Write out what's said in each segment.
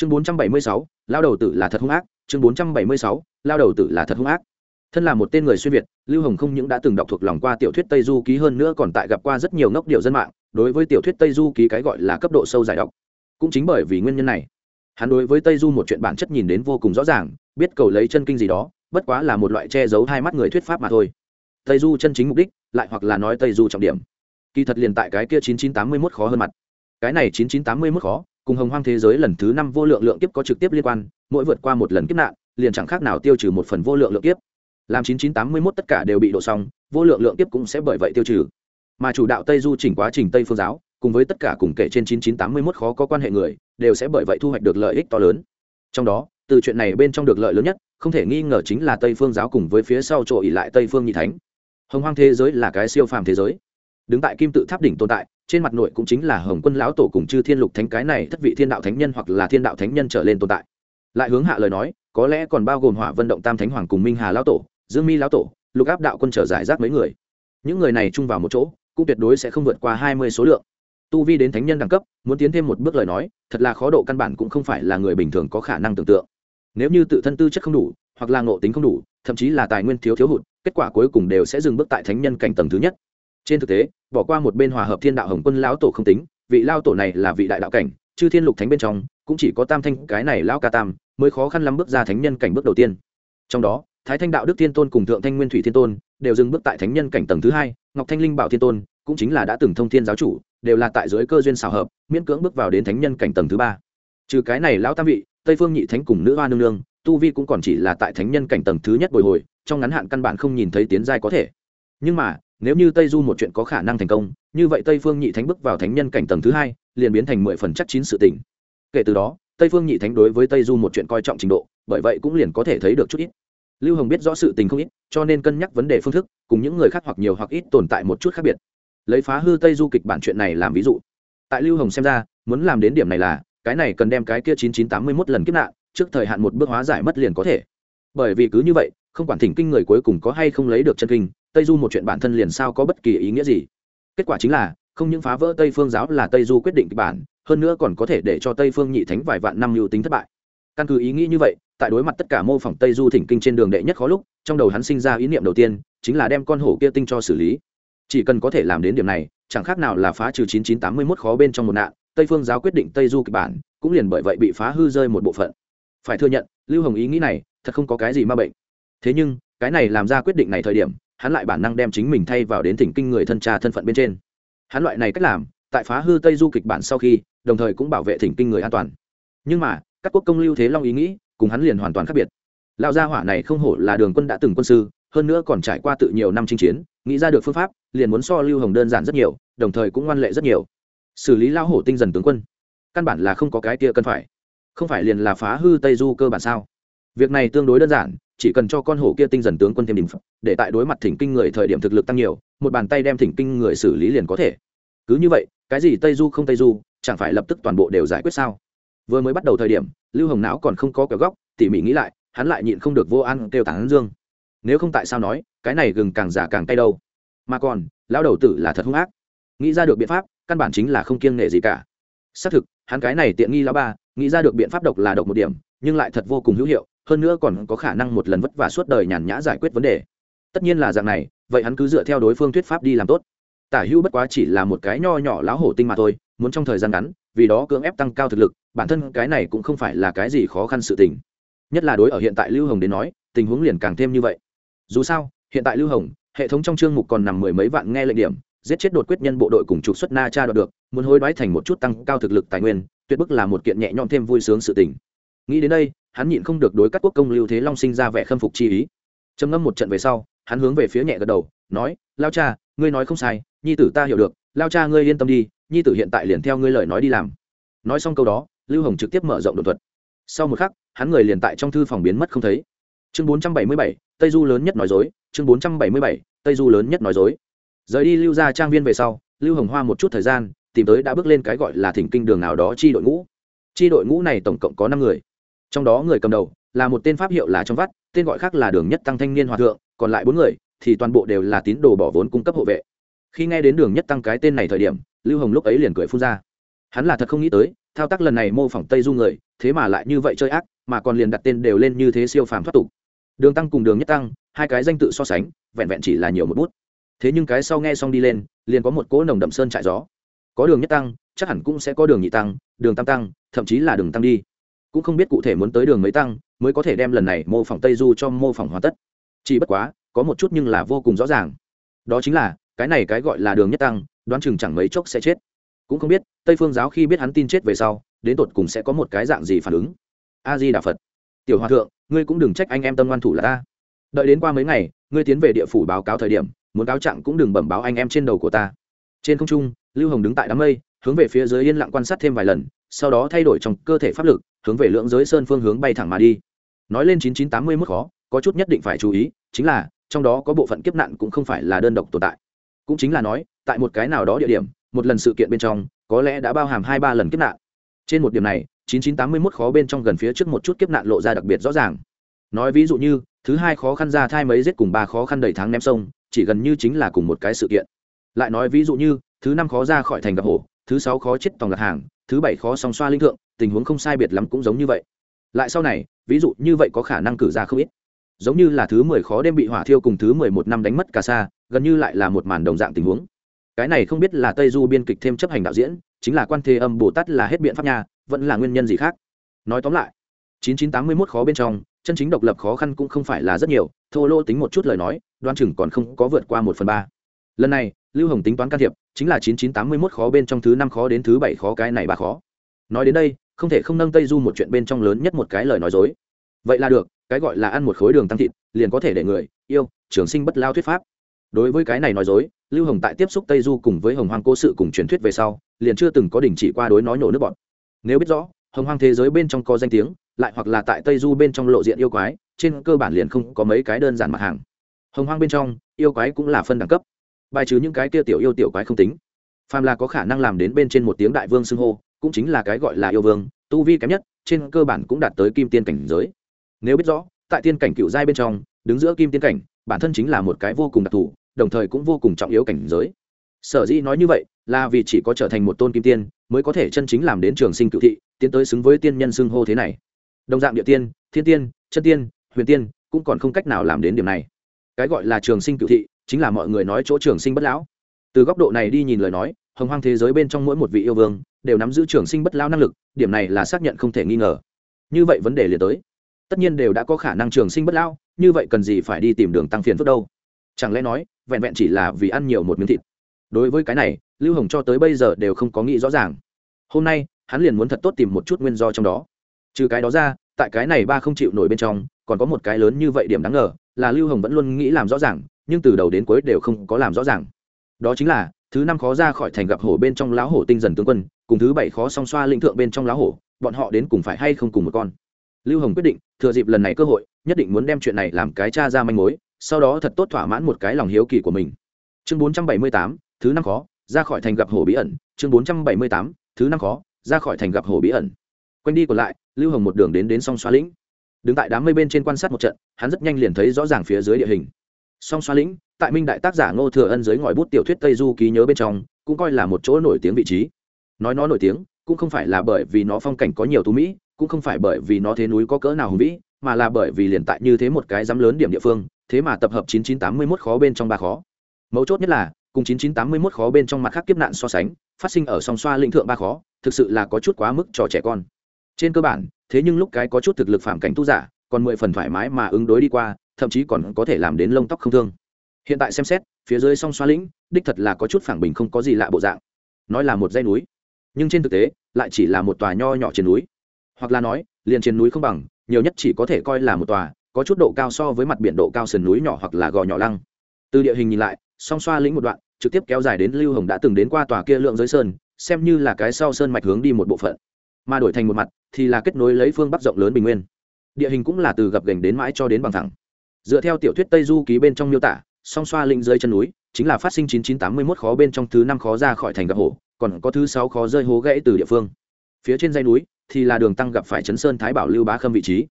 chương bốn trăm bảy mươi sáu, lao đầu tử là thật hung ác. Chương bốn trăm bảy mươi sáu, lao đầu tử là thật hung ác. Thân là một tên người xuyên việt, lưu hồng không những đã từng đọc thuộc lòng qua tiểu thuyết tây du ký hơn nữa còn tại gặp qua rất nhiều ngốc điệu dân mạng, đối với tiểu thuyết tây du ký cái gọi là cấp độ sâu giải đọc cũng chính bởi vì nguyên nhân này, hắn đối với tây du một chuyện bản chất nhìn đến vô cùng rõ ràng, biết cầu lấy chân kinh gì đó, bất quá là một loại che giấu hai mắt người thuyết pháp mà thôi. Tây du chân chính mục đích, lại hoặc là nói tây du trọng điểm. Kỳ thật liền tại cái kia chín chín tám mươi mốt khó hơn mặt. Cái này chín chín tám mươi mốt khó cùng hồng hoang thế giới lần thứ năm vô lượng lượng kiếp có trực tiếp liên quan, mỗi vượt qua một lần kiếp nạn, liền chẳng khác nào tiêu trừ một phần vô lượng lượng kiếp. Làm chín chín tám mươi mốt tất cả đều bị độ xong, vô lượng lượng kiếp cũng sẽ bởi vậy tiêu trừ. Mà chủ đạo tây du chỉnh quá trình tây phương giáo, cùng với tất cả cùng kể trên chín chín tám mươi mốt khó có quan hệ người, đều sẽ bởi vậy thu hoạch được lợi ích to lớn. Trong đó, từ chuyện này bên trong được lợi lớn nhất, không thể nghi ngờ chính là tây phương giáo cùng với phía sau chỗ ỉ lại tây phương nhị thánh. Hồng hoang thế giới là cái siêu phàm thế giới. Đứng tại kim tự tháp đỉnh tồn tại trên mặt nội cũng chính là hồng quân lão tổ cùng chư thiên lục thánh cái này thất vị thiên đạo thánh nhân hoặc là thiên đạo thánh nhân trở lên tồn tại. Lại hướng hạ lời nói, có lẽ còn bao gồm hỏa vận động tam thánh hoàng cùng minh hà lão tổ, dương mi lão tổ, lục áp đạo quân trở giải rác mấy người. Những người này chung vào một chỗ, cũng tuyệt đối sẽ không vượt qua hai mươi số lượng. Tu vi đến thánh nhân đẳng cấp, muốn tiến thêm một bước lời nói, thật là khó độ căn bản cũng không phải là người bình thường có khả năng tưởng tượng. Nếu như tự thân tư chất không đủ, hoặc là ngộ tính không đủ, thậm chí là tài nguyên thiếu thiếu hụt, kết quả cuối cùng đều sẽ dừng bước tại thánh nhân cảnh tầng thứ nhất trên thực tế, bỏ qua một bên hòa hợp thiên đạo hồng quân lão tổ không tính, vị lao tổ này là vị đại đạo cảnh, chư thiên lục thánh bên trong, cũng chỉ có tam thanh, cái này lão ca tam, mới khó khăn lắm bước ra thánh nhân cảnh bước đầu tiên. Trong đó, thái thanh đạo đức thiên tôn cùng thượng thanh nguyên thủy thiên tôn đều dừng bước tại thánh nhân cảnh tầng thứ hai, ngọc thanh linh bảo thiên tôn cũng chính là đã từng thông thiên giáo chủ, đều là tại dưới cơ duyên xào hợp, miễn cưỡng bước vào đến thánh nhân cảnh tầng thứ ba. Trừ cái này lão tam vị, tây phương nhị thánh cùng nữ hoa nương nương, tu vi cũng còn chỉ là tại thánh nhân cảnh tầng thứ nhất bồi hồi, trong ngắn hạn căn bản không nhìn thấy tiến giai có thể. Nhưng mà nếu như tây du một chuyện có khả năng thành công, như vậy tây phương nhị thánh bước vào thánh nhân cảnh tầng thứ hai, liền biến thành mười phần chắc chín sự tỉnh kể từ đó, tây phương nhị thánh đối với tây du một chuyện coi trọng trình độ, bởi vậy cũng liền có thể thấy được chút ít. Lưu hồng biết rõ sự tình không ít, cho nên cân nhắc vấn đề phương thức, cùng những người khác hoặc nhiều hoặc ít tồn tại một chút khác biệt. Lấy phá hư tây du kịch bản chuyện này làm ví dụ. Tại lưu hồng xem ra, muốn làm đến điểm này là, cái này cần đem cái kia chín chín tám mươi mốt lần kiếp nạn, trước thời hạn một bước hóa giải mất liền có thể. Bởi vì cứ như vậy, không quản thỉnh kinh người cuối cùng có hay không lấy được chân kinh tây du một chuyện bản thân liền sao có bất kỳ ý nghĩa gì. Kết quả chính là, không những phá vỡ tây phương giáo là tây du quyết định kịch bản, hơn nữa còn có thể để cho tây phương nhị thánh vài vạn năm lưu tính thất bại. Căn cứ ý nghĩ như vậy, tại đối mặt tất cả mô phỏng tây du thỉnh kinh trên đường đệ nhất khó lúc, trong đầu hắn sinh ra ý niệm đầu tiên, chính là đem con hổ kia tinh cho xử lý. Chỉ cần có thể làm đến điểm này, chẳng khác nào là phá trừ chín chín tám mươi mốt khó bên trong một nạn, tây phương giáo quyết định tây du kịch bản, cũng liền bởi vậy bị phá hư rơi một bộ phận. Phải thừa nhận, lưu hồng ý nghĩ này, thật không có cái gì ma bệnh. Thế nhưng, cái này làm ra quyết định này thời điểm hắn lại bản năng đem chính mình thay vào đến thỉnh kinh người thân cha thân phận bên trên. Hắn loại này cách làm, tại phá hư tây du kịch bản sau khi, đồng thời cũng bảo vệ thỉnh kinh người an toàn. Nhưng mà, các quốc công lưu thế long ý nghĩ, cùng hắn liền hoàn toàn khác biệt. Lão gia hỏa này không hổ là đường quân đã từng quân sư, hơn nữa còn trải qua tự nhiều năm chinh chiến, nghĩ ra được phương pháp, liền muốn so lưu hồng đơn giản rất nhiều, đồng thời cũng ngoan lệ rất nhiều. Xử lý lao hổ tinh dần tướng quân, căn bản là không có cái kia cần phải. Không phải liền là phá hư tây du cơ bản sao? Việc này tương đối đơn giản, chỉ cần cho con hổ kia tinh dần tướng quân thêm đình phẩm để tại đối mặt thỉnh kinh người thời điểm thực lực tăng nhiều, một bàn tay đem thỉnh kinh người xử lý liền có thể. Cứ như vậy, cái gì tây du không tây du, chẳng phải lập tức toàn bộ đều giải quyết sao? Vừa mới bắt đầu thời điểm, lưu hồng não còn không có kéo góc, tỉ mỉ nghĩ lại, hắn lại nhịn không được vô ăn kêu tán dương. Nếu không tại sao nói, cái này gừng càng giả càng tay đâu? Mà còn, lão đầu tử là thật hung ác. Nghĩ ra được biện pháp, căn bản chính là không kiêng nể gì cả. Xác thực, hắn cái này tiện nghi lão ba, nghĩ ra được biện pháp độc là độc một điểm, nhưng lại thật vô cùng hữu hiệu hơn nữa còn có khả năng một lần vất vả suốt đời nhàn nhã giải quyết vấn đề. Tất nhiên là dạng này, vậy hắn cứ dựa theo đối phương thuyết pháp đi làm tốt. Tả hữu bất quá chỉ là một cái nho nhỏ lão hổ tinh mà thôi, muốn trong thời gian ngắn, vì đó cưỡng ép tăng cao thực lực, bản thân cái này cũng không phải là cái gì khó khăn sự tình. Nhất là đối ở hiện tại lưu hồng đến nói, tình huống liền càng thêm như vậy. Dù sao, hiện tại lưu hồng, hệ thống trong chương mục còn nằm mười mấy vạn nghe lệnh điểm, giết chết đột quyết nhân bộ đội cùng trục xuất na cha đoạt được, muốn hối đoái thành một chút tăng cao thực lực tài nguyên, tuyệt bức là một kiện nhẹ nhõm thêm vui sướng sự tình. Nghĩ đến đây hắn nhịn không được đối các quốc công lưu thế long sinh ra vẻ khâm phục chi ý. Trầm ngâm một trận về sau, hắn hướng về phía nhẹ gật đầu, nói, lao cha, ngươi nói không sai, nhi tử ta hiểu được, lao cha ngươi yên tâm đi, nhi tử hiện tại liền theo ngươi lời nói đi làm. Nói xong câu đó, lưu hồng trực tiếp mở rộng đột thuật. Sau một khắc, hắn người liền tại trong thư phòng biến mất không thấy. Chương bốn trăm bảy mươi bảy, tây du lớn nhất nói dối, chương bốn trăm bảy mươi bảy, tây du lớn nhất nói dối. Rời đi lưu ra trang viên về sau, lưu hồng hoa một chút thời gian, tìm tới đã bước lên cái gọi là thỉnh kinh đường nào đó chi đội ngũ. Chi đội ngũ này tổng cộng có năm người trong đó người cầm đầu là một tên pháp hiệu là trong vắt, tên gọi khác là đường nhất tăng thanh niên hòa thượng, còn lại bốn người thì toàn bộ đều là tín đồ bỏ vốn cung cấp hộ vệ. Khi nghe đến đường nhất tăng cái tên này thời điểm, lưu hồng lúc ấy liền cười phun ra. Hắn là thật không nghĩ tới, thao tác lần này mô phỏng tây du người, thế mà lại như vậy chơi ác, mà còn liền đặt tên đều lên như thế siêu phàm thoát tục. Đường tăng cùng đường nhất tăng, hai cái danh tự so sánh, vẹn vẹn chỉ là nhiều một bút. Thế nhưng cái sau nghe xong đi lên, liền có một cỗ nồng đậm sơn trại gió. Có đường nhất tăng, chắc hẳn cũng sẽ có đường nhị tăng, đường tam tăng, thậm chí là đường tăng đi cũng không biết cụ thể muốn tới đường mấy tăng, mới có thể đem lần này mô phỏng tây du cho mô phỏng hoàn tất. Chỉ bất quá, có một chút nhưng là vô cùng rõ ràng. Đó chính là, cái này cái gọi là đường nhất tăng, đoán chừng chẳng mấy chốc sẽ chết. Cũng không biết, tây phương giáo khi biết hắn tin chết về sau, đến tột cùng sẽ có một cái dạng gì phản ứng. A di đà phật. Tiểu hòa thượng, ngươi cũng đừng trách anh em tâm ngoan thủ là ta. Đợi đến qua mấy ngày, ngươi tiến về địa phủ báo cáo thời điểm, muốn cáo trạng cũng đừng bẩm báo anh em trên đầu của ta. Trên không trung, lưu hồng đứng tại đám mây, hướng về phía dưới yên lặng quan sát thêm vài lần, sau đó thay đổi trong cơ thể pháp lực hướng về lưỡng giới sơn phương hướng bay thẳng mà đi. Nói lên chín chín tám mươi mức khó, có chút nhất định phải chú ý, chính là, trong đó có bộ phận kiếp nạn cũng không phải là đơn độc tồn tại. Cũng chính là nói, tại một cái nào đó địa điểm, một lần sự kiện bên trong, có lẽ đã bao hàm hai ba lần kiếp nạn. Trên một điểm này, chín chín tám mươi mốt khó bên trong gần phía trước một chút kiếp nạn lộ ra đặc biệt rõ ràng. Nói ví dụ như, thứ hai khó khăn ra thai mấy giết cùng ba khó khăn đầy tháng ném sông, chỉ gần như chính là cùng một cái sự kiện. Lại nói ví dụ như, thứ năm khó ra khỏi thành gặp hổ, thứ sáu khó chết tòng lạc hàng thứ bảy khó song xoa linh thượng, tình huống không sai biệt lắm cũng giống như vậy. Lại sau này, ví dụ như vậy có khả năng cử ra không ít. Giống như là thứ mười khó đêm bị hỏa thiêu cùng thứ mười một năm đánh mất cả xa, gần như lại là một màn đồng dạng tình huống. Cái này không biết là tây du biên kịch thêm chấp hành đạo diễn, chính là quan thế âm bồ tát là hết biện pháp nha, vẫn là nguyên nhân gì khác? Nói tóm lại, chín chín tám mươi mốt khó bên trong, chân chính độc lập khó khăn cũng không phải là rất nhiều, thô lô tính một chút lời nói, đoan chừng còn không có vượt qua một phần ba lần này, lưu hồng tính toán can thiệp, chính là chín chín tám mươi mốt khó bên trong thứ năm khó đến thứ bảy khó, cái này ba khó. Nói đến đây, không thể không nâng tây du một chuyện bên trong lớn nhất một cái lời nói dối. Vậy là được, cái gọi là ăn một khối đường tăng thịt, liền có thể để người, yêu, trường sinh bất lao thuyết pháp. Đối với cái này nói dối, lưu hồng tại tiếp xúc tây du cùng với hồng hoang cố sự cùng truyền thuyết về sau, liền chưa từng có đình chỉ qua đối nói nổ nước bọn nếu biết rõ, hồng hoang thế giới bên trong có danh tiếng, lại hoặc là tại tây du bên trong lộ diện yêu quái, trên cơ bản liền không có mấy cái đơn giản mặt hàng. Hồng hoang bên trong, yêu quái cũng là phân đẳng cấp bài trừ những cái kia tiểu yêu tiểu quái không tính. Phàm là có khả năng làm đến bên trên một tiếng đại vương xưng hô, cũng chính là cái gọi là yêu vương, tu vi kém nhất, trên cơ bản cũng đạt tới kim tiên cảnh giới. Nếu biết rõ, tại tiên cảnh cựu giai bên trong, đứng giữa kim tiên cảnh, bản thân chính là một cái vô cùng đặc thù, đồng thời cũng vô cùng trọng yếu cảnh giới. Sở dĩ nói như vậy, là vì chỉ có trở thành một tôn kim tiên, mới có thể chân chính làm đến trường sinh cựu thị, tiến tới xứng với tiên nhân xưng hô thế này. Đồng dạng địa tiên, thiên tiên, chân tiên, huyền tiên, cũng còn không cách nào làm đến điểm này. Cái gọi là trường sinh cựu thị chính là mọi người nói chỗ trường sinh bất lão. Từ góc độ này đi nhìn lời nói, hồng hoang thế giới bên trong mỗi một vị yêu vương, đều nắm giữ trường sinh bất lão năng lực, điểm này là xác nhận không thể nghi ngờ. Như vậy vấn đề liền tới. Tất nhiên đều đã có khả năng trường sinh bất lão, như vậy cần gì phải đi tìm đường tăng phiền phức đâu? Chẳng lẽ nói, vẹn vẹn chỉ là vì ăn nhiều một miếng thịt? Đối với cái này, lưu hồng cho tới bây giờ đều không có nghĩ rõ ràng. Hôm nay, hắn liền muốn thật tốt tìm một chút nguyên do trong đó. Trừ cái đó ra, tại cái này ba không chịu nổi bên trong, còn có một cái lớn như vậy điểm đáng ngờ, là lưu hồng vẫn luôn nghĩ làm rõ ràng nhưng từ đầu đến cuối đều không có làm rõ ràng. Đó chính là, thứ năm khó ra khỏi thành gặp hổ bên trong lão hổ tinh dần tướng quân, cùng thứ bảy khó song xoa linh thượng bên trong lão hổ, bọn họ đến cùng phải hay không cùng một con. Lưu hồng quyết định, thừa dịp lần này cơ hội, nhất định muốn đem chuyện này làm cái cha ra manh mối, sau đó thật tốt thỏa mãn một cái lòng hiếu kỳ của mình. Chương bốn trăm bảy mươi tám, thứ năm khó, ra khỏi thành gặp hổ bí ẩn. Chương bốn trăm bảy mươi tám, thứ năm khó, ra khỏi thành gặp hổ bí ẩn. Quanh đi còn lại, lưu hồng một đường đến đến song xoa lĩnh. Đứng tại đám mây bên trên quan sát một trận, hắn rất nhanh liền thấy rõ ràng phía dưới địa hình song xoa lĩnh, tại minh đại tác giả ngô thừa ân dưới ngòi bút tiểu thuyết tây du ký nhớ bên trong, cũng coi là một chỗ nổi tiếng vị trí. Nói nó nổi tiếng, cũng không phải là bởi vì nó phong cảnh có nhiều tú mỹ, cũng không phải bởi vì nó thế núi có cỡ nào hùng vĩ, mà là bởi vì liền tại như thế một cái dám lớn điểm địa phương, thế mà tập hợp 9981 khó bên trong ba khó. Mấu chốt nhất là, cùng 9981 khó bên trong mặt khác kiếp nạn so sánh, phát sinh ở song xoa lĩnh thượng ba khó, thực sự là có chút quá mức cho trẻ con. Trên cơ bản, thế nhưng lúc cái có chút thực lực phạm cảnh tu giả, còn mười phần thoải mái mà ứng đối đi qua thậm chí còn có thể làm đến lông tóc không thương. Hiện tại xem xét, phía dưới song xoa lĩnh, đích thật là có chút phản bình không có gì lạ bộ dạng. Nói là một dãy núi, nhưng trên thực tế, lại chỉ là một tòa nho nhỏ trên núi. Hoặc là nói, liền trên núi không bằng, nhiều nhất chỉ có thể coi là một tòa, có chút độ cao so với mặt biển độ cao sườn núi nhỏ hoặc là gò nhỏ lăng. Từ địa hình nhìn lại, song xoa lĩnh một đoạn, trực tiếp kéo dài đến lưu hồng đã từng đến qua tòa kia lượng giới sơn, xem như là cái sau sơn mạch hướng đi một bộ phận. Mà đổi thành một mặt, thì là kết nối lấy phương bắc rộng lớn bình nguyên. Địa hình cũng là từ gập gành đến mãi cho đến bằng thẳng dựa theo tiểu thuyết tây du ký bên trong miêu tả, song xoa linh dưới chân núi, chính là phát sinh 9981 khó bên trong thứ năm khó ra khỏi thành gặp hổ còn có thứ sáu khó rơi hố gãy từ địa phương. Phía trên dây núi thì là đường tăng gặp phải chấn sơn thái bảo lưu bá khâm vị trí.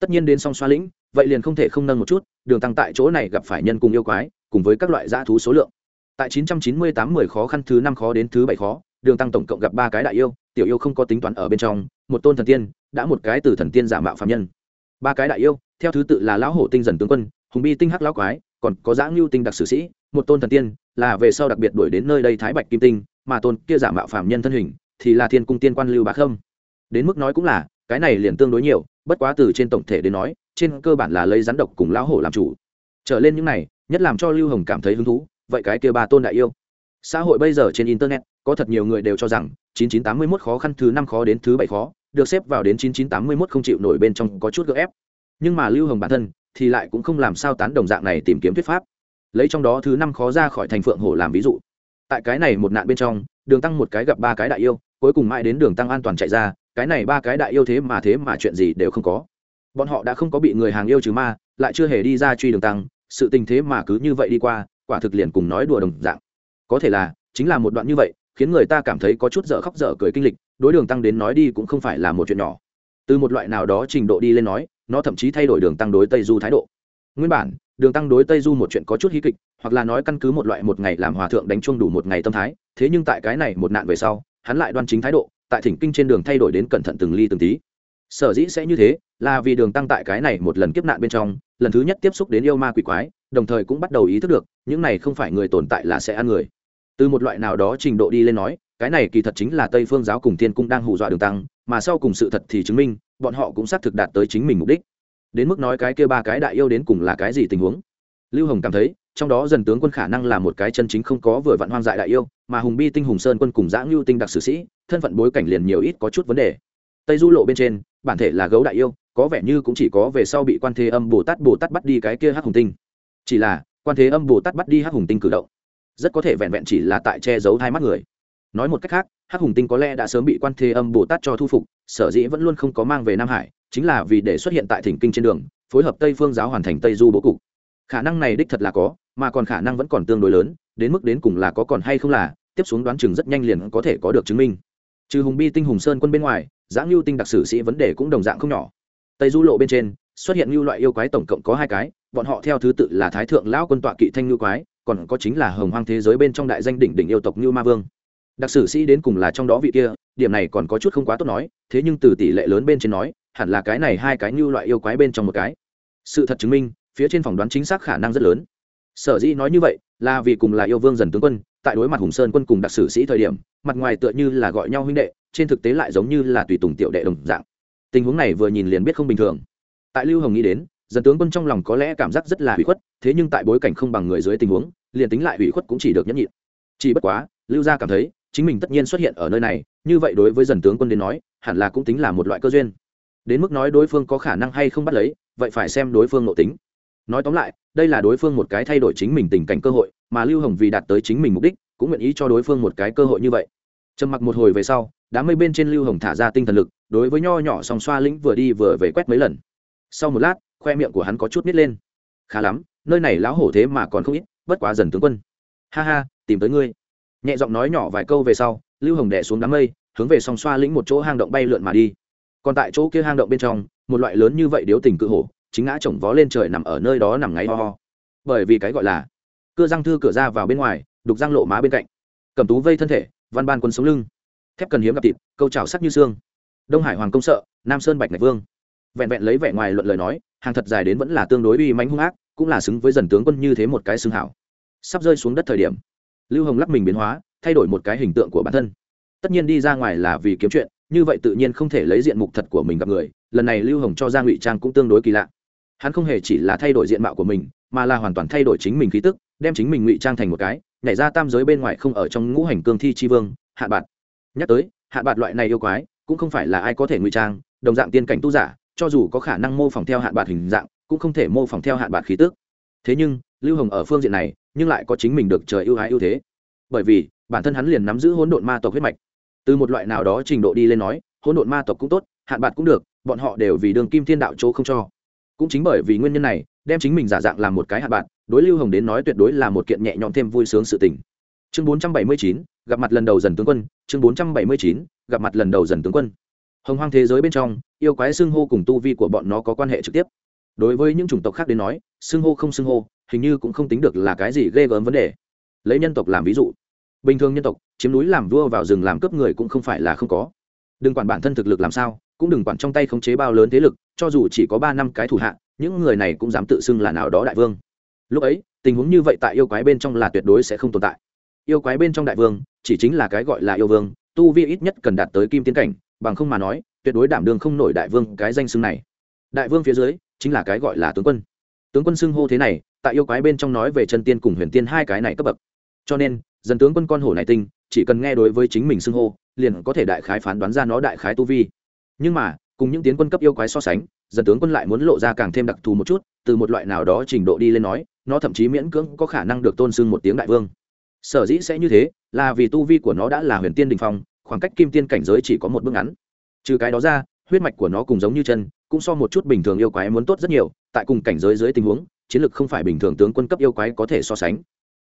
Tất nhiên đến song xoa lĩnh, vậy liền không thể không nâng một chút, đường tăng tại chỗ này gặp phải nhân cùng yêu quái, cùng với các loại dã thú số lượng. Tại 998 10 khó khăn thứ năm khó đến thứ bảy khó, đường tăng tổng cộng gặp ba cái đại yêu, tiểu yêu không có tính toán ở bên trong, một tôn thần tiên, đã một cái từ thần tiên giả mạo phạm nhân. Ba cái đại yêu theo thứ tự là lão hổ tinh dần tướng quân, hùng bi tinh hắc lão quái, còn có giã ngưu tinh đặc sử sĩ, một tôn thần tiên, là về sau đặc biệt đuổi đến nơi đây thái bạch kim tinh, mà tôn kia giả mạo phạm nhân thân hình thì là thiên cung tiên quan lưu bạc không đến mức nói cũng là, cái này liền tương đối nhiều, bất quá từ trên tổng thể đến nói, trên cơ bản là lấy rắn độc cùng lão hổ làm chủ. Trở lên những này, nhất làm cho lưu hồng cảm thấy hứng thú, vậy cái kia ba tôn đại yêu. Xã hội bây giờ trên internet, có thật nhiều người đều cho rằng 9981 khó khăn thứ năm khó đến thứ bảy khó, được xếp vào đến 9981 không chịu nổi bên trong có chút gỡ ép nhưng mà lưu hồng bản thân thì lại cũng không làm sao tán đồng dạng này tìm kiếm thuyết pháp. Lấy trong đó thứ năm khó ra khỏi thành phượng hổ làm ví dụ. Tại cái này một nạn bên trong, đường tăng một cái gặp ba cái đại yêu, cuối cùng mãi đến đường tăng an toàn chạy ra, cái này ba cái đại yêu thế mà thế mà chuyện gì đều không có. Bọn họ đã không có bị người hàng yêu trừ ma, lại chưa hề đi ra truy đường tăng, sự tình thế mà cứ như vậy đi qua, quả thực liền cùng nói đùa đồng dạng. Có thể là, chính là một đoạn như vậy, khiến người ta cảm thấy có chút dở khóc dở cười kinh lịch, đối đường tăng đến nói đi cũng không phải là một chuyện nhỏ. Từ một loại nào đó trình độ đi lên nói nó thậm chí thay đổi đường tăng đối tây du thái độ. Nguyên bản, đường tăng đối tây du một chuyện có chút hí kịch, hoặc là nói căn cứ một loại một ngày làm hòa thượng đánh chuông đủ một ngày tâm thái, thế nhưng tại cái này một nạn về sau, hắn lại đoan chính thái độ, tại thỉnh kinh trên đường thay đổi đến cẩn thận từng ly từng tí. Sở dĩ sẽ như thế, là vì đường tăng tại cái này một lần kiếp nạn bên trong, lần thứ nhất tiếp xúc đến yêu ma quỷ quái, đồng thời cũng bắt đầu ý thức được, những này không phải người tồn tại là sẽ ăn người. Từ một loại nào đó trình độ đi lên nói, cái này kỳ thật chính là tây phương giáo cùng thiên cung đang hù dọa đường tăng mà sau cùng sự thật thì chứng minh, bọn họ cũng xác thực đạt tới chính mình mục đích. Đến mức nói cái kia ba cái đại yêu đến cùng là cái gì tình huống? Lưu hồng cảm thấy, trong đó dần tướng quân khả năng là một cái chân chính không có vừa vặn hoang dại đại yêu, mà hùng bi tinh hùng sơn quân cùng giã ngưu tinh đặc sử sĩ, thân phận bối cảnh liền nhiều ít có chút vấn đề. Tây du lộ bên trên, bản thể là gấu đại yêu, có vẻ như cũng chỉ có về sau bị quan thế âm bồ tát bồ tát bắt đi cái kia hắc hùng tinh. Chỉ là, quan thế âm bồ tát bắt đi hắc hùng tinh cử động, rất có thể vẹn vẹn chỉ là tại che giấu hai mắt người nói một cách khác, hắc hùng tinh có lẽ đã sớm bị quan thế âm bồ tát cho thu phục, sở dĩ vẫn luôn không có mang về nam hải, chính là vì để xuất hiện tại thỉnh kinh trên đường, phối hợp tây phương giáo hoàn thành tây du bố cục. Khả năng này đích thật là có, mà còn khả năng vẫn còn tương đối lớn, đến mức đến cùng là có còn hay không là, tiếp xuống đoán chừng rất nhanh liền có thể có được chứng minh. Trừ hùng bi tinh hùng sơn quân bên ngoài, giã ngưu tinh đặc sử sĩ vấn đề cũng đồng dạng không nhỏ. Tây du lộ bên trên, xuất hiện ngưu loại yêu quái tổng cộng có hai cái, bọn họ theo thứ tự là thái thượng lão quân tọa kỵ thanh ngưu quái, còn có chính là hồng hoang thế giới bên trong đại danh đỉnh đỉnh yêu tộc ngưu ma vương đặc sử sĩ đến cùng là trong đó vị kia, điểm này còn có chút không quá tốt nói, thế nhưng từ tỷ lệ lớn bên trên nói, hẳn là cái này hai cái như loại yêu quái bên trong một cái. Sự thật chứng minh, phía trên phỏng đoán chính xác khả năng rất lớn. Sở dĩ nói như vậy, là vì cùng là yêu vương dần tướng quân, tại đối mặt hùng sơn quân cùng đặc sử sĩ thời điểm, mặt ngoài tựa như là gọi nhau huynh đệ, trên thực tế lại giống như là tùy tùng tiểu đệ đồng dạng. Tình huống này vừa nhìn liền biết không bình thường. Tại lưu hồng nghĩ đến, dần tướng quân trong lòng có lẽ cảm giác rất là hủy khuất, thế nhưng tại bối cảnh không bằng người dưới tình huống, liền tính lại hủy khuất cũng chỉ được nhẫn nhịn. Chỉ bất quá, lưu gia cảm thấy chính mình tất nhiên xuất hiện ở nơi này, như vậy đối với dần tướng quân đến nói, hẳn là cũng tính là một loại cơ duyên. Đến mức nói đối phương có khả năng hay không bắt lấy, vậy phải xem đối phương nội tính. Nói tóm lại, đây là đối phương một cái thay đổi chính mình tình cảnh cơ hội, mà lưu hồng vì đạt tới chính mình mục đích, cũng nguyện ý cho đối phương một cái cơ hội như vậy. Trầm mặc một hồi về sau, đám mây bên trên lưu hồng thả ra tinh thần lực, đối với nho nhỏ sòng xoa lĩnh vừa đi vừa về quét mấy lần. Sau một lát, khoe miệng của hắn có chút nít lên. Khá lắm, nơi này lão hổ thế mà còn không ít, bất quá dần tướng quân. Ha ha, tìm tới ngươi nhẹ giọng nói nhỏ vài câu về sau, lưu hồng đẻ xuống đám mây, hướng về song xoa lĩnh một chỗ hang động bay lượn mà đi. Còn tại chỗ kia hang động bên trong, một loại lớn như vậy điếu tình cự hổ, chính ngã chồng vó lên trời nằm ở nơi đó nằm ngáy ho ho. Bởi vì cái gọi là cưa răng thư cửa ra vào bên ngoài, đục răng lộ má bên cạnh. Cầm tú vây thân thể, văn ban quân sống lưng. Thép cần hiếm gặp thịt, câu trào sắc như xương. Đông hải hoàng công sợ, nam sơn bạch ngạch vương. Vẹn vẹn lấy vẻ ngoài luận lời nói, hàng thật dài đến vẫn là tương đối uy mánh hung ác, cũng là xứng với dần tướng quân như thế một cái xương hảo. Sắp rơi xuống đất thời điểm lưu hồng lắc mình biến hóa, thay đổi một cái hình tượng của bản thân. Tất nhiên đi ra ngoài là vì kiếm chuyện, như vậy tự nhiên không thể lấy diện mục thật của mình gặp người, lần này lưu hồng cho ra ngụy trang cũng tương đối kỳ lạ. Hắn không hề chỉ là thay đổi diện mạo của mình, mà là hoàn toàn thay đổi chính mình khí tức, đem chính mình ngụy trang thành một cái, nhảy ra tam giới bên ngoài không ở trong ngũ hành cương thi tri vương, hạ bạt. Nhắc tới, hạ bạt loại này yêu quái, cũng không phải là ai có thể ngụy trang, đồng dạng tiên cảnh tu giả, cho dù có khả năng mô phỏng theo hạ bạt hình dạng, cũng không thể mô phỏng theo hạ bạt khí tức. thế nhưng, lưu hồng ở phương diện này nhưng lại có chính mình được trời ưu ái ưu thế. Bởi vì, bản thân hắn liền nắm giữ hỗn độn ma tộc huyết mạch. Từ một loại nào đó trình độ đi lên nói, hỗn độn ma tộc cũng tốt, hạn bạc cũng được, bọn họ đều vì đường kim thiên đạo chỗ không cho. Cũng chính bởi vì nguyên nhân này, đem chính mình giả dạng làm một cái hạn bạc, đối lưu hồng đến nói tuyệt đối là một kiện nhẹ nhõm thêm vui sướng sự tình. Chương bốn trăm bảy mươi chín, gặp mặt lần đầu dần tướng quân. Chương bốn trăm bảy mươi chín, gặp mặt lần đầu dần tướng quân. Hồng hoang thế giới bên trong, yêu quái xưng hô cùng tu vi của bọn nó có quan hệ trực tiếp. Đối với những chủng tộc khác đến nói, xưng hô không xưng hô hình như cũng không tính được là cái gì ghê gớm vấn đề. Lấy nhân tộc làm ví dụ. Bình thường nhân tộc, chiếm núi làm vua vào rừng làm cướp người cũng không phải là không có. Đừng quản bản thân thực lực làm sao, cũng đừng quản trong tay khống chế bao lớn thế lực, cho dù chỉ có ba năm cái thủ hạ, những người này cũng dám tự xưng là nào đó đại vương. Lúc ấy, tình huống như vậy tại yêu quái bên trong là tuyệt đối sẽ không tồn tại. Yêu quái bên trong đại vương, chỉ chính là cái gọi là yêu vương, tu vi ít nhất cần đạt tới kim tiến cảnh, bằng không mà nói, tuyệt đối đảm đương không nổi đại vương cái danh xưng này. Đại vương phía dưới, chính là cái gọi là tướng quân tướng quân xưng hô thế này, tại yêu quái bên trong nói về chân tiên cùng huyền tiên hai cái này cấp bậc. Cho nên, dần tướng quân con hổ này tinh, chỉ cần nghe đối với chính mình xưng hô, liền có thể đại khái phán đoán ra nó đại khái tu vi. Nhưng mà, cùng những tiến quân cấp yêu quái so sánh, dần tướng quân lại muốn lộ ra càng thêm đặc thù một chút, từ một loại nào đó trình độ đi lên nói, nó thậm chí miễn cưỡng có khả năng được tôn xưng một tiếng đại vương. Sở dĩ sẽ như thế, là vì tu vi của nó đã là huyền tiên đình phong, khoảng cách kim tiên cảnh giới chỉ có một bước ngắn. Trừ cái đó ra, huyết mạch của nó cùng giống như chân cũng so một chút bình thường yêu quái muốn tốt rất nhiều, tại cùng cảnh giới dưới tình huống, chiến lược không phải bình thường tướng quân cấp yêu quái có thể so sánh.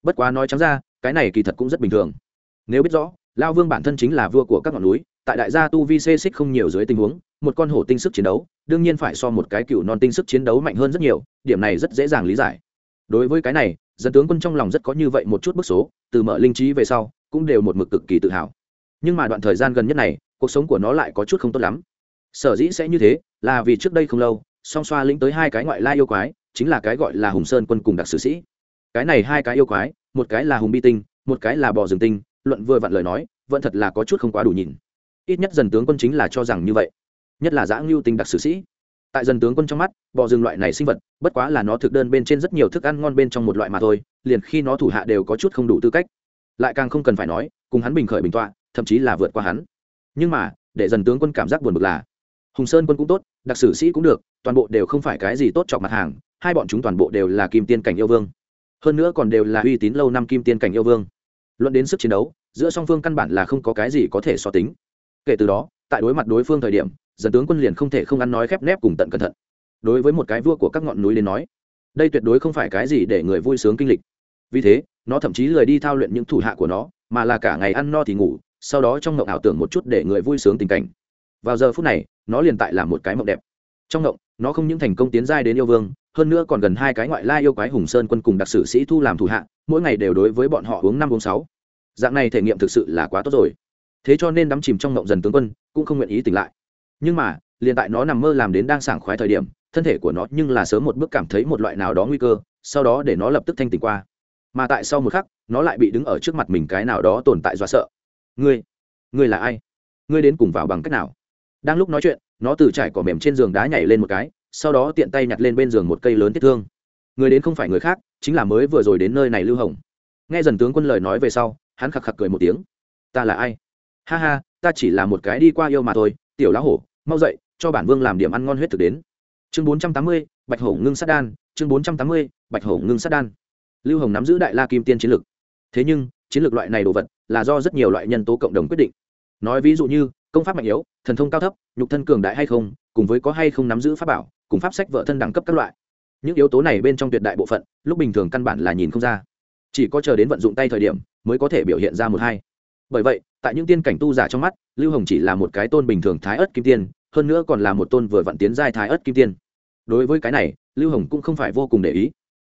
Bất quá nói trắng ra, cái này kỳ thật cũng rất bình thường. Nếu biết rõ, lao vương bản thân chính là vua của các ngọn núi, tại đại gia tu vi xê xích không nhiều dưới tình huống, một con hổ tinh sức chiến đấu, đương nhiên phải so một cái cựu non tinh sức chiến đấu mạnh hơn rất nhiều, điểm này rất dễ dàng lý giải. Đối với cái này, dân tướng quân trong lòng rất có như vậy một chút bức số, từ mở linh trí về sau, cũng đều một mực cực kỳ tự hào. Nhưng mà đoạn thời gian gần nhất này, cuộc sống của nó lại có chút không tốt lắm sở dĩ sẽ như thế, là vì trước đây không lâu, song xoa lĩnh tới hai cái ngoại lai yêu quái, chính là cái gọi là hùng sơn quân cùng đặc sử sĩ. Cái này hai cái yêu quái, một cái là hùng bi tinh, một cái là bò rừng tinh, luận vừa vặn lời nói, vẫn thật là có chút không quá đủ nhìn. Ít nhất dần tướng quân chính là cho rằng như vậy. Nhất là giã ngưu tinh đặc sử sĩ. Tại dần tướng quân trong mắt, bò rừng loại này sinh vật, bất quá là nó thực đơn bên trên rất nhiều thức ăn ngon bên trong một loại mà thôi, liền khi nó thủ hạ đều có chút không đủ tư cách. Lại càng không cần phải nói, cùng hắn bình khởi bình tọa, thậm chí là vượt qua hắn. Nhưng mà, để dần tướng quân cảm giác buồn bực là hùng sơn quân cũng tốt, đặc sử sĩ cũng được, toàn bộ đều không phải cái gì tốt chọc mặt hàng, hai bọn chúng toàn bộ đều là kim tiên cảnh yêu vương. Hơn nữa còn đều là uy tín lâu năm kim tiên cảnh yêu vương. Luận đến sức chiến đấu, giữa song phương căn bản là không có cái gì có thể so tính. Kể từ đó, tại đối mặt đối phương thời điểm dần tướng quân liền không thể không ăn nói khép nép cùng tận cẩn thận. Đối với một cái vua của các ngọn núi đến nói, đây tuyệt đối không phải cái gì để người vui sướng kinh lịch. Vì thế, nó thậm chí lười đi thao luyện những thủ hạ của nó, mà là cả ngày ăn no thì ngủ, sau đó trong ngộng ảo tưởng một chút để người vui sướng tình cảnh vào giờ phút này, nó liền tại là một cái mộng đẹp. Trong mộng, nó không những thành công tiến giai đến yêu vương, hơn nữa còn gần hai cái ngoại lai yêu quái hùng sơn quân cùng đặc sử sĩ thu làm thủ hạ, mỗi ngày đều đối với bọn họ uống năm uống sáu. Dạng này thể nghiệm thực sự là quá tốt rồi. Thế cho nên đắm chìm trong mộng dần tướng quân, cũng không nguyện ý tỉnh lại. Nhưng mà, liền tại nó nằm mơ làm đến đang sảng khoái thời điểm, thân thể của nó nhưng là sớm một bước cảm thấy một loại nào đó nguy cơ, sau đó để nó lập tức thanh tỉnh qua. Mà tại sau một khắc, nó lại bị đứng ở trước mặt mình cái nào đó tồn tại do sợ. Ngươi ngươi là ai? Ngươi đến cùng vào bằng cách nào? Đang lúc nói chuyện, nó từ trải cỏ mềm trên giường đá nhảy lên một cái, sau đó tiện tay nhặt lên bên giường một cây lớn tiết thương. Người đến không phải người khác, chính là mới vừa rồi đến nơi này lưu hồng. Nghe dần tướng quân lời nói về sau, hắn khạc khạc cười một tiếng. Ta là ai? Ha ha, ta chỉ là một cái đi qua yêu mà thôi, tiểu lá hổ, mau dậy, cho bản vương làm điểm ăn ngon huyết thực đến. Chương bốn trăm tám mươi, bạch hổ ngưng sát đan, chương bốn trăm tám mươi, bạch hổ ngưng sát đan. Lưu hồng nắm giữ đại la kim tiên chiến lược thế nhưng, chiến lược loại này đồ vật là do rất nhiều loại nhân tố cộng đồng quyết định. Nói ví dụ như công pháp mạnh yếu, thần thông cao thấp, nhục thân cường đại hay không, cùng với có hay không nắm giữ pháp bảo, cùng pháp sách vợ thân đẳng cấp các loại. Những yếu tố này bên trong tuyệt đại bộ phận, lúc bình thường căn bản là nhìn không ra. Chỉ có chờ đến vận dụng tay thời điểm, mới có thể biểu hiện ra một hai. Bởi vậy, tại những tiên cảnh tu giả trong mắt, lưu hồng chỉ là một cái tôn bình thường thái ớt kim tiên, hơn nữa còn là một tôn vừa vận tiến giai thái ớt kim tiên. Đối với cái này, lưu hồng cũng không phải vô cùng để ý.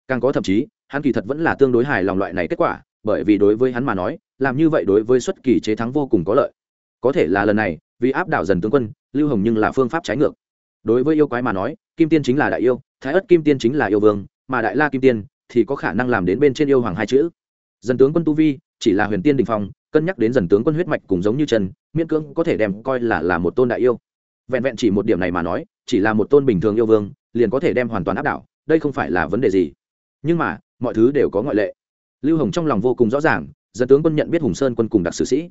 Càng có thậm chí, hắn kỳ thật vẫn là tương đối hài lòng loại này kết quả, bởi vì đối với hắn mà nói, làm như vậy đối với xuất kỳ chế thắng vô cùng có lợi có thể là lần này, vì áp đảo dần tướng quân, lưu hồng nhưng là phương pháp trái ngược. Đối với yêu quái mà nói, kim tiên chính là đại yêu, thái ất kim tiên chính là yêu vương, mà đại la kim tiên thì có khả năng làm đến bên trên yêu hoàng hai chữ. Dần tướng quân tu vi chỉ là huyền tiên đình phong, cân nhắc đến dần tướng quân huyết mạch cùng giống như trần, miễn cưỡng có thể đem coi là là một tôn đại yêu. Vẹn vẹn chỉ một điểm này mà nói, chỉ là một tôn bình thường yêu vương, liền có thể đem hoàn toàn áp đảo, đây không phải là vấn đề gì. Nhưng mà, mọi thứ đều có ngoại lệ. Lưu hồng trong lòng vô cùng rõ ràng dân tướng quân nhận biết hùng sơn quân cùng đặc sử sĩ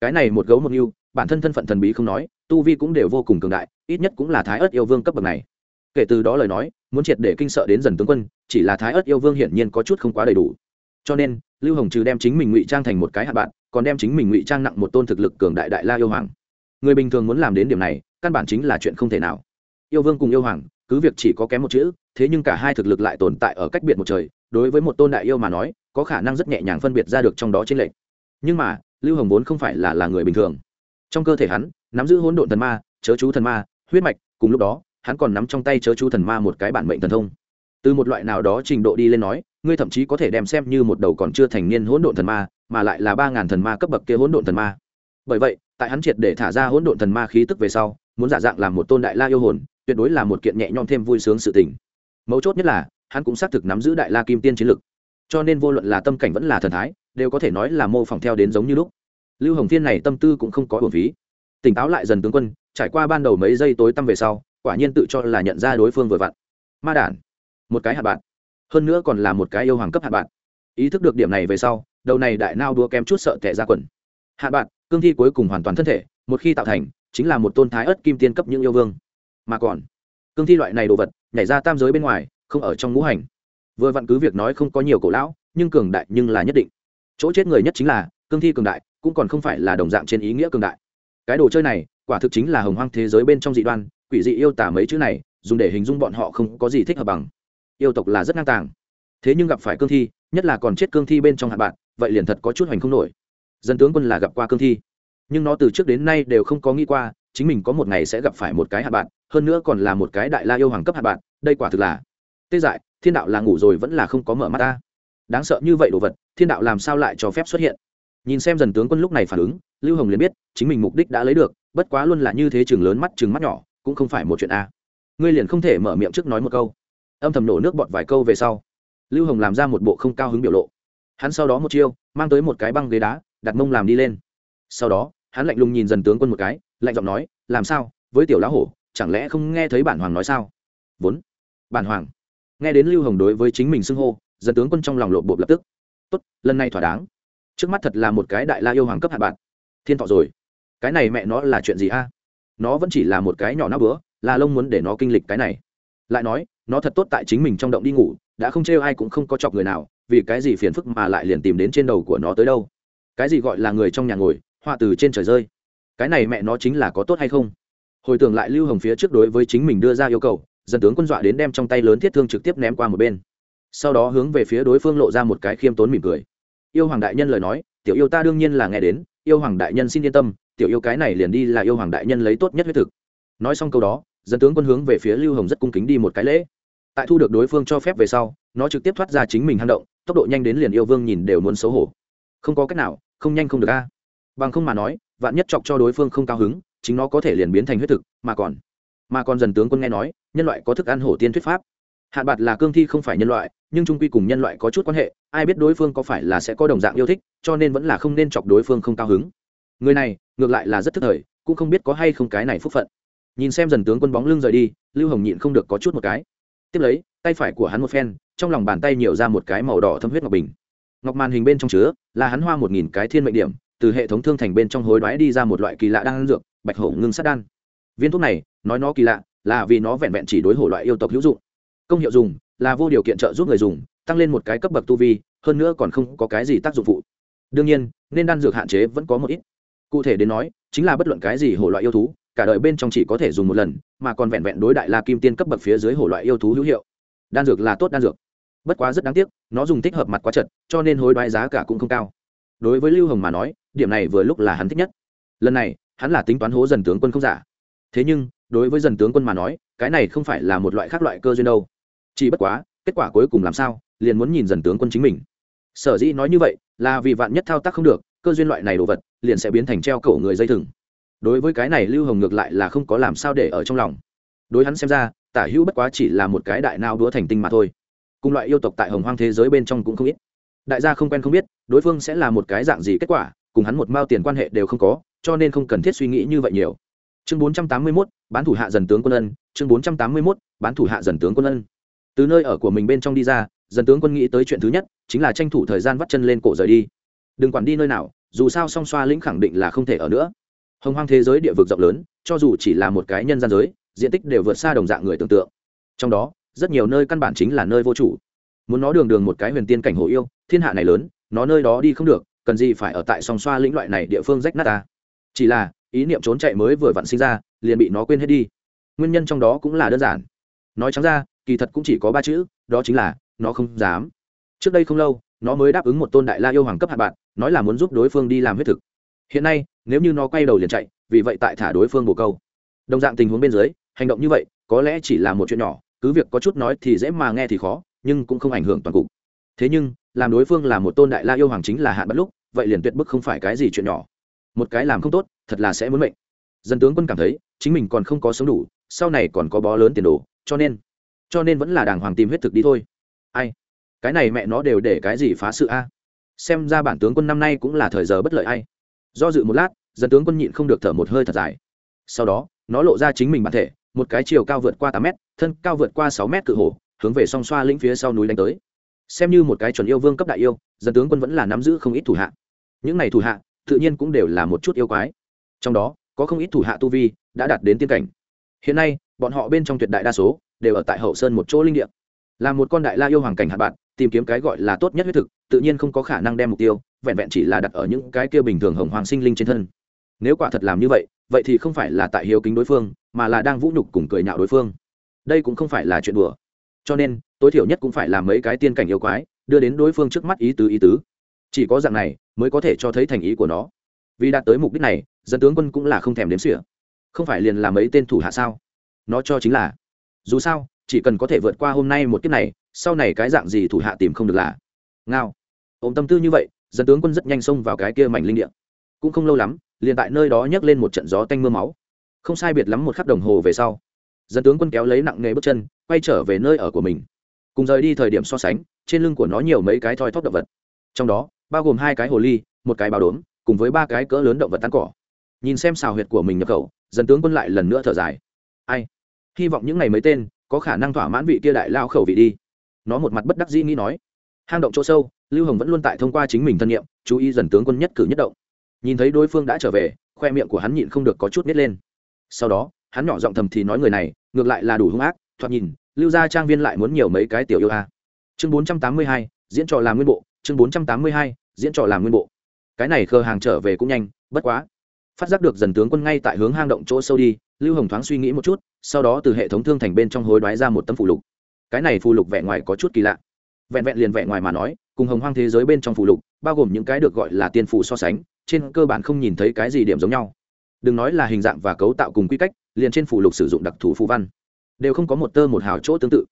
cái này một gấu một yêu, bản thân thân phận thần bí không nói, tu vi cũng đều vô cùng cường đại, ít nhất cũng là thái ớt yêu vương cấp bậc này. Kể từ đó lời nói, muốn triệt để kinh sợ đến dần tướng quân, chỉ là thái ớt yêu vương hiển nhiên có chút không quá đầy đủ. Cho nên, lưu hồng trừ đem chính mình ngụy trang thành một cái hạ bạn, còn đem chính mình ngụy trang nặng một tôn thực lực cường đại đại la yêu hoàng. Người bình thường muốn làm đến điểm này, căn bản chính là chuyện không thể nào. Yêu vương cùng yêu hoàng, cứ việc chỉ có kém một chữ, thế nhưng cả hai thực lực lại tồn tại ở cách biệt một trời, đối với một tôn đại yêu mà nói, có khả năng rất nhẹ nhàng phân biệt ra được trong đó trên lệnh nhưng mà lưu hồng vốn không phải là là người bình thường. Trong cơ thể hắn, nắm giữ hỗn độn thần ma, chớ chú thần ma, huyết mạch, cùng lúc đó, hắn còn nắm trong tay chớ chú thần ma một cái bản mệnh thần thông. Từ một loại nào đó trình độ đi lên nói, ngươi thậm chí có thể đem xem như một đầu còn chưa thành niên hỗn độn thần ma, mà lại là ba ngàn thần ma cấp bậc kia hỗn độn thần ma. Bởi vậy, tại hắn triệt để thả ra hỗn độn thần ma khí tức về sau, muốn giả dạng làm một tôn đại la yêu hồn, tuyệt đối là một kiện nhẹ nhõm thêm vui sướng sự tình. Mấu chốt nhất là, hắn cũng xác thực nắm giữ đại la kim tiên chiến lực cho nên vô luận là tâm cảnh vẫn là thần thái, đều có thể nói là mô phỏng theo đến giống như lúc. Lưu hồng phiên này tâm tư cũng không có hồn phí. Tỉnh táo lại dần tướng quân, trải qua ban đầu mấy giây tối tăm về sau, quả nhiên tự cho là nhận ra đối phương vừa vặn. Ma đản, một cái hạt bạn. Hơn nữa còn là một cái yêu hoàng cấp hạt bạn. Ý thức được điểm này về sau, đầu này đại nao đua kém chút sợ tệ ra quần. Hạt bạn, cương thi cuối cùng hoàn toàn thân thể, một khi tạo thành, chính là một tôn thái ớt kim tiên cấp những yêu vương. Mà còn, cương thi loại này đồ vật, nhảy ra tam giới bên ngoài, không ở trong ngũ hành vừa vặn cứ việc nói không có nhiều cổ lão, nhưng cường đại nhưng là nhất định. Chỗ chết người nhất chính là cương thi cường đại, cũng còn không phải là đồng dạng trên ý nghĩa cường đại. Cái đồ chơi này, quả thực chính là hồng hoang thế giới bên trong dị đoan, quỷ dị yêu tả mấy chữ này, dùng để hình dung bọn họ không có gì thích hợp bằng. Yêu tộc là rất ngang tàng. Thế nhưng gặp phải cương thi, nhất là còn chết cương thi bên trong hạ bạn, vậy liền thật có chút hoành không nổi. Dân tướng quân là gặp qua cương thi, nhưng nó từ trước đến nay đều không có nghĩ qua, chính mình có một ngày sẽ gặp phải một cái hạ bạn, hơn nữa còn là một cái đại la yêu hoàng cấp hạ bạn, đây quả thực là tê dại thiên đạo là ngủ rồi vẫn là không có mở mắt ta. Đáng sợ như vậy đồ vật, thiên đạo làm sao lại cho phép xuất hiện? Nhìn xem dần tướng quân lúc này phản ứng, lưu hồng liền biết, chính mình mục đích đã lấy được, bất quá luôn là như thế chừng lớn mắt chừng mắt nhỏ, cũng không phải một chuyện a. Ngươi liền không thể mở miệng trước nói một câu. Âm thầm nổ nước bọt vài câu về sau, lưu hồng làm ra một bộ không cao hứng biểu lộ. Hắn sau đó một chiêu, mang tới một cái băng ghế đá, đặt mông làm đi lên. Sau đó, hắn lạnh lùng nhìn dần tướng quân một cái, lạnh giọng nói, làm sao? Với tiểu lão hổ, chẳng lẽ không nghe thấy bản hoàng nói sao? Vốn. Bản hoàng? Nghe đến lưu hồng đối với chính mình xưng hô dân tướng quân trong lòng lộ bộp lập tức. Tốt, lần này thỏa đáng. Trước mắt thật là một cái đại la yêu hoàng cấp hạ bạn. Thiên thọ rồi. Cái này mẹ nó là chuyện gì a? Nó vẫn chỉ là một cái nhỏ nắp bữa là lông muốn để nó kinh lịch cái này. Lại nói, nó thật tốt tại chính mình trong động đi ngủ, đã không trêu ai cũng không có chọc người nào, vì cái gì phiền phức mà lại liền tìm đến trên đầu của nó tới đâu? Cái gì gọi là người trong nhà ngồi, họa từ trên trời rơi? Cái này mẹ nó chính là có tốt hay không? Hồi tưởng lại lưu hồng phía trước đối với chính mình đưa ra yêu cầu dân tướng quân dọa đến đem trong tay lớn thiết thương trực tiếp ném qua một bên. Sau đó hướng về phía đối phương lộ ra một cái khiêm tốn mỉm cười. Yêu hoàng đại nhân lời nói, tiểu yêu ta đương nhiên là nghe đến, yêu hoàng đại nhân xin yên tâm, tiểu yêu cái này liền đi là yêu hoàng đại nhân lấy tốt nhất huyết thực. Nói xong câu đó, dân tướng quân hướng về phía lưu hồng rất cung kính đi một cái lễ. Tại thu được đối phương cho phép về sau, nó trực tiếp thoát ra chính mình hang động, tốc độ nhanh đến liền yêu vương nhìn đều muốn xấu hổ. Không có cách nào, không nhanh không được a. Bằng không mà nói, vạn nhất chọc cho đối phương không cao hứng, chính nó có thể liền biến thành huyết thực, mà còn mà còn dần tướng quân nghe nói, nhân loại có thức ăn hổ tiên thuyết pháp. Hạn bạc là cương thi không phải nhân loại, nhưng trung quy cùng nhân loại có chút quan hệ, ai biết đối phương có phải là sẽ có đồng dạng yêu thích, cho nên vẫn là không nên chọc đối phương không cao hứng. Người này, ngược lại là rất thức thời, cũng không biết có hay không cái này phúc phận. Nhìn xem dần tướng quân bóng lưng rời đi, lưu hồng nhịn không được có chút một cái. Tiếp lấy, tay phải của hắn một phen, trong lòng bàn tay nhiều ra một cái màu đỏ thâm huyết ngọc bình. Ngọc màn hình bên trong chứa, là hắn hoa một nghìn cái thiên mệnh điểm, từ hệ thống thương thành bên trong hối đoái đi ra một loại kỳ lạ đan dược, bạch hổ ngưng sát đan viên thuốc này, nói nó kỳ lạ, là vì nó vẹn vẹn chỉ đối hổ loại yêu tộc hữu dụng. Công hiệu dùng, là vô điều kiện trợ giúp người dùng, tăng lên một cái cấp bậc tu vi, hơn nữa còn không có cái gì tác dụng phụ. Đương nhiên, nên đan dược hạn chế vẫn có một ít. Cụ thể đến nói, chính là bất luận cái gì hổ loại yêu thú, cả đời bên trong chỉ có thể dùng một lần, mà còn vẹn vẹn đối đại la kim tiên cấp bậc phía dưới hổ loại yêu thú hữu hiệu. Đan dược là tốt đan dược. Bất quá rất đáng tiếc, nó dùng thích hợp mặt quá chật, cho nên hối đoái giá cả cũng không cao. Đối với lưu hồng mà nói, điểm này vừa lúc là hắn thích nhất. Lần này, hắn là tính toán hố dần tướng quân không giả thế nhưng, đối với dần tướng quân mà nói, cái này không phải là một loại khác loại cơ duyên đâu. Chỉ bất quá, kết quả cuối cùng làm sao, liền muốn nhìn dần tướng quân chính mình. Sở dĩ nói như vậy, là vì vạn nhất thao tác không được, cơ duyên loại này đồ vật, liền sẽ biến thành treo cổ người dây thừng. Đối với cái này lưu hồng ngược lại là không có làm sao để ở trong lòng. Đối hắn xem ra, tả hữu bất quá chỉ là một cái đại nao đũa thành tinh mà thôi. Cùng loại yêu tộc tại hồng hoang thế giới bên trong cũng không ít. Đại gia không quen không biết, đối phương sẽ là một cái dạng gì kết quả, cùng hắn một mao tiền quan hệ đều không có, cho nên không cần thiết suy nghĩ như vậy nhiều chương bốn trăm tám mươi 481, bán thủ hạ dần tướng quân ân. Chương bốn trăm tám mươi 481, bán thủ hạ dần tướng quân ân. Từ nơi ở của mình bên trong đi ra dần tướng quân nghĩ tới chuyện thứ nhất chính là tranh thủ thời gian vắt chân lên cổ rời đi. Đừng quản đi nơi nào dù sao song xoa lĩnh khẳng định là không thể ở nữa. Hồng hoang thế giới địa vực rộng lớn cho dù chỉ là một cái nhân gian giới diện tích đều vượt xa đồng dạng người tưởng tượng. Trong đó rất nhiều nơi căn bản chính là nơi vô chủ. Muốn nó đường đường một cái huyền tiên cảnh hồ yêu thiên hạ này lớn nó nơi đó đi không được cần gì phải ở tại song xoa lĩnh loại này địa phương rách nát ta? Chỉ là ý niệm trốn chạy mới vừa vặn sinh ra, liền bị nó quên hết đi. Nguyên nhân trong đó cũng là đơn giản. Nói trắng ra, kỳ thật cũng chỉ có ba chữ, đó chính là, nó không dám. Trước đây không lâu, nó mới đáp ứng một tôn đại la yêu hoàng cấp hạt bạn, nói là muốn giúp đối phương đi làm huyết thực. Hiện nay, nếu như nó quay đầu liền chạy, vì vậy tại thả đối phương bồ câu. Đồng dạng tình huống bên dưới, hành động như vậy, có lẽ chỉ là một chuyện nhỏ, cứ việc có chút nói thì dễ mà nghe thì khó, nhưng cũng không ảnh hưởng toàn cục. Thế nhưng, làm đối phương là một tôn đại la yêu hoàng chính là hạn bắt lúc, vậy liền tuyệt bức không phải cái gì chuyện nhỏ một cái làm không tốt, thật là sẽ muốn mệnh. Dân tướng quân cảm thấy, chính mình còn không có sống đủ, sau này còn có bó lớn tiền đồ, cho nên cho nên vẫn là đàng hoàng tìm huyết thực đi thôi. Ai? Cái này mẹ nó đều để cái gì phá sự a? Xem ra bản tướng quân năm nay cũng là thời giờ bất lợi ai. Do dự một lát, dân tướng quân nhịn không được thở một hơi thật dài. Sau đó, nó lộ ra chính mình bản thể, một cái chiều cao vượt qua tám mét, thân cao vượt qua sáu mét cự hổ, hướng về song xoa lĩnh phía sau núi đánh tới. Xem như một cái chuẩn yêu vương cấp đại yêu, dân tướng quân vẫn là nắm giữ không ít thủ hạ. Những này thủ hạ tự nhiên cũng đều là một chút yêu quái. Trong đó, có không ít thủ hạ tu vi đã đạt đến tiên cảnh. Hiện nay, bọn họ bên trong tuyệt đại đa số đều ở tại hậu sơn một chỗ linh địa. Là một con đại la yêu hoàng cảnh hạt bạn, tìm kiếm cái gọi là tốt nhất huyết thực, tự nhiên không có khả năng đem mục tiêu, vẹn vẹn chỉ là đặt ở những cái kia bình thường hồng hoàng sinh linh trên thân. Nếu quả thật làm như vậy vậy thì không phải là tại hiếu kính đối phương, mà là đang vũ nhục cùng cười nhạo đối phương. Đây cũng không phải là chuyện đùa. Cho nên, tối thiểu nhất cũng phải làm mấy cái tiên cảnh yêu quái, đưa đến đối phương trước mắt ý tứ ý tứ chỉ có dạng này mới có thể cho thấy thành ý của nó. Vì đạt tới mục đích này, dân tướng quân cũng là không thèm đếm xỉa. Không phải liền là mấy tên thủ hạ sao? Nó cho chính là, dù sao, chỉ cần có thể vượt qua hôm nay một kiếp này, sau này cái dạng gì thủ hạ tìm không được là ngao. Ôm tâm tư như vậy, dân tướng quân rất nhanh xông vào cái kia mảnh linh địa. Cũng không lâu lắm, liền tại nơi đó nhấc lên một trận gió tanh mưa máu. Không sai biệt lắm một khắc đồng hồ về sau, dân tướng quân kéo lấy nặng nghề bước chân, quay trở về nơi ở của mình. Cùng rời đi thời điểm so sánh, trên lưng của nó nhiều mấy cái thoi thóp động vật trong đó, bao gồm hai cái hồ ly, một cái bao đốm, cùng với ba cái cỡ lớn động vật tan cỏ. Nhìn xem xào huyệt của mình nhập khẩu, dân tướng quân lại lần nữa thở dài. Ai? Hy vọng những ngày mấy tên có khả năng thỏa mãn vị kia đại lao khẩu vị đi. Nó một mặt bất đắc dĩ nghĩ nói. Hang động chỗ sâu, lưu hồng vẫn luôn tại thông qua chính mình thân nhiệm, chú ý dần tướng quân nhất cử nhất động. Nhìn thấy đối phương đã trở về, khoe miệng của hắn nhịn không được có chút nít lên. Sau đó, hắn nhỏ giọng thầm thì nói người này, ngược lại là đủ hung ác, thoạt nhìn, lưu gia trang viên lại muốn nhiều mấy cái tiểu yêu a. Chương bốn trăm tám mươi hai, diễn trò làm nguyên bộ chương bốn trăm tám mươi hai, diễn trò làm nguyên bộ. Cái này khờ hàng trở về cũng nhanh, bất quá. Phát giác được dần tướng quân ngay tại hướng hang động chỗ sâu đi, lưu hồng thoáng suy nghĩ một chút, sau đó từ hệ thống thương thành bên trong hối đoái ra một tấm phụ lục. Cái này phụ lục vẻ ngoài có chút kỳ lạ. Vẹn vẹn liền vẻ ngoài mà nói, cùng hồng hoang thế giới bên trong phụ lục, bao gồm những cái được gọi là tiên phụ so sánh, trên cơ bản không nhìn thấy cái gì điểm giống nhau. Đừng nói là hình dạng và cấu tạo cùng quy cách, liền trên phụ lục sử dụng đặc thù phù văn, đều không có một tơ một hào chỗ tương tự.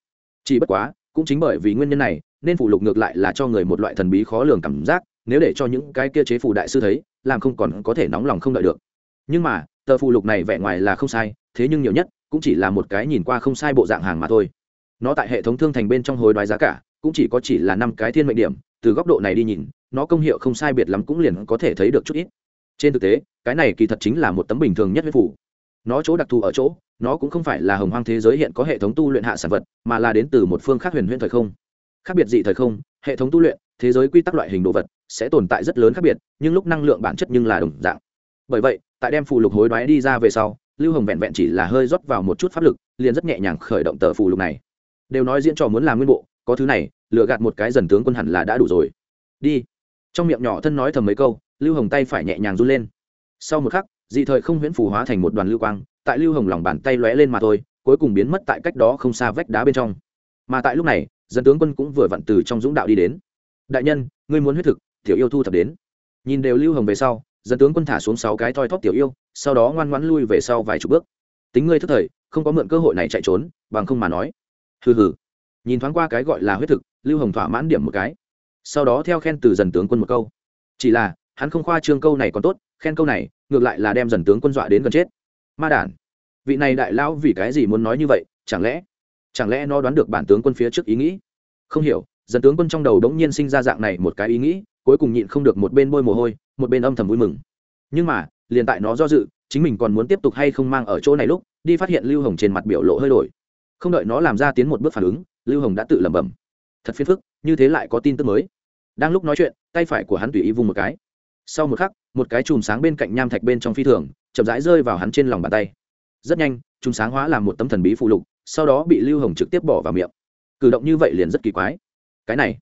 Chỉ bất quá, cũng chính bởi vì nguyên nhân này nên phụ lục ngược lại là cho người một loại thần bí khó lường cảm giác, nếu để cho những cái kia chế phù đại sư thấy, làm không còn có thể nóng lòng không đợi được. Nhưng mà, tờ phụ lục này vẻ ngoài là không sai, thế nhưng nhiều nhất, cũng chỉ là một cái nhìn qua không sai bộ dạng hàng mà thôi. Nó tại hệ thống thương thành bên trong hối đoái giá cả, cũng chỉ có chỉ là năm cái thiên mệnh điểm, từ góc độ này đi nhìn, nó công hiệu không sai biệt lắm cũng liền có thể thấy được chút ít. Trên thực tế, cái này kỳ thật chính là một tấm bình thường nhất huyết phủ nó chỗ đặc thù ở chỗ, nó cũng không phải là hồng hoang thế giới hiện có hệ thống tu luyện hạ sản vật, mà là đến từ một phương khác huyền huyễn thời không khác biệt dị thời không, hệ thống tu luyện, thế giới quy tắc loại hình đồ vật sẽ tồn tại rất lớn khác biệt, nhưng lúc năng lượng bản chất nhưng là đồng dạng. Bởi vậy, tại đem phù lục hối đoái đi ra về sau, lưu hồng vẹn vẹn chỉ là hơi rót vào một chút pháp lực, liền rất nhẹ nhàng khởi động tờ phù lục này. Đều nói diễn trò muốn làm nguyên bộ, có thứ này lựa gạt một cái dần tướng quân hẳn là đã đủ rồi. Đi. Trong miệng nhỏ thân nói thầm mấy câu, lưu hồng tay phải nhẹ nhàng run lên. Sau một khắc, dị thời không huyễn phù hóa thành một đoàn lưu quang, tại lưu hồng lòng bàn tay lóe lên mà thôi, cuối cùng biến mất tại cách đó không xa vách đá bên trong. Mà tại lúc này dân tướng quân cũng vừa vặn từ trong dũng đạo đi đến. Đại nhân, ngươi muốn huyết thực, tiểu yêu thu thập đến. Nhìn đều lưu hồng về sau, dân tướng quân thả xuống sáu cái thoi thóp tiểu yêu, sau đó ngoan ngoãn lui về sau vài chục bước. Tính ngươi thức thời, không có mượn cơ hội này chạy trốn, bằng không mà nói. Hừ hừ. Nhìn thoáng qua cái gọi là huyết thực, lưu hồng thỏa mãn điểm một cái. Sau đó theo khen từ dần tướng quân một câu. Chỉ là, hắn không khoa trương câu này còn tốt, khen câu này, ngược lại là đem dần tướng quân dọa đến gần chết. Ma đản, vị này đại lão vì cái gì muốn nói như vậy, chẳng lẽ chẳng lẽ nó đoán được bản tướng quân phía trước ý nghĩ? Không hiểu dần tướng quân trong đầu đống nhiên sinh ra dạng này một cái ý nghĩ, cuối cùng nhịn không được một bên bôi mồ hôi, một bên âm thầm vui mừng. Nhưng mà, liền tại nó do dự, chính mình còn muốn tiếp tục hay không mang ở chỗ này lúc, đi phát hiện lưu hồng trên mặt biểu lộ hơi đổi. Không đợi nó làm ra tiến một bước phản ứng, lưu hồng đã tự lẩm bẩm. Thật phiền phức, như thế lại có tin tức mới. Đang lúc nói chuyện, tay phải của hắn tùy ý vung một cái. Sau một khắc, một cái chùm sáng bên cạnh nham thạch bên trong phi thường, chậm rãi rơi vào hắn trên lòng bàn tay. Rất nhanh, chùm sáng hóa làm một tấm thần bí phụ lục sau đó bị lưu hồng trực tiếp bỏ vào miệng. Cử động như vậy liền rất kỳ quái. Cái này,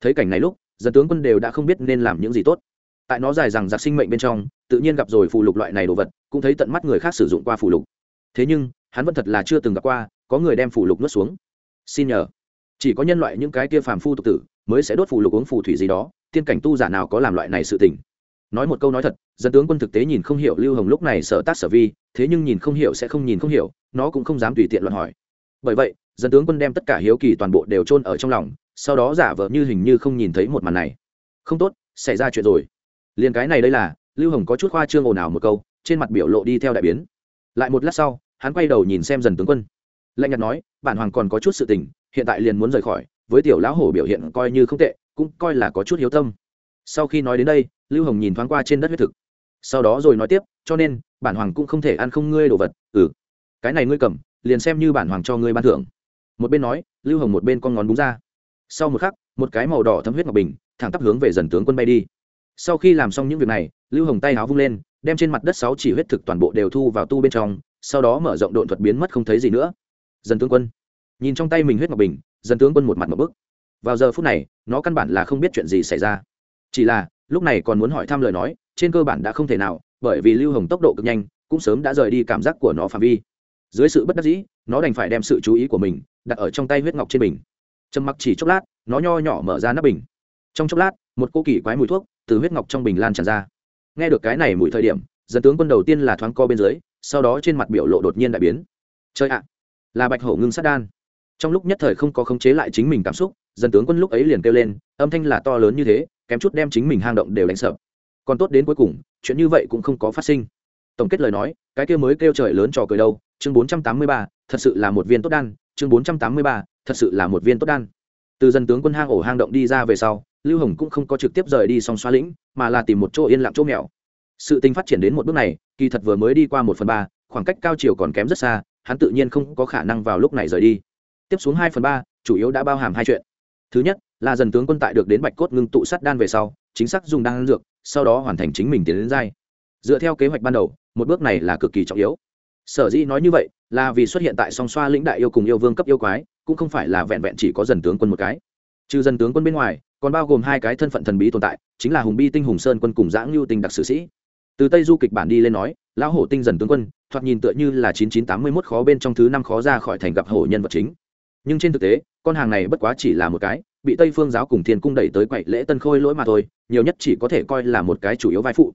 thấy cảnh này lúc, dân tướng quân đều đã không biết nên làm những gì tốt. Tại nó dài rằng giặc sinh mệnh bên trong, tự nhiên gặp rồi phù lục loại này đồ vật, cũng thấy tận mắt người khác sử dụng qua phù lục. Thế nhưng, hắn vẫn thật là chưa từng gặp qua, có người đem phù lục nuốt xuống. Xin nhờ, chỉ có nhân loại những cái kia phàm phu tục tử mới sẽ đốt phù lục uống phù thủy gì đó, tiên cảnh tu giả nào có làm loại này sự tình. Nói một câu nói thật, dân tướng quân thực tế nhìn không hiểu lưu hồng lúc này sợ tác sở vi, thế nhưng nhìn không hiểu sẽ không nhìn không hiểu, nó cũng không dám tùy tiện luận hỏi bởi vậy, dân tướng quân đem tất cả hiếu kỳ toàn bộ đều chôn ở trong lòng, sau đó giả vờ như hình như không nhìn thấy một màn này. Không tốt, xảy ra chuyện rồi. Liền cái này đây là, lưu hồng có chút khoa trương ồn ào một câu, trên mặt biểu lộ đi theo đại biến. Lại một lát sau, hắn quay đầu nhìn xem dần tướng quân. Lạnh nhạt nói, bản hoàng còn có chút sự tình, hiện tại liền muốn rời khỏi, với tiểu lão hổ biểu hiện coi như không tệ, cũng coi là có chút hiếu tâm. Sau khi nói đến đây, lưu hồng nhìn thoáng qua trên đất huyết thực. Sau đó rồi nói tiếp, cho nên, bản hoàng cũng không thể ăn không ngươi đồ vật ừ. Cái này ngươi cầm liền xem như bản hoàng cho ngươi ban thưởng. Một bên nói, lưu hồng một bên con ngón búng ra. Sau một khắc, một cái màu đỏ thấm huyết ngọc bình, thẳng tắp hướng về dần tướng quân bay đi. Sau khi làm xong những việc này, lưu hồng tay háo vung lên, đem trên mặt đất sáu chỉ huyết thực toàn bộ đều thu vào tu bên trong, sau đó mở rộng độn thuật biến mất không thấy gì nữa. Dần tướng quân. Nhìn trong tay mình huyết ngọc bình, dần tướng quân một mặt một bức. Vào giờ phút này, nó căn bản là không biết chuyện gì xảy ra. Chỉ là, lúc này còn muốn hỏi thăm lời nói, trên cơ bản đã không thể nào, bởi vì lưu hồng tốc độ cực nhanh, cũng sớm đã rời đi cảm giác của nó phạm vi dưới sự bất đắc dĩ, nó đành phải đem sự chú ý của mình đặt ở trong tay huyết ngọc trên bình. Trầm mặc chỉ chốc lát, nó nho nhỏ mở ra nắp bình. Trong chốc lát, một cô kỳ quái mùi thuốc từ huyết ngọc trong bình lan tràn ra. Nghe được cái này mùi thời điểm, dân tướng quân đầu tiên là thoáng co bên dưới, sau đó trên mặt biểu lộ đột nhiên đại biến. Chơi ạ, là bạch hổ ngưng sát đan. Trong lúc nhất thời không có khống chế lại chính mình cảm xúc, dân tướng quân lúc ấy liền kêu lên, âm thanh là to lớn như thế, kém chút đem chính mình hang động đều đánh sập. Còn tốt đến cuối cùng, chuyện như vậy cũng không có phát sinh. Tổng kết lời nói, cái kia mới kêu trời lớn trò cười đâu chương bốn trăm tám mươi ba, thật sự là một viên tốt đan, chương bốn trăm tám mươi ba, thật sự là một viên tốt đan. Từ dân tướng quân hang ổ hang động đi ra về sau, lưu hồng cũng không có trực tiếp rời đi song xoa lĩnh, mà là tìm một chỗ yên lặng chỗ mèo. Sự tình phát triển đến một bước này, kỳ thật vừa mới đi qua một phần ba, khoảng cách cao chiều còn kém rất xa, hắn tự nhiên không có khả năng vào lúc này rời đi. Tiếp xuống hai phần ba, chủ yếu đã bao hàm hai chuyện. Thứ nhất, là dần tướng quân tại được đến bạch cốt ngưng tụ sắt đan về sau, chính xác dùng đan dược, sau đó hoàn thành chính mình tiến đến giai. Dựa theo kế hoạch ban đầu, một bước này là cực kỳ trọng yếu sở dĩ nói như vậy là vì xuất hiện tại song xoa lĩnh đại yêu cùng yêu vương cấp yêu quái, cũng không phải là vẹn vẹn chỉ có dần tướng quân một cái. Trừ dần tướng quân bên ngoài, còn bao gồm hai cái thân phận thần bí tồn tại, chính là hùng bi tinh hùng sơn quân cùng giã ngưu tinh đặc sử sĩ. Từ tây du kịch bản đi lên nói, lão hổ tinh dần tướng quân, thoạt nhìn tựa như là chín chín tám mươi mốt khó bên trong thứ năm khó ra khỏi thành gặp hổ nhân vật chính. Nhưng trên thực tế, con hàng này bất quá chỉ là một cái, bị tây phương giáo cùng thiên cung đẩy tới quậy lễ tân khôi lỗi mà thôi, nhiều nhất chỉ có thể coi là một cái chủ yếu vai phụ.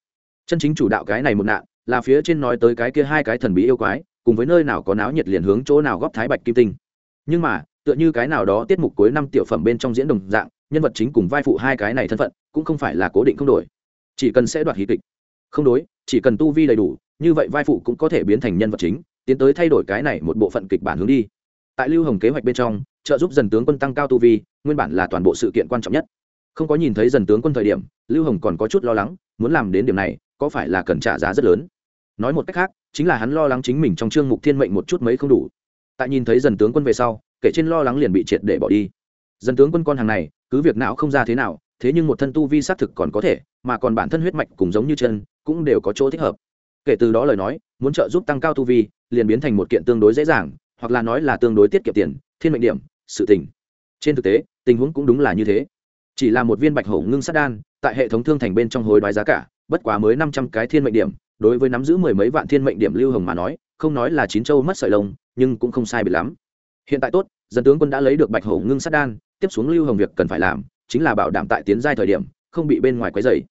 Chân chính chủ đạo cái này một nạn là phía trên nói tới cái kia hai cái thần bí yêu quái, cùng với nơi nào có náo nhiệt liền hướng chỗ nào góp thái bạch kim tinh. Nhưng mà, tựa như cái nào đó tiết mục cuối năm tiểu phẩm bên trong diễn đồng dạng, nhân vật chính cùng vai phụ hai cái này thân phận, cũng không phải là cố định không đổi. Chỉ cần sẽ đoạt hí kịch. Không đối, chỉ cần tu vi đầy đủ, như vậy vai phụ cũng có thể biến thành nhân vật chính, tiến tới thay đổi cái này một bộ phận kịch bản hướng đi. Tại lưu hồng kế hoạch bên trong, trợ giúp dần tướng quân tăng cao tu vi, nguyên bản là toàn bộ sự kiện quan trọng nhất. Không có nhìn thấy dần tướng quân thời điểm, lưu hồng còn có chút lo lắng, muốn làm đến điểm này, có phải là cần trả giá rất lớn? Nói một cách khác, chính là hắn lo lắng chính mình trong chương mục thiên mệnh một chút mấy không đủ. Tại nhìn thấy dần tướng quân về sau kể trên lo lắng liền bị triệt để bỏ đi. Dần tướng quân con hàng này, cứ việc não không ra thế nào, thế nhưng một thân tu vi xác thực còn có thể, mà còn bản thân huyết mạch cùng giống như chân, cũng đều có chỗ thích hợp. Kể từ đó lời nói, muốn trợ giúp tăng cao tu vi, liền biến thành một kiện tương đối dễ dàng, hoặc là nói là tương đối tiết kiệm tiền, thiên mệnh điểm, sự tình. Trên thực tế, tình huống cũng đúng là như thế. Chỉ là một viên bạch hổ ngưng sát đan, tại hệ thống thương thành bên trong hối đoái giá cả, bất quá mới năm trăm cái thiên mệnh điểm đối với nắm giữ mười mấy vạn thiên mệnh điểm lưu hồng mà nói, không nói là chín châu mất sợi lông, nhưng cũng không sai bị lắm. Hiện tại tốt, dân tướng quân đã lấy được bạch hổ ngưng sát đan, tiếp xuống lưu hồng việc cần phải làm, chính là bảo đảm tại tiến giai thời điểm, không bị bên ngoài quấy dày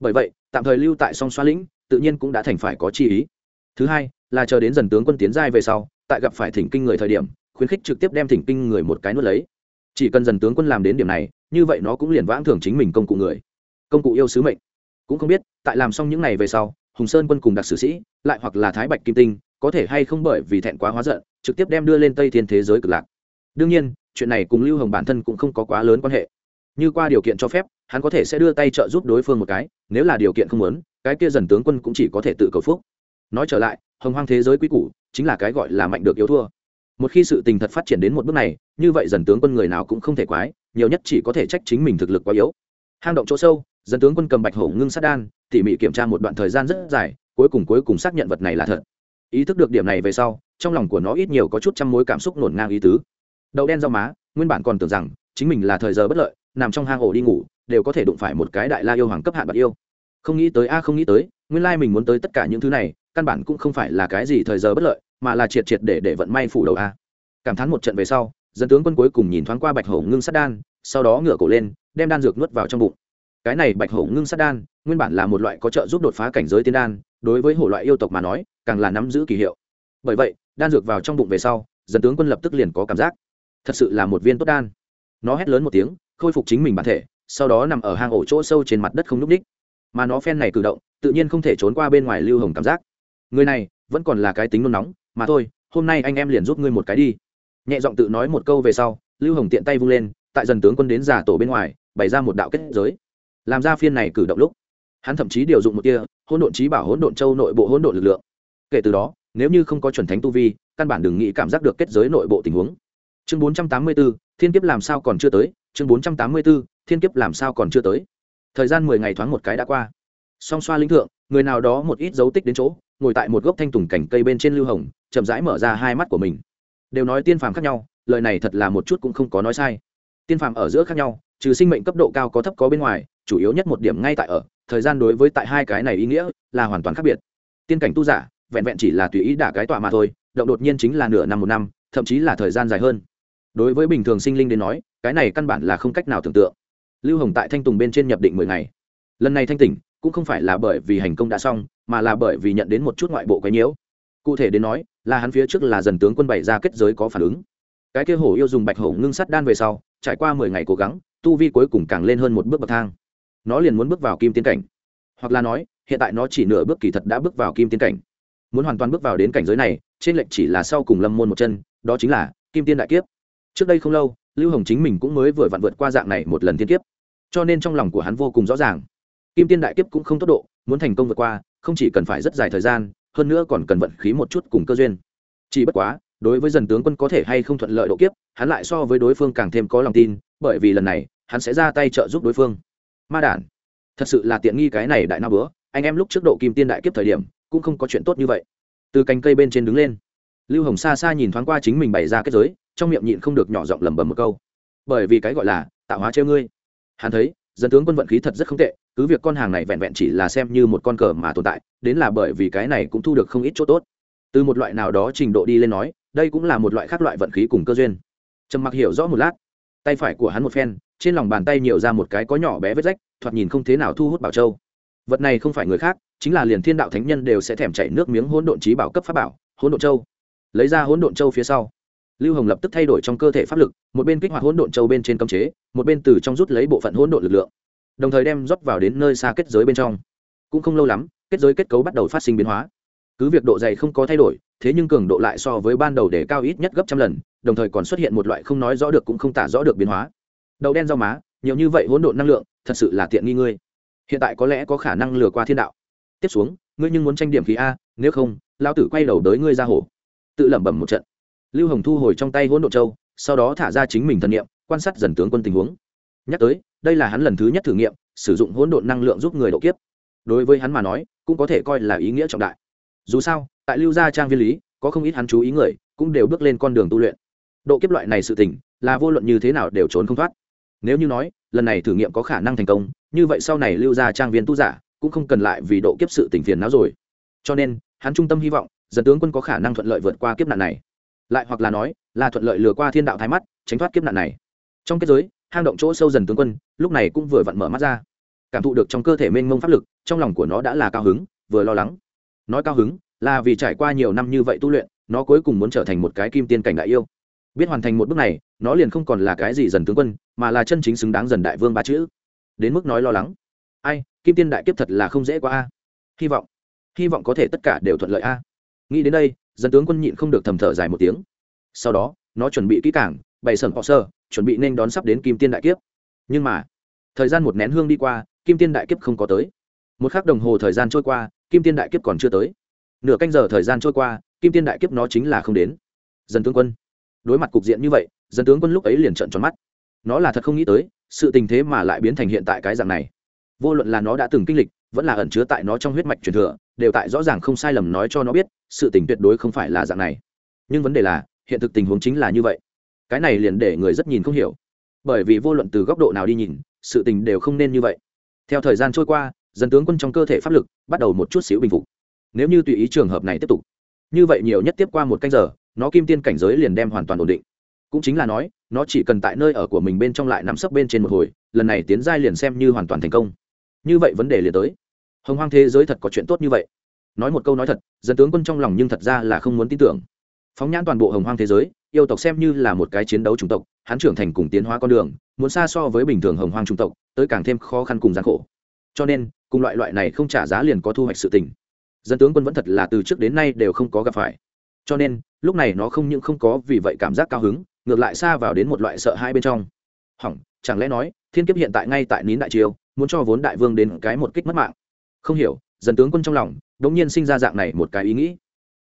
bởi vậy, tạm thời lưu tại song xoa lĩnh, tự nhiên cũng đã thành phải có chi ý. Thứ hai, là chờ đến dần tướng quân tiến giai về sau, tại gặp phải thỉnh kinh người thời điểm, khuyến khích trực tiếp đem thỉnh kinh người một cái nuốt lấy. Chỉ cần dần tướng quân làm đến điểm này, như vậy nó cũng liền vãng thưởng chính mình công cụ người. Công cụ yêu sứ mệnh. Cũng không biết, tại làm xong những này về sau hùng sơn quân cùng đặc sử sĩ, lại hoặc là thái bạch kim tinh, có thể hay không bởi vì thẹn quá hóa giận, trực tiếp đem đưa lên tây thiên thế giới cực lạc. Đương nhiên, chuyện này cùng lưu hồng bản thân cũng không có quá lớn quan hệ. Như qua điều kiện cho phép, hắn có thể sẽ đưa tay trợ giúp đối phương một cái, nếu là điều kiện không muốn, cái kia dần tướng quân cũng chỉ có thể tự cầu phúc. Nói trở lại, hồng hoang thế giới quý củ, chính là cái gọi là mạnh được yếu thua. Một khi sự tình thật phát triển đến một bước này, như vậy dần tướng quân người nào cũng không thể quái, nhiều nhất chỉ có thể trách chính mình thực lực quá yếu. Hang động chỗ sâu dân tướng quân cầm bạch hổ ngưng sát đan, tỉ mỉ kiểm tra một đoạn thời gian rất dài, cuối cùng cuối cùng xác nhận vật này là thật. Ý thức được điểm này về sau, trong lòng của nó ít nhiều có chút trăm mối cảm xúc nổn ngang ý tứ. Đậu đen rau má, nguyên bản còn tưởng rằng chính mình là thời giờ bất lợi, nằm trong hang ổ đi ngủ, đều có thể đụng phải một cái đại la yêu hoàng cấp hạn bạc yêu. Không nghĩ tới a, không nghĩ tới, nguyên lai mình muốn tới tất cả những thứ này, căn bản cũng không phải là cái gì thời giờ bất lợi, mà là triệt triệt để để vận may phủ đầu a. Cảm thán một trận về sau, dân tướng quân cuối cùng nhìn thoáng qua bạch hổ ngưng sát đan, sau đó ngửa cổ lên, đem đan dược nuốt vào trong bụng cái này bạch hổ ngưng sát đan, nguyên bản là một loại có trợ giúp đột phá cảnh giới tiên đan, đối với hổ loại yêu tộc mà nói, càng là nắm giữ kỳ hiệu. Bởi vậy, đan dược vào trong bụng về sau dần tướng quân lập tức liền có cảm giác. Thật sự là một viên tốt đan. Nó hét lớn một tiếng, khôi phục chính mình bản thể, sau đó nằm ở hang ổ chỗ sâu trên mặt đất không n ú c ních. Mà nó phen này cử động, tự nhiên không thể trốn qua bên ngoài lưu hồng cảm giác. Người này, vẫn còn là cái tính nôn nóng, mà thôi, hôm nay anh em liền giúp ngươi một cái đi. Nhẹ giọng tự nói một câu về sau, lưu hồng tiện tay vung lên, tại dần tướng quân đến giả tổ bên ngoài, bày ra một đạo kết giới làm ra phiên này cử động lúc hắn thậm chí điều dụng một tia hỗn độn trí bảo hỗn độn châu nội bộ hỗn độn lực lượng. Kể từ đó nếu như không có chuẩn thánh tu vi căn bản đừng nghĩ cảm giác được kết giới nội bộ tình huống. Chương 484, thiên kiếp làm sao còn chưa tới? Chương 484, thiên kiếp làm sao còn chưa tới? Thời gian mười ngày thoáng một cái đã qua. Song xoa linh thượng người nào đó một ít dấu tích đến chỗ ngồi tại một gốc thanh tùng cảnh cây bên trên lưu hồng chậm rãi mở ra hai mắt của mình. Đều nói tiên phàm khác nhau lời này thật là một chút cũng không có nói sai. Tiên phàm ở giữa khác nhau trừ sinh mệnh cấp độ cao có thấp có bên ngoài chủ yếu nhất một điểm ngay tại ở, thời gian đối với tại hai cái này ý nghĩa là hoàn toàn khác biệt. Tiên cảnh tu giả, vẹn vẹn chỉ là tùy ý đả cái tọa mà thôi, động đột nhiên chính là nửa năm một năm, thậm chí là thời gian dài hơn. Đối với bình thường sinh linh đến nói, cái này căn bản là không cách nào tưởng tượng. Lưu hồng tại thanh tùng bên trên nhập định mười ngày. Lần này thanh tỉnh, cũng không phải là bởi vì hành công đã xong, mà là bởi vì nhận đến một chút ngoại bộ quấy nhiễu. Cụ thể đến nói, là hắn phía trước là dần tướng quân bày ra kết giới có phản ứng. Cái kia hổ yêu dùng bạch hổ ngưng sắt đan về sau, trải qua mười ngày cố gắng, tu vi cuối cùng càng lên hơn một bước bậc thang nó liền muốn bước vào kim tiên cảnh. Hoặc là nói, hiện tại nó chỉ nửa bước kỳ thật đã bước vào kim tiên cảnh. Muốn hoàn toàn bước vào đến cảnh giới này, trên lệnh chỉ là sau cùng lâm môn một chân, đó chính là kim tiên đại kiếp. Trước đây không lâu, lưu hồng chính mình cũng mới vừa vặn vượt qua dạng này một lần thiên kiếp. Cho nên trong lòng của hắn vô cùng rõ ràng. Kim tiên đại kiếp cũng không tốt độ, muốn thành công vượt qua, không chỉ cần phải rất dài thời gian, hơn nữa còn cần vận khí một chút cùng cơ duyên. Chỉ bất quá, đối với dần tướng quân có thể hay không thuận lợi độ kiếp, hắn lại so với đối phương càng thêm có lòng tin, bởi vì lần này, hắn sẽ ra tay trợ giúp đối phương ma đản. Thật sự là tiện nghi cái này đại na bữa. Anh em lúc trước độ kim tiên đại kiếp thời điểm, cũng không có chuyện tốt như vậy. Từ cành cây bên trên đứng lên. Lưu hồng xa xa nhìn thoáng qua chính mình bày ra kết giới, trong miệng nhịn không được nhỏ giọng lẩm bẩm một câu. Bởi vì cái gọi là, tạo hóa treo ngươi. Hắn thấy, dân tướng quân vận khí thật rất không tệ, cứ việc con hàng này vẹn vẹn chỉ là xem như một con cờ mà tồn tại, đến là bởi vì cái này cũng thu được không ít chỗ tốt. Từ một loại nào đó trình độ đi lên nói, đây cũng là một loại khác loại vận khí cùng cơ duyên. Trầm mặc hiểu rõ một lát, tay phải của hắn một phen trên lòng bàn tay nhiều ra một cái có nhỏ bé vết rách, thoạt nhìn không thế nào thu hút bảo châu. Vật này không phải người khác, chính là liền thiên đạo thánh nhân đều sẽ thèm chảy nước miếng hỗn độn trí bảo cấp pháp bảo, hỗn độn châu. Lấy ra hỗn độn châu phía sau, lưu hồng lập tức thay đổi trong cơ thể pháp lực, một bên kích hoạt hỗn độn châu bên trên cấm chế, một bên từ trong rút lấy bộ phận hỗn độn lực lượng, đồng thời đem rót vào đến nơi xa kết giới bên trong. Cũng không lâu lắm, kết giới kết cấu bắt đầu phát sinh biến hóa. Cứ việc độ dày không có thay đổi, thế nhưng cường độ lại so với ban đầu để cao ít nhất gấp trăm lần, đồng thời còn xuất hiện một loại không nói rõ được cũng không tả rõ được biến hóa đậu đen rau má, nhiều như vậy hỗn độn năng lượng, thật sự là tiện nghi ngươi. Hiện tại có lẽ có khả năng lừa qua thiên đạo. Tiếp xuống, ngươi nhưng muốn tranh điểm khí a, nếu không lao tử quay đầu đới ngươi ra hổ tự lẩm bẩm một trận. Lưu hồng thu hồi trong tay hỗn độn châu, sau đó thả ra chính mình thân nhiệm quan sát dần tướng quân tình huống. Nhắc tới, đây là hắn lần thứ nhất thử nghiệm, sử dụng hỗn độn năng lượng giúp người độ kiếp. Đối với hắn mà nói, cũng có thể coi là ý nghĩa trọng đại. Dù sao, tại lưu gia trang viên lý, có không ít hắn chú ý người, cũng đều bước lên con đường tu luyện. Độ kiếp loại này sự tình, là vô luận như thế nào đều trốn không thoát nếu như nói, lần này thử nghiệm có khả năng thành công, như vậy sau này lưu gia trang viên tu giả cũng không cần lại vì độ kiếp sự tỉnh phiền não rồi. Cho nên, hắn trung tâm hy vọng dần tướng quân có khả năng thuận lợi vượt qua kiếp nạn này. Lại hoặc là nói, là thuận lợi lừa qua thiên đạo thái mắt, tránh thoát kiếp nạn này. Trong kết giới, hang động chỗ sâu dần tướng quân, lúc này cũng vừa vặn mở mắt ra. Cảm thụ được trong cơ thể mênh mông pháp lực, trong lòng của nó đã là cao hứng, vừa lo lắng. Nói cao hứng, là vì trải qua nhiều năm như vậy tu luyện, nó cuối cùng muốn trở thành một cái kim tiên cảnh đại yêu biết hoàn thành một bước này, nó liền không còn là cái gì dần tướng quân, mà là chân chính xứng đáng dần đại vương ba chữ. Đến mức nói lo lắng. Ai, kim tiên đại kiếp thật là không dễ quá a. Hy vọng hy vọng có thể tất cả đều thuận lợi a. Nghĩ đến đây dân tướng quân nhịn không được thầm thở dài một tiếng. Sau đó, nó chuẩn bị kỹ cảng bày sẩn họ sơ, chuẩn bị nên đón sắp đến kim tiên đại kiếp. Nhưng mà, thời gian một nén hương đi qua, kim tiên đại kiếp không có tới. Một k h ắ c đồng hồ thời gian trôi qua, kim tiên đại kiếp còn chưa tới. Nửa canh giờ thời gian trôi qua, kim tiên đại kiếp nó chính là không đến. Dần tướng quân đối mặt cục diện như vậy, dân tướng quân lúc ấy liền trợn tròn mắt. Nó là thật không nghĩ tới, sự tình thế mà lại biến thành hiện tại cái dạng này. Vô luận là nó đã từng kinh lịch, vẫn là ẩn chứa tại nó trong huyết mạch truyền thừa, đều tại rõ ràng không sai lầm nói cho nó biết, sự tình tuyệt đối không phải là dạng này. Nhưng vấn đề là, hiện thực tình huống chính là như vậy. Cái này liền để người rất nhìn không hiểu. Bởi vì vô luận từ góc độ nào đi nhìn, sự tình đều không nên như vậy. Theo thời gian trôi qua, dân tướng quân trong cơ thể pháp lực bắt đầu một chút xíu bình phục. Nếu như tùy ý trường hợp này tiếp tục, như vậy nhiều nhất tiếp qua một canh giờ nó kim tiên cảnh giới liền đem hoàn toàn ổn định. Cũng chính là nói, nó chỉ cần tại nơi ở của mình bên trong lại nắm sấp bên trên một hồi, lần này tiến giai liền xem như hoàn toàn thành công. Như vậy vấn đề liền tới. Hồng hoang thế giới thật có chuyện tốt như vậy. Nói một câu nói thật, dân tướng quân trong lòng nhưng thật ra là không muốn tin tưởng. Phóng nhãn toàn bộ hồng hoang thế giới, yêu tộc xem như là một cái chiến đấu chủng tộc, hắn trưởng thành cùng tiến hóa con đường, muốn xa so với bình thường hồng hoang chủng tộc, tới càng thêm khó khăn cùng gian khổ. Cho nên, cùng loại loại này không trả giá liền có thu hoạch sự tình. Dân tướng quân vẫn thật là từ trước đến nay đều không có gặp phải cho nên lúc này nó không những không có vì vậy cảm giác cao hứng ngược lại xa vào đến một loại sợ hai bên trong. Hỏng chẳng lẽ nói thiên kiếp hiện tại ngay tại nín đại triều muốn cho vốn đại vương đến cái một kích mất mạng. Không hiểu dần tướng quân trong lòng đống nhiên sinh ra dạng này một cái ý nghĩ.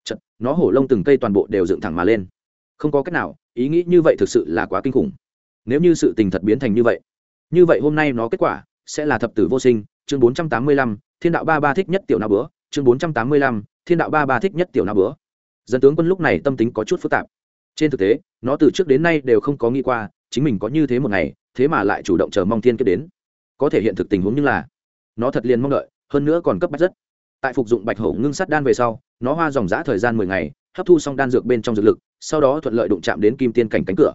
Chật, nó hổ lông từng cây toàn bộ đều dựng thẳng mà lên. Không có cách nào ý nghĩ như vậy thực sự là quá kinh khủng. Nếu như sự tình thật biến thành như vậy như vậy hôm nay nó kết quả sẽ là thập tử vô sinh chương bốn trăm tám mươi lăm thiên đạo ba ba thích nhất tiểu na bữa chương bốn trăm tám mươi lăm thiên đạo ba ba thích nhất tiểu na bữa dân tướng quân lúc này tâm tính có chút phức tạp. Trên thực tế, nó từ trước đến nay đều không có nghĩ qua, chính mình có như thế một ngày, thế mà lại chủ động chờ mong thiên kiếp đến. Có thể hiện thực tình huống như là, nó thật liền mong đợi, hơn nữa còn cấp bách rất. Tại phục dụng bạch hổ ngưng sắt đan về sau, nó hoa dòng giã thời gian mười ngày, hấp thu xong đan dược bên trong dược lực, sau đó thuận lợi đụng chạm đến kim tiên cảnh cánh cửa.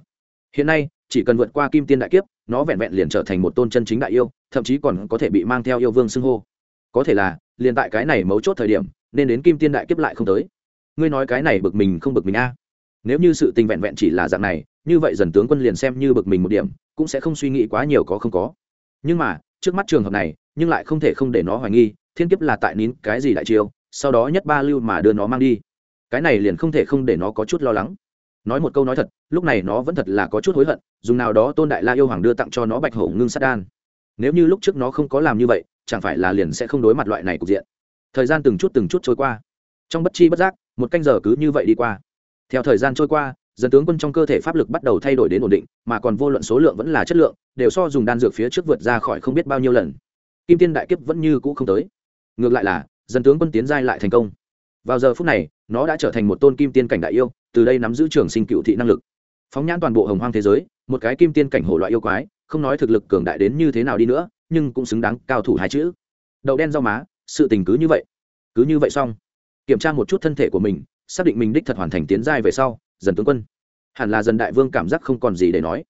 Hiện nay, chỉ cần vượt qua kim tiên đại kiếp, nó vẹn vẹn liền trở thành một tôn chân chính đại yêu, thậm chí còn có thể bị mang theo yêu vương xưng hô. Có thể là, liền tại cái này mấu chốt thời điểm, nên đến kim tiên đại kiếp lại không tới ngươi nói cái này bực mình không bực mình a? Nếu như sự tình vẹn vẹn chỉ là dạng này, như vậy dần tướng quân liền xem như bực mình một điểm, cũng sẽ không suy nghĩ quá nhiều có không có. Nhưng mà, trước mắt trường hợp này, nhưng lại không thể không để nó hoài nghi, thiên kiếp là tại nín cái gì đại chiêu, sau đó nhất ba lưu mà đưa nó mang đi. Cái này liền không thể không để nó có chút lo lắng. Nói một câu nói thật, lúc này nó vẫn thật là có chút hối hận, dùng nào đó tôn đại la yêu hoàng đưa tặng cho nó bạch hổ ngưng sát đan. Nếu như lúc trước nó không có làm như vậy, chẳng phải là liền sẽ không đối mặt loại này cục diện. Thời gian từng chút từng chút trôi qua trong bất chi bất giác, một canh giờ cứ như vậy đi qua. Theo thời gian trôi qua, dân tướng quân trong cơ thể pháp lực bắt đầu thay đổi đến ổn định, mà còn vô luận số lượng vẫn là chất lượng, đều so dùng đan dược phía trước vượt ra khỏi không biết bao nhiêu lần. Kim tiên đại kiếp vẫn như cũ không tới. Ngược lại là, dân tướng quân tiến giai lại thành công. Vào giờ phút này, nó đã trở thành một tôn kim tiên cảnh đại yêu, từ đây nắm giữ trường sinh cựu thị năng lực. Phóng nhãn toàn bộ hồng hoang thế giới, một cái kim tiên cảnh hổ loại yêu quái, không nói thực lực cường đại đến như thế nào đi nữa, nhưng cũng xứng đáng cao thủ hai chữ. Đậu đen rau má, sự tình cứ như vậy. Cứ như vậy xong kiểm tra một chút thân thể của mình, xác định mình đích thật hoàn thành tiến giai về sau, dần tướng quân. Hẳn là dần đại vương cảm giác không còn gì để nói.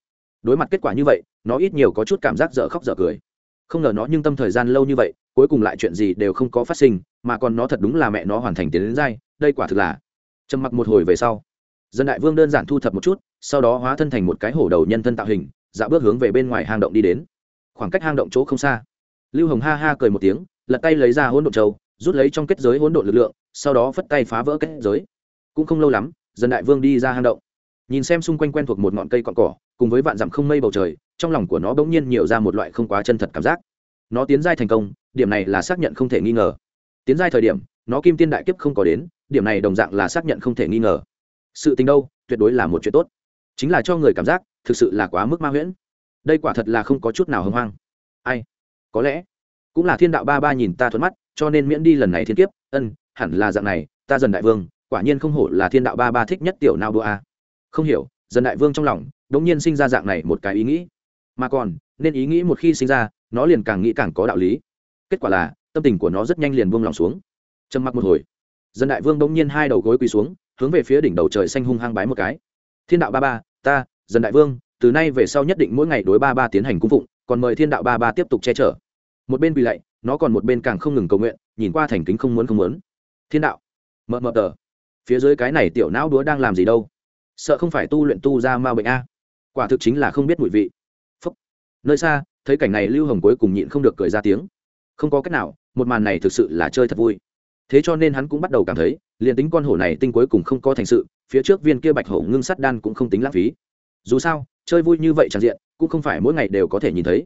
Đối mặt kết quả như vậy, nó ít nhiều có chút cảm giác dở khóc dở cười. Không ngờ nó nhưng tâm thời gian lâu như vậy, cuối cùng lại chuyện gì đều không có phát sinh, mà còn nó thật đúng là mẹ nó hoàn thành tiến đến giai, đây quả thực là trầm mặc một hồi về sau. Dân đại vương đơn giản thu thập một chút, sau đó hóa thân thành một cái hổ đầu nhân thân tạo hình dạ bước hướng về bên ngoài hang động đi đến. Khoảng cách hang động chỗ không xa, lưu hồng ha ha cười một tiếng, lật tay lấy ra hỗn độn châu, rút lấy trong kết giới hỗn độn lực lượng sau đó phất tay phá vỡ kết giới. Cũng không lâu lắm, dân đại vương đi ra hang động. Nhìn xem xung quanh quen thuộc một ngọn cây cọn cỏ, cùng với vạn dặm không mây bầu trời, trong lòng của nó bỗng nhiên nhiều ra một loại không quá chân thật cảm giác. Nó tiến giai thành công, điểm này là xác nhận không thể nghi ngờ. Tiến giai thời điểm, nó kim tiên đại kiếp không có đến, điểm này đồng dạng là xác nhận không thể nghi ngờ. Sự tình đâu, tuyệt đối là một chuyện tốt. Chính là cho người cảm giác, thực sự là quá mức ma huyễn. Đây quả thật là không có chút nào hưng hoang. Ai? Có lẽ cũng là thiên đạo ba ba nhìn ta thuận mắt, cho nên miễn đi lần này thiên kiếp, ân hẳn là dạng này, ta dần đại vương, quả nhiên không hổ là thiên đạo ba ba thích nhất tiểu nao đua a. Không hiểu, dần đại vương trong lòng, đống nhiên sinh ra dạng này một cái ý nghĩ. Mà còn, nên ý nghĩ một khi sinh ra, nó liền càng nghĩ càng có đạo lý. Kết quả là, tâm tình của nó rất nhanh liền buông lòng xuống. Trầm mặc một hồi dân đại vương đống nhiên hai đầu gối quỳ xuống, hướng về phía đỉnh đầu trời xanh hung hăng bái một cái. Thiên đạo ba ba, ta dân đại vương, từ nay về sau nhất định mỗi ngày đối ba ba tiến hành cung phụng, còn mời thiên đạo ba ba tiếp tục che chở. Một bên quỳ lạy, nó còn một bên càng không ngừng cầu nguyện, nhìn qua thành kính không muốn không muốn thiên đạo. Mờ mờ tờ. Phía dưới cái này tiểu não đúa đang làm gì đâu? Sợ không phải tu luyện tu ra ma bệnh a? Quả thực chính là không biết mùi vị. Phúc. nơi xa thấy cảnh này lưu hồng cuối cùng nhịn không được cười ra tiếng. Không có cách nào một màn này thực sự là chơi thật vui. Thế cho nên hắn cũng bắt đầu cảm thấy liền tính con hổ này tinh cuối cùng không có thành sự phía trước viên kia bạch hổ ngưng sắt đan cũng không tính lãng phí. Dù sao chơi vui như vậy tràn diện cũng không phải mỗi ngày đều có thể nhìn thấy.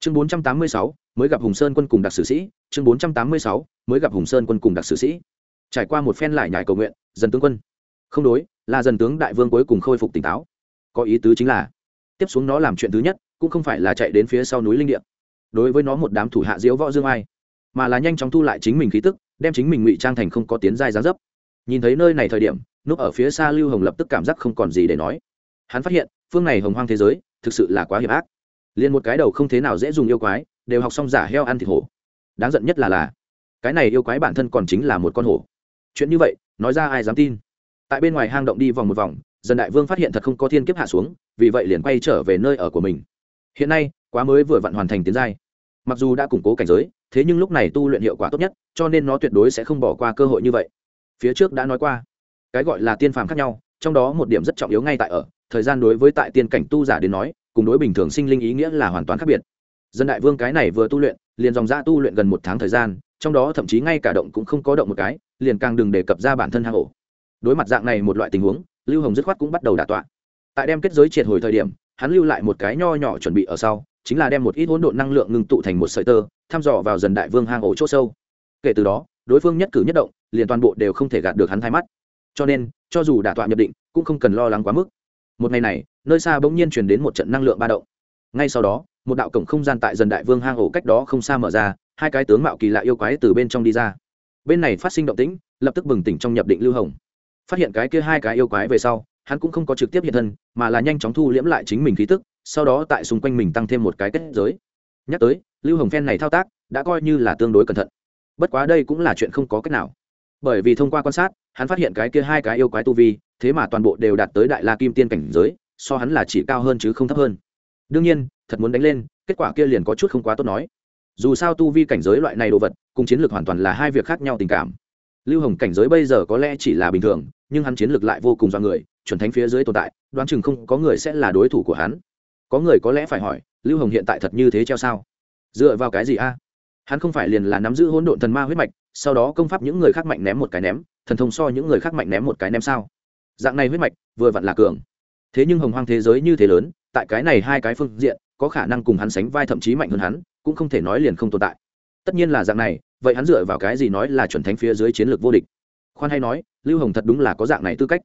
Chương 486, mới gặp hùng sơn quân cùng đặc sử sĩ. Chương 486, mới gặp hùng sơn quân cùng đặc sử sĩ trải qua một phen lại nhải cầu nguyện, dần tướng quân. Không đối, là dần tướng đại vương cuối cùng khôi phục tỉnh táo. Có ý tứ chính là, tiếp xuống nó làm chuyện thứ nhất, cũng không phải là chạy đến phía sau núi linh điệp đối với nó một đám thủ hạ diễu võ dương ai, mà là nhanh chóng thu lại chính mình khí tức, đem chính mình ngụy trang thành không có tiến giai giá dấp. Nhìn thấy nơi này thời điểm, núp ở phía xa lưu hồng lập tức cảm giác không còn gì để nói. Hắn phát hiện, phương này hồng hoang thế giới, thực sự là quá hiểm ác. Liền một cái đầu không thế nào dễ dùng yêu quái, đều học xong giả heo ăn thịt hổ. Đáng giận nhất là là, cái này yêu quái bản thân còn chính là một con hổ chuyện như vậy, nói ra ai dám tin? Tại bên ngoài hang động đi vòng một vòng dần đại vương phát hiện thật không có thiên kiếp hạ xuống, vì vậy liền quay trở về nơi ở của mình. Hiện nay, quá mới vừa vặn hoàn thành tiến giai. Mặc dù đã củng cố cảnh giới, thế nhưng lúc này tu luyện hiệu quả tốt nhất, cho nên nó tuyệt đối sẽ không bỏ qua cơ hội như vậy. Phía trước đã nói qua, cái gọi là tiên phàm khác nhau, trong đó một điểm rất trọng yếu ngay tại ở, thời gian đối với tại tiên cảnh tu giả đến nói, cùng đối bình thường sinh linh ý nghĩa là hoàn toàn khác biệt. Dân đại vương cái này vừa tu luyện, liền dòng ra tu luyện gần một tháng thời gian, trong đó thậm chí ngay cả động cũng không có động một cái liền càng đừng đề cập ra bản thân hang ổ. Đối mặt dạng này một loại tình huống, lưu hồng dứt khoát cũng bắt đầu đả tọa. Tại đem kết giới triệt hồi thời điểm, hắn lưu lại một cái nho nhỏ chuẩn bị ở sau, chính là đem một ít hỗn độn năng lượng ngưng tụ thành một sợi tơ, thăm dò vào dần đại vương hang ổ c h ỗ sâu. Kể từ đó, đối phương nhất cử nhất động, liền toàn bộ đều không thể gạt được hắn thay mắt. Cho nên, cho dù đả tọa nhập định, cũng không cần lo lắng quá mức. Một ngày này, nơi xa bỗng nhiên truyền đến một trận năng lượng ba động. Ngay sau đó, một đạo cổng không gian tại dần đại vương hang ổ cách đó không xa mở ra, hai cái tướng mạo kỳ lạ yêu quái từ bên trong đi ra bên này phát sinh động tĩnh, lập tức bừng tỉnh trong nhập định lưu hồng. Phát hiện cái kia hai cái yêu quái về sau, hắn cũng không có trực tiếp hiện thân, mà là nhanh chóng thu liễm lại chính mình khí tức, sau đó tại xung quanh mình tăng thêm một cái kết giới. Nhắc tới, lưu hồng phen này thao tác, đã coi như là tương đối cẩn thận. Bất quá đây cũng là chuyện không có cách nào. Bởi vì thông qua quan sát, hắn phát hiện cái kia hai cái yêu quái tu vi, thế mà toàn bộ đều đạt tới đại la kim tiên cảnh giới, so hắn là chỉ cao hơn chứ không thấp hơn. Đương nhiên, thật muốn đánh lên, kết quả kia liền có chút không quá tốt nói dù sao tu vi cảnh giới loại này đồ vật, cùng chiến lược hoàn toàn là hai việc khác nhau tình cảm. Lưu hồng cảnh giới bây giờ có lẽ chỉ là bình thường, nhưng hắn chiến lược lại vô cùng do người, chuẩn thánh phía dưới tồn tại, đoán chừng không có người sẽ là đối thủ của hắn. Có người có lẽ phải hỏi, lưu hồng hiện tại thật như thế treo sao? Dựa vào cái gì a? Hắn không phải liền là nắm giữ hỗn độn thần ma huyết mạch, sau đó công pháp những người khác mạnh ném một cái ném, thần thông so những người khác mạnh ném một cái ném sao? Dạng này huyết mạch, vừa vặn là cường. Thế nhưng hồng hoang thế giới như thế lớn, tại cái này hai cái phương diện, có khả năng cùng hắn sánh vai thậm chí mạnh hơn hắn cũng không thể nói liền không tồn tại. Tất nhiên là dạng này, vậy hắn dựa vào cái gì nói là chuẩn thánh phía dưới chiến lược vô địch? Khoan hay nói, lưu hồng thật đúng là có dạng này tư cách.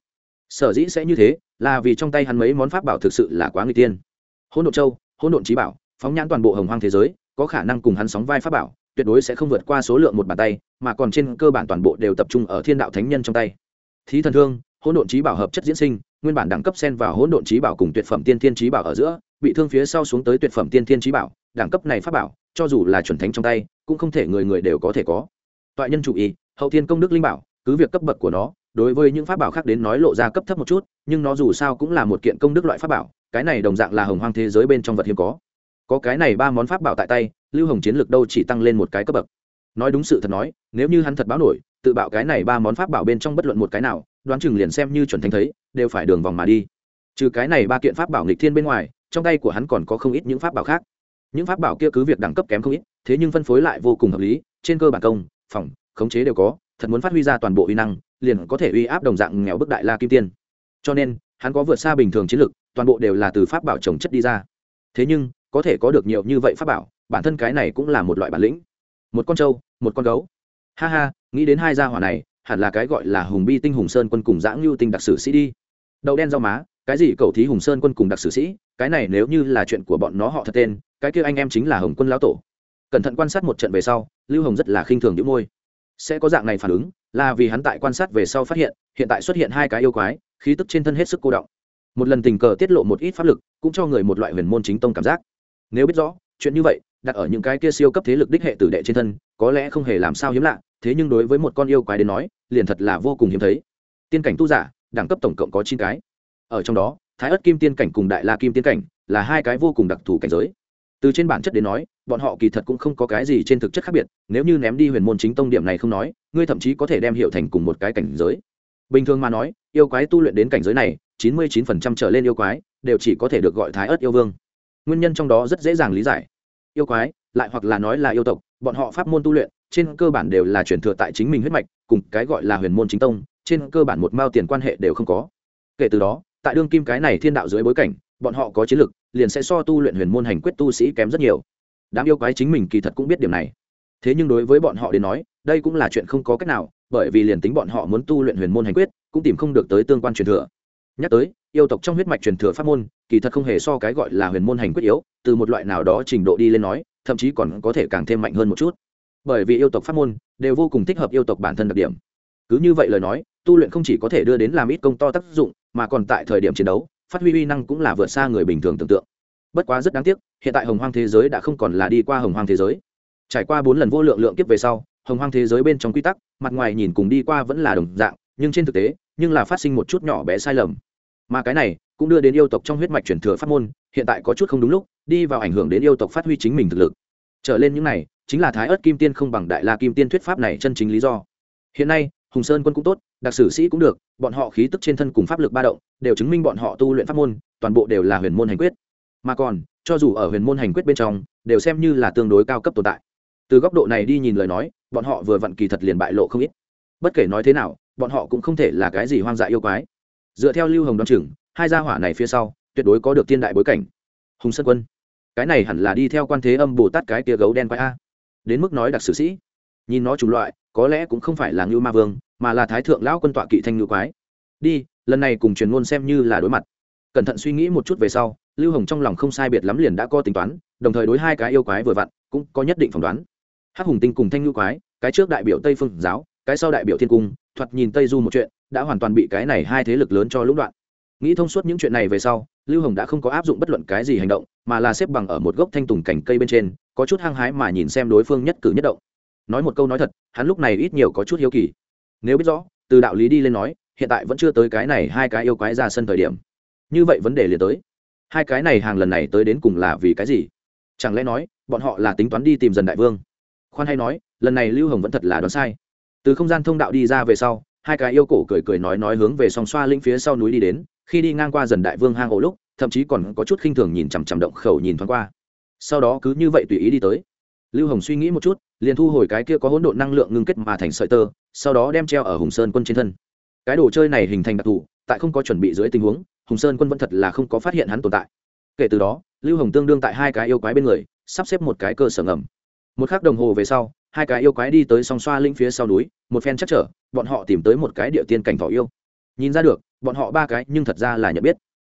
Sở dĩ sẽ như thế, là vì trong tay hắn mấy món pháp bảo thực sự là quá người tiên. Hỗn độn châu, hỗn độn trí bảo, phóng nhãn toàn bộ hồng hoang thế giới, có khả năng cùng hắn sóng vai pháp bảo, tuyệt đối sẽ không vượt qua số lượng một bàn tay, mà còn trên cơ bản toàn bộ đều tập trung ở thiên đạo thánh nhân trong tay. Thí thần thương, hỗn độn trí bảo hợp chất diễn sinh, nguyên bản đẳng cấp sen vào hỗn độn trí bảo cùng tuyệt phẩm tiên thiên trí bảo ở giữa bị thương phía sau xuống tới tuyệt phẩm tiên thiên trí bảo, đẳng cấp này pháp bảo, cho dù là chuẩn thánh trong tay, cũng không thể người người đều có thể có. Toại nhân chủ ý hậu thiên công đức linh bảo, cứ việc cấp bậc của nó, đối với những pháp bảo khác đến nói lộ ra cấp thấp một chút, nhưng nó dù sao cũng là một kiện công đức loại pháp bảo, cái này đồng dạng là hồng hoang thế giới bên trong vật hiếm có. Có cái này ba món pháp bảo tại tay, lưu hồng chiến lược đâu chỉ tăng lên một cái cấp bậc. Nói đúng sự thật nói, nếu như hắn thật báo nổi, tự bạo cái này ba món pháp bảo bên trong bất luận một cái nào, đoán chừng liền xem như chuẩn thánh thấy, đều phải đường vòng mà đi. Trừ cái này ba kiện pháp bảo nghịch thiên bên ngoài trong tay của hắn còn có không ít những pháp bảo khác. Những pháp bảo kia cứ việc đẳng cấp kém không ít, thế nhưng phân phối lại vô cùng hợp lý, trên cơ bản công, phòng, khống chế đều có, thật muốn phát huy ra toàn bộ uy năng, liền có thể uy áp đồng dạng nghèo bức đại la kim tiên. Cho nên, hắn có vượt xa bình thường chiến lực, toàn bộ đều là từ pháp bảo trồng chất đi ra. Thế nhưng, có thể có được nhiều như vậy pháp bảo, bản thân cái này cũng là một loại bản lĩnh. Một con trâu, một con gấu. Ha ha, nghĩ đến hai gia hỏa này, hẳn là cái gọi là hùng bi tinh hùng sơn quân cùng dã lưu tinh đặc sử sĩ đi. Đậu đen rau má cái gì cầu thí hùng sơn quân cùng đặc sử sĩ, cái này nếu như là chuyện của bọn nó họ thật tên, cái kia anh em chính là hồng quân lão tổ. Cẩn thận quan sát một trận về sau, lưu hồng rất là khinh thường đĩu môi. Sẽ có dạng này phản ứng, là vì hắn tại quan sát về sau phát hiện hiện tại xuất hiện hai cái yêu quái, khí tức trên thân hết sức cô động. Một lần tình cờ tiết lộ một ít pháp lực, cũng cho người một loại huyền môn chính tông cảm giác. Nếu biết rõ, chuyện như vậy, đặt ở những cái kia siêu cấp thế lực đích hệ tử đệ trên thân, có lẽ không hề làm sao hiếm lạ, thế nhưng đối với một con yêu quái đến nói, liền thật là vô cùng hiếm thấy. Tiên cảnh tu giả, đẳng cấp tổng cộng có chín cái ở trong đó, thái ớt kim tiên cảnh cùng đại la kim tiên cảnh là hai cái vô cùng đặc thù cảnh giới. Từ trên bản chất đến nói, bọn họ kỳ thật cũng không có cái gì trên thực chất khác biệt, nếu như ném đi huyền môn chính tông điểm này không nói, ngươi thậm chí có thể đem hiệu thành cùng một cái cảnh giới. Bình thường mà nói, yêu quái tu luyện đến cảnh giới này, chín mươi chín phần trăm trở lên yêu quái đều chỉ có thể được gọi thái ớt yêu vương. Nguyên nhân trong đó rất dễ dàng lý giải. Yêu quái, lại hoặc là nói là yêu tộc, bọn họ pháp môn tu luyện, trên cơ bản đều là chuyển thừa tại chính mình huyết mạch, cùng cái gọi là huyền môn chính tông, trên cơ bản một mao tiền quan hệ đều không có. Kể từ đó tại đương kim cái này thiên đạo dưới bối cảnh, bọn họ có chiến lực, liền sẽ so tu luyện huyền môn hành quyết tu sĩ kém rất nhiều. Đám yêu quái chính mình kỳ thật cũng biết điểm này. Thế nhưng đối với bọn họ đến nói, đây cũng là chuyện không có cách nào, bởi vì liền tính bọn họ muốn tu luyện huyền môn hành quyết, cũng tìm không được tới tương quan truyền thừa. Nhắc tới, yêu tộc trong huyết mạch truyền thừa pháp môn, kỳ thật không hề so cái gọi là huyền môn hành quyết yếu, từ một loại nào đó trình độ đi lên nói, thậm chí còn có thể càng thêm mạnh hơn một chút. Bởi vì yêu tộc pháp môn đều vô cùng thích hợp yêu tộc bản thân đặc điểm. Cứ như vậy lời nói tu luyện không chỉ có thể đưa đến làm ít công to tác dụng, mà còn tại thời điểm chiến đấu, phát huy uy năng cũng là vượt xa người bình thường tưởng tượng. Bất quá rất đáng tiếc, hiện tại hồng hoang thế giới đã không còn là đi qua hồng hoang thế giới. Trải qua bốn lần vô lượng lượng kiếp về sau, hồng hoang thế giới bên trong quy tắc, mặt ngoài nhìn cùng đi qua vẫn là đồng dạng, nhưng trên thực tế, nhưng là phát sinh một chút nhỏ bé sai lầm. Mà cái này cũng đưa đến yêu tộc trong huyết mạch chuyển thừa pháp môn, hiện tại có chút không đúng lúc, đi vào ảnh hưởng đến yêu tộc phát huy chính mình thực lực. Trở lên những này, chính là thái ớt kim tiên không bằng đại la kim tiên thuyết pháp này chân chính lý do. Hiện nay, hùng sơn quân cũng tốt đặc sử sĩ cũng được, bọn họ khí tức trên thân cùng pháp lực ba động, đều chứng minh bọn họ tu luyện pháp môn, toàn bộ đều là huyền môn hành quyết. Mà còn, cho dù ở huyền môn hành quyết bên trong, đều xem như là tương đối cao cấp tồn tại. Từ góc độ này đi nhìn lời nói, bọn họ vừa vặn kỳ thật liền bại lộ không ít. Bất kể nói thế nào, bọn họ cũng không thể là cái gì hoang dại yêu quái. Dựa theo lưu hồng đoan chừng, hai gia hỏa này phía sau, tuyệt đối có được thiên đại bối cảnh. Hùng sơn quân, cái này hẳn là đi theo quan thế âm bồ tát cái tia gấu đen quái a. Đến mức nói đặc sử sĩ, nhìn nó chủng loại, có lẽ cũng không phải là ngưu ma vương mà là thái thượng lão quân tọa kỵ thanh ngưu quái. Đi, lần này cùng truyền ngôn xem như là đối mặt. Cẩn thận suy nghĩ một chút về sau, lưu hồng trong lòng không sai biệt lắm liền đã có tính toán, đồng thời đối hai cái yêu quái vừa vặn cũng có nhất định phỏng đoán. Hắc hùng tinh cùng thanh ngưu quái, cái trước đại biểu tây phương giáo, cái sau đại biểu thiên cung, thoạt nhìn tây du một chuyện, đã hoàn toàn bị cái này hai thế lực lớn cho lũng đoạn. Nghĩ thông suốt những chuyện này về sau, lưu hồng đã không có áp dụng bất luận cái gì hành động, mà là xếp bằng ở một gốc thanh tùng cành cây bên trên, có chút hăng hái mà nhìn xem đối phương nhất cử nhất động. Nói một câu nói thật, hắn lúc này ít nhiều có chút hiếu kỳ nếu biết rõ, từ đạo lý đi lên nói, hiện tại vẫn chưa tới cái này hai cái yêu quái ra sân thời điểm. Như vậy vấn đề liền tới. Hai cái này hàng lần này tới đến cùng là vì cái gì? Chẳng lẽ nói, bọn họ là tính toán đi tìm dần đại vương? Khoan hay nói, lần này lưu hồng vẫn thật là đoán sai. Từ không gian thông đạo đi ra về sau, hai cái yêu cổ cười cười nói nói hướng về song xoa linh phía sau núi đi đến, khi đi ngang qua dần đại vương hang ổ lúc, thậm chí còn có chút khinh thường nhìn chằm chằm động khẩu nhìn thoáng qua. Sau đó cứ như vậy tùy ý đi tới. Lưu hồng suy nghĩ một chút liền thu hồi cái kia có hỗn độn năng lượng ngưng kết mà thành sợi tơ, sau đó đem treo ở hùng sơn quân trên thân. Cái đồ chơi này hình thành đặc thù, tại không có chuẩn bị dưới tình huống, hùng sơn quân vẫn thật là không có phát hiện hắn tồn tại. Kể từ đó, lưu hồng tương đương tại hai cái yêu quái bên người, sắp xếp một cái cơ sở ngầm. Một k h ắ c đồng hồ về sau, hai cái yêu quái đi tới song xoa linh phía sau núi, một phen chắc trở, bọn họ tìm tới một cái địa tiên cảnh thỏ yêu. Nhìn ra được, bọn họ ba cái nhưng thật ra là nhận biết.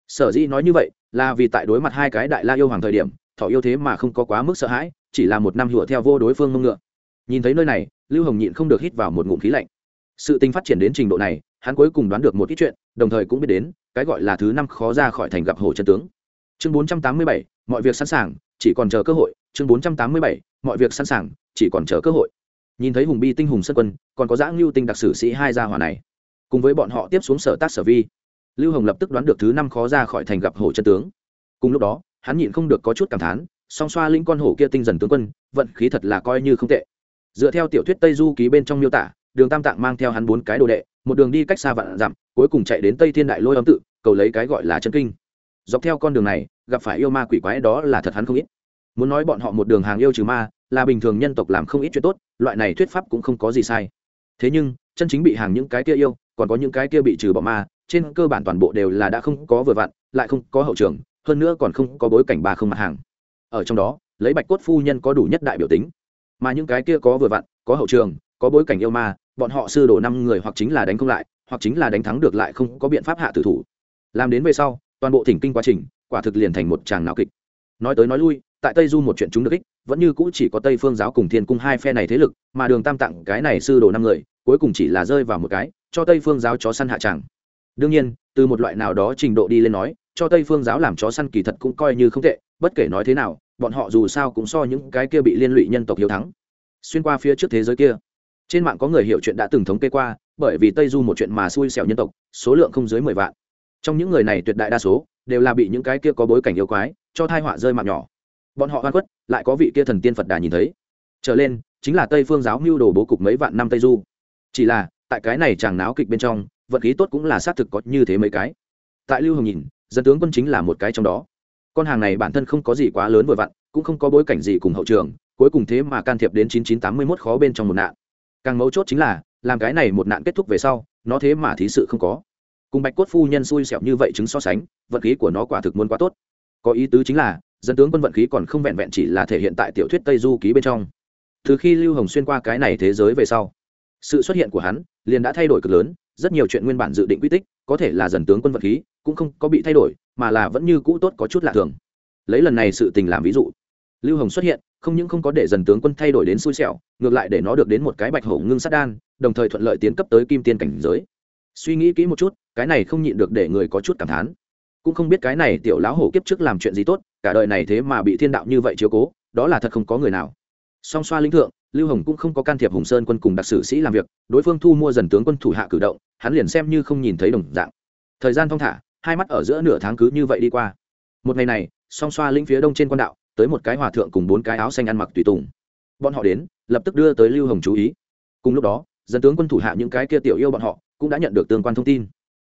Sở dĩ nói như vậy, là vì tại đối mặt hai cái đại la yêu hoàng thời điểm, thỏ yêu thế mà không có quá mức sợ hãi chỉ là một năm hùa theo vô đối phương mông ngựa. Nhìn thấy nơi này, lưu hồng nhịn không được hít vào một ngụm khí lạnh. Sự tình phát triển đến trình độ này, hắn cuối cùng đoán được một ít chuyện, đồng thời cũng biết đến, cái gọi là thứ năm khó ra khỏi thành gặp hồ chân tướng. Chương bốn trăm tám mươi bảy, mọi việc sẵn sàng, chỉ còn chờ cơ hội. Chương bốn trăm tám mươi bảy, mọi việc sẵn sàng, chỉ còn chờ cơ hội. Nhìn thấy hùng bi tinh hùng sân quân, còn có giã ngưu tinh đặc sử sĩ hai gia hỏa này. Cùng với bọn họ tiếp xuống sở tác sở vi, lưu hồng lập tức đoán được thứ năm khó ra khỏi thành gặp hồ chân tướng. Cùng lúc đó, hắn nhịn không được có chút cảm thán song xoa linh con hổ kia tinh dần tướng quân, vận khí thật là coi như không tệ. Dựa theo tiểu thuyết tây du ký bên trong miêu tả, đường tam tạng mang theo hắn bốn cái đồ đệ, một đường đi cách xa vạn dặm, cuối cùng chạy đến tây thiên đại lôi âm tự, cầu lấy cái gọi là chân kinh. Dọc theo con đường này, gặp phải yêu ma quỷ quái đó là thật hắn không ít. Muốn nói bọn họ một đường hàng yêu trừ ma, là bình thường nhân tộc làm không ít chuyện tốt, loại này thuyết pháp cũng không có gì sai. Thế nhưng, chân chính bị hàng những cái kia yêu, còn có những cái kia bị trừ bỏ ma, trên cơ bản toàn bộ đều là đã không có vừa vặn, lại không có hậu trường, hơn nữa còn không có bối cảnh ba không mặt hàng ở trong đó, lấy bạch cốt phu nhân có đủ nhất đại biểu tính. Mà những cái kia có vừa vặn, có hậu trường, có bối cảnh yêu ma, bọn họ sư đổ năm người hoặc chính là đánh không lại, hoặc chính là đánh thắng được lại không có biện pháp hạ tử thủ. Làm đến về sau, toàn bộ thỉnh kinh quá trình, quả thực liền thành một tràng nào kịch. Nói tới nói lui, tại tây du một chuyện chúng được ích, vẫn như cũ chỉ có tây phương giáo cùng thiên cung hai phe này thế lực, mà đường tam tặng cái này sư đồ năm người, cuối cùng chỉ là rơi vào một cái, cho tây phương giáo chó săn hạ tràng. Đương nhiên, từ một loại nào đó trình độ đi lên nói, cho tây phương giáo làm chó săn kỳ thật cũng coi như không tệ, bất kể nói thế nào bọn họ dù sao cũng so những cái kia bị liên lụy nhân tộc hiếu thắng. Xuyên qua phía trước thế giới kia trên mạng có người hiểu chuyện đã từng thống kê qua bởi vì tây du một chuyện mà xui xẻo nhân tộc số lượng không dưới mười vạn. Trong những người này tuyệt đại đa số đều là bị những cái kia có bối cảnh yêu quái cho thai họa rơi mạng nhỏ. Bọn họ oan quất, lại có vị kia thần tiên phật đà nhìn thấy. Trở lên chính là tây phương giáo mưu đồ bố cục mấy vạn năm tây du. Chỉ là tại cái này chàng náo kịch bên trong vận khí tốt cũng là xác thực có như thế mấy cái. Tại lưu hồng nhìn dân tướng quân chính là một cái trong đó con hàng này bản thân không có gì quá lớn vừa vặn, cũng không có bối cảnh gì cùng hậu trường, cuối cùng thế mà can thiệp đến chín chín tám mươi mốt khó bên trong một nạn. Càng mấu chốt chính là, làm cái này một nạn kết thúc về sau, nó thế mà thí sự không có. Cùng bạch cốt phu nhân xui xẹo như vậy chứng so sánh, vận khí của nó quả thực muốn quá tốt. Có ý tứ chính là dân tướng quân vận khí còn không vẹn vẹn chỉ là thể hiện tại tiểu thuyết tây du ký bên trong. Từ khi lưu hồng xuyên qua cái này thế giới về sau, sự xuất hiện của hắn liền đã thay đổi cực lớn, rất nhiều chuyện nguyên bản dự định quy tích, có thể là dần tướng quân vật khí, cũng không có bị thay đổi mà là vẫn như cũ tốt có chút lạ thường. Lấy lần này sự tình làm ví dụ, lưu hồng xuất hiện, không những không có để dần tướng quân thay đổi đến xui xẻo, ngược lại để nó được đến một cái bạch hổ ngưng sát đan, đồng thời thuận lợi tiến cấp tới kim tiên cảnh giới. Suy nghĩ kỹ một chút, cái này không nhịn được để người có chút cảm thán. Cũng không biết cái này tiểu lão hổ kiếp trước làm chuyện gì tốt, cả đời này thế mà bị thiên đạo như vậy chiếu cố, đó là thật không có người nào. Song xoa linh thượng, lưu hồng cũng không có can thiệp hùng sơn quân cùng đặc sử sĩ làm việc, đối phương thu mua dần tướng quân thủ hạ cử động, hắn liền xem như không nhìn thấy đồng dạng. Thời gian thong thả hai mắt ở giữa nửa tháng cứ như vậy đi qua. Một ngày này, song xoa linh phía đông trên quan đạo, tới một cái hòa thượng cùng bốn cái áo xanh ăn mặc tùy tùng. Bọn họ đến, lập tức đưa tới lưu hồng chú ý. Cùng lúc đó, dân tướng quân thủ hạ những cái kia tiểu yêu bọn họ cũng đã nhận được tương quan thông tin.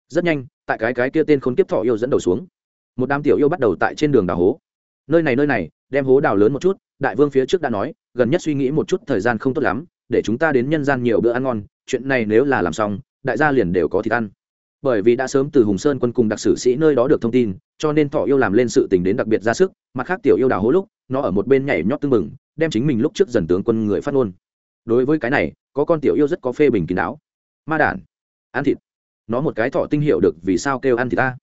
Rất nhanh, tại cái cái kia tên khốn kiếp thọ yêu dẫn đầu xuống. Một đám tiểu yêu bắt đầu tại trên đường đào hố. Nơi này nơi này, đem hố đào lớn một chút, đại vương phía trước đã nói, gần nhất suy nghĩ một chút thời gian không tốt lắm, để chúng ta đến nhân gian nhiều bữa ăn ngon, chuyện này nếu là làm xong, đại gia liền đều có thịt ăn bởi vì đã sớm từ hùng sơn quân cùng đặc sử sĩ nơi đó được thông tin, cho nên thọ yêu làm lên sự tình đến đặc biệt ra sức, mặt khác tiểu yêu đào hố lúc, nó ở một bên nhảy nhót tưng bừng, đem chính mình lúc trước dần tướng quân người phát ngôn. Đối với cái này, có con tiểu yêu rất có phê bình kín đáo. Ma đản, ăn thịt. Nó một cái thọ tinh hiệu được vì sao kêu ăn thịt ta?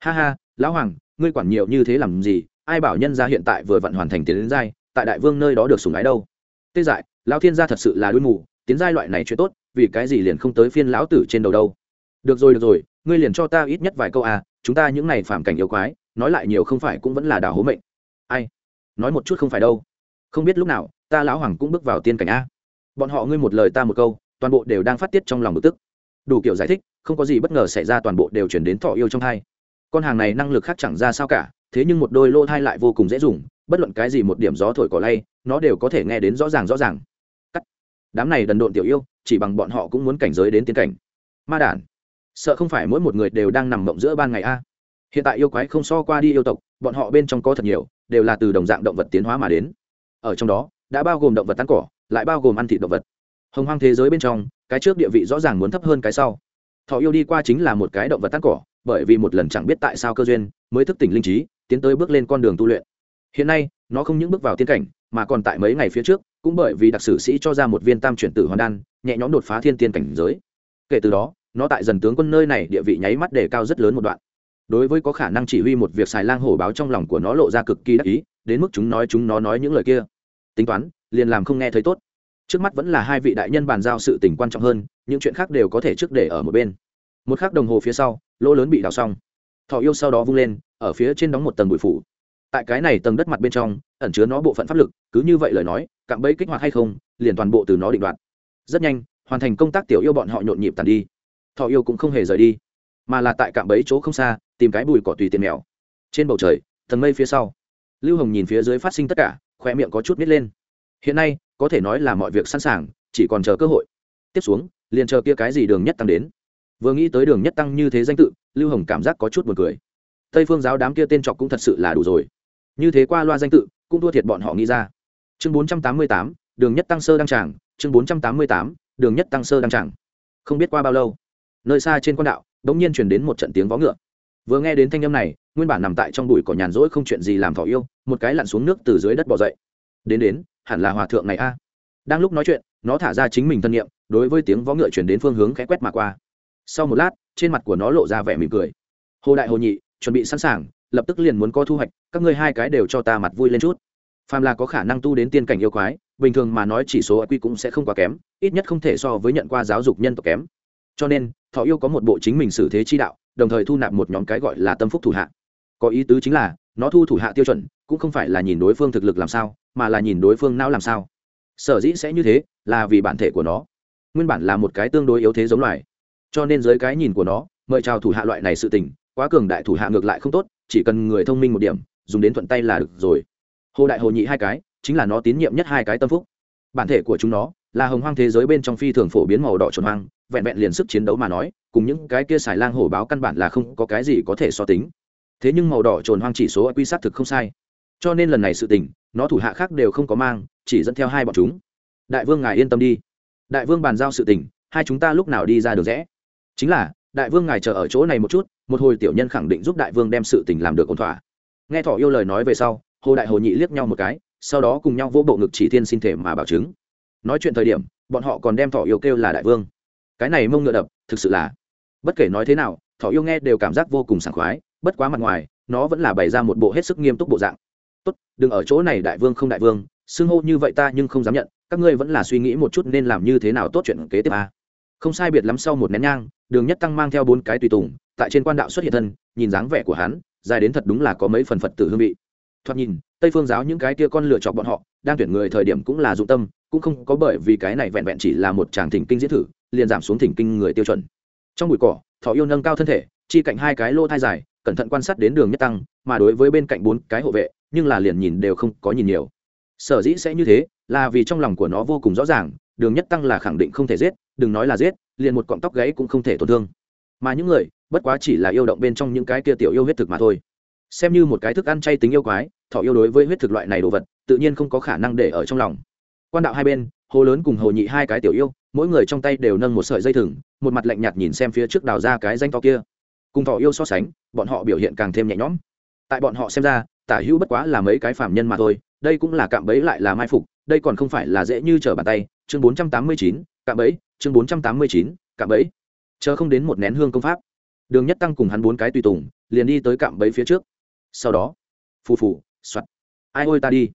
Ha ha, lão hoàng, ngươi quản nhiều như thế làm gì? Ai bảo nhân gia hiện tại vừa vặn hoàn thành tiến đến giai, tại đại vương nơi đó được sùng ái đâu? Tê dại, lão thiên gia thật sự là đuôi mù, tiến giai loại này chuyện tốt, vì cái gì liền không tới phiên lão tử trên đầu đâu? Được rồi được rồi, ngươi liền cho ta ít nhất vài câu à chúng ta những này phản cảnh yêu quái, nói lại nhiều không phải cũng vẫn là đào hố mệnh. Ai? Nói một chút không phải đâu. Không biết lúc nào, ta lão hoàng cũng bước vào tiên cảnh a. Bọn họ ngươi một lời ta một câu, toàn bộ đều đang phát tiết trong lòng bực tức. Đủ kiểu giải thích, không có gì bất ngờ xảy ra toàn bộ đều chuyển đến thọ yêu trong thai con hàng này năng lực khác chẳng ra sao cả, thế nhưng một đôi lô thai lại vô cùng dễ dùng, bất luận cái gì một điểm gió thổi cỏ lay, nó đều có thể nghe đến rõ ràng rõ ràng. Cắt. Đám này đần độn tiểu yêu, chỉ bằng bọn họ cũng muốn cảnh giới đến tiến cảnh. Ma đản sợ không phải mỗi một người đều đang nằm mộng giữa ban ngày a. Hiện tại yêu quái không so qua đi yêu tộc, bọn họ bên trong có thật nhiều, đều là từ đồng dạng động vật tiến hóa mà đến. Ở trong đó, đã bao gồm động vật tán cỏ, lại bao gồm ăn thịt động vật. Hồng hoang thế giới bên trong, cái trước địa vị rõ ràng muốn thấp hơn cái sau. Thọ yêu đi qua chính là một cái động vật tán cỏ, bởi vì một lần chẳng biết tại sao cơ duyên, mới thức tỉnh linh trí, tiến tới bước lên con đường tu luyện. Hiện nay, nó không những bước vào tiên cảnh, mà còn tại mấy ngày phía trước, cũng bởi vì đặc sử sĩ cho ra một viên tam chuyển tử hoàn đan, nhẹ nhõm đột phá thiên tiên cảnh giới. Kể từ đó nó tại dần tướng quân nơi này địa vị nháy mắt đề cao rất lớn một đoạn. Đối với có khả năng chỉ huy một việc xài lang hổ báo trong lòng của nó lộ ra cực kỳ đắc ý, đến mức chúng nói chúng nó nói những lời kia. Tính toán, liền làm không nghe thấy tốt. Trước mắt vẫn là hai vị đại nhân bàn giao sự tình quan trọng hơn, những chuyện khác đều có thể trước để ở một bên. Một khắc đồng hồ phía sau, lỗ lớn bị đào xong. Thọ yêu sau đó vung lên, ở phía trên đóng một tầng bụi phủ. Tại cái này tầng đất mặt bên trong, ẩn chứa nó bộ phận pháp lực, cứ như vậy lời nói, cạm bẫy kích hoạt hay không, liền toàn bộ từ nó định đoạt. Rất nhanh, hoàn thành công tác tiểu yêu bọn họ nhộn nhịp tàn đi thọ yêu cũng không hề rời đi, mà là tại cạm bẫy chỗ không xa, tìm cái bùi cỏ tùy tiền mèo. Trên bầu trời, tầng mây phía sau, lưu hồng nhìn phía dưới phát sinh tất cả khoe miệng có chút nít lên. Hiện nay, có thể nói là mọi việc sẵn sàng, chỉ còn chờ cơ hội. Tiếp xuống, liền chờ kia cái gì đường nhất tăng đến. Vừa nghĩ tới đường nhất tăng như thế danh tự, lưu hồng cảm giác có chút b u ồ n cười. Tây phương giáo đám kia tên trọc cũng thật sự là đủ rồi. Như thế qua loa danh tự, cũng thua thiệt bọn họ nghĩ ra. Chương bốn trăm tám mươi tám, đường nhất tăng sơ đăng tràng, chương bốn trăm tám mươi tám, đường nhất tăng sơ đăng tràng. Không biết qua bao lâu nơi xa trên quan đạo đ ỗ n g nhiên chuyển đến một trận tiếng vó ngựa. Vừa nghe đến thanh âm này, nguyên bản nằm tại trong bụi cỏ nhàn rỗi không chuyện gì làm thỏ yêu, một cái lặn xuống nước từ dưới đất bỏ dậy. Đến đến, hẳn là hòa thượng này a. Đang lúc nói chuyện, nó thả ra chính mình thân nhiệm đối với tiếng vó ngựa chuyển đến phương hướng khẽ quét mà qua. Sau một lát, trên mặt của nó lộ ra vẻ mỉm cười. Hồ đại hồ nhị, chuẩn bị sẵn sàng, lập tức liền muốn có thu hoạch, các ngươi hai cái đều cho ta mặt vui lên chút. Phàm là có khả năng tu đến tiên cảnh yêu quái, bình thường mà nói chỉ số quy cũng sẽ không quá kém, ít nhất không thể so với nhận qua giáo dục nhân tộc kém. Cho nên thọ yêu có một bộ chính mình xử thế chi đạo, đồng thời thu nạp một nhóm cái gọi là tâm phúc thủ hạ. Có ý tứ chính là, nó thu thủ hạ tiêu chuẩn, cũng không phải là nhìn đối phương thực lực làm sao, mà là nhìn đối phương não làm sao. Sở dĩ sẽ như thế, là vì bản thể của nó. Nguyên bản là một cái tương đối yếu thế giống loài. Cho nên dưới cái nhìn của nó, mời chào thủ hạ loại này sự tình, quá cường đại thủ hạ ngược lại không tốt, chỉ cần người thông minh một điểm, dùng đến thuận tay là được rồi. Hồ đại hồ nhị hai cái, chính là nó tín nhiệm nhất hai cái tâm phúc. Bản thể của chúng nó, là hồng hoang thế giới bên trong phi thường phổ biến màu đỏ tròn hoang vẹn vẹn liền sức chiến đấu mà nói, cùng những cái kia xài lang hổ báo căn bản là không có cái gì có thể so tính. Thế nhưng màu đỏ trồn hoang chỉ số quy sát thực không sai. Cho nên lần này sự tình, nó thủ hạ khác đều không có mang, chỉ dẫn theo hai bọn chúng. Đại vương ngài yên tâm đi. Đại vương bàn giao sự tình, hai chúng ta lúc nào đi ra được rẽ chính là, đại vương ngài chờ ở chỗ này một chút, một hồi tiểu nhân khẳng định giúp đại vương đem sự tình làm được ổn thỏa. Nghe thỏ yêu lời nói về sau, hồ đại hồ nhị liếc nhau một cái, sau đó cùng nhau vỗ bộ ngực chỉ thiên xin thể mà bảo chứng. Nói chuyện thời điểm, bọn họ còn đem thỏ yêu kêu là đại vương cái này mông ngựa đập, thực sự là, bất kể nói thế nào, thỏ yêu nghe đều cảm giác vô cùng sảng khoái, bất quá mặt ngoài, nó vẫn là bày ra một bộ hết sức nghiêm túc bộ dạng. Tốt, đừng ở chỗ này, đại vương không đại vương, xưng hô như vậy ta nhưng không dám nhận, các ngươi vẫn là suy nghĩ một chút nên làm như thế nào tốt chuyện kế tiếp à không sai biệt lắm sau một nén nhang, đường nhất tăng mang theo bốn cái tùy tùng, tại trên quan đạo xuất hiện thân, nhìn dáng vẻ của hắn, dài đến thật đúng là có mấy phần phật tử hương vị. Thoạt nhìn, tây phương giáo những cái kia con lựa chọc bọn họ, đang tuyển người thời điểm cũng là dụng tâm cũng không có bởi vì cái này vẹn vẹn chỉ là một tràng thỉnh kinh diễn thử, liền giảm xuống thỉnh kinh người tiêu chuẩn. Trong bụi cỏ, thọ yêu nâng cao thân thể, chi cạnh hai cái lô thai dài, cẩn thận quan sát đến đường nhất tăng, mà đối với bên cạnh bốn cái hộ vệ, nhưng là liền nhìn đều không có nhìn nhiều. Sở dĩ sẽ như thế, là vì trong lòng của nó vô cùng rõ ràng, đường nhất tăng là khẳng định không thể giết, đừng nói là giết, liền một cọng tóc gáy cũng không thể tổn thương. Mà những người, bất quá chỉ là yêu động bên trong những cái kia tiểu yêu huyết thực mà thôi. Xem như một cái thức ăn chay tính yêu quái, thọ yêu đối với huyết thực loại này đồ vật, tự nhiên không có khả năng để ở trong lòng quan đạo hai bên, hồ lớn cùng hồ nhị hai cái tiểu yêu, mỗi người trong tay đều nâng một sợi dây thừng, một mặt lạnh nhạt nhìn xem phía trước đào ra cái danh to kia. Cùng thọ yêu so sánh, bọn họ biểu hiện càng thêm nhẹ nhõm. Tại bọn họ xem ra, tả hữu bất quá là mấy cái phạm nhân mà thôi, đây cũng là cạm bẫy lại là mai phục, đây còn không phải là dễ như trở bàn tay. Chương bốn trăm tám mươi chín, cạm bẫy, chương bốn trăm tám mươi chín, cạm bẫy. Chờ không đến một nén hương công pháp, đường nhất tăng cùng hắn bốn cái tùy tùng, liền đi tới cạm bẫy phía trước. Sau đó, phù phù, soạt. Ai ôi ta đi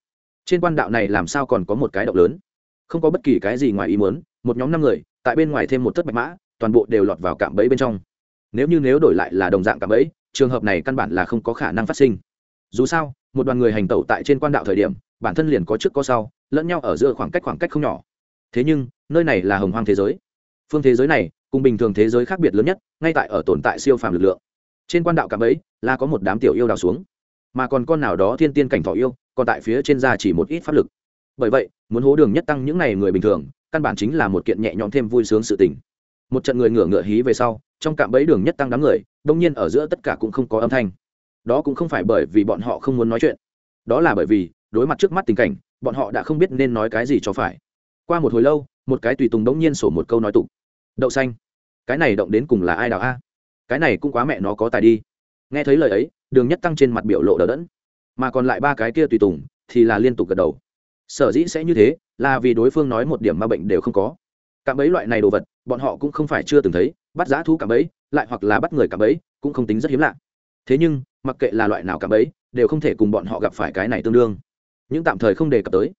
trên quan đạo này làm sao còn có một cái động lớn? Không có bất kỳ cái gì ngoài ý muốn, một nhóm năm người, tại bên ngoài thêm một thất bạch mã, toàn bộ đều lọt vào cạm bẫy bên trong. Nếu như nếu đổi lại là đồng dạng cạm bẫy, trường hợp này căn bản là không có khả năng phát sinh. Dù sao, một đoàn người hành tẩu tại trên quan đạo thời điểm, bản thân liền có trước có sau, lẫn nhau ở giữa khoảng cách khoảng cách không nhỏ. Thế nhưng, nơi này là hồng hoang thế giới. Phương thế giới này, cùng bình thường thế giới khác biệt lớn nhất, ngay tại ở tồn tại siêu phàm lực lượng. Trên quan đạo cạm ấy là có một đám tiểu yêu đào xuống. Mà còn con nào đó thiên tiên cảnh thọ yêu còn tại phía trên da chỉ một ít pháp lực. Bởi vậy, muốn hố đường nhất tăng những n à y người bình thường, căn bản chính là một kiện nhẹ nhõm thêm vui sướng sự tình. Một trận người ngửa ngựa hí về sau, trong cạm bẫy đường nhất tăng đám người, đông nhiên ở giữa tất cả cũng không có âm thanh. Đó cũng không phải bởi vì bọn họ không muốn nói chuyện. Đó là bởi vì, đối mặt trước mắt tình cảnh, bọn họ đã không biết nên nói cái gì cho phải. Qua một hồi lâu, một cái tùy tùng đống nhiên sổ một câu nói tục. Đậu xanh, cái này động đến cùng là ai đào a? Cái này cũng quá mẹ nó có tài đi. Nghe thấy lời ấy, đường nhất tăng trên mặt biểu lộ đờ đẫn mà còn lại ba cái kia tùy tùng, thì là liên tục gật đầu. Sở dĩ sẽ như thế, là vì đối phương nói một điểm ma bệnh đều không có. Cạm bẫy loại này đồ vật, bọn họ cũng không phải chưa từng thấy, bắt giá thú cạm bẫy, lại hoặc là bắt người cạm bẫy, cũng không tính rất hiếm lạ. Thế nhưng, mặc kệ là loại nào cạm bẫy, đều không thể cùng bọn họ gặp phải cái này tương đương. Những tạm thời không đề cập tới.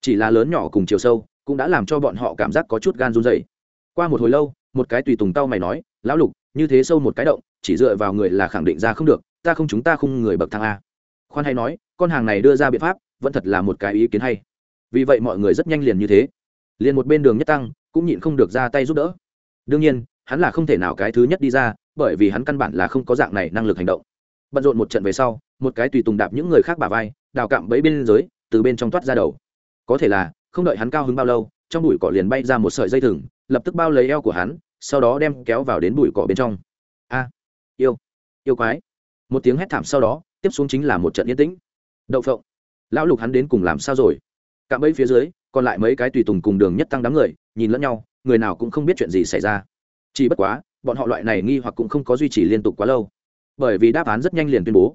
Chỉ là lớn nhỏ cùng chiều sâu, cũng đã làm cho bọn họ cảm giác có chút gan run dày qua một hồi lâu, một cái tùy tùng tao mày nói, lão lục, như thế sâu một cái động, chỉ dựa vào người là khẳng định ra không được, ta không chúng ta không người bậc thang a khoan hay nói, con hàng này đưa ra biện pháp, vẫn thật là một cái ý kiến hay. Vì vậy mọi người rất nhanh liền như thế. Liền một bên đường nhất tăng, cũng nhịn không được ra tay giúp đỡ. Đương nhiên, hắn là không thể nào cái thứ nhất đi ra, bởi vì hắn căn bản là không có dạng này năng lực hành động. Bận rộn một trận về sau, một cái tùy tùng đạp những người khác bà vai, đào cạm bẫy bên dưới, từ bên trong toát ra đầu. Có thể là, không đợi hắn cao hứng bao lâu, trong bụi cỏ liền bay ra một sợi dây thừng, lập tức bao lấy eo của hắn, sau đó đem kéo vào đến bụi cỏ bên trong. A, yêu yêu quái. Một tiếng hét thảm sau đó tiếp xuống chính là một trận yên tĩnh. Đậu phộng. Lão lục hắn đến cùng làm sao rồi? Cạm bẫy phía dưới, còn lại mấy cái tùy tùng cùng đường nhất tăng đám người, nhìn lẫn nhau, người nào cũng không biết chuyện gì xảy ra. Chỉ bất quá, bọn họ loại này nghi hoặc cũng không có duy trì liên tục quá lâu. Bởi vì đáp án rất nhanh liền tuyên bố.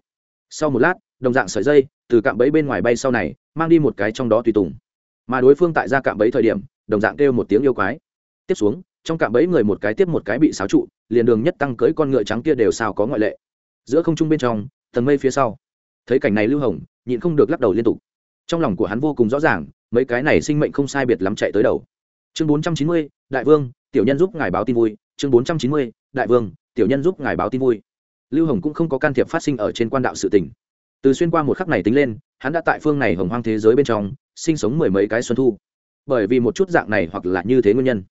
Sau một lát, đồng dạng sợi dây, từ cạm bẫy bên ngoài bay sau này, mang đi một cái trong đó tùy tùng. Mà đối phương tại ra cạm bẫy thời điểm, đồng dạng kêu một tiếng yêu quái. Tiếp xuống, trong cạm bẫy người một cái tiếp một cái bị xáo trụ, liền đường nhất tăng cưỡi con ngựa trắng kia đều sao có ngoại lệ. Giữa không trung bên trong tầng mây phía sau. Thấy cảnh này lưu hồng, nhịn không được lắc đầu liên tục. Trong lòng của hắn vô cùng rõ ràng, mấy cái này sinh mệnh không sai biệt lắm chạy tới đầu. Chương bốn trăm chín mươi, đại vương, tiểu nhân giúp ngài báo tin vui. Chương bốn trăm chín mươi, đại vương, tiểu nhân giúp ngài báo tin vui. Lưu hồng cũng không có can thiệp phát sinh ở trên quan đạo sự tỉnh từ xuyên qua một khắc này tính lên, hắn đã tại phương này hồng hoang thế giới bên trong, sinh sống mười mấy cái xuân thu. Bởi vì một chút dạng này hoặc là như thế nguyên nhân,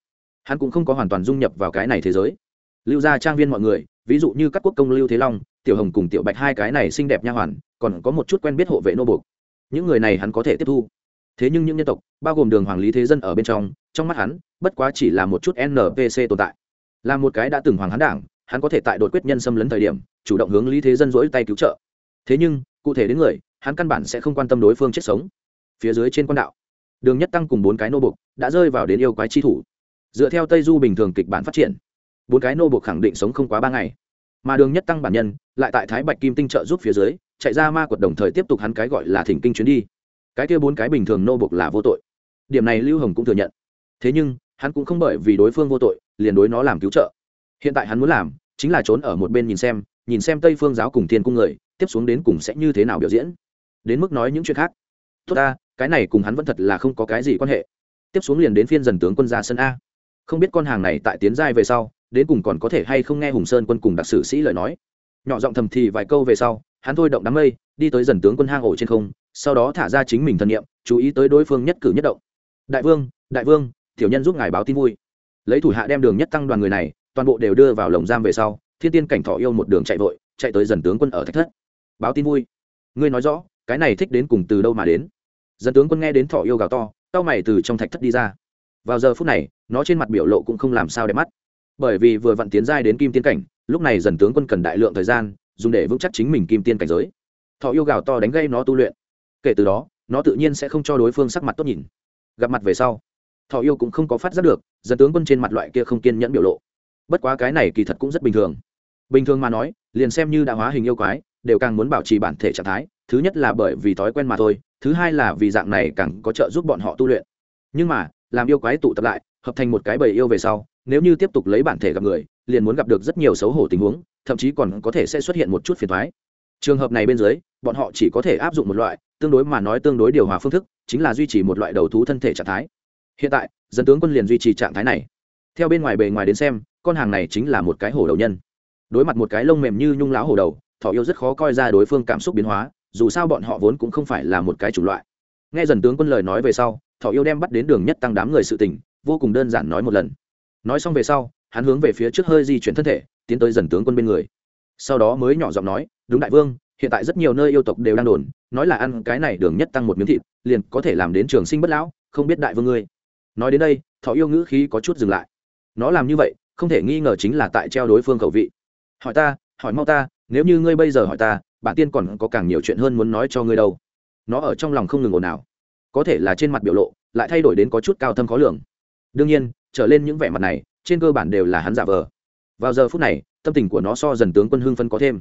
hắn cũng không có hoàn toàn dung nhập vào cái này thế giới. Lưu gia trang viên mọi người, ví dụ như các quốc công lưu thế long tiểu hồng cùng tiểu bạch hai cái này xinh đẹp nha hoàn, còn có một chút quen biết hộ vệ nô buộc. Những người này hắn có thể tiếp thu. Thế nhưng những nhân tộc, bao gồm đường hoàng lý thế dân ở bên trong trong mắt hắn, bất quá chỉ là một chút npc tồn tại. Là một cái đã từng hoàng hắn đảng, hắn có thể tại đột quyết nhân xâm lấn thời điểm, chủ động hướng lý thế dân dỗi tay cứu trợ. Thế nhưng, cụ thể đến người, hắn căn bản sẽ không quan tâm đối phương chết sống. Phía dưới trên quan đạo, đường nhất tăng cùng bốn cái nô bục đã rơi vào đến yêu quái chi thủ. Dựa theo tây du bình thường kịch bản phát triển, bốn cái nô bục khẳng định sống không quá ba ngày mà đường nhất tăng bản nhân lại tại thái bạch kim tinh trợ giúp phía dưới chạy ra ma quật đồng thời tiếp tục hắn cái gọi là thỉnh kinh chuyến đi cái kia bốn cái bình thường nô bục là vô tội điểm này lưu hồng cũng thừa nhận thế nhưng hắn cũng không bởi vì đối phương vô tội liền đối nó làm cứu trợ hiện tại hắn muốn làm chính là trốn ở một bên nhìn xem nhìn xem tây phương giáo cùng thiên cung người tiếp xuống đến cùng sẽ như thế nào biểu diễn đến mức nói những chuyện khác tốt ta cái này cùng hắn vẫn thật là không có cái gì quan hệ tiếp xuống liền đến phiên dần tướng quân ra sân a không biết con hàng này tại tiến giai về sau đến cùng còn có thể hay không nghe hùng sơn quân cùng đặc sử sĩ lời nói. Nhỏ giọng thầm thì vài câu về sau, hắn thôi động đám mây, đi tới dần tướng quân hang ổ trên không, sau đó thả ra chính mình thân nhiệm chú ý tới đối phương nhất cử nhất động. Đại vương đại vương, tiểu nhân giúp ngài báo tin vui. Lấy thủ hạ đem đường nhất tăng đoàn người này, toàn bộ đều đưa vào lồng giam về sau, thiên tiên cảnh thọ yêu một đường chạy vội, chạy tới dần tướng quân ở thách thất. Báo tin vui. Ngươi nói rõ, cái này thích đến cùng từ đâu mà đến? Dần tướng quân nghe đến thọ yêu gào to tao mày từ trong thạch thất đi ra. Vào giờ phút này, nó trên mặt biểu lộ cũng không làm sao đẹp mắt bởi vì vừa vặn tiến giai đến kim tiên cảnh, lúc này dần tướng quân cần đại lượng thời gian, dùng để vững chắc chính mình kim tiên cảnh giới. Thọ yêu gào to đánh gây nó tu luyện. Kể từ đó, nó tự nhiên sẽ không cho đối phương sắc mặt tốt nhìn. Gặp mặt về sau, thọ yêu cũng không có phát giác được, dần tướng quân trên mặt loại kia không kiên nhẫn biểu lộ. Bất quá cái này kỳ thật cũng rất bình thường. Bình thường mà nói, liền xem như đã hóa hình yêu quái, đều càng muốn bảo trì bản thể trạng thái, thứ nhất là bởi vì thói quen mà thôi, thứ hai là vì dạng này càng có trợ giúp bọn họ tu luyện. Nhưng mà, làm yêu quái tụ tập lại, hợp thành một cái bầy yêu về sau nếu như tiếp tục lấy bản thể gặp người, liền muốn gặp được rất nhiều xấu hổ tình huống, thậm chí còn có thể sẽ xuất hiện một chút phiền thoái trường hợp này bên dưới, bọn họ chỉ có thể áp dụng một loại, tương đối mà nói tương đối điều hòa phương thức, chính là duy trì một loại đầu thú thân thể trạng thái. Hiện tại, dân tướng quân liền duy trì trạng thái này. Theo bên ngoài bề ngoài đến xem, con hàng này chính là một cái hổ đầu nhân. Đối mặt một cái lông mềm như nhung láo hổ đầu thọ yêu rất khó coi ra đối phương cảm xúc biến hóa, dù sao bọn họ vốn cũng không phải là một cái chủng loại. Nghe dần tướng quân lời nói về sau thọ yêu đem bắt đến đường nhất tăng đám người sự tình, vô cùng đơn giản nói một lần nói xong về sau, hắn hướng về phía trước hơi di chuyển thân thể, tiến tới dần tướng quân bên người. Sau đó mới nhỏ giọng nói, đúng đại vương, hiện tại rất nhiều nơi yêu tộc đều đang đồn, nói là ăn cái này đường nhất tăng một miếng thịt, liền có thể làm đến trường sinh bất lão, không biết đại vương ngươi. Nói đến đây, thọ yêu ngữ khí có chút dừng lại. Nó làm như vậy, không thể nghi ngờ chính là tại treo đối phương khẩu vị. Hỏi ta, hỏi mau ta, nếu như ngươi bây giờ hỏi ta, bản tiên còn có càng nhiều chuyện hơn muốn nói cho ngươi đâu. Nó ở trong lòng không ngừng ồn ào. Có thể là trên mặt biểu lộ, lại thay đổi đến có chút cao thâm khó lường. Đương nhiên trở lên những vẻ mặt này, trên cơ bản đều là hắn giả vờ. Vào giờ phút này, tâm tình của nó so dần tướng quân hưng phân có thêm.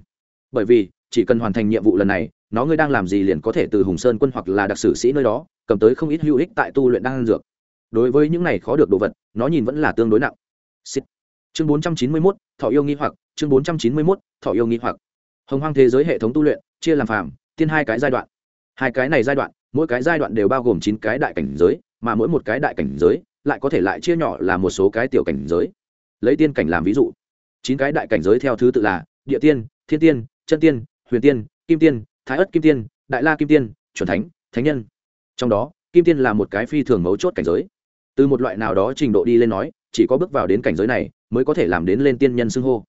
Bởi vì, chỉ cần hoàn thành nhiệm vụ lần này, nó ngươi đang làm gì liền có thể từ hùng sơn quân hoặc là đặc sử sĩ nơi đó, cầm tới không ít hữu ích tại tu luyện đang dược. Đối với những này khó được đồ vật, nó nhìn vẫn là tương đối nặng. Xịt. chương bốn trăm chín mươi mốt, thọ yêu nghi hoặc, chương bốn trăm chín mươi mốt, thọ yêu nghi hoặc. Hồng hoang thế giới hệ thống tu luyện, chia làm phàm, tiên hai cái giai đoạn. Hai cái này giai đoạn, mỗi cái giai đoạn đều bao gồm chín cái đại cảnh giới, mà mỗi một cái đại cảnh giới lại có thể lại chia nhỏ là một số cái tiểu cảnh giới. Lấy tiên cảnh làm ví dụ. Chín cái đại cảnh giới theo thứ tự là địa tiên, thiên tiên, chân tiên, huyền tiên, kim tiên, thái ất kim tiên, đại la kim tiên, chuẩn thánh thánh nhân. Trong đó, kim tiên là một cái phi thường mấu chốt cảnh giới. Từ một loại nào đó trình độ đi lên nói, chỉ có bước vào đến cảnh giới này mới có thể làm đến lên tiên nhân xưng hô.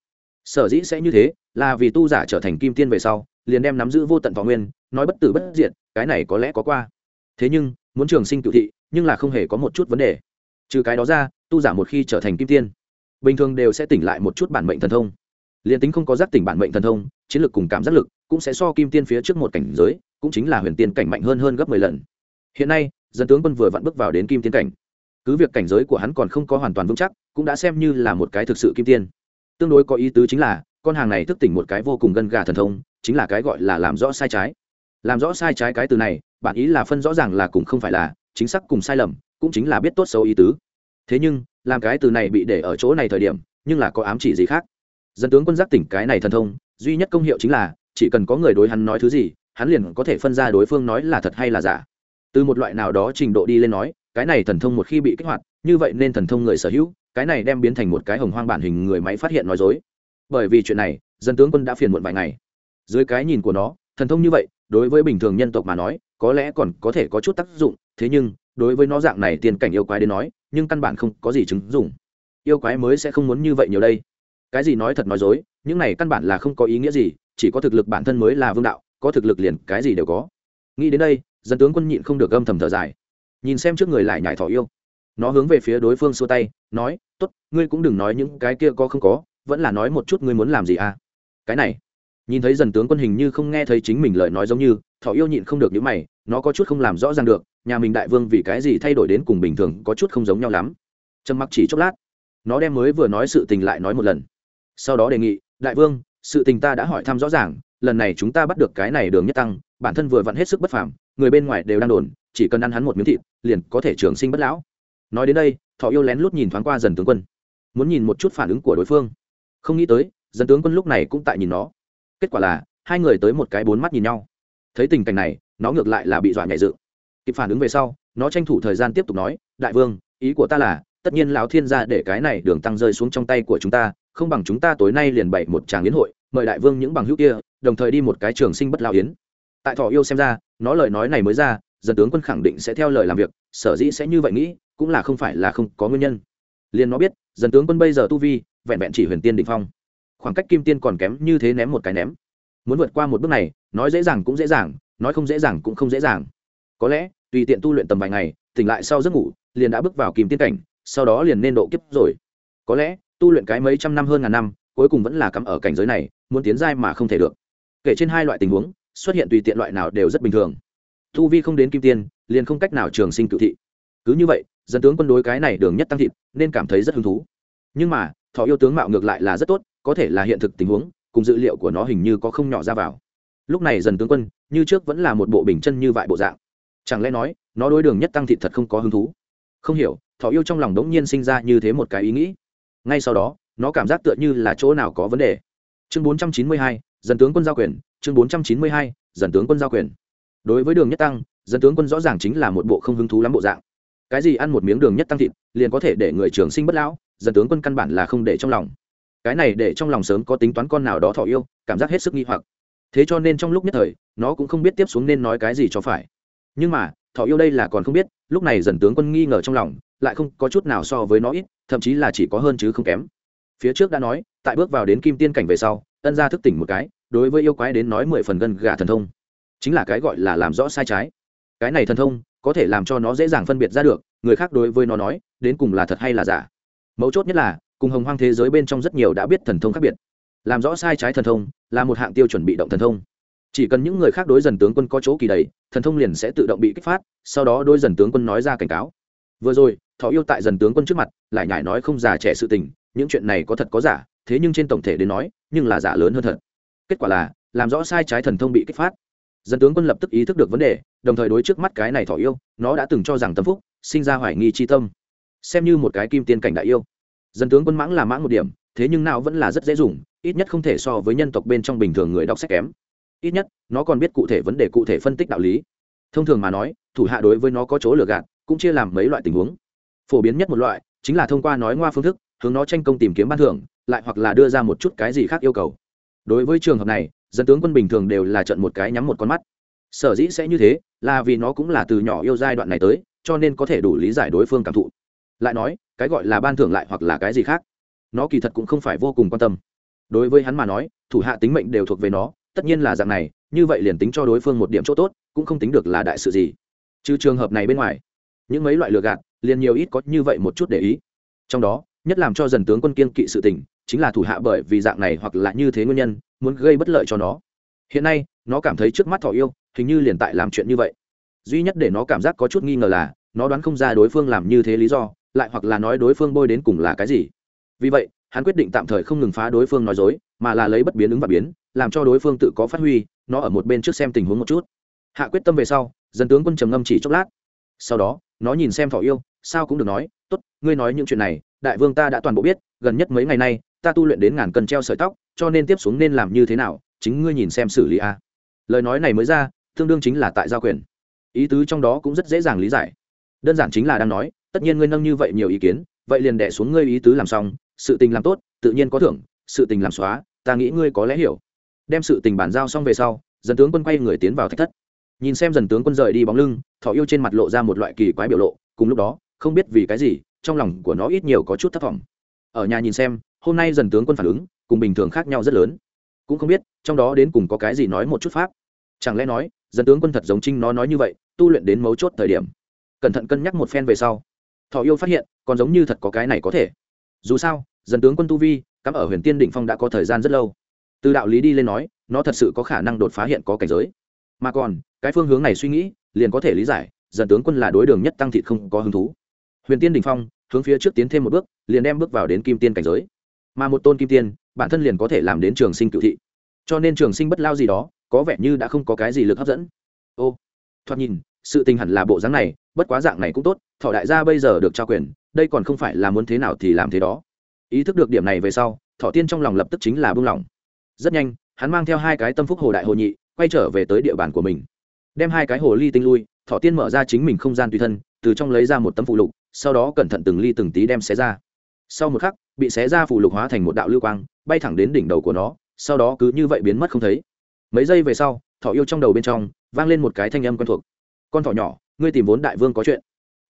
Sở dĩ sẽ như thế là vì tu giả trở thành kim tiên về sau, liền đem nắm giữ vô tận võ nguyên, nói bất tử bất diệt, cái này có lẽ có qua. Thế nhưng, muốn trường sinh cựu thị, nhưng là không hề có một chút vấn đề trừ cái đó ra, tu giả một khi trở thành kim tiên, bình thường đều sẽ tỉnh lại một chút bản mệnh thần thông. Liền tính không có giác tỉnh bản mệnh thần thông, chiến lược cùng cảm giác lực cũng sẽ so kim tiên phía trước một cảnh giới, cũng chính là huyền tiên cảnh mạnh hơn hơn gấp mười lần. Hiện nay, dân tướng quân vừa vặn bước vào đến kim tiên cảnh. Cứ việc cảnh giới của hắn còn không có hoàn toàn vững chắc, cũng đã xem như là một cái thực sự kim tiên. Tương đối có ý tứ chính là, con hàng này thức tỉnh một cái vô cùng gân gà thần thông, chính là cái gọi là làm rõ sai trái. Làm rõ sai trái cái từ này, bản ý là phân rõ ràng là cùng không phải là, chính xác cùng sai lầm cũng chính là biết tốt xấu ý tứ. Thế nhưng, làm cái từ này bị để ở chỗ này thời điểm, nhưng là có ám chỉ gì khác? Dân tướng quân giác tỉnh cái này thần thông, duy nhất công hiệu chính là, chỉ cần có người đối hắn nói thứ gì, hắn liền có thể phân ra đối phương nói là thật hay là giả. Từ một loại nào đó trình độ đi lên nói, cái này thần thông một khi bị kích hoạt, như vậy nên thần thông người sở hữu, cái này đem biến thành một cái hồng hoang bản hình người máy phát hiện nói dối. Bởi vì chuyện này, dân tướng quân đã phiền muộn vài ngày. Dưới cái nhìn của nó, thần thông như vậy, đối với bình thường nhân tộc mà nói, có lẽ còn có thể có chút tác dụng, thế nhưng đối với nó dạng này tiền cảnh yêu quái đến nói, nhưng căn bản không có gì chứng dụng. Yêu quái mới sẽ không muốn như vậy nhiều đây. Cái gì nói thật nói dối, những này căn bản là không có ý nghĩa gì, chỉ có thực lực bản thân mới là vương đạo, có thực lực liền cái gì đều có. Nghĩ đến đây, dân tướng quân nhịn không được âm thầm thở dài. Nhìn xem trước người lại nhải thỏ yêu. Nó hướng về phía đối phương xua tay, nói t ố t ngươi cũng đừng nói những cái kia có không có, vẫn là nói một chút ngươi muốn làm gì à? Cái này, nhìn thấy dần tướng quân hình như không nghe thấy chính mình lời nói giống như, thỏ yêu nhịn không được những mày, nó có chút không làm rõ ràng được nhà mình đại vương vì cái gì thay đổi đến cùng bình thường có chút không giống nhau lắm. Trầm mặc chỉ chốc lát, nó đem mới vừa nói sự tình lại nói một lần. Sau đó đề nghị, đại vương, sự tình ta đã hỏi thăm rõ ràng, lần này chúng ta bắt được cái này đường nhất tăng, bản thân vừa vặn hết sức bất phàm, người bên ngoài đều đang đồn, chỉ cần ăn hắn một miếng thịt, liền có thể trường sinh bất lão. Nói đến đây, thọ yêu lén lút nhìn thoáng qua dần tướng quân, muốn nhìn một chút phản ứng của đối phương. Không nghĩ tới, dần tướng quân lúc này cũng tại nhìn nó. Kết quả là, hai người tới một cái bốn mắt nhìn nhau. Thấy tình cảnh này, nó ngược lại là bị dọa nhảy dự kịp phản ứng về sau, nó tranh thủ thời gian tiếp tục nói, đại vương, ý của ta là, tất nhiên lão thiên gia để cái này đường tăng rơi xuống trong tay của chúng ta, không bằng chúng ta tối nay liền bày một tràng yến hội, mời đại vương những bằng hữu kia, đồng thời đi một cái trường sinh bất lao yến. Tại thọ yêu xem ra, nó lời nói này mới ra, dân tướng quân khẳng định sẽ theo lời làm việc, sở dĩ sẽ như vậy nghĩ, cũng là không phải là không có nguyên nhân. Liền nó biết, dân tướng quân bây giờ tu vi, vẹn vẹn chỉ huyền tiên định phong. Khoảng cách kim tiên còn kém như thế ném một cái ném. Muốn vượt qua một bước này, nói dễ dàng cũng dễ dàng, nói không dễ dàng cũng không dễ dàng có lẽ, tùy tiện tu luyện tầm vài ngày, tỉnh lại sau giấc ngủ, liền đã bước vào kim tiên cảnh, sau đó liền nên độ kiếp rồi. Có lẽ, tu luyện cái mấy trăm năm hơn ngàn năm, cuối cùng vẫn là cắm ở cảnh giới này, muốn tiến giai mà không thể được. Kể trên hai loại tình huống, xuất hiện tùy tiện loại nào đều rất bình thường. Tu vi không đến kim tiên, liền không cách nào trường sinh cự thị. Cứ như vậy, dân tướng quân đối cái này đường nhất tăng thịt, nên cảm thấy rất hứng thú. Nhưng mà, thọ yêu tướng mạo ngược lại là rất tốt, có thể là hiện thực tình huống, cùng dữ liệu của nó hình như có không nhỏ ra vào. Lúc này dần tướng quân, như trước vẫn là một bộ bình chân như vại bộ dạng chẳng lẽ nói nó đối đường nhất tăng thị thật không có hứng thú? Không hiểu thọ yêu trong lòng đống nhiên sinh ra như thế một cái ý nghĩ. Ngay sau đó nó cảm giác tựa như là chỗ nào có vấn đề. Chương 492, dần tướng quân giao quyền chương 492, dần tướng quân giao quyền. Đối với đường nhất tăng dần tướng quân rõ ràng chính là một bộ không hứng thú lắm bộ dạng. Cái gì ăn một miếng đường nhất tăng thịt liền có thể để người trường sinh bất lão dần tướng quân căn bản là không để trong lòng. Cái này để trong lòng sớm có tính toán con nào đó thọ yêu cảm giác hết sức nghi hoặc. Thế cho nên trong lúc nhất thời nó cũng không biết tiếp xuống nên nói cái gì cho phải nhưng mà thọ yêu đây là còn không biết, lúc này dần tướng quân nghi ngờ trong lòng, lại không có chút nào so với nó ít, thậm chí là chỉ có hơn chứ không kém. Phía trước đã nói, tại bước vào đến kim tiên cảnh về sau, ân gia thức tỉnh một cái, đối với yêu quái đến nói mười phần gân gà thần thông. Chính là cái gọi là làm rõ sai trái. Cái này thần thông, có thể làm cho nó dễ dàng phân biệt ra được, người khác đối với nó nói, đến cùng là thật hay là giả. Mấu chốt nhất là, cùng hồng hoang thế giới bên trong rất nhiều đã biết thần thông khác biệt. Làm rõ sai trái thần thông, là một hạng tiêu chuẩn bị động thần thông chỉ cần những người khác đối dần tướng quân có chỗ kỳ đầy, thần thông liền sẽ tự động bị kích phát, sau đó đôi dần tướng quân nói ra cảnh cáo. Vừa rồi, thọ yêu tại dần tướng quân trước mặt lại nhải nói không già trẻ sự tình, những chuyện này có thật có giả, thế nhưng trên tổng thể đến nói, nhưng là giả lớn hơn thật. Kết quả là, làm rõ sai trái thần thông bị kích phát. Dân tướng quân lập tức ý thức được vấn đề, đồng thời đối trước mắt cái này thọ yêu, nó đã từng cho rằng tâm phúc, sinh ra hoài nghi c tâm. Xem như một cái kim tiên cảnh đại yêu. Dân tướng quân mãng là mãng một điểm, thế nhưng nào vẫn là rất dễ dùng, ít nhất không thể so với nhân tộc bên trong bình thường người đọc sách kém ít nhất, nó còn biết cụ thể vấn đề cụ thể phân tích đạo lý. Thông thường mà nói, thủ hạ đối với nó có chỗ lừa gạt, cũng chia làm mấy loại tình huống. Phổ biến nhất một loại, chính là thông qua nói ngoa phương thức, hướng nó tranh công tìm kiếm ban thưởng, lại hoặc là đưa ra một chút cái gì khác yêu cầu. Đối với trường hợp này, dân tướng quân bình thường đều là trận một cái nhắm một con mắt. Sở dĩ sẽ như thế, là vì nó cũng là từ nhỏ yêu giai đoạn này tới, cho nên có thể đủ lý giải đối phương cảm thụ. Lại nói, cái gọi là ban thưởng lại hoặc là cái gì khác, nó kỳ thật cũng không phải vô cùng quan tâm. Đối với hắn mà nói, thủ hạ tính mệnh đều thuộc về nó tất nhiên là dạng này, như vậy liền tính cho đối phương một điểm chỗ tốt, cũng không tính được là đại sự gì. Trừ trường hợp này bên ngoài, những mấy loại lừa gạt, liền nhiều ít có như vậy một chút để ý. Trong đó, nhất làm cho dần tướng quân kiên kỵ sự tình, chính là thủ hạ bởi vì dạng này hoặc là như thế nguyên nhân, muốn gây bất lợi cho nó. Hiện nay, nó cảm thấy trước mắt thỏ yêu, hình như liền tại làm chuyện như vậy. Duy nhất để nó cảm giác có chút nghi ngờ là, nó đoán không ra đối phương làm như thế lý do, lại hoặc là nói đối phương bôi đến cùng là cái gì. Vì vậy hắn quyết định tạm thời không ngừng phá đối phương nói dối, mà là lấy bất biến ứng và biến, làm cho đối phương tự có phát huy, nó ở một bên trước xem tình huống một chút. Hạ quyết tâm về sau, dân tướng quân trầm ngâm chỉ chốc lát. Sau đó, nó nhìn xem thỏ yêu, sao cũng được nói, tốt, ngươi nói những chuyện này, đại vương ta đã toàn bộ biết, gần nhất mấy ngày nay, ta tu luyện đến ngàn cân treo sợi tóc, cho nên tiếp xuống nên làm như thế nào, chính ngươi nhìn xem xử lý a. Lời nói này mới ra, tương đương chính là tại giao quyền. Ý tứ trong đó cũng rất dễ dàng lý giải. Đơn giản chính là đang nói, tất nhiên ngươi nâng như vậy nhiều ý kiến, vậy liền đẻ xuống ngươi ý tứ làm xong sự tình làm tốt, tự nhiên có thưởng, sự tình làm xóa, ta nghĩ ngươi có lẽ hiểu. Đem sự tình bàn giao xong về sau, dần tướng quân quay người tiến vào thách thất. Nhìn xem dần tướng quân rời đi bóng lưng thọ yêu trên mặt lộ ra một loại kỳ quái biểu lộ, cùng lúc đó, không biết vì cái gì, trong lòng của nó ít nhiều có chút thất vọng ở nhà nhìn xem, hôm nay dần tướng quân phản ứng, cùng bình thường khác nhau rất lớn. Cũng không biết, trong đó đến cùng có cái gì nói một chút pháp. Chẳng lẽ nói, dần tướng quân thật giống trinh nó nói như vậy, tu luyện đến mấu chốt thời điểm. Cẩn thận cân nhắc một phen về sau thọ yêu phát hiện, còn giống như thật có cái này có thể dù sao dần tướng quân tu vi, cắm ở huyền tiên định phong đã có thời gian rất lâu. Từ đạo lý đi lên nói, nó thật sự có khả năng đột phá hiện có cảnh giới. Mà còn, cái phương hướng này suy nghĩ, liền có thể lý giải dần tướng quân là đối đường nhất tăng thị không có hứng thú. Huyền tiên đình phong, hướng phía trước tiến thêm một bước, liền đem bước vào đến kim tiên cảnh giới. Mà một tôn kim tiên, bản thân liền có thể làm đến trường sinh cựu thị. Cho nên trường sinh bất lao gì đó, có vẻ như đã không có cái gì lực hấp dẫn. Ô, thoạt nhìn, sự tình hẳn là bộ dáng này, bất quá dạng này cũng tốt, thọ đại gia bây giờ được trao quyền đây còn không phải là muốn thế nào thì làm thế đó. Ý thức được điểm này về sau thọ tiên trong lòng lập tức chính là buông lỏng. Rất nhanh, hắn mang theo hai cái tâm phúc hồ đại hồ nhị, quay trở về tới địa bàn của mình. Đem hai cái hồ ly tinh lui thọ tiên mở ra chính mình không gian tùy thân, từ trong lấy ra một tấm phụ lục, sau đó cẩn thận từng ly từng tí đem xé ra. Sau một khắc, bị xé ra phụ lục hóa thành một đạo lưu quang, bay thẳng đến đỉnh đầu của nó, sau đó cứ như vậy biến mất không thấy. Mấy giây về sau thọ yêu trong đầu bên trong, vang lên một cái thanh âm quen thuộc. Con thọ nhỏ, ngươi tìm vốn đại vương có chuyện.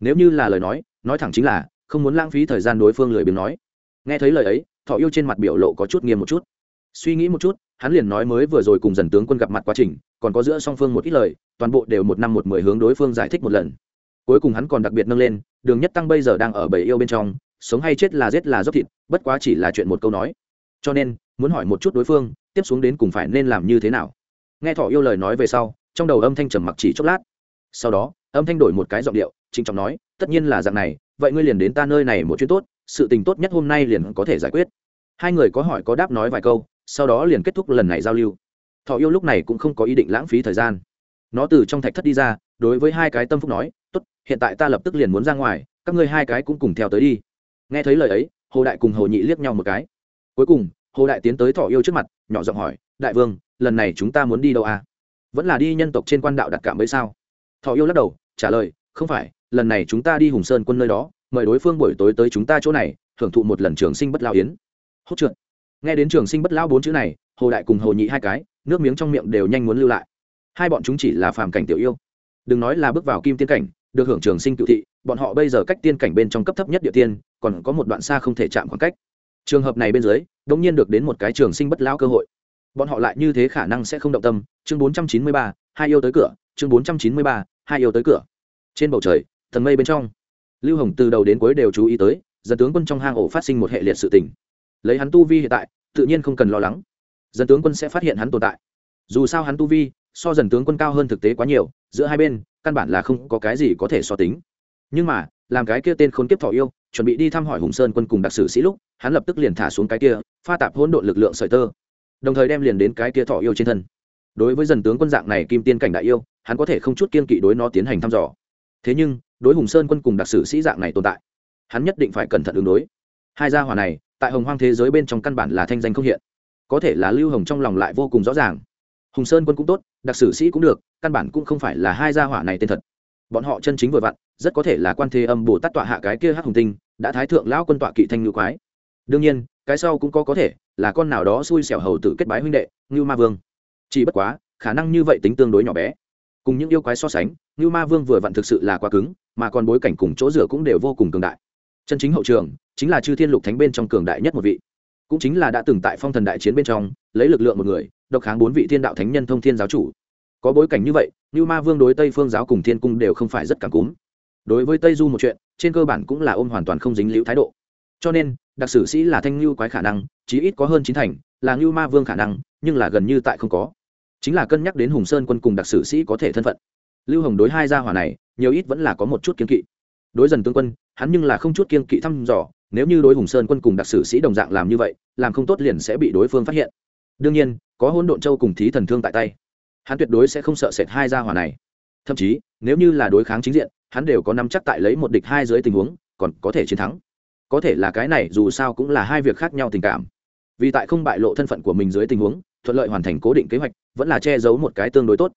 Nếu như là lời nói nói thẳng chính là không muốn lãng phí thời gian đối phương lười biếng nói. Nghe thấy lời ấy, thọ yêu trên mặt biểu lộ có chút nghiêm một chút. Suy nghĩ một chút, hắn liền nói mới vừa rồi cùng dần tướng quân gặp mặt quá trình, còn có giữa song phương một ít lời, toàn bộ đều một năm một mười hướng đối phương giải thích một lần. Cuối cùng hắn còn đặc biệt nâng lên, đường nhất tăng bây giờ đang ở bầy yêu bên trong, sống hay chết là giết là dốc thịt, bất quá chỉ là chuyện một câu nói. Cho nên, muốn hỏi một chút đối phương, tiếp xuống đến cùng phải nên làm như thế nào. Nghe thọ yêu lời nói về sau, trong đầu âm thanh trầm mặc chỉ chốc lát. Sau đó, âm thanh đổi một cái giọng điệu, trịnh trọng nói, tất nhiên là dạng này vậy ngươi liền đến ta nơi này một chuyến tốt, sự tình tốt nhất hôm nay liền có thể giải quyết. Hai người có hỏi có đáp nói vài câu, sau đó liền kết thúc lần này giao lưu. Thọ yêu lúc này cũng không có ý định lãng phí thời gian. Nó từ trong thạch thất đi ra, đối với hai cái tâm phúc nói, tốt, hiện tại ta lập tức liền muốn ra ngoài, các ngươi hai cái cũng cùng theo tới đi. Nghe thấy lời ấy, hồ đại cùng hồ nhị liếc nhau một cái. Cuối cùng, hồ đại tiến tới thọ yêu trước mặt, nhỏ giọng hỏi, đại vương, lần này chúng ta muốn đi đâu à? Vẫn là đi nhân tộc trên quan đạo đặt cạm ấy sao? Thọ yêu lắc đầu, trả lời, không phải lần này chúng ta đi hùng sơn quân nơi đó, mời đối phương buổi tối tới chúng ta chỗ này hưởng thụ một lần trường sinh bất lao yến. Hốt trượt. Nghe đến trường sinh bất lao bốn chữ này, hồ đại cùng hồ nhị hai cái, nước miếng trong miệng đều nhanh muốn lưu lại. Hai bọn chúng chỉ là phàm cảnh tiểu yêu. Đừng nói là bước vào kim tiên cảnh, được hưởng trường sinh cựu thị, bọn họ bây giờ cách tiên cảnh bên trong cấp thấp nhất địa tiên, còn có một đoạn xa không thể chạm khoảng cách. Trường hợp này bên dưới đ nhiên được đến một cái trường sinh bất lao cơ hội. Bọn họ lại như thế khả năng sẽ không động tâm. Chương bốn trăm chín mươi ba, hai yêu tới cửa. Chương bốn trăm chín mươi ba, hai yêu tới cửa. Trên bầu trời thần mây bên trong. Lưu hồng từ đầu đến cuối đều chú ý tới, dân tướng quân trong hang ổ phát sinh một hệ liệt sự tình. Lấy hắn tu vi hiện tại, tự nhiên không cần lo lắng. Dân tướng quân sẽ phát hiện hắn tồn tại. Dù sao hắn tu vi, so dần tướng quân cao hơn thực tế quá nhiều, giữa hai bên, căn bản là không có cái gì có thể so tính. Nhưng mà, làm cái kia tên khốn kiếp thọ yêu, chuẩn bị đi thăm hỏi hùng sơn quân cùng đặc sử sĩ lúc, hắn lập tức liền thả xuống cái kia, pha tạp hỗn độn lực lượng sợi tơ. Đồng thời đem liền đến cái kia thọ yêu trên thân. Đối với dần tướng quân dạng này kim tiên cảnh đại yêu, hắn có thể không chút kiên kỵ đối nó tiến hành thăm dò. Thế nhưng đối hùng sơn quân cùng đặc sử sĩ dạng này tồn tại. Hắn nhất định phải cẩn thận ứng đối. Hai gia hỏa này, tại hồng hoang thế giới bên trong căn bản là thanh danh không hiện. Có thể là lưu hồng trong lòng lại vô cùng rõ ràng. Hùng sơn quân cũng tốt, đặc sử sĩ cũng được, căn bản cũng không phải là hai gia hỏa này tên thật. Bọn họ chân chính vừa vặn, rất có thể là quan thế âm bồ tát tọa hạ cái kia hắc hùng tinh, đã thái thượng lão quân tọa kỵ thanh ngư quái. Đương nhiên, cái sau cũng có có thể là con nào đó xui xẻo hầu tự kết bái huynh đệ, ngưu ma vương. Chỉ bất quá, khả năng như vậy tính tương đối nhỏ bé cùng những yêu quái so sánh như ma vương vừa vặn thực sự là quá cứng, mà còn bối cảnh cùng chỗ rửa cũng đều vô cùng cường đại. Chân chính hậu trường chính là chư thiên lục thánh bên trong cường đại nhất một vị. Cũng chính là đã từng tại phong thần đại chiến bên trong, lấy lực lượng một người, độc kháng bốn vị thiên đạo thánh nhân thông thiên giáo chủ. Có bối cảnh như vậy như ma vương đối tây phương giáo cùng thiên cung đều không phải rất cảm cúm. Đối với tây du một chuyện, trên cơ bản cũng là ôm hoàn toàn không dính liễu thái độ. Cho nên, đặc sử sĩ là thanh lưu quái khả năng, chí ít có hơn chín thành là lưu ma vương khả năng, nhưng là gần như tại không có chính là cân nhắc đến hùng sơn quân cùng đặc sử sĩ có thể thân phận. Lưu hồng đối hai gia hỏa này, nhiều ít vẫn là có một chút kiên kỵ. Đối dần tướng quân, hắn nhưng là không chút kiên kỵ thăm dò, nếu như đối hùng sơn quân cùng đặc sử sĩ đồng dạng làm như vậy, làm không tốt liền sẽ bị đối phương phát hiện. Đương nhiên, có hôn độn châu cùng thí thần thương tại tay, hắn tuyệt đối sẽ không sợ sệt hai gia hỏa này. Thậm chí, nếu như là đối kháng chính diện, hắn đều có nắm chắc tại lấy một địch hai dưới tình huống, còn có thể chiến thắng. Có thể là cái này dù sao cũng là hai việc khác nhau tình cảm. Vì tại không bại lộ thân phận của mình dưới tình huống thuận lợi hoàn thành cố định kế hoạch, vẫn là che giấu một cái tương đối tốt.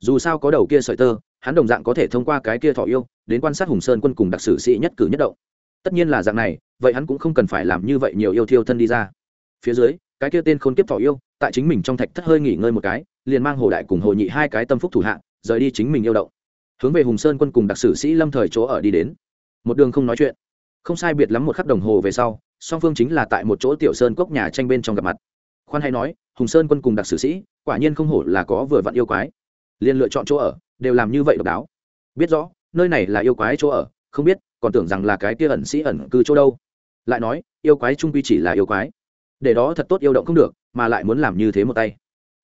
Dù sao có đầu kia sợi tơ, hắn đồng dạng có thể thông qua cái kia thọ yêu, đến quan sát hùng sơn quân cùng đặc sử sĩ nhất cử nhất động. Tất nhiên là dạng này, vậy hắn cũng không cần phải làm như vậy nhiều yêu thiêu thân đi ra. Phía dưới, cái kia tên khôn kiếp thọ yêu, tại chính mình trong thạch thất hơi nghỉ ngơi một cái, liền mang hồ đại cùng hồ nhị hai cái tâm phúc thủ hạ, rời đi chính mình yêu động. Hướng về hùng sơn quân cùng đặc sử sĩ lâm thời chỗ ở đi đến. Một đường không nói chuyện. Không sai biệt lắm một khắc đồng hồ về sau, song phương chính là tại một chỗ tiểu sơn cốc nhà tranh bên trong gặp mặt. Khoan hay nói hùng sơn quân cùng đặc sử sĩ, quả nhiên không hổ là có vừa vặn yêu quái. Liền lựa chọn chỗ ở, đều làm như vậy độc đáo. Biết rõ, nơi này là yêu quái chỗ ở, không biết còn tưởng rằng là cái kia ẩn sĩ ẩn cư chỗ đâu. Lại nói, yêu quái trung quy chỉ là yêu quái. Để đó thật tốt yêu động không được, mà lại muốn làm như thế một tay.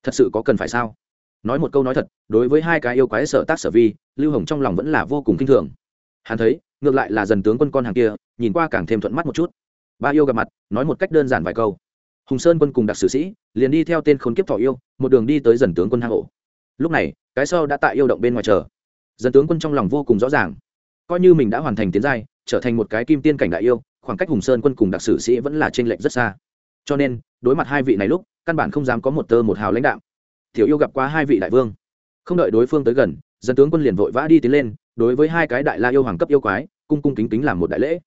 Thật sự có cần phải sao? Nói một câu nói thật, đối với hai cái yêu quái sở tác sở vi, lưu hồng trong lòng vẫn là vô cùng k i n h thường. Hắn thấy, ngược lại là dần tướng quân con hàng kia, nhìn qua càng thêm thuận mắt một chút. Ba yêu gặp mặt, nói một cách đơn giản vài câu hùng sơn quân cùng đặc sử sĩ liền đi theo tên khốn kiếp thọ yêu, một đường đi tới dần tướng quân hang ổ. Lúc này, cái sau đã tại yêu động bên ngoài chờ. Dần tướng quân trong lòng vô cùng rõ ràng. Coi như mình đã hoàn thành tiến giai, trở thành một cái kim tiên cảnh đại yêu, khoảng cách hùng sơn quân cùng đặc sử sĩ vẫn là t r ê n lệch rất xa. Cho nên, đối mặt hai vị này lúc, căn bản không dám có một tơ một hào lãnh đạo tiểu yêu gặp qua hai vị đại vương. Không đợi đối phương tới gần dân tướng quân liền vội vã đi tiến lên, đối với hai cái đại la yêu hoàng cấp yêu quái, cung cung kính kính làm một đại lễ.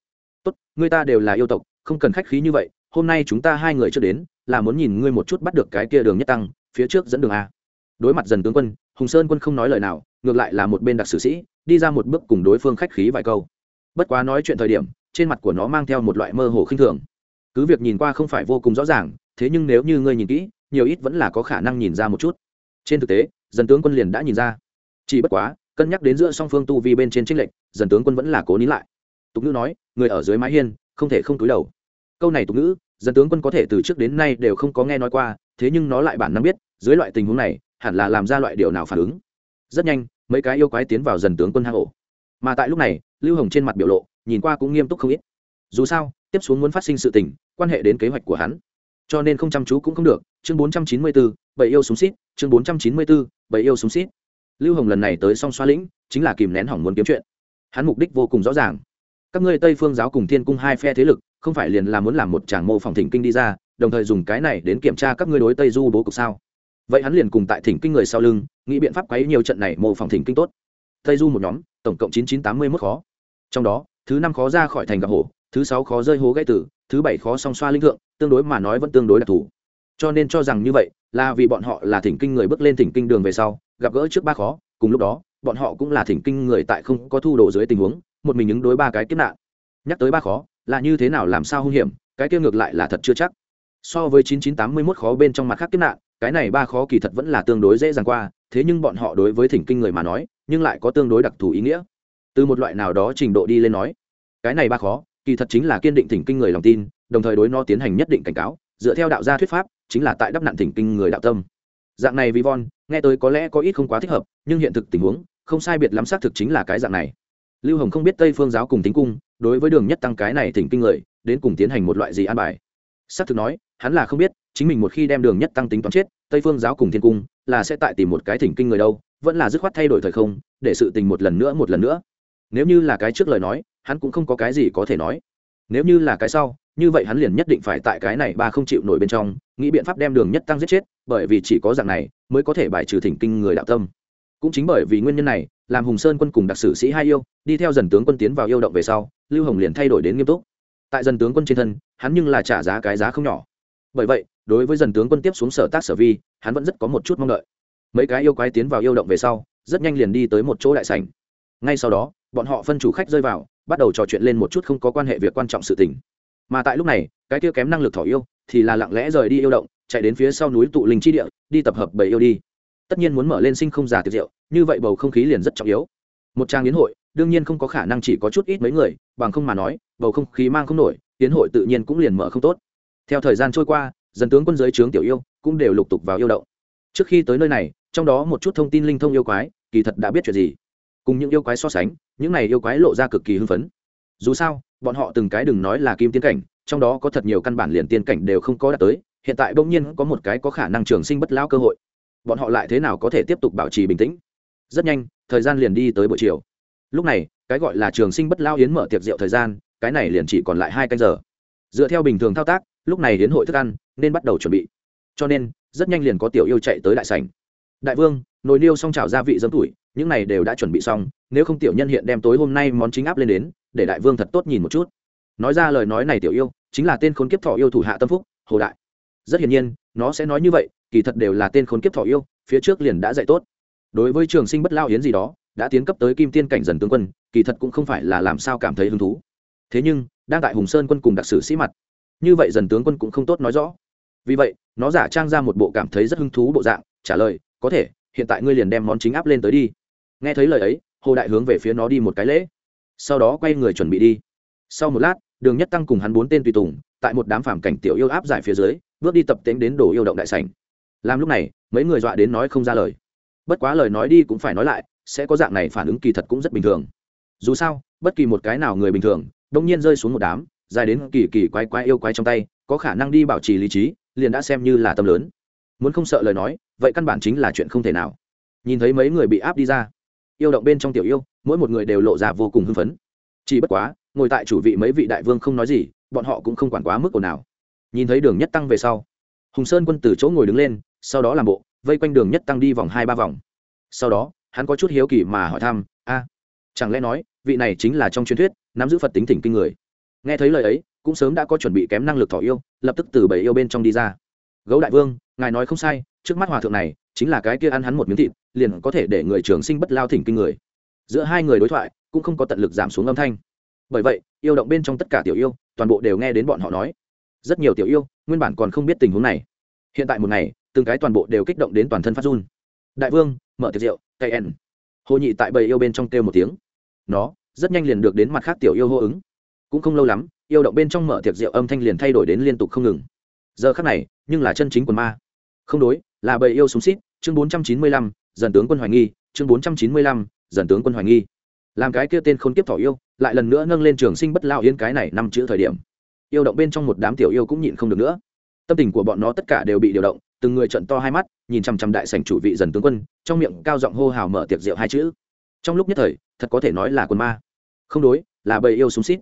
Tốt, người ta đều là yêu tộc, không cần khách khí như vậy hôm nay chúng ta hai người chưa đến, là muốn nhìn ngươi một chút bắt được cái kia đường nhất tăng, phía trước dẫn đường a. Đối mặt dần tướng quân, hùng sơn quân không nói lời nào, ngược lại là một bên đặc sử sĩ, đi ra một bước cùng đối phương khách khí vài câu. Bất quá nói chuyện thời điểm, trên mặt của nó mang theo một loại mơ hồ khinh thường. Cứ việc nhìn qua không phải vô cùng rõ ràng, thế nhưng nếu như ngươi nhìn kỹ, nhiều ít vẫn là có khả năng nhìn ra một chút. Trên thực tế, dần tướng quân liền đã nhìn ra. Chỉ bất quá, cân nhắc đến giữa song phương tu vi bên trên trinh lệnh dần tướng quân vẫn là cố nín lại. Tục ngữ nói, người ở dưới mái hiên, không thể không túi đầu. Câu này tục ngữ dần tướng quân có thể từ trước đến nay đều không có nghe nói qua, thế nhưng nó lại bản năng biết, dưới loại tình huống này, hẳn là làm ra loại điều nào phản ứng. Rất nhanh, mấy cái yêu quái tiến vào dần tướng quân hang ổ. Mà tại lúc này, lưu hồng trên mặt biểu lộ, nhìn qua cũng nghiêm túc không ít. Dù sao, tiếp xuống muốn phát sinh sự tình, quan hệ đến kế hoạch của hắn. Cho nên không chăm chú cũng không được, chương bốn trăm chín mươi bốn bảy yêu súng xít, chương bốn trăm chín mươi bốn bảy yêu súng xít. Lưu hồng lần này tới song xoa lĩnh, chính là kìm nén hỏng muốn kiếm chuyện. Hắn mục đích vô cùng rõ ràng. Các ngươi tây phương giáo cùng thiên cung hai phe thế lực không phải liền là muốn làm một tràng mô phỏng thỉnh kinh đi ra, đồng thời dùng cái này đến kiểm tra các ngươi đối tây du bố cục sao? Vậy hắn liền cùng tại thỉnh kinh người sau lưng, nghĩ biện pháp quấy nhiều trận này mô phỏng thỉnh kinh tốt. Tây du một nhóm, tổng cộng chín chín tám mươi mốt khó. Trong đó, thứ năm khó ra khỏi thành gặp hổ, thứ sáu khó rơi hố gãy tử, thứ bảy khó song xoa linh thượng, tương đối mà nói vẫn tương đối đặc thù. Cho nên cho rằng như vậy, là vì bọn họ là thỉnh kinh người bước lên thỉnh kinh đường về sau, gặp gỡ trước ba khó, cùng lúc đó, bọn họ cũng là thỉnh kinh người tại không có thu đồ dưới tình huống, một mình ứng đối ba cái kiếp nạn. Nhắc tới ba khó là như thế nào làm sao hung hiểm, cái kia ngược lại là thật chưa chắc. So với chín chín tám mươi mốt khó bên trong mặt khác kiếp nạn, cái này ba khó kỳ thật vẫn là tương đối dễ dàng qua, thế nhưng bọn họ đối với thỉnh kinh người mà nói, nhưng lại có tương đối đặc thù ý nghĩa. Từ một loại nào đó trình độ đi lên nói, cái này ba khó, kỳ thật chính là kiên định thỉnh kinh người lòng tin, đồng thời đối nó tiến hành nhất định cảnh cáo, dựa theo đạo gia thuyết pháp, chính là tại đắp nạn thỉnh kinh người đạo tâm. Dạng này vi von nghe tới có lẽ có ít không quá thích hợp, nhưng hiện thực tình huống, không sai biệt lắm xác thực chính là cái dạng này lưu hồng không biết tây phương giáo cùng tính cung, đối với đường nhất tăng cái này thỉnh kinh người, đến cùng tiến hành một loại gì an bài. Xác thực nói, hắn là không biết, chính mình một khi đem đường nhất tăng tính toán chết, tây phương giáo cùng thiên cung là sẽ tại tìm một cái thỉnh kinh người đâu, vẫn là dứt khoát thay đổi thời không, để sự tình một lần nữa một lần nữa. Nếu như là cái trước lời nói, hắn cũng không có cái gì có thể nói. Nếu như là cái sau, như vậy hắn liền nhất định phải tại cái này ba không chịu nổi bên trong, nghĩ biện pháp đem đường nhất tăng giết chết, bởi vì chỉ có dạng này mới có thể bài trừ thỉnh kinh người đạo tâm. Cũng chính bởi vì nguyên nhân này làm hùng sơn quân cùng đặc sử sĩ hai yêu, đi theo dần tướng quân tiến vào yêu động về sau, lưu hồng liền thay đổi đến nghiêm túc. Tại dần tướng quân trên thân, hắn nhưng là trả giá cái giá không nhỏ. Bởi vậy, đối với dần tướng quân tiếp xuống sở tác sở vi, hắn vẫn rất có một chút mong đợi. Mấy cái yêu quái tiến vào yêu động về sau, rất nhanh liền đi tới một chỗ đại sảnh. Ngay sau đó, bọn họ phân chủ khách rơi vào, bắt đầu trò chuyện lên một chút không có quan hệ việc quan trọng sự tình. Mà tại lúc này, cái kia kém năng lực thỏ yêu thì là lặng lẽ rời đi yêu động, chạy đến phía sau núi tụ linh chi địa, đi tập hợp bầy yêu đi tất nhiên muốn mở lên sinh không giả tiệc rượu, như vậy bầu không khí liền rất trọng yếu. Một trang yến hội, đương nhiên không có khả năng chỉ có chút ít mấy người, bằng không mà nói, bầu không khí mang không nổi, yến hội tự nhiên cũng liền mở không tốt. Theo thời gian trôi qua, dân tướng quân giới trướng tiểu yêu cũng đều lục tục vào yêu động. Trước khi tới nơi này, trong đó một chút thông tin linh thông yêu quái, kỳ thật đã biết chuyện gì. Cùng những yêu quái so sánh, những này yêu quái lộ ra cực kỳ hưng phấn. Dù sao, bọn họ từng cái đừng nói là kim tiến cảnh, trong đó có thật nhiều căn bản liền tiên cảnh đều không có đạt tới, hiện tại bỗng nhiên có một cái có khả năng trường sinh bất lao cơ hội bọn họ lại thế nào có thể tiếp tục bảo trì bình tĩnh? Rất nhanh, thời gian liền đi tới buổi chiều. Lúc này, cái gọi là trường sinh bất lao yến mở tiệc rượu thời gian, cái này liền chỉ còn lại hai canh giờ. Dựa theo bình thường thao tác, lúc này đến hội thức ăn, nên bắt đầu chuẩn bị. Cho nên, rất nhanh liền có tiểu yêu chạy tới đại sảnh. Đại vương, nồi niêu xong trào gia vị dấm tuổi, những này đều đã chuẩn bị xong, nếu không tiểu nhân hiện đem tối hôm nay món chính áp lên đến, để đại vương thật tốt nhìn một chút. Nói ra lời nói này tiểu yêu, chính là tên khốn kiếp thọ yêu thủ hạ tâm phúc, hồ đại. Rất hiển nhiên, nó sẽ nói như vậy kỳ thật đều là tên khốn kiếp thọ yêu, phía trước liền đã dạy tốt. Đối với trường sinh bất lao yến gì đó, đã tiến cấp tới kim tiên cảnh dần tướng quân, kỳ thật cũng không phải là làm sao cảm thấy hứng thú. Thế nhưng, đang tại hùng sơn quân cùng đặc sử sĩ mặt, như vậy dần tướng quân cũng không tốt nói rõ. Vì vậy, nó giả trang ra một bộ cảm thấy rất hứng thú bộ dạng, trả lời, có thể, hiện tại ngươi liền đem món chính áp lên tới đi. Nghe thấy lời ấy, hồ đại hướng về phía nó đi một cái lễ. Sau đó quay người chuẩn bị đi. Sau một lát, đường nhất tăng cùng hắn bốn tên tùy tùng, tại một đám phàm cảnh tiểu yêu áp giải phía dưới, bước đi tập tễnh đến đổ yêu động đại sảnh làm lúc này, mấy người dọa đến nói không ra lời. Bất quá lời nói đi cũng phải nói lại, sẽ có dạng này phản ứng kỳ thật cũng rất bình thường. Dù sao, bất kỳ một cái nào người bình thường, đông nhiên rơi xuống một đám, dài đến kỳ kỳ quái quái yêu quái trong tay, có khả năng đi bảo trì lý trí, liền đã xem như là tâm lớn. Muốn không sợ lời nói, vậy căn bản chính là chuyện không thể nào. Nhìn thấy mấy người bị áp đi ra, yêu động bên trong tiểu yêu, mỗi một người đều lộ ra vô cùng hưng phấn. Chỉ bất quá, ngồi tại chủ vị mấy vị đại vương không nói gì, bọn họ cũng không quản quá mức ồn nào nhìn thấy đường nhất tăng về sau, hùng sơn quân từ chỗ ngồi đứng lên sau đó làm bộ, vây quanh đường nhất tăng đi vòng hai ba vòng. Sau đó, hắn có chút hiếu kỳ mà hỏi thăm, a, chẳng lẽ nói, vị này chính là trong truyền thuyết, nắm giữ phật tính thỉnh kinh người? Nghe thấy lời ấy, cũng sớm đã có chuẩn bị kém năng lực thỏ yêu, lập tức từ bảy yêu bên trong đi ra. Gấu đại vương, ngài nói không sai, trước mắt hòa thượng này, chính là cái kia ăn hắn một miếng thịt, liền có thể để người trường sinh bất lao thỉnh kinh người. Giữa hai người đối thoại, cũng không có tận lực giảm xuống âm thanh. Bởi vậy, yêu động bên trong tất cả tiểu yêu, toàn bộ đều nghe đến bọn họ nói. Rất nhiều tiểu yêu, nguyên bản còn không biết tình huống này. Hiện tại một ngày từng cái toàn bộ đều kích động đến toàn thân phát run. Đại vương, mở tiệc rượu cây n. hồ nhị tại bầy yêu bên trong kêu một tiếng. Nó, rất nhanh liền được đến mặt khác tiểu yêu hô ứng. Cũng không lâu lắm, yêu động bên trong mở tiệc rượu âm thanh liền thay đổi đến liên tục không ngừng. Giờ khắc này, nhưng là chân chính quần ma. Không đối, là bầy yêu súng xít, chương bốn trăm chín mươi lăm, dần tướng quân hoài nghi, chương bốn trăm chín mươi lăm, dần tướng quân hoài nghi. Làm cái kia tên khốn kiếp thỏ yêu, lại lần nữa nâng lên trường sinh bất lao yên cái này năm chữ thời điểm. Yêu động bên trong một đám tiểu yêu cũng nhịn không được nữa. Tâm tình của bọn nó tất cả đều bị điều động từng người trận to hai mắt, nhìn chằm chằm đại sảnh chủ vị dần tướng quân, trong miệng cao giọng hô hào mở tiệc rượu hai chữ. Trong lúc nhất thời, thật có thể nói là quân ma. Không đối, là bầy yêu súng xít.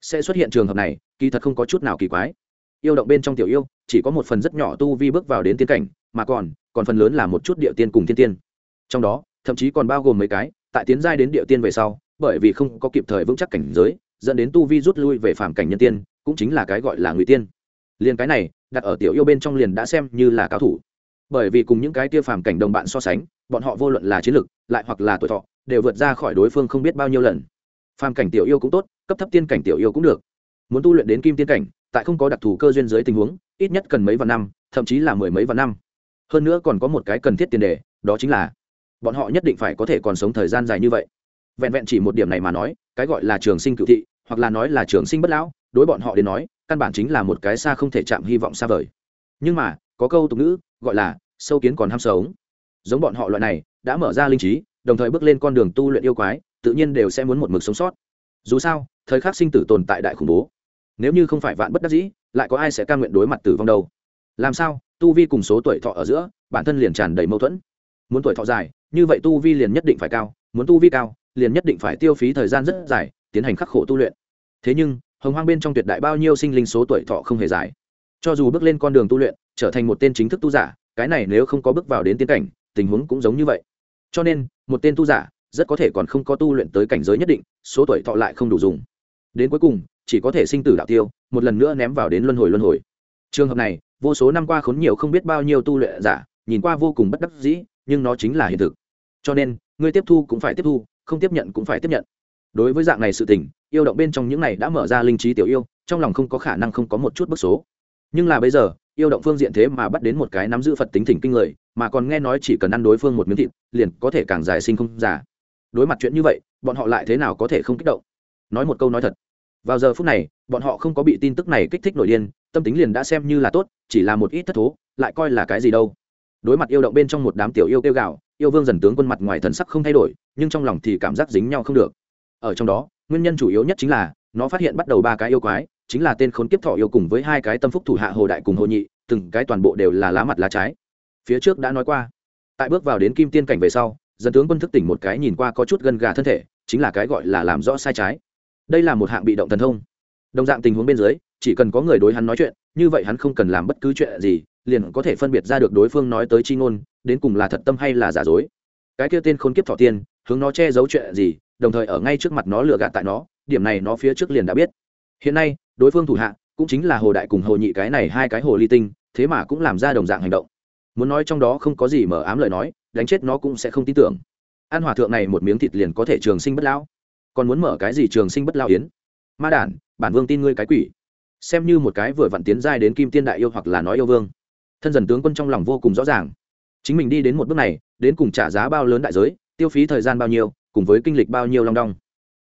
Sẽ xuất hiện trường hợp này, kỳ thật không có chút nào kỳ quái. Yêu động bên trong tiểu yêu, chỉ có một phần rất nhỏ tu vi bước vào đến tiên cảnh, mà còn còn phần lớn là một chút địa tiên cùng thiên tiên. Trong đó, thậm chí còn bao gồm mấy cái, tại tiến giai đến địa tiên về sau, bởi vì không có kịp thời vững chắc cảnh giới, dẫn đến tu vi rút lui về phạm cảnh nhân tiên, cũng chính là cái gọi là ngụy tiên. Liền cái này đặt ở tiểu yêu bên trong liền đã xem như là cao thủ. Bởi vì cùng những cái tia phàm cảnh đồng bạn so sánh, bọn họ vô luận là chiến lực, lại hoặc là tuổi thọ, đều vượt ra khỏi đối phương không biết bao nhiêu lần. Phàm cảnh tiểu yêu cũng tốt, cấp thấp tiên cảnh tiểu yêu cũng được. Muốn tu luyện đến kim tiên cảnh, tại không có đặc thù cơ duyên dưới tình huống, ít nhất cần mấy vạn năm, thậm chí là mười mấy vạn năm. Hơn nữa còn có một cái cần thiết tiền đề, đó chính là bọn họ nhất định phải có thể còn sống thời gian dài như vậy. Vẹn vẹn chỉ một điểm này mà nói, cái gọi là trường sinh cựu thị, hoặc là nói là trường sinh bất lão, đối bọn họ đến nói căn bản chính là một cái xa không thể chạm hy vọng xa vời. Nhưng mà, có câu tục ngữ, gọi là, sâu kiến còn ham sống. Giống bọn họ loại này, đã mở ra linh trí, đồng thời bước lên con đường tu luyện yêu quái, tự nhiên đều sẽ muốn một mực sống sót. Dù sao, thời khắc sinh tử tồn tại đại khủng bố. Nếu như không phải vạn bất đắc dĩ, lại có ai sẽ ca nguyện đối mặt tử vong đâu? Làm sao, tu vi cùng số tuổi thọ ở giữa, bản thân liền tràn đầy mâu thuẫn? Muốn tuổi thọ dài, như vậy tu vi liền nhất định phải cao, muốn tu vi cao, liền nhất định phải tiêu phí thời gian rất dài, tiến hành khắc khổ tu luyện. Thế nhưng hồng hoang bên trong tuyệt đại bao nhiêu sinh linh số tuổi thọ không hề dài. Cho dù bước lên con đường tu luyện, trở thành một tên chính thức tu giả, cái này nếu không có bước vào đến tiến cảnh, tình huống cũng giống như vậy. Cho nên, một tên tu giả rất có thể còn không có tu luyện tới cảnh giới nhất định, số tuổi thọ lại không đủ dùng. Đến cuối cùng, chỉ có thể sinh tử đạo tiêu, một lần nữa ném vào đến luân hồi luân hồi. Trường hợp này, vô số năm qua khốn nhiều không biết bao nhiêu tu luyện giả, nhìn qua vô cùng bất đắc dĩ, nhưng nó chính là hiện thực. Cho nên người tiếp thu cũng phải tiếp thu, không tiếp nhận cũng phải tiếp nhận đối với dạng này sự tình, yêu động bên trong những này đã mở ra linh trí tiểu yêu, trong lòng không có khả năng không có một chút bức số. Nhưng là bây giờ, yêu động phương diện thế mà bắt đến một cái nắm giữ phật tính thỉnh kinh người, mà còn nghe nói chỉ cần ăn đối phương một miếng thịt, liền có thể càng dài sinh không già. Đối mặt chuyện như vậy, bọn họ lại thế nào có thể không kích động? Nói một câu nói thật. Vào giờ phút này, bọn họ không có bị tin tức này kích thích nổi điên, tâm tính liền đã xem như là tốt, chỉ là một ít thất thố, lại coi là cái gì đâu. Đối mặt yêu động bên trong một đám tiểu yêu kêu gạo yêu vương dần tướng quân mặt ngoài thần sắc không thay đổi, nhưng trong lòng thì cảm giác dính nhau không được ở trong đó, nguyên nhân chủ yếu nhất chính là, nó phát hiện bắt đầu ba cái yêu quái, chính là tên khốn kiếp thọ yêu cùng với hai cái tâm phúc thủ hạ hồ đại cùng hồ nhị, từng cái toàn bộ đều là lá mặt lá trái. Phía trước đã nói qua, tại bước vào đến kim tiên cảnh về sau, dân tướng quân thức tỉnh một cái nhìn qua có chút gân gà thân thể, chính là cái gọi là làm rõ sai trái. Đây là một hạng bị động thần thông. Đồng dạng tình huống bên dưới, chỉ cần có người đối hắn nói chuyện, như vậy hắn không cần làm bất cứ chuyện gì, liền có thể phân biệt ra được đối phương nói tới chi ngôn, đến cùng là thật tâm hay là giả dối. Cái kia tên khốn kiếp thọ tiên, hướng nó che giấu chuyện gì đồng thời ở ngay trước mặt nó lừa gạt tại nó, điểm này nó phía trước liền đã biết. Hiện nay, đối phương thủ hạ cũng chính là hồ đại cùng hồ nhị cái này hai cái hồ ly tinh, thế mà cũng làm ra đồng dạng hành động. Muốn nói trong đó không có gì mở ám lời nói, đánh chết nó cũng sẽ không tin tưởng. An hòa thượng này một miếng thịt liền có thể trường sinh bất lão. Còn muốn mở cái gì trường sinh bất lao yến? Ma đản, bản vương tin ngươi cái quỷ. Xem như một cái vừa vặn tiến giai đến kim tiên đại yêu hoặc là nói yêu vương. Thân dần tướng quân trong lòng vô cùng rõ ràng. Chính mình đi đến một bước này, đến cùng trả giá bao lớn đại giới, tiêu phí thời gian bao nhiêu cùng với kinh lịch bao nhiêu long đong.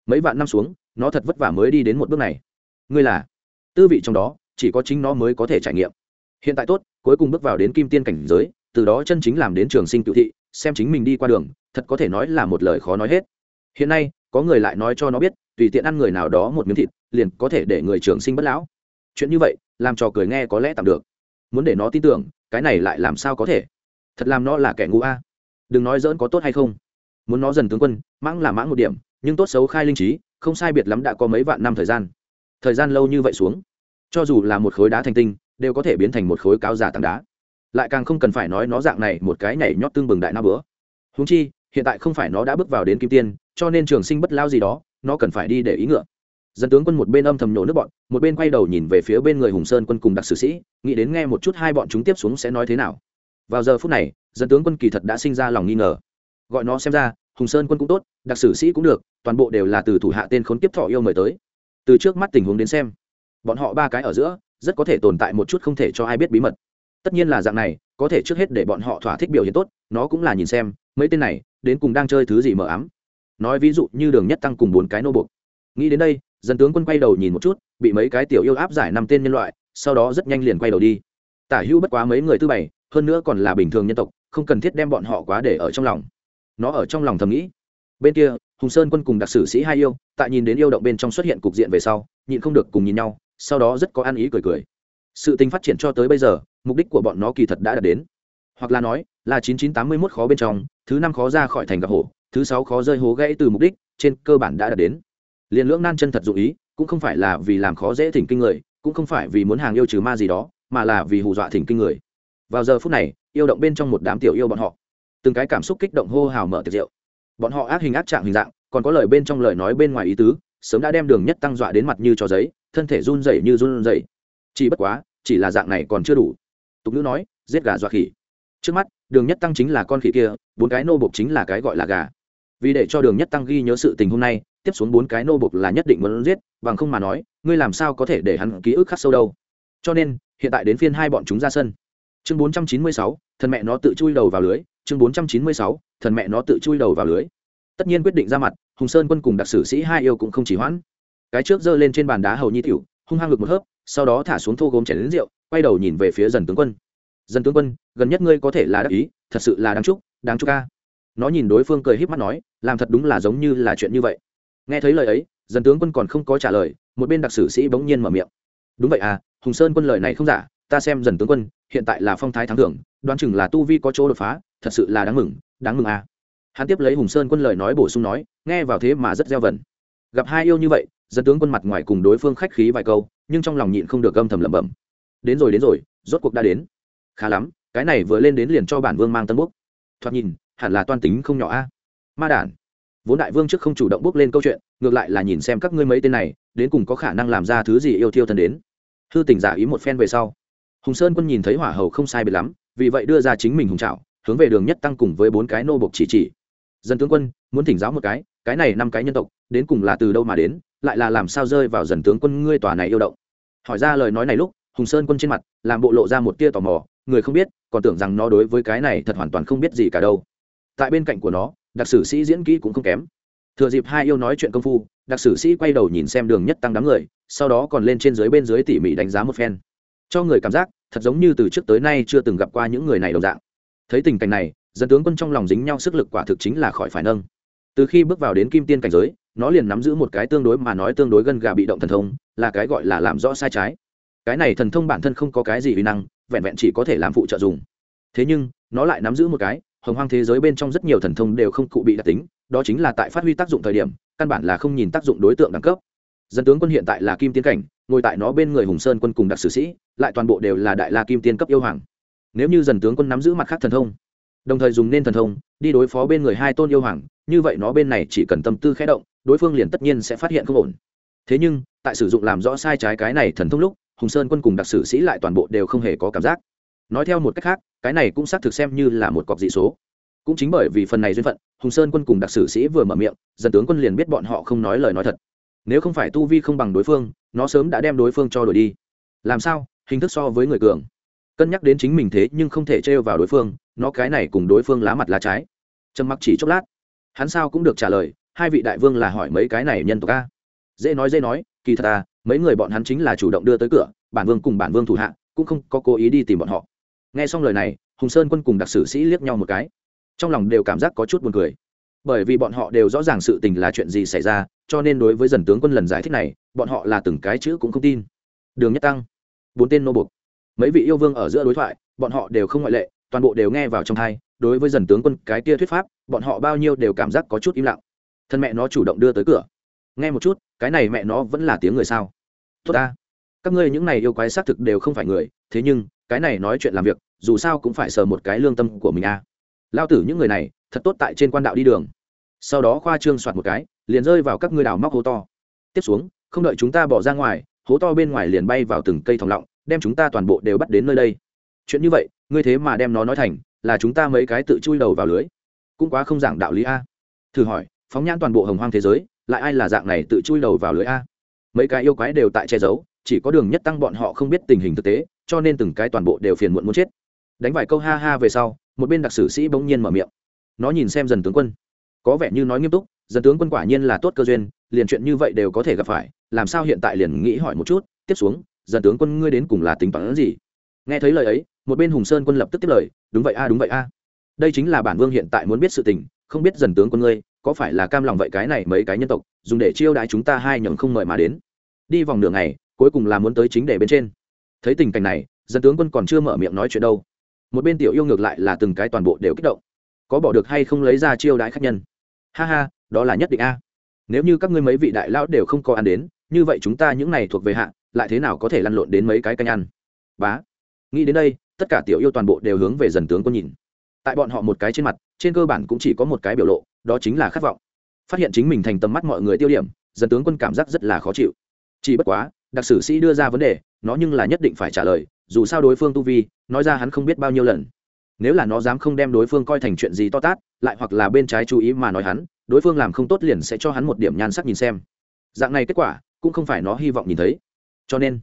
Mấy vạn năm xuống, nó thật vất vả mới đi đến một bước này. Ngươi là? Tư vị trong đó, chỉ có chính nó mới có thể trải nghiệm. Hiện tại tốt, cuối cùng bước vào đến kim tiên cảnh giới, từ đó chân chính làm đến trường sinh cựu thị, xem chính mình đi qua đường, thật có thể nói là một lời khó nói hết. Hiện nay, có người lại nói cho nó biết, tùy tiện ăn người nào đó một miếng thịt, liền có thể để người trường sinh bất lão. Chuyện như vậy, làm trò cười nghe có lẽ tạm được. Muốn để nó tin tưởng, cái này lại làm sao có thể? Thật làm nó là kẻ ngu a. Đừng nói dỡn có tốt hay không muốn nó dần tướng quân, mãng là mãng một điểm, nhưng tốt xấu khai linh trí, không sai biệt lắm đã có mấy vạn năm thời gian. Thời gian lâu như vậy xuống, cho dù là một khối đá thành tinh, đều có thể biến thành một khối cáo giả tảng đá. Lại càng không cần phải nói nó dạng này một cái nhảy nhót tương bừng đại na bữa. Húng chi, hiện tại không phải nó đã bước vào đến kim tiên, cho nên trường sinh bất lao gì đó, nó cần phải đi để ý ngựa. Dân tướng quân một bên âm thầm nhổ nước bọn, một bên quay đầu nhìn về phía bên người hùng sơn quân cùng đặc sử sĩ, nghĩ đến nghe một chút hai bọn chúng tiếp xuống sẽ nói thế nào. Vào giờ phút này, dân tướng quân kỳ thật đã sinh ra lòng nghi ngờ gọi nó xem ra, hùng sơn quân cũng tốt, đặc sử sĩ cũng được, toàn bộ đều là từ thủ hạ tên khốn kiếp thọ yêu mời tới. Từ trước mắt tình huống đến xem, bọn họ ba cái ở giữa, rất có thể tồn tại một chút không thể cho ai biết bí mật. Tất nhiên là dạng này, có thể trước hết để bọn họ thỏa thích biểu hiện tốt, nó cũng là nhìn xem, mấy tên này, đến cùng đang chơi thứ gì mờ ám. Nói ví dụ như đường nhất tăng cùng bốn cái nô buộc. Nghĩ đến đây, dân tướng quân quay đầu nhìn một chút, bị mấy cái tiểu yêu áp giải năm tên nhân loại, sau đó rất nhanh liền quay đầu đi. Tả hữu bất quá mấy người tư bảy, hơn nữa còn là bình thường nhân tộc, không cần thiết đem bọn họ quá để ở trong lòng nó ở trong lòng thầm nghĩ. Bên kia, hùng sơn quân cùng đặc sử sĩ hai yêu, tại nhìn đến yêu động bên trong xuất hiện cục diện về sau, nhịn không được cùng nhìn nhau, sau đó rất có ăn ý cười cười. Sự tình phát triển cho tới bây giờ, mục đích của bọn nó kỳ thật đã đạt đến. Hoặc là nói, là chín chín tám mươi mốt khó bên trong, thứ năm khó ra khỏi thành gặp hổ, thứ sáu khó rơi hố gãy từ mục đích, trên cơ bản đã đạt đến. Liền lưỡng nan chân thật dụ ý, cũng không phải là vì làm khó dễ thỉnh kinh người, cũng không phải vì muốn hàng yêu trừ ma gì đó, mà là vì hù dọa thỉnh kinh người. Vào giờ phút này, yêu động bên trong một đám tiểu yêu bọn họ từng cái cảm xúc kích động hô hào mở tiệc rượu. Bọn họ ác hình ác trạng hình dạng, còn có lời bên trong lời nói bên ngoài ý tứ, sớm đã đem đường nhất tăng dọa đến mặt như cho giấy, thân thể run rẩy như run rẩy. Chỉ bất quá, chỉ là dạng này còn chưa đủ. Tục ngữ nói, giết gà dọa khỉ. Trước mắt, đường nhất tăng chính là con khỉ kia, bốn cái nô bộc chính là cái gọi là gà. Vì để cho đường nhất tăng ghi nhớ sự tình hôm nay, tiếp xuống bốn cái nô bộc là nhất định muốn giết, bằng không mà nói, ngươi làm sao có thể để hắn ký ức khắc sâu đâu. Cho nên, hiện tại đến phiên hai bọn chúng ra sân. Chương bốn trăm chín mươi sáu thần mẹ nó tự chui đầu vào lưới chương bốn trăm chín mươi sáu, thần mẹ nó tự chui đầu vào lưới. Tất nhiên quyết định ra mặt, hùng sơn quân cùng đặc sử sĩ hai yêu cũng không chỉ hoãn. Cái trước giơ lên trên bàn đá hầu nhi tiểu, hung hăng ngực một hớp, sau đó thả xuống thô gốm chảy đến rượu, quay đầu nhìn về phía dần tướng quân. Dần tướng quân, gần nhất ngươi có thể là đắc ý, thật sự là đáng chúc đáng chúc ca nó nhìn đối phương cười híp mắt nói, làm thật đúng là giống như là chuyện như vậy. Nghe thấy lời ấy, dần tướng quân còn không có trả lời, một bên đặc sử sĩ bỗng nhiên mở miệng. Đúng vậy à hùng sơn quân lời này không giả, ta xem dần tướng quân hiện tại là phong thái thắng thưởng đoán chừng là tu vi có chỗ đột phá, thật sự là đáng mừng đáng mừng à hắn tiếp lấy hùng sơn quân lời nói bổ sung nói, nghe vào thế mà rất gieo vần. Gặp hai yêu như vậy, dân tướng quân mặt ngoài cùng đối phương khách khí vài câu, nhưng trong lòng nhịn không được âm thầm lẩm bẩm. Đến rồi đến rồi, rốt cuộc đã đến. Khá lắm, cái này vừa lên đến liền cho bản vương mang tân bốc thoạt nhìn, hẳn là toan tính không nhỏ a. Ma đản, vốn đại vương trước không chủ động bước lên câu chuyện, ngược lại là nhìn xem các ngươi mấy tên này, đến cùng có khả năng làm ra thứ gì yêu thiêu thân đến. Hư tình giả ý một phen về sau hùng sơn quân nhìn thấy hỏa hầu không sai biệt lắm, vì vậy đưa ra chính mình hùng trạo hướng về đường nhất tăng cùng với bốn cái nô bộc chỉ chỉ. Dân tướng quân, muốn thỉnh giáo một cái cái này năm cái nhân tộc, đến cùng là từ đâu mà đến, lại là làm sao rơi vào dần tướng quân ngươi tòa này yêu động? Hỏi ra lời nói này lúc, hùng sơn quân trên mặt, làm bộ lộ ra một tia tò mò, người không biết, còn tưởng rằng nó đối với cái này thật hoàn toàn không biết gì cả đâu. Tại bên cạnh của nó, đặc sử sĩ diễn kỹ cũng không kém. Thừa dịp hai yêu nói chuyện công phu, đặc sử sĩ quay đầu nhìn xem đường nhất tăng đám người, sau đó còn lên trên dưới bên dưới tỉ mỉ đánh giá một phen cho người cảm giác thật giống như từ trước tới nay chưa từng gặp qua những người này đồng dạng. Thấy tình cảnh này, dân tướng quân trong lòng dính nhau sức lực quả thực chính là khỏi phải nâng. Từ khi bước vào đến kim tiên cảnh giới, nó liền nắm giữ một cái tương đối mà nói tương đối gần gà bị động thần thông, là cái gọi là làm rõ sai trái. Cái này thần thông bản thân không có cái gì uy năng, vẹn vẹn chỉ có thể làm phụ trợ dùng. Thế nhưng, nó lại nắm giữ một cái, hồng hoang thế giới bên trong rất nhiều thần thông đều không cụ bị đặc tính, đó chính là tại phát huy tác dụng thời điểm, căn bản là không nhìn tác dụng đối tượng đẳng cấp. Dân tướng quân hiện tại là kim tiến cảnh, ngồi tại nó bên người hùng sơn quân cùng đặc sử sĩ lại toàn bộ đều là đại la kim tiên cấp yêu hoàng. Nếu như dần tướng quân nắm giữ mặt khác thần thông, đồng thời dùng nên thần thông, đi đối phó bên người hai tôn yêu hoàng, như vậy nó bên này chỉ cần tâm tư khẽ động, đối phương liền tất nhiên sẽ phát hiện không ổn. Thế nhưng, tại sử dụng làm rõ sai trái cái này thần thông lúc, hùng sơn quân cùng đặc sử sĩ lại toàn bộ đều không hề có cảm giác. Nói theo một cách khác, cái này cũng xác thực xem như là một cọc dị số. Cũng chính bởi vì phần này duyên phận, hùng sơn quân cùng đặc sử sĩ vừa mở miệng dân tướng quân liền biết bọn họ không nói lời nói thật. Nếu không phải tu vi không bằng đối phương, nó sớm đã đem đối phương cho đổi đi. Làm sao? Hình thức so với người cường. Cân nhắc đến chính mình thế nhưng không thể trêu vào đối phương, nó cái này cùng đối phương lá mặt lá trái. Trầm mặc chỉ chốc lát. Hắn sao cũng được trả lời, hai vị đại vương là hỏi mấy cái này nhân tộc a? Dễ nói dễ nói, kỳ thật à mấy người bọn hắn chính là chủ động đưa tới cửa, bản vương cùng bản vương thủ hạ, cũng không có cố ý đi tìm bọn họ. Nghe xong lời này, hùng sơn quân cùng đặc sử sĩ liếc nhau một cái. Trong lòng đều cảm giác có chút buồn cười. Bởi vì bọn họ đều rõ ràng sự tình là chuyện gì xảy ra, cho nên đối với dần tướng quân lần giải thích này, bọn họ là từng cái chữ cũng không tin. Đường nhất tăng bốn tên nô buộc. Mấy vị yêu vương ở giữa đối thoại, bọn họ đều không ngoại lệ, toàn bộ đều nghe vào trong thai, đối với dần tướng quân cái tia thuyết pháp, bọn họ bao nhiêu đều cảm giác có chút im lặng. Thân mẹ nó chủ động đưa tới cửa. Nghe một chút, cái này mẹ nó vẫn là tiếng người sao? Tốt ta. Các ngươi những này yêu quái xác thực đều không phải người, thế nhưng, cái này nói chuyện làm việc, dù sao cũng phải sờ một cái lương tâm của mình a à. lao tử những người này, thật tốt tại trên quan đạo đi đường. Sau đó khoa trương soạt một cái, liền rơi vào các ngươi đào móc hố to. Tiếp xuống, không đợi chúng ta bỏ ra ngoài hố to bên ngoài liền bay vào từng cây thòng lọng, đem chúng ta toàn bộ đều bắt đến nơi đây. Chuyện như vậy, ngươi thế mà đem nó nói thành, là chúng ta mấy cái tự chui đầu vào lưới. Cũng quá không giảng đạo lý a. Thử hỏi, phóng nhãn toàn bộ hồng hoang thế giới, lại ai là dạng này tự chui đầu vào lưới a? Mấy cái yêu quái đều tại che giấu, chỉ có đường nhất tăng bọn họ không biết tình hình thực tế, cho nên từng cái toàn bộ đều phiền muộn muốn chết. Đánh vài câu ha ha về sau, một bên đặc sử sĩ bỗng nhiên mở miệng. Nó nhìn xem dần tướng quân. Có vẻ như nói nghiêm túc dân tướng quân quả nhiên là tốt cơ duyên, liền chuyện như vậy đều có thể gặp phải, làm sao hiện tại liền nghĩ hỏi một chút. Tiếp xuống, dân tướng quân ngươi đến cùng là tính toán gì? Nghe thấy lời ấy, một bên hùng sơn quân lập tức tiếp lời, đúng vậy a, đúng vậy a. Đây chính là bản vương hiện tại muốn biết sự tình, không biết dần tướng quân ngươi, có phải là cam lòng vậy cái này mấy cái nhân tộc, dùng để chiêu đãi chúng ta hai nhầm không mời mà đến? Đi vòng đường này cuối cùng là muốn tới chính đề bên trên. Thấy tình cảnh này, dân tướng quân còn chưa mở miệng nói chuyện đâu. Một bên tiểu yêu ngược lại là từng cái toàn bộ đều kích động. Có bỏ được hay không lấy ra chiêu đãi khách nhân? Ha ha đó là nhất định a. Nếu như các ngươi mấy vị đại lão đều không có ăn đến, như vậy chúng ta những này thuộc về hạ, lại thế nào có thể lăn lộn đến mấy cái canh ăn? Bá. Nghĩ đến đây, tất cả tiểu yêu toàn bộ đều hướng về dần tướng quân nhìn. Tại bọn họ một cái trên mặt, trên cơ bản cũng chỉ có một cái biểu lộ, đó chính là khát vọng. Phát hiện chính mình thành tầm mắt mọi người tiêu điểm, dần tướng quân cảm giác rất là khó chịu. Chỉ bất quá, đặc sử sĩ đưa ra vấn đề, nó nhưng là nhất định phải trả lời, dù sao đối phương tu vi, nói ra hắn không biết bao nhiêu lần. Nếu là nó dám không đem đối phương coi thành chuyện gì to tát, lại hoặc là bên trái chú ý mà nói hắn đối phương làm không tốt liền sẽ cho hắn một điểm nhan sắc nhìn xem. Dạng này kết quả, cũng không phải nó hy vọng nhìn thấy. Cho nên,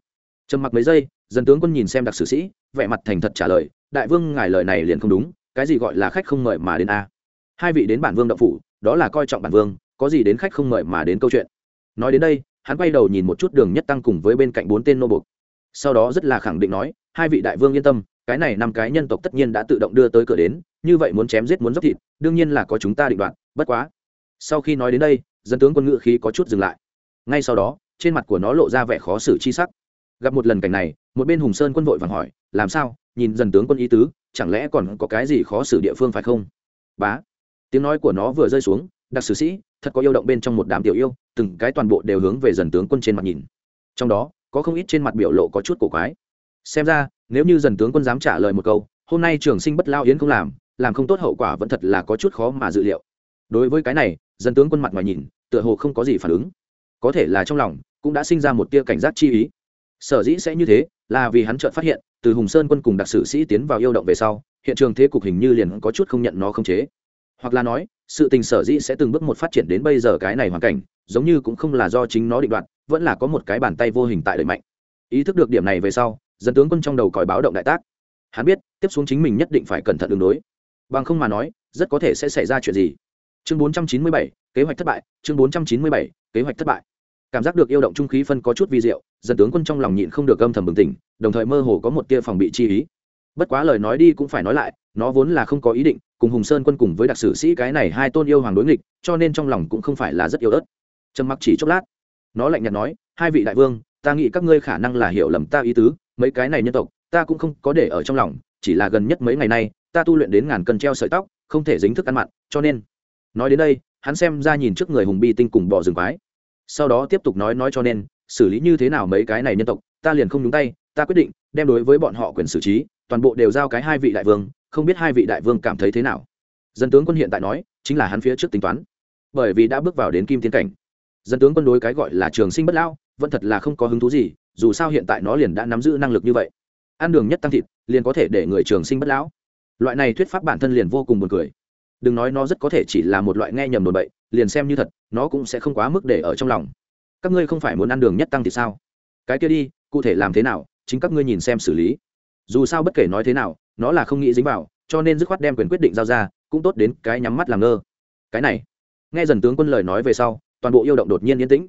trầm mặc mấy giây, dân tướng quân nhìn xem đặc sử sĩ, vẻ mặt thành thật trả lời, đại vương, ngài lời này liền không đúng, cái gì gọi là khách không mời mà đến a? Hai vị đến bản vương động phủ, đó là coi trọng bản vương, có gì đến khách không mời mà đến câu chuyện. Nói đến đây, hắn quay đầu nhìn một chút đường nhất tăng cùng với bên cạnh bốn tên nô bục sau đó rất là khẳng định nói, hai vị đại vương yên tâm, cái này năm cái nhân tộc tất nhiên đã tự động đưa tới cửa đến, như vậy muốn chém giết muốn dốc thịt, đương nhiên là có chúng ta định đoạt, bất quá sau khi nói đến đây, dân tướng quân ngự khí có chút dừng lại. Ngay sau đó, trên mặt của nó lộ ra vẻ khó xử chi sắc. Gặp một lần cảnh này, một bên hùng sơn quân vội vàng hỏi, làm sao? Nhìn dần tướng quân ý tứ, chẳng lẽ còn có cái gì khó xử địa phương phải không? Bá. Tiếng nói của nó vừa rơi xuống, đặc sử sĩ, thật có yêu động bên trong một đám tiểu yêu, từng cái toàn bộ đều hướng về dần tướng quân trên mặt nhìn. Trong đó, có không ít trên mặt biểu lộ có chút cổ quái. Xem ra, nếu như dần tướng quân dám trả lời một câu, hôm nay trường sinh bất lao yến không làm làm không tốt hậu quả vẫn thật là có chút khó mà dự liệu. Đối với cái này dân tướng quân mặt ngoài nhìn, tựa hồ không có gì phản ứng. Có thể là trong lòng, cũng đã sinh ra một tia cảnh giác chi ý. Sở dĩ sẽ như thế, là vì hắn chợt phát hiện, từ hùng sơn quân cùng đặc sử sĩ tiến vào yêu động về sau, hiện trường thế cục hình như liền có chút không nhận nó không chế. Hoặc là nói, sự tình sở dĩ sẽ từng bước một phát triển đến bây giờ cái này hoàn cảnh, giống như cũng không là do chính nó định đoạt, vẫn là có một cái bàn tay vô hình tại đời mạnh. Ý thức được điểm này về sau, dân tướng quân trong đầu còi báo động đại tác. Hắn biết, tiếp xuống chính mình nhất định phải cẩn thận đường đối. Bằng không mà nói, rất có thể sẽ xảy ra chuyện gì chương 497, kế hoạch thất bại. Chương 497, kế hoạch thất bại. Cảm giác được yêu động trung khí phân có chút vi diệu dân tướng quân trong lòng nhịn không được âm thầm bừng tỉnh đồng thời mơ hồ có một tia phòng bị chi ý. Bất quá lời nói đi cũng phải nói lại nó vốn là không có ý định cùng hùng sơn quân cùng với đặc sử sĩ cái này hai tôn yêu hoàng đối nghịch cho nên trong lòng cũng không phải là rất yêu ớt. Trầm mặc chỉ chốc lát. Nó lạnh nhạt nói hai vị đại vương ta nghĩ các ngươi khả năng là hiểu lầm ta ý tứ mấy cái này nhân tộc ta cũng không có để ở trong lòng chỉ là gần nhất mấy ngày nay ta tu luyện đến ngàn cân treo sợi tóc không thể dính thức ăn mặn cho nên nói đến đây, hắn xem ra nhìn trước người hùng bi tinh cùng bò rừng quái. Sau đó tiếp tục nói nói cho nên, xử lý như thế nào mấy cái này nhân tộc, ta liền không nhúng tay, ta quyết định đem đối với bọn họ quyền xử trí, toàn bộ đều giao cái hai vị đại vương, không biết hai vị đại vương cảm thấy thế nào. Dân tướng quân hiện tại nói, chính là hắn phía trước tính toán. Bởi vì đã bước vào đến kim tiến cảnh. Dân tướng quân đối cái gọi là trường sinh bất lão, vẫn thật là không có hứng thú gì, dù sao hiện tại nó liền đã nắm giữ năng lực như vậy. Ăn đường nhất tăng thịt, liền có thể để người trường sinh bất lão. Loại này thuyết pháp bản thân liền vô cùng buồn cười đừng nói nó rất có thể chỉ là một loại nghe nhầm đồn bậy, liền xem như thật, nó cũng sẽ không quá mức để ở trong lòng. Các ngươi không phải muốn ăn đường nhất tăng thì sao? Cái kia đi, cụ thể làm thế nào, chính các ngươi nhìn xem xử lý. Dù sao bất kể nói thế nào, nó là không nghĩ dính vào, cho nên dứt khoát đem quyền quyết định giao ra, cũng tốt đến cái nhắm mắt làm ngơ. Cái này, nghe dần tướng quân lời nói về sau, toàn bộ yêu động đột nhiên yên tĩnh.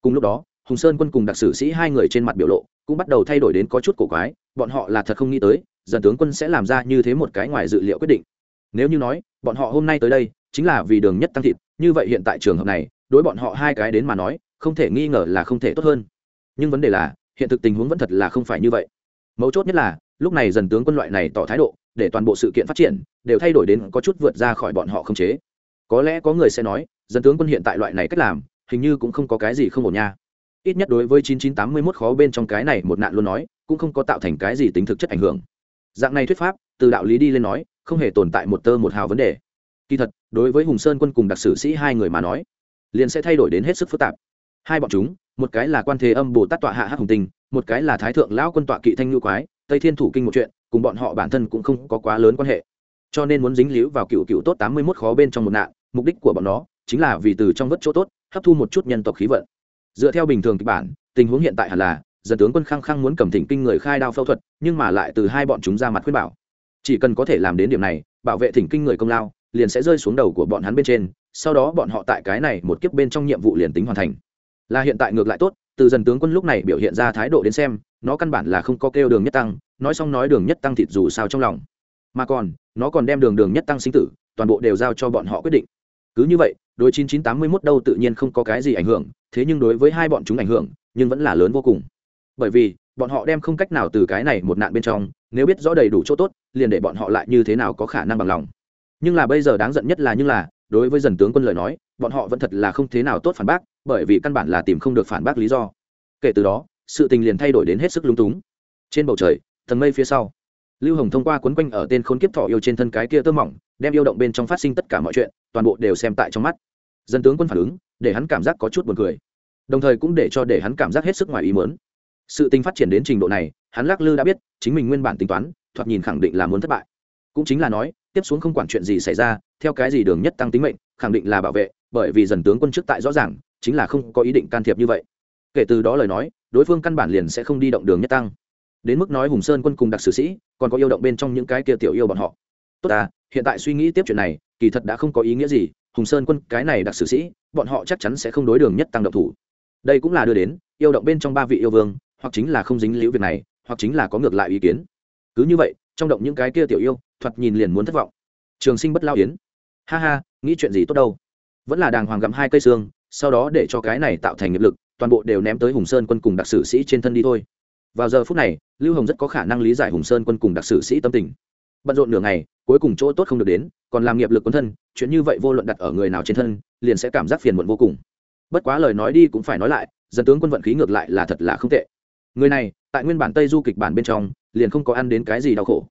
Cùng lúc đó, hùng sơn quân cùng đặc sử sĩ hai người trên mặt biểu lộ cũng bắt đầu thay đổi đến có chút cổ quái, bọn họ là thật không nghĩ tới, dần tướng quân sẽ làm ra như thế một cái ngoài dự liệu quyết định nếu như nói, bọn họ hôm nay tới đây, chính là vì đường nhất tăng thịt, như vậy hiện tại trường hợp này, đối bọn họ hai cái đến mà nói, không thể nghi ngờ là không thể tốt hơn. Nhưng vấn đề là, hiện thực tình huống vẫn thật là không phải như vậy. Mấu chốt nhất là, lúc này dần tướng quân loại này tỏ thái độ, để toàn bộ sự kiện phát triển, đều thay đổi đến có chút vượt ra khỏi bọn họ không chế. Có lẽ có người sẽ nói, dần tướng quân hiện tại loại này cách làm, hình như cũng không có cái gì không ổn nha. Ít nhất đối với 9981 khó bên trong cái này một nạn luôn nói, cũng không có tạo thành cái gì tính thực chất ảnh hưởng. Dạng này thuyết pháp, từ đạo lý đi lên nói không hề tồn tại một tơ một hào vấn đề. Kỳ thật, đối với hùng sơn quân cùng đặc sử sĩ hai người mà nói, liền sẽ thay đổi đến hết sức phức tạp. Hai bọn chúng, một cái là quan thế âm bồ tát tọa hạ hát hùng tinh, một cái là thái thượng lão quân tọa kỵ thanh Ngưu quái, tây thiên thủ kinh một chuyện, cùng bọn họ bản thân cũng không có quá lớn quan hệ. Cho nên muốn dính líu vào cựu cựu tốt tám mươi mốt khó bên trong một nạn, mục đích của bọn nó chính là vì từ trong vất chỗ tốt, hấp thu một chút nhân tộc khí vận. Dựa theo bình thường kịch bản, tình huống hiện tại hẳn là, dân tướng quân khăng khăng muốn cầm thỉnh kinh người khai đao phẫu thuật, nhưng mà lại từ hai bọn chúng ra mặt khuyên bảo chỉ cần có thể làm đến điểm này, bảo vệ thỉnh kinh người công lao, liền sẽ rơi xuống đầu của bọn hắn bên trên, sau đó bọn họ tại cái này một kiếp bên trong nhiệm vụ liền tính hoàn thành. Là hiện tại ngược lại tốt, từ dần tướng quân lúc này biểu hiện ra thái độ đến xem, nó căn bản là không có kêu đường nhất tăng, nói xong nói đường nhất tăng thịt dù sao trong lòng. Mà còn, nó còn đem đường đường nhất tăng sinh tử, toàn bộ đều giao cho bọn họ quyết định. Cứ như vậy, đối 9981 đâu tự nhiên không có cái gì ảnh hưởng, thế nhưng đối với hai bọn chúng ảnh hưởng, nhưng vẫn là lớn vô cùng. Bởi vì, bọn họ đem không cách nào từ cái này một nạn bên trong nếu biết rõ đầy đủ chỗ tốt, liền để bọn họ lại như thế nào có khả năng bằng lòng. Nhưng là bây giờ đáng giận nhất là như là, đối với dần tướng quân lời nói, bọn họ vẫn thật là không thế nào tốt phản bác, bởi vì căn bản là tìm không được phản bác lý do. Kể từ đó, sự tình liền thay đổi đến hết sức lung túng. Trên bầu trời tầng mây phía sau, lưu hồng thông qua quấn quanh ở tên khốn kiếp thọ yêu trên thân cái kia tơ mỏng, đem yêu động bên trong phát sinh tất cả mọi chuyện, toàn bộ đều xem tại trong mắt. Dân tướng quân phản ứng, để hắn cảm giác có chút buồn cười. Đồng thời cũng để cho để hắn cảm giác hết sức ngoài ý mớn sự tình phát triển đến trình độ này, hắn lắc lư đã biết, chính mình nguyên bản tính toán, thoạt nhìn khẳng định là muốn thất bại. Cũng chính là nói, tiếp xuống không quản chuyện gì xảy ra, theo cái gì đường nhất tăng tính mệnh, khẳng định là bảo vệ, bởi vì dần tướng quân chức tại rõ ràng, chính là không có ý định can thiệp như vậy. Kể từ đó lời nói, đối phương căn bản liền sẽ không đi động đường nhất tăng. Đến mức nói hùng sơn quân cùng đặc sử sĩ, còn có yêu động bên trong những cái kia tiểu yêu bọn họ. Tốt à hiện tại suy nghĩ tiếp chuyện này, kỳ thật đã không có ý nghĩa gì, hùng sơn quân, cái này đặc sử sĩ, bọn họ chắc chắn sẽ không đối đường nhất tăng động thủ. Đây cũng là đưa đến, yêu động bên trong ba vị yêu vương hoặc chính là không dính liễu việc này, hoặc chính là có ngược lại ý kiến. Cứ như vậy, trong động những cái kia tiểu yêu, thoạt nhìn liền muốn thất vọng. Trường sinh bất lao yến. Ha ha, nghĩ chuyện gì tốt đâu. Vẫn là đàng hoàng gặm hai cây xương, sau đó để cho cái này tạo thành nghiệp lực, toàn bộ đều ném tới hùng sơn quân cùng đặc sử sĩ trên thân đi thôi. Vào giờ phút này, lưu hồng rất có khả năng lý giải hùng sơn quân cùng đặc sử sĩ tâm tình. Bận rộn nửa ngày, cuối cùng chỗ tốt không được đến, còn làm nghiệp lực quân thân, chuyện như vậy vô luận đặt ở người nào trên thân, liền sẽ cảm giác phiền muộn vô cùng. Bất quá lời nói đi cũng phải nói lại, dân tướng quân vận khí ngược lại là thật là không tệ người này, tại nguyên bản tây du kịch bản bên trong, liền không có ăn đến cái gì đau khổ.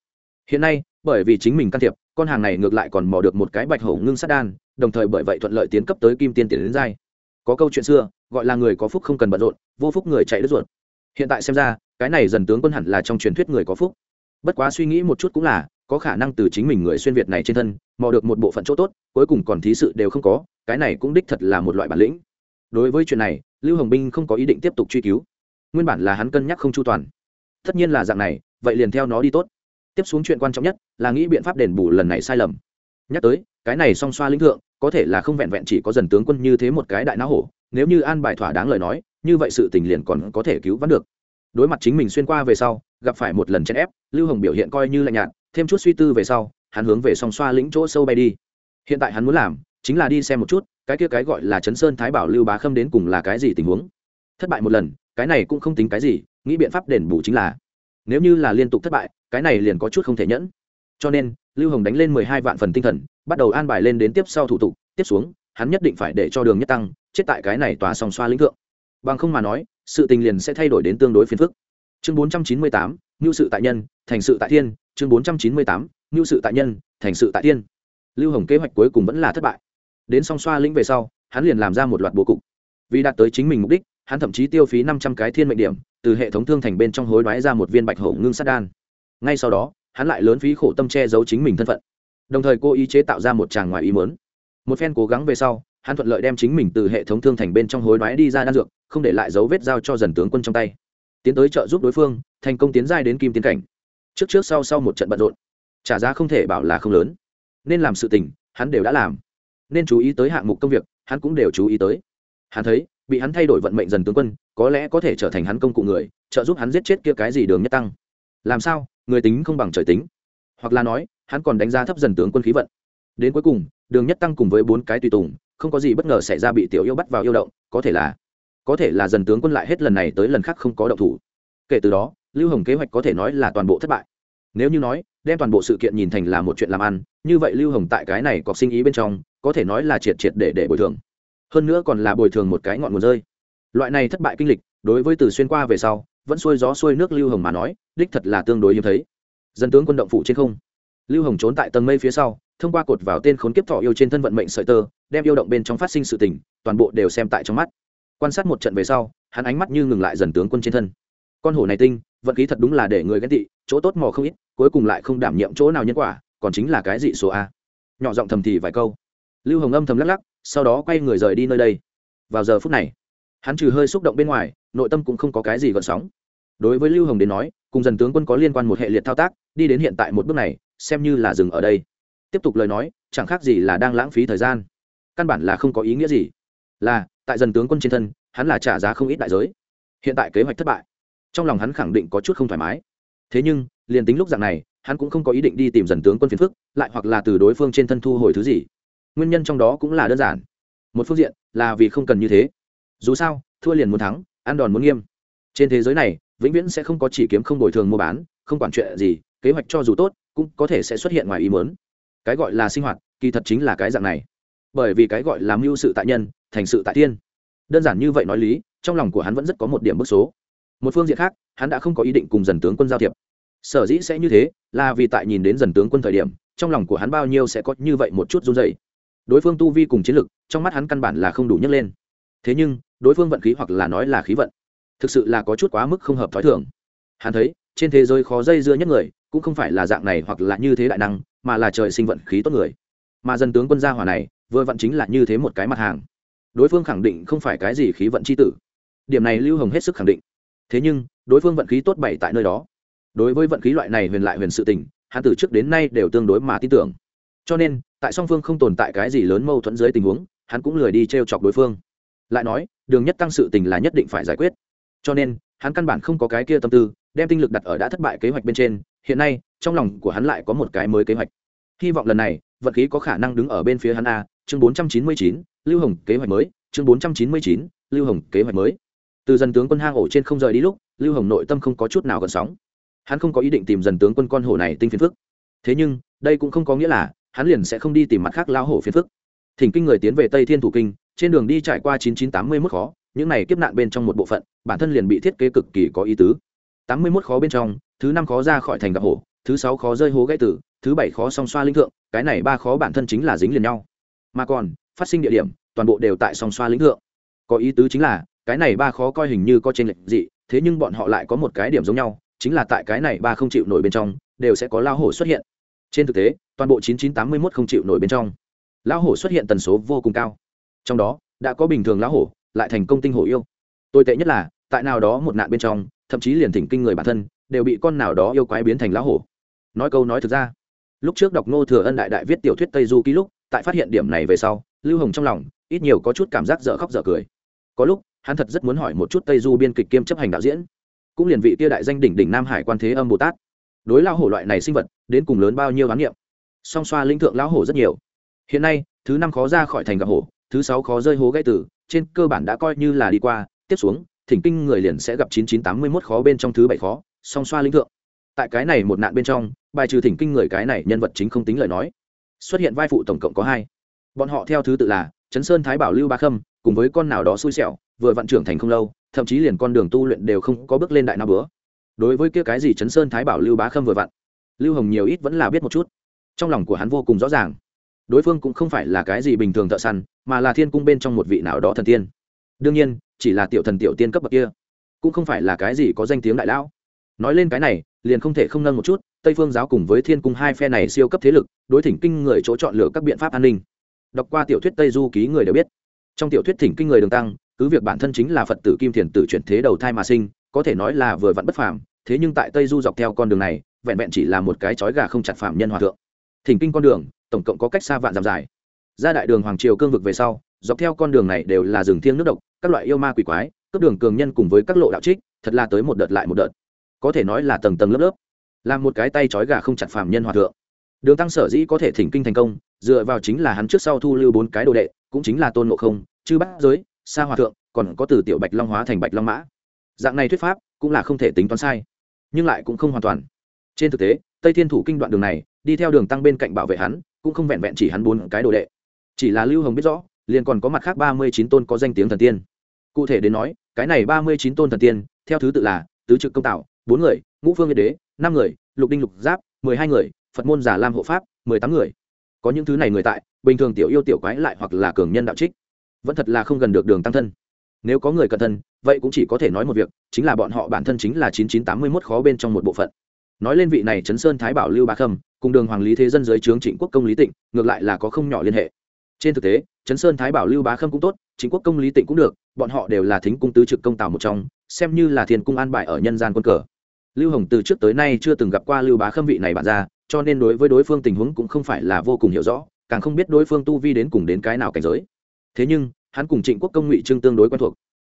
Hiện nay, bởi vì chính mình can thiệp, con hàng này ngược lại còn mò được một cái bạch hổ ngưng sát đan, đồng thời bởi vậy thuận lợi tiến cấp tới kim tiên tiền đến giai. Có câu chuyện xưa, gọi là người có phúc không cần bận rộn, vô phúc người chạy đứt ruột. Hiện tại xem ra, cái này dần tướng quân hẳn là trong truyền thuyết người có phúc. Bất quá suy nghĩ một chút cũng là, có khả năng từ chính mình người xuyên việt này trên thân, mò được một bộ phận chỗ tốt, cuối cùng còn thí sự đều không có, cái này cũng đích thật là một loại bản lĩnh. Đối với chuyện này, lưu hồng binh không có ý định tiếp tục truy cứu nguyên bản là hắn cân nhắc không chu toàn. Tất nhiên là dạng này, vậy liền theo nó đi tốt. Tiếp xuống chuyện quan trọng nhất là nghĩ biện pháp đền bù lần này sai lầm. Nhắc tới, cái này song xoa lĩnh thượng, có thể là không vẹn vẹn chỉ có dần tướng quân như thế một cái đại não hổ, nếu như an bài thỏa đáng lời nói, như vậy sự tình liền còn có thể cứu vãn được. Đối mặt chính mình xuyên qua về sau, gặp phải một lần chèn ép, lưu hồng biểu hiện coi như lạnh nhạt, thêm chút suy tư về sau, hắn hướng về song xoa lĩnh chỗ sâu bay đi. Hiện tại hắn muốn làm, chính là đi xem một chút, cái kia cái gọi là chấn sơn thái bảo lưu bá khâm đến cùng là cái gì tình huống. Thất bại một lần cái này cũng không tính cái gì, nghĩ biện pháp đền bù chính là, nếu như là liên tục thất bại, cái này liền có chút không thể nhẫn. Cho nên, lưu hồng đánh lên mười hai vạn phần tinh thần, bắt đầu an bài lên đến tiếp sau thủ tục, tiếp xuống, hắn nhất định phải để cho đường nhất tăng, chết tại cái này tòa song xoa lĩnh thượng. Bằng không mà nói, sự tình liền sẽ thay đổi đến tương đối phiền phức. Chương bốn trăm chín mươi tám ngưu sự tại nhân, thành sự tại thiên, chương bốn trăm chín mươi tám ngưu sự tại nhân, thành sự tại thiên. Lưu hồng kế hoạch cuối cùng vẫn là thất bại. Đến song xoa lĩnh về sau, hắn liền làm ra một loạt bố cục. Vì đạt tới chính mình mục đích hắn thậm chí tiêu phí năm trăm cái thiên mệnh điểm, từ hệ thống thương thành bên trong hối đoái ra một viên bạch hổ ngưng sát đan. Ngay sau đó, hắn lại lớn phí khổ tâm che giấu chính mình thân phận. Đồng thời cô ý chế tạo ra một tràng ngoài ý mớn một phen cố gắng về sau, hắn thuận lợi đem chính mình từ hệ thống thương thành bên trong hối đoái đi ra đan dược, không để lại dấu vết giao cho dần tướng quân trong tay. Tiến tới trợ giúp đối phương, thành công tiến giai đến kim tiến cảnh. Trước trước sau sau một trận bận rộn, trả giá không thể bảo là không lớn. Nên làm sự tình, hắn đều đã làm. Nên chú ý tới hạng mục công việc, hắn cũng đều chú ý tới. Hắn thấy bị hắn thay đổi vận mệnh dần tướng quân, có lẽ có thể trở thành hắn công cụ người, trợ giúp hắn giết chết kia cái gì đường nhất tăng. Làm sao? Người tính không bằng trời tính. Hoặc là nói, hắn còn đánh giá thấp dần tướng quân khí vận. Đến cuối cùng, đường nhất tăng cùng với bốn cái tùy tùng, không có gì bất ngờ xảy ra bị tiểu yêu bắt vào yêu động, có thể là, có thể là dần tướng quân lại hết lần này tới lần khác không có động thủ. Kể từ đó, lưu hồng kế hoạch có thể nói là toàn bộ thất bại. Nếu như nói, đem toàn bộ sự kiện nhìn thành là một chuyện làm ăn, như vậy lưu hồng tại cái này có sinh ý bên trong, có thể nói là triệt triệt để để bồi thường hơn nữa còn là bồi thường một cái ngọn nguồn rơi. Loại này thất bại kinh lịch, đối với từ xuyên qua về sau, vẫn xuôi gió xuôi nước lưu hồng mà nói, đích thật là tương đối hiếm thấy. Dân tướng quân động phủ trên không. Lưu hồng trốn tại tầng mây phía sau, thông qua cột vào tên khốn kiếp thọ yêu trên thân vận mệnh sợi tơ, đem yêu động bên trong phát sinh sự tình, toàn bộ đều xem tại trong mắt. Quan sát một trận về sau, hắn ánh mắt như ngừng lại dần tướng quân trên thân. Con hổ này tinh, vận khí thật đúng là để người ghen tị, chỗ tốt mò không ít, cuối cùng lại không đảm nhiệm chỗ nào nhân quả, còn chính là cái dị số a. Nhỏ giọng thầm thì vài câu. Lưu hồng âm thầm lắc lắc sau đó quay người rời đi nơi đây. Vào giờ phút này, hắn trừ hơi xúc động bên ngoài, nội tâm cũng không có cái gì gợn sóng. Đối với lưu hồng đến nói, cùng dần tướng quân có liên quan một hệ liệt thao tác, đi đến hiện tại một bước này, xem như là dừng ở đây. Tiếp tục lời nói, chẳng khác gì là đang lãng phí thời gian. Căn bản là không có ý nghĩa gì. Là, tại dần tướng quân trên thân, hắn là trả giá không ít đại giới. Hiện tại kế hoạch thất bại. Trong lòng hắn khẳng định có chút không thoải mái. Thế nhưng, liền tính lúc dạng này, hắn cũng không có ý định đi tìm dần tướng quân phiền phức, lại hoặc là từ đối phương trên thân thu hồi thứ gì nguyên nhân trong đó cũng là đơn giản. Một phương diện là vì không cần như thế. Dù sao, thua liền muốn thắng, ăn đòn muốn nghiêm. Trên thế giới này, vĩnh viễn sẽ không có chỉ kiếm không bồi thường mua bán, không quản chuyện gì, kế hoạch cho dù tốt, cũng có thể sẽ xuất hiện ngoài ý muốn. Cái gọi là sinh hoạt, kỳ thật chính là cái dạng này. Bởi vì cái gọi là mưu sự tại nhân, thành sự tại thiên. Đơn giản như vậy nói lý, trong lòng của hắn vẫn rất có một điểm bức số. Một phương diện khác, hắn đã không có ý định cùng dần tướng quân giao thiệp. Sở dĩ sẽ như thế, là vì tại nhìn đến dần tướng quân thời điểm, trong lòng của hắn bao nhiêu sẽ có như vậy một chút run dày đối phương tu vi cùng chiến lực, trong mắt hắn căn bản là không đủ nhấc lên. Thế nhưng, đối phương vận khí hoặc là nói là khí vận, thực sự là có chút quá mức không hợp t h ó i thường. Hắn thấy, trên thế giới khó dây dưa nhất người, cũng không phải là dạng này hoặc là như thế đại năng, mà là trời sinh vận khí tốt người. Mà dân tướng quân gia hỏa này, vừa vận chính là như thế một cái mặt hàng. Đối phương khẳng định không phải cái gì khí vận c h i tử. Điểm này lưu hồng hết sức khẳng định. Thế nhưng, đối phương vận khí tốt bảy tại nơi đó. Đối với vận khí loại này huyền lại huyền sự tình, hắn từ trước đến nay đều tương đối mà tin tưởng cho nên, tại song phương không tồn tại cái gì lớn mâu thuẫn dưới tình huống, hắn cũng lười đi t r e o chọc đối phương. Lại nói, đường nhất tăng sự tình là nhất định phải giải quyết. Cho nên, hắn căn bản không có cái kia tâm tư, đem tinh lực đặt ở đã thất bại kế hoạch bên trên, hiện nay, trong lòng của hắn lại có một cái mới kế hoạch. Hy vọng lần này vận khí có khả năng đứng ở bên phía hắn a, chương bốn trăm chín mươi chín, lưu hồng kế hoạch mới, chương bốn trăm chín mươi chín, lưu hồng kế hoạch mới. Từ dần tướng quân hang ổ trên không rời đi lúc, lưu hồng nội tâm không có chút nào gần sóng. Hắn không có ý định tìm dần tướng quân con hổ này tinh phiền phức. Thế nhưng, đây cũng không có nghĩa là hắn liền sẽ không đi tìm mặt khác lao hổ phiền phức. Thỉnh kinh người tiến về tây thiên thủ kinh trên đường đi trải qua 9981 khó những này kiếp nạn bên trong một bộ phận bản thân liền bị thiết kế cực kỳ có ý tứ. 81 khó bên trong thứ năm khó ra khỏi thành gặp hổ thứ sáu khó rơi hố gãy tử thứ bảy khó song xoa linh thượng cái này ba khó bản thân chính là dính liền nhau. Mà còn phát sinh địa điểm toàn bộ đều tại song xoa lĩnh thượng. Có ý tứ chính là cái này ba khó coi hình như có trên lệnh, dị thế nhưng bọn họ lại có một cái điểm giống nhau chính là tại cái này ba không chịu nổi bên trong đều sẽ có lao hổ xuất hiện trên thực tế, toàn bộ 9981 không chịu nổi bên trong. Lão hổ xuất hiện tần số vô cùng cao. Trong đó, đã có bình thường lão hổ, lại thành công tinh hổ yêu. Tồi tệ nhất là, tại nào đó một nạn bên trong, thậm chí liền thỉnh kinh người bản thân, đều bị con nào đó yêu quái biến thành lão hổ. Nói câu nói thực ra, lúc trước đọc ngô thừa ân đại đại viết tiểu thuyết tây du ký lúc, tại phát hiện điểm này về sau, lưu hồng trong lòng, ít nhiều có chút cảm giác dở khóc dở cười. Có lúc, hắn thật rất muốn hỏi một chút tây du biên kịch kiêm chấp hành đạo diễn. Cũng liền vị tia đại danh đỉnh đỉnh nam hải quan thế âm bồ tát đối lao hổ loại này sinh vật, đến cùng lớn bao nhiêu bán niệm. Song xoa linh thượng lão hổ rất nhiều. Hiện nay, thứ năm khó ra khỏi thành gặp hổ, thứ sáu khó rơi hố gãy tử, trên cơ bản đã coi như là đi qua. Tiếp xuống, thỉnh kinh người liền sẽ gặp chín chín tám mươi mốt khó bên trong thứ bảy khó, song xoa linh thượng. Tại cái này một nạn bên trong, bài trừ thỉnh kinh người cái này nhân vật chính không tính lời nói. Xuất hiện vai phụ tổng cộng có hai. Bọn họ theo thứ tự là chấn sơn thái bảo lưu ba khâm, cùng với con nào đó xui xẻo, vừa vận trưởng thành không lâu, thậm chí liền con đường tu luyện đều không có bước lên đại na bữa đối với kia cái gì chấn sơn thái bảo lưu bá khâm vừa vặn, lưu hồng nhiều ít vẫn là biết một chút. Trong lòng của hắn vô cùng rõ ràng. Đối phương cũng không phải là cái gì bình thường thợ săn, mà là thiên cung bên trong một vị nào đó thần tiên. Đương nhiên, chỉ là tiểu thần tiểu tiên cấp bậc kia, cũng không phải là cái gì có danh tiếng đại lão. Nói lên cái này, liền không thể không nâng một chút, tây phương giáo cùng với thiên cung hai phe này siêu cấp thế lực, đối thỉnh kinh người chỗ chọn lựa các biện pháp an ninh. Đọc qua tiểu thuyết tây du ký người đều biết. Trong tiểu thuyết thỉnh kinh người đường tăng, cứ việc bản thân chính là phật tử kim thiền tử chuyển thế đầu thai mà sinh, có thể nói là vừa vặn bất phàm thế nhưng tại tây du dọc theo con đường này, vẹn vẹn chỉ là một cái chói gà không chặt phạm nhân hòa thượng. Thỉnh kinh con đường, tổng cộng có cách xa vạn dặm dài. Ra đại đường hoàng triều cương vực về sau, dọc theo con đường này đều là rừng thiêng nước độc, các loại yêu ma quỷ quái cấp đường cường nhân cùng với các lộ đạo trích, thật là tới một đợt lại một đợt. Có thể nói là tầng tầng lớp lớp. Làm một cái tay trói gà không chặt phàm nhân hòa thượng. Đường tăng sở dĩ có thể thỉnh kinh thành công, dựa vào chính là hắn trước sau thu lưu bốn cái đồ đệ, cũng chính là tôn ngộ không, chư bát giới, sa hòa thượng, còn có từ tiểu bạch long hóa thành bạch long mã. Dạng này thuyết pháp cũng là không thể tính toán sai nhưng lại cũng không hoàn toàn. Trên thực tế, tây thiên thủ kinh đoạn đường này, đi theo đường tăng bên cạnh bảo vệ hắn, cũng không vẹn vẹn chỉ hắn bốn cái đồ đệ. Chỉ là lưu hồng biết rõ, liền còn có mặt khác ba mươi chín tôn có danh tiếng thần tiên. Cụ thể đến nói, cái này ba mươi chín tôn thần tiên, theo thứ tự là tứ trực công tạo, bốn người, ngũ phương nhiệt đế, năm người, lục đinh lục giáp, mười hai người, phật môn giả lam hộ pháp, mười tám người. Có những thứ này người tại, bình thường tiểu yêu tiểu quái lại hoặc là cường nhân đạo trích. Vẫn thật là không gần được đường tăng thân. Nếu có người cẩn thân vậy cũng chỉ có thể nói một việc, chính là bọn họ bản thân chính là chín chín tám mươi mốt khó bên trong một bộ phận. Nói lên vị này chấn sơn thái bảo lưu ba khâm, cùng đường hoàng lý thế dân dưới trướng trịnh quốc công lý tịnh, ngược lại là có không nhỏ liên hệ. Trên thực tế chấn sơn thái bảo lưu bá khâm cũng tốt chính quốc công lý tịnh cũng được, bọn họ đều là thính cung tứ trực công tào một trong, xem như là thiên cung an bài ở nhân gian quân cờ. Lưu hồng từ trước tới nay chưa từng gặp qua lưu bá khâm vị này bạn ra, cho nên đối với đối phương tình huống cũng không phải là vô cùng hiểu rõ, càng không biết đối phương tu vi đến cùng đến cái nào cảnh giới. Thế nhưng, hắn cùng trịnh quốc công ngụy trương tương đối quen thuộc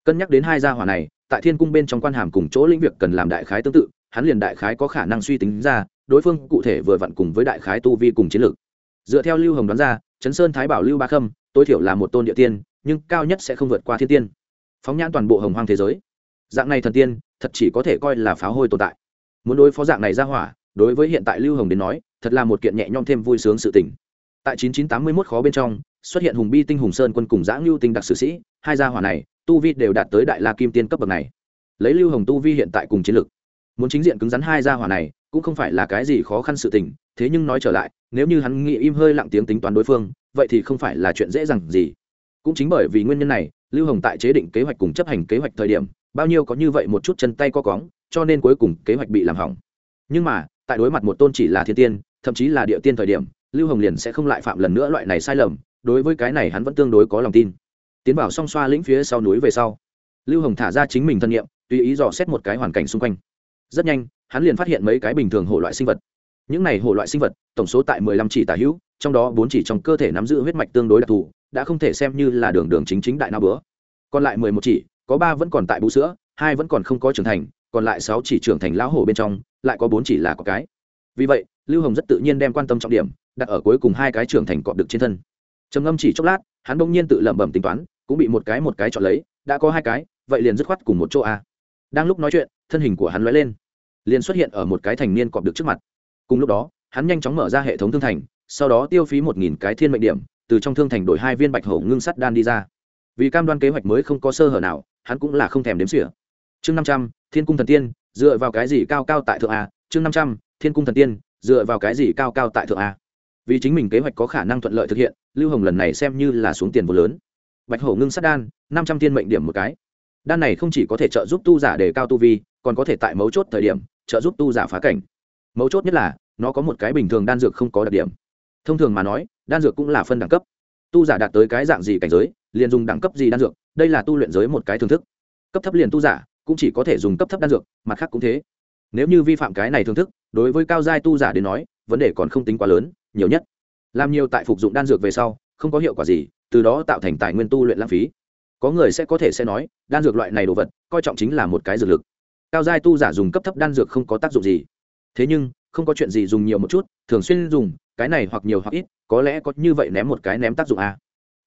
cân nhắc đến hai gia hỏa này, tại thiên cung bên trong quan hàm cùng chỗ lĩnh việc cần làm đại khái tương tự, hắn liền đại khái có khả năng suy tính ra, đối phương cụ thể vừa vặn cùng với đại khái tu vi cùng chiến lược. Dựa theo lưu hồng đoán ra chấn sơn thái bảo lưu ba khâm, tối thiểu là một tôn địa tiên, nhưng cao nhất sẽ không vượt qua thiên tiên. Phóng nhãn toàn bộ hồng hoang thế giới. Dạng này thần tiên, thật chỉ có thể coi là pháo hôi tồn tại. Muốn đối phó dạng này ra hỏa, đối với hiện tại lưu hồng đến nói, thật là một kiện nhẹ nhõm thêm vui sướng sự tình. Tại 9981 khó bên trong, xuất hiện hùng bi tinh hùng sơn quân cùng giã ngưu tinh đặc sử sĩ, hai gia hỏa này tu vi đều đạt tới đại la kim tiên cấp bậc này. Lấy lưu hồng tu vi hiện tại cùng chiến lược, muốn chính diện cứng rắn hai gia hỏa này cũng không phải là cái gì khó khăn sự tình, thế nhưng nói trở lại, nếu như hắn nghĩ im hơi lặng tiếng tính toán đối phương, vậy thì không phải là chuyện dễ dàng gì. Cũng chính bởi vì nguyên nhân này, lưu hồng tại chế định kế hoạch cùng chấp hành kế hoạch thời điểm, bao nhiêu có như vậy một chút chân tay co cóng, cho nên cuối cùng kế hoạch bị làm hỏng. Nhưng mà, tại đối mặt một tôn chỉ là thiên tiên, thậm chí là địa tiên thời điểm, lưu hồng liền sẽ không lại phạm lần nữa loại này sai lầm, đối với cái này hắn vẫn tương đối có lòng tin tiến vào song xoa lĩnh phía sau núi về sau. Lưu hồng thả ra chính mình thân nhiệm tùy ý dò xét một cái hoàn cảnh xung quanh. Rất nhanh, hắn liền phát hiện mấy cái bình thường hổ loại sinh vật. Những này hổ loại sinh vật, tổng số tại mười lăm chỉ tả hữu, trong đó bốn chỉ trong cơ thể nắm giữ huyết mạch tương đối đặc thù, đã không thể xem như là đường đường chính chính đại nào bữa. Còn lại mười một chỉ, có ba vẫn còn tại bú sữa, hai vẫn còn không có trưởng thành, còn lại sáu chỉ trưởng thành lão hổ bên trong, lại có bốn chỉ là có cái. Vì vậy, lưu hồng rất tự nhiên đem quan tâm trọng điểm đặt ở cuối cùng hai cái trưởng thành cọp được trên thân. Trầm ngâm chỉ chốc lát hắn bỗng nhiên tự lẩm bẩm tính toán, cũng bị một cái một cái chọn lấy, đã có hai cái, vậy liền dứt khoát cùng một chỗ a. Đang lúc nói chuyện, thân hình của hắn lóe lên, liền xuất hiện ở một cái thành niên cọp được trước mặt. Cùng lúc đó, hắn nhanh chóng mở ra hệ thống thương thành, sau đó tiêu phí một nghìn cái thiên mệnh điểm, từ trong thương thành đổi hai viên bạch hổ ngưng sắt đan đi ra. Vì cam đoan kế hoạch mới không có sơ hở nào, hắn cũng là không thèm đếm xỉa. Chương năm trăm, thiên cung thần tiên, dựa vào cái gì cao cao tại thượng a? Chương năm trăm, thiên cung thần tiên, dựa vào cái gì cao cao tại thượng a? Vì chính mình kế hoạch có khả năng thuận lợi thực hiện, lưu hồng lần này xem như là xuống tiền vô lớn. Bạch hổ ngưng sát đan, năm trăm tiên mệnh điểm một cái. Đan này không chỉ có thể trợ giúp tu giả đề cao tu vi, còn có thể tại mấu chốt thời điểm, trợ giúp tu giả phá cảnh. Mấu chốt nhất là, nó có một cái bình thường đan dược không có đặc điểm. Thông thường mà nói, đan dược cũng là phân đẳng cấp. Tu giả đạt tới cái dạng gì cảnh giới, liền dùng đẳng cấp gì đan dược, đây là tu luyện giới một cái thưởng thức. Cấp thấp liền tu giả, cũng chỉ có thể dùng cấp thấp đan dược, mặt khác cũng thế. Nếu như vi phạm cái này thưởng thức, đối với cao giai tu giả đến nói, vấn đề còn không tính quá lớn nhiều nhất. Làm nhiều tại phục dụng đan dược về sau, không có hiệu quả gì, từ đó tạo thành tài nguyên tu luyện lãng phí. Có người sẽ có thể sẽ nói, đan dược loại này đồ vật, coi trọng chính là một cái dược lực. Cao giai tu giả dùng cấp thấp đan dược không có tác dụng gì. Thế nhưng, không có chuyện gì dùng nhiều một chút, thường xuyên dùng, cái này hoặc nhiều hoặc ít, có lẽ có như vậy ném một cái ném tác dụng a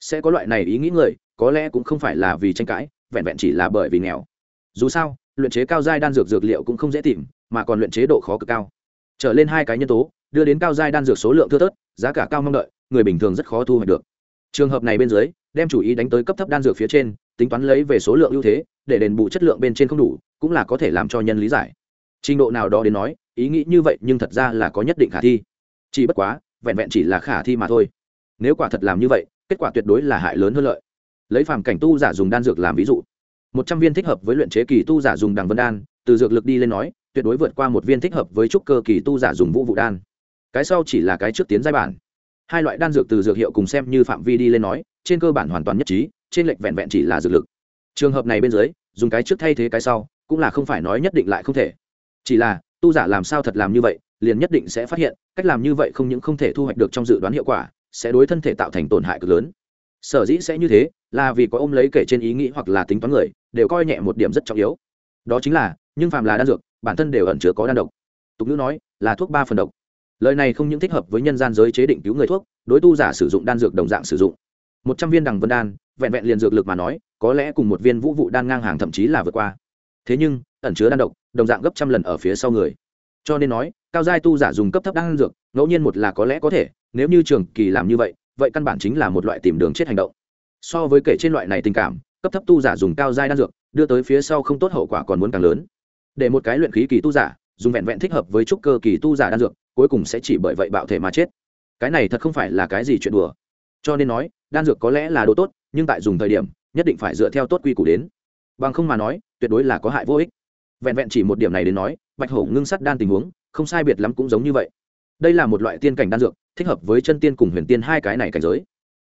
sẽ có loại này ý nghĩ người, có lẽ cũng không phải là vì tranh cãi, vẹn vẹn chỉ là bởi vì nghèo. Dù sao, luyện chế cao giai đan dược dược liệu cũng không dễ tìm, mà còn luyện chế độ khó cực cao. Trở lên hai cái nhân tố đưa đến cao giai đan dược số lượng thưa thớt, giá cả cao mong đợi, người bình thường rất khó thu hoạch được. Trường hợp này bên dưới, đem chủ ý đánh tới cấp thấp đan dược phía trên, tính toán lấy về số lượng ưu thế, để đền bù chất lượng bên trên không đủ, cũng là có thể làm cho nhân lý giải. Trình độ nào đó đến nói, ý nghĩ như vậy nhưng thật ra là có nhất định khả thi. Chỉ bất quá, vẹn vẹn chỉ là khả thi mà thôi. Nếu quả thật làm như vậy, kết quả tuyệt đối là hại lớn hơn lợi. Lấy phàm cảnh tu giả dùng đan dược làm ví dụ. Một trăm viên thích hợp với luyện chế kỳ tu giả dùng đằng vân đan, từ dược lực đi lên nói, tuyệt đối vượt qua một viên thích hợp với trúc cơ kỳ tu giả dùng vũ vụ đan cái sau chỉ là cái trước tiến giai bản. Hai loại đan dược từ dược hiệu cùng xem như phạm vi đi lên nói, trên cơ bản hoàn toàn nhất trí, trên lệch vẹn vẹn chỉ là dược lực. Trường hợp này bên dưới, dùng cái trước thay thế cái sau, cũng là không phải nói nhất định lại không thể. Chỉ là, tu giả làm sao thật làm như vậy, liền nhất định sẽ phát hiện, cách làm như vậy không những không thể thu hoạch được trong dự đoán hiệu quả, sẽ đối thân thể tạo thành tổn hại cực lớn. Sở dĩ sẽ như thế, là vì có ôm lấy kể trên ý nghĩ hoặc là tính toán người, đều coi nhẹ một điểm rất trọng yếu. Đó chính là, nhưng phàm là đan dược, bản thân đều ẩn chứa có đan độc. Tục ngữ nói, là thuốc ba phần độc lời này không những thích hợp với nhân gian giới chế định cứu người thuốc, đối tu giả sử dụng đan dược đồng dạng sử dụng. Một trăm viên đằng vân đan, vẹn vẹn liền dược lực mà nói, có lẽ cùng một viên vũ vụ đan ngang hàng thậm chí là vượt qua. Thế nhưng, ẩn chứa đan độc, đồng dạng gấp trăm lần ở phía sau người. Cho nên nói, cao giai tu giả dùng cấp thấp đan dược, ngẫu nhiên một là có lẽ có thể, nếu như trường kỳ làm như vậy vậy căn bản chính là một loại tìm đường chết hành động. So với kể trên loại này tình cảm, cấp thấp tu giả dùng cao giai đan dược, đưa tới phía sau không tốt hậu quả còn muốn càng lớn. Để một cái luyện khí kỳ tu giả, dùng vẹn vẹn thích hợp với trúc cơ kỳ tu giả đan dược cuối cùng sẽ chỉ bởi vậy bạo thể mà chết. Cái này thật không phải là cái gì chuyện đùa. Cho nên nói, đan dược có lẽ là đồ tốt, nhưng tại dùng thời điểm, nhất định phải dựa theo tốt quy củ đến. Bằng không mà nói, tuyệt đối là có hại vô ích. Vẹn vẹn chỉ một điểm này đến nói, bạch hổ ngưng sắt đan tình huống, không sai biệt lắm cũng giống như vậy. Đây là một loại tiên cảnh đan dược, thích hợp với chân tiên cùng huyền tiên hai cái này cảnh giới.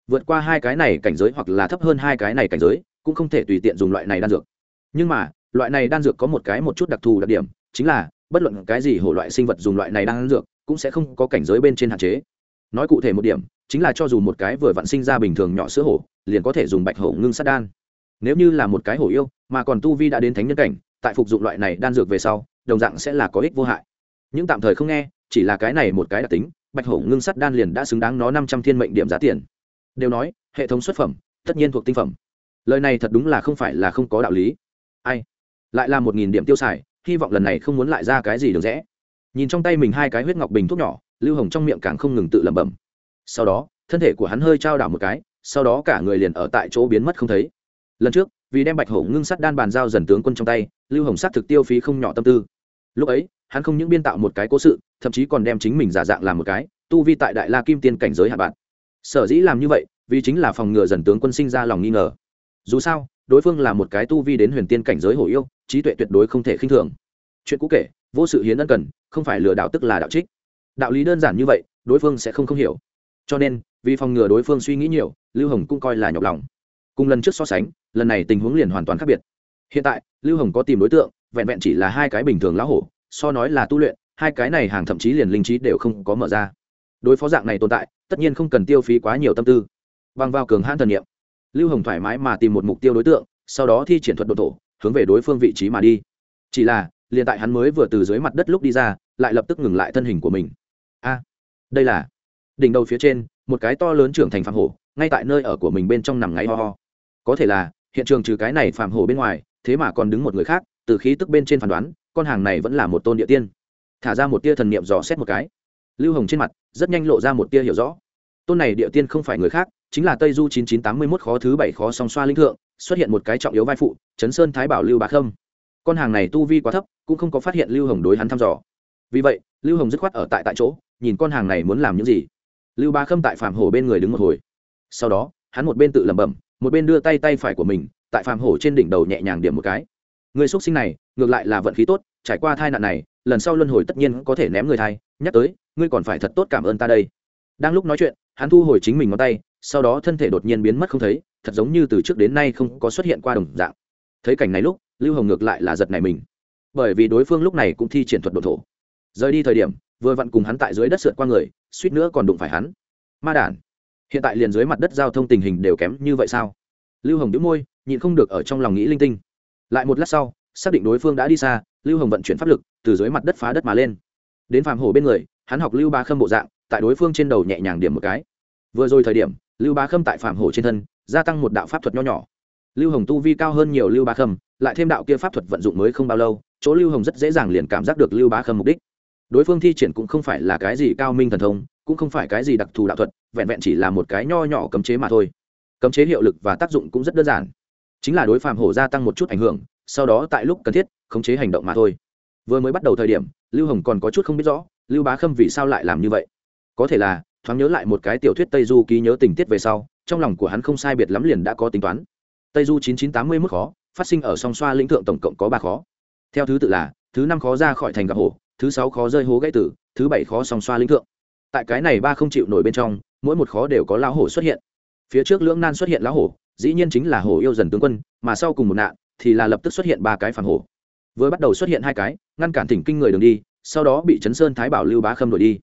Vượt qua hai cái này cảnh giới hoặc là thấp hơn hai cái này cảnh giới, cũng không thể tùy tiện dùng loại này đan dược. Nhưng mà, loại này đan dược có một cái một chút đặc thù đặc điểm, chính là, bất luận cái gì hổ loại sinh vật dùng loại này đan dược cũng sẽ không có cảnh giới bên trên hạn chế. Nói cụ thể một điểm, chính là cho dù một cái vừa vặn sinh ra bình thường nhỏ sữa hổ, liền có thể dùng bạch hổ ngưng sát đan. Nếu như là một cái hổ yêu, mà còn tu vi đã đến thánh nhân cảnh, tại phục dụng loại này đan dược về sau, đồng dạng sẽ là có ích vô hại. Nhưng tạm thời không nghe, chỉ là cái này một cái đặc tính, bạch hổ ngưng sắt đan liền đã xứng đáng nó năm trăm thiên mệnh điểm giá tiền. Đều nói, hệ thống xuất phẩm, tất nhiên thuộc tinh phẩm. Lời này thật đúng là không phải là không có đạo lý. Ai? Lại là một nghìn điểm tiêu xài, hy vọng lần này không muốn lại ra cái gì được rẽ nhìn trong tay mình hai cái huyết ngọc bình thuốc nhỏ, lưu hồng trong miệng càng không ngừng tự lẩm bẩm. Sau đó, thân thể của hắn hơi trao đảo một cái, sau đó cả người liền ở tại chỗ biến mất không thấy. Lần trước, vì đem bạch hổ ngưng sắt đan bàn giao dần tướng quân trong tay, lưu hồng sát thực tiêu phí không nhỏ tâm tư. Lúc ấy, hắn không những biên tạo một cái cố sự, thậm chí còn đem chính mình giả dạng làm một cái, tu vi tại đại la kim tiên cảnh giới hạ bạn. Sở dĩ làm như vậy, vì chính là phòng ngừa dần tướng quân sinh ra lòng nghi ngờ. Dù sao, đối phương là một cái tu vi đến huyền tiên cảnh giới hổ yêu, trí tuệ tuyệt đối không thể khinh thường. Chuyện cũ kể, vô sự hiến ân cần không phải lừa đảo tức là đạo trích. Đạo lý đơn giản như vậy, đối phương sẽ không không hiểu. Cho nên, vì phòng ngừa đối phương suy nghĩ nhiều, lưu hồng cũng coi là nhọc lòng. Cùng lần trước so sánh, lần này tình huống liền hoàn toàn khác biệt. Hiện tại, lưu hồng có tìm đối tượng, vẹn vẹn chỉ là hai cái bình thường lão hổ, so nói là tu luyện, hai cái này hàng thậm chí liền linh trí đều không có mở ra. Đối phó dạng này tồn tại, tất nhiên không cần tiêu phí quá nhiều tâm tư. Bằng vào cường hãn thần nghiệm lưu hồng thoải mái mà tìm một mục tiêu đối tượng, sau đó thi triển thuật đ thổ, hướng về đối phương vị trí mà đi. Chỉ là liền tại hắn mới vừa từ dưới mặt đất lúc đi ra, lại lập tức ngừng lại thân hình của mình. A, đây là đỉnh đầu phía trên, một cái to lớn trưởng thành phạm hổ, ngay tại nơi ở của mình bên trong nằm ngáy ho ho. Có thể là, hiện trường trừ cái này phạm hổ bên ngoài, thế mà còn đứng một người khác, từ khí tức bên trên phán đoán, con hàng này vẫn là một tôn địa tiên. Thả ra một tia thần niệm dò xét một cái. Lưu hồng trên mặt, rất nhanh lộ ra một tia hiểu rõ. Tôn này địa tiên không phải người khác, chính là tây du chín chín tám mươi mốt khó thứ bảy khó song xoa linh thượng, xuất hiện một cái trọng yếu vai phụ chấn sơn thái bảo lưu bá khâm con hàng này tu vi quá thấp, cũng không có phát hiện lưu hồng đối hắn thăm dò. Vì vậy, lưu hồng dứt khoát ở tại tại chỗ, nhìn con hàng này muốn làm những gì. Lưu ba khâm tại phạm hổ bên người đứng một hồi. Sau đó, hắn một bên tự lẩm bẩm, một bên đưa tay tay phải của mình, tại phạm hổ trên đỉnh đầu nhẹ nhàng điểm một cái. Người xuất sinh này, ngược lại là vận khí tốt, trải qua thai nạn này, lần sau luân hồi tất nhiên có thể ném người thai, nhắc tới, ngươi còn phải thật tốt cảm ơn ta đây. Đang lúc nói chuyện, hắn thu hồi chính mình ngón tay, sau đó thân thể đột nhiên biến mất không thấy, thật giống như từ trước đến nay không có xuất hiện qua đồng dạng. Thấy cảnh này lúc lưu hồng ngược lại là giật này mình. Bởi vì đối phương lúc này cũng thi triển thuật độ thổ. Rời đi thời điểm, vừa vặn cùng hắn tại dưới đất sượt qua người, suýt nữa còn đụng phải hắn. Ma đản, hiện tại liền dưới mặt đất giao thông tình hình đều kém như vậy sao? Lưu hồng đĩu môi, nhịn không được ở trong lòng nghĩ linh tinh. Lại một lát sau, xác định đối phương đã đi xa, lưu hồng vận chuyển pháp lực, từ dưới mặt đất phá đất mà lên. Đến phàm hổ bên người, hắn học lưu ba khâm bộ dạng, tại đối phương trên đầu nhẹ nhàng điểm một cái. Vừa rồi thời điểm, lưu ba khâm tại phàm hổ trên thân, gia tăng một đạo pháp thuật nho nhỏ. Lưu hồng tu vi cao hơn nhiều lưu ba khâm lại thêm đạo kia pháp thuật vận dụng mới không bao lâu, chỗ lưu hồng rất dễ dàng liền cảm giác được lưu Bá khâm mục đích. Đối phương thi triển cũng không phải là cái gì cao minh thần thông, cũng không phải cái gì đặc thù đạo thuật, vẹn vẹn chỉ là một cái nho nhỏ cấm chế mà thôi. Cấm chế hiệu lực và tác dụng cũng rất đơn giản. Chính là đối phạm hổ gia tăng một chút ảnh hưởng, sau đó tại lúc cần thiết, khống chế hành động mà thôi. Vừa mới bắt đầu thời điểm, lưu hồng còn có chút không biết rõ, lưu bá khâm vì sao lại làm như vậy? Có thể là, thoáng nhớ lại một cái tiểu thuyết tây du ký nhớ tình tiết về sau, trong lòng của hắn không sai biệt lắm liền đã có tính toán. Tây du chín chín tám mươi mức khó phát sinh ở song xoa lĩnh thượng tổng cộng có ba khó. Theo thứ tự là, thứ năm khó ra khỏi thành gặp hổ, thứ sáu khó rơi hố gãy tử, thứ bảy khó song xoa lĩnh thượng. Tại cái này ba không chịu nổi bên trong, mỗi một khó đều có lão hổ xuất hiện. Phía trước lưỡng nan xuất hiện lão hổ, dĩ nhiên chính là hổ yêu dần tướng quân, mà sau cùng một nạn thì là lập tức xuất hiện ba cái phản hổ. Vừa bắt đầu xuất hiện hai cái, ngăn cản thỉnh kinh người đường đi, sau đó bị chấn sơn thái bảo lưu bá khâm đổi đi.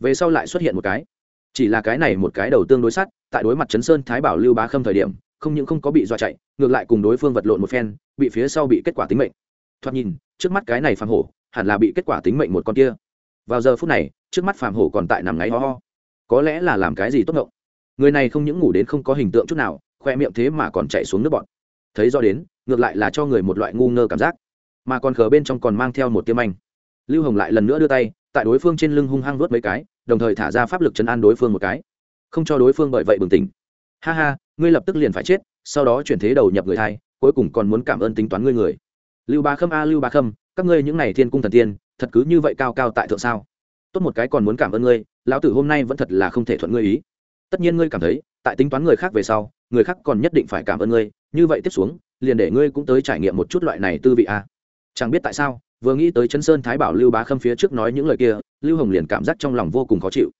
Về sau lại xuất hiện một cái. Chỉ là cái này một cái đầu tương đối sắt, tại đối mặt chấn sơn thái bảo lưu bá khâm thời điểm không những không có bị dọa chạy, ngược lại cùng đối phương vật lộn một phen, bị phía sau bị kết quả tính mệnh. Thoạt nhìn, trước mắt cái này phàm hổ, hẳn là bị kết quả tính mệnh một con kia. Vào giờ phút này, trước mắt phàm hổ còn tại nằm ngáy ho ho. Có lẽ là làm cái gì tốt ngộng. Người này không những ngủ đến không có hình tượng chút nào, khoe miệng thế mà còn chạy xuống nước bọn thấy do đến, ngược lại là cho người một loại ngu ngơ cảm giác. Mà còn khờ bên trong còn mang theo một tiêm anh lưu hồng lại lần nữa đưa tay, tại đối phương trên lưng hung hăng vớt mấy cái, đồng thời thả ra pháp lực chấn an đối phương một cái. Không cho đối phương bởi vậy bừng tỉnh. Ha ha ngươi lập tức liền phải chết, sau đó chuyển thế đầu nhập người thai, cuối cùng còn muốn cảm ơn tính toán ngươi người. Lưu ba khâm a, lưu ba khâm, các ngươi những n à y thiên cung thần tiên, thật cứ như vậy cao cao tại thượng sao? Tốt một cái còn muốn cảm ơn ngươi, lão tử hôm nay vẫn thật là không thể thuận ngươi ý. Tất nhiên ngươi cảm thấy, tại tính toán người khác về sau, người khác còn nhất định phải cảm ơn ngươi, như vậy tiếp xuống, liền để ngươi cũng tới trải nghiệm một chút loại này tư vị a. Chẳng biết tại sao, vừa nghĩ tới chấn sơn thái bảo lưu bá khâm phía trước nói những lời kia, lưu hồng liền cảm giác trong lòng vô cùng khó chịu.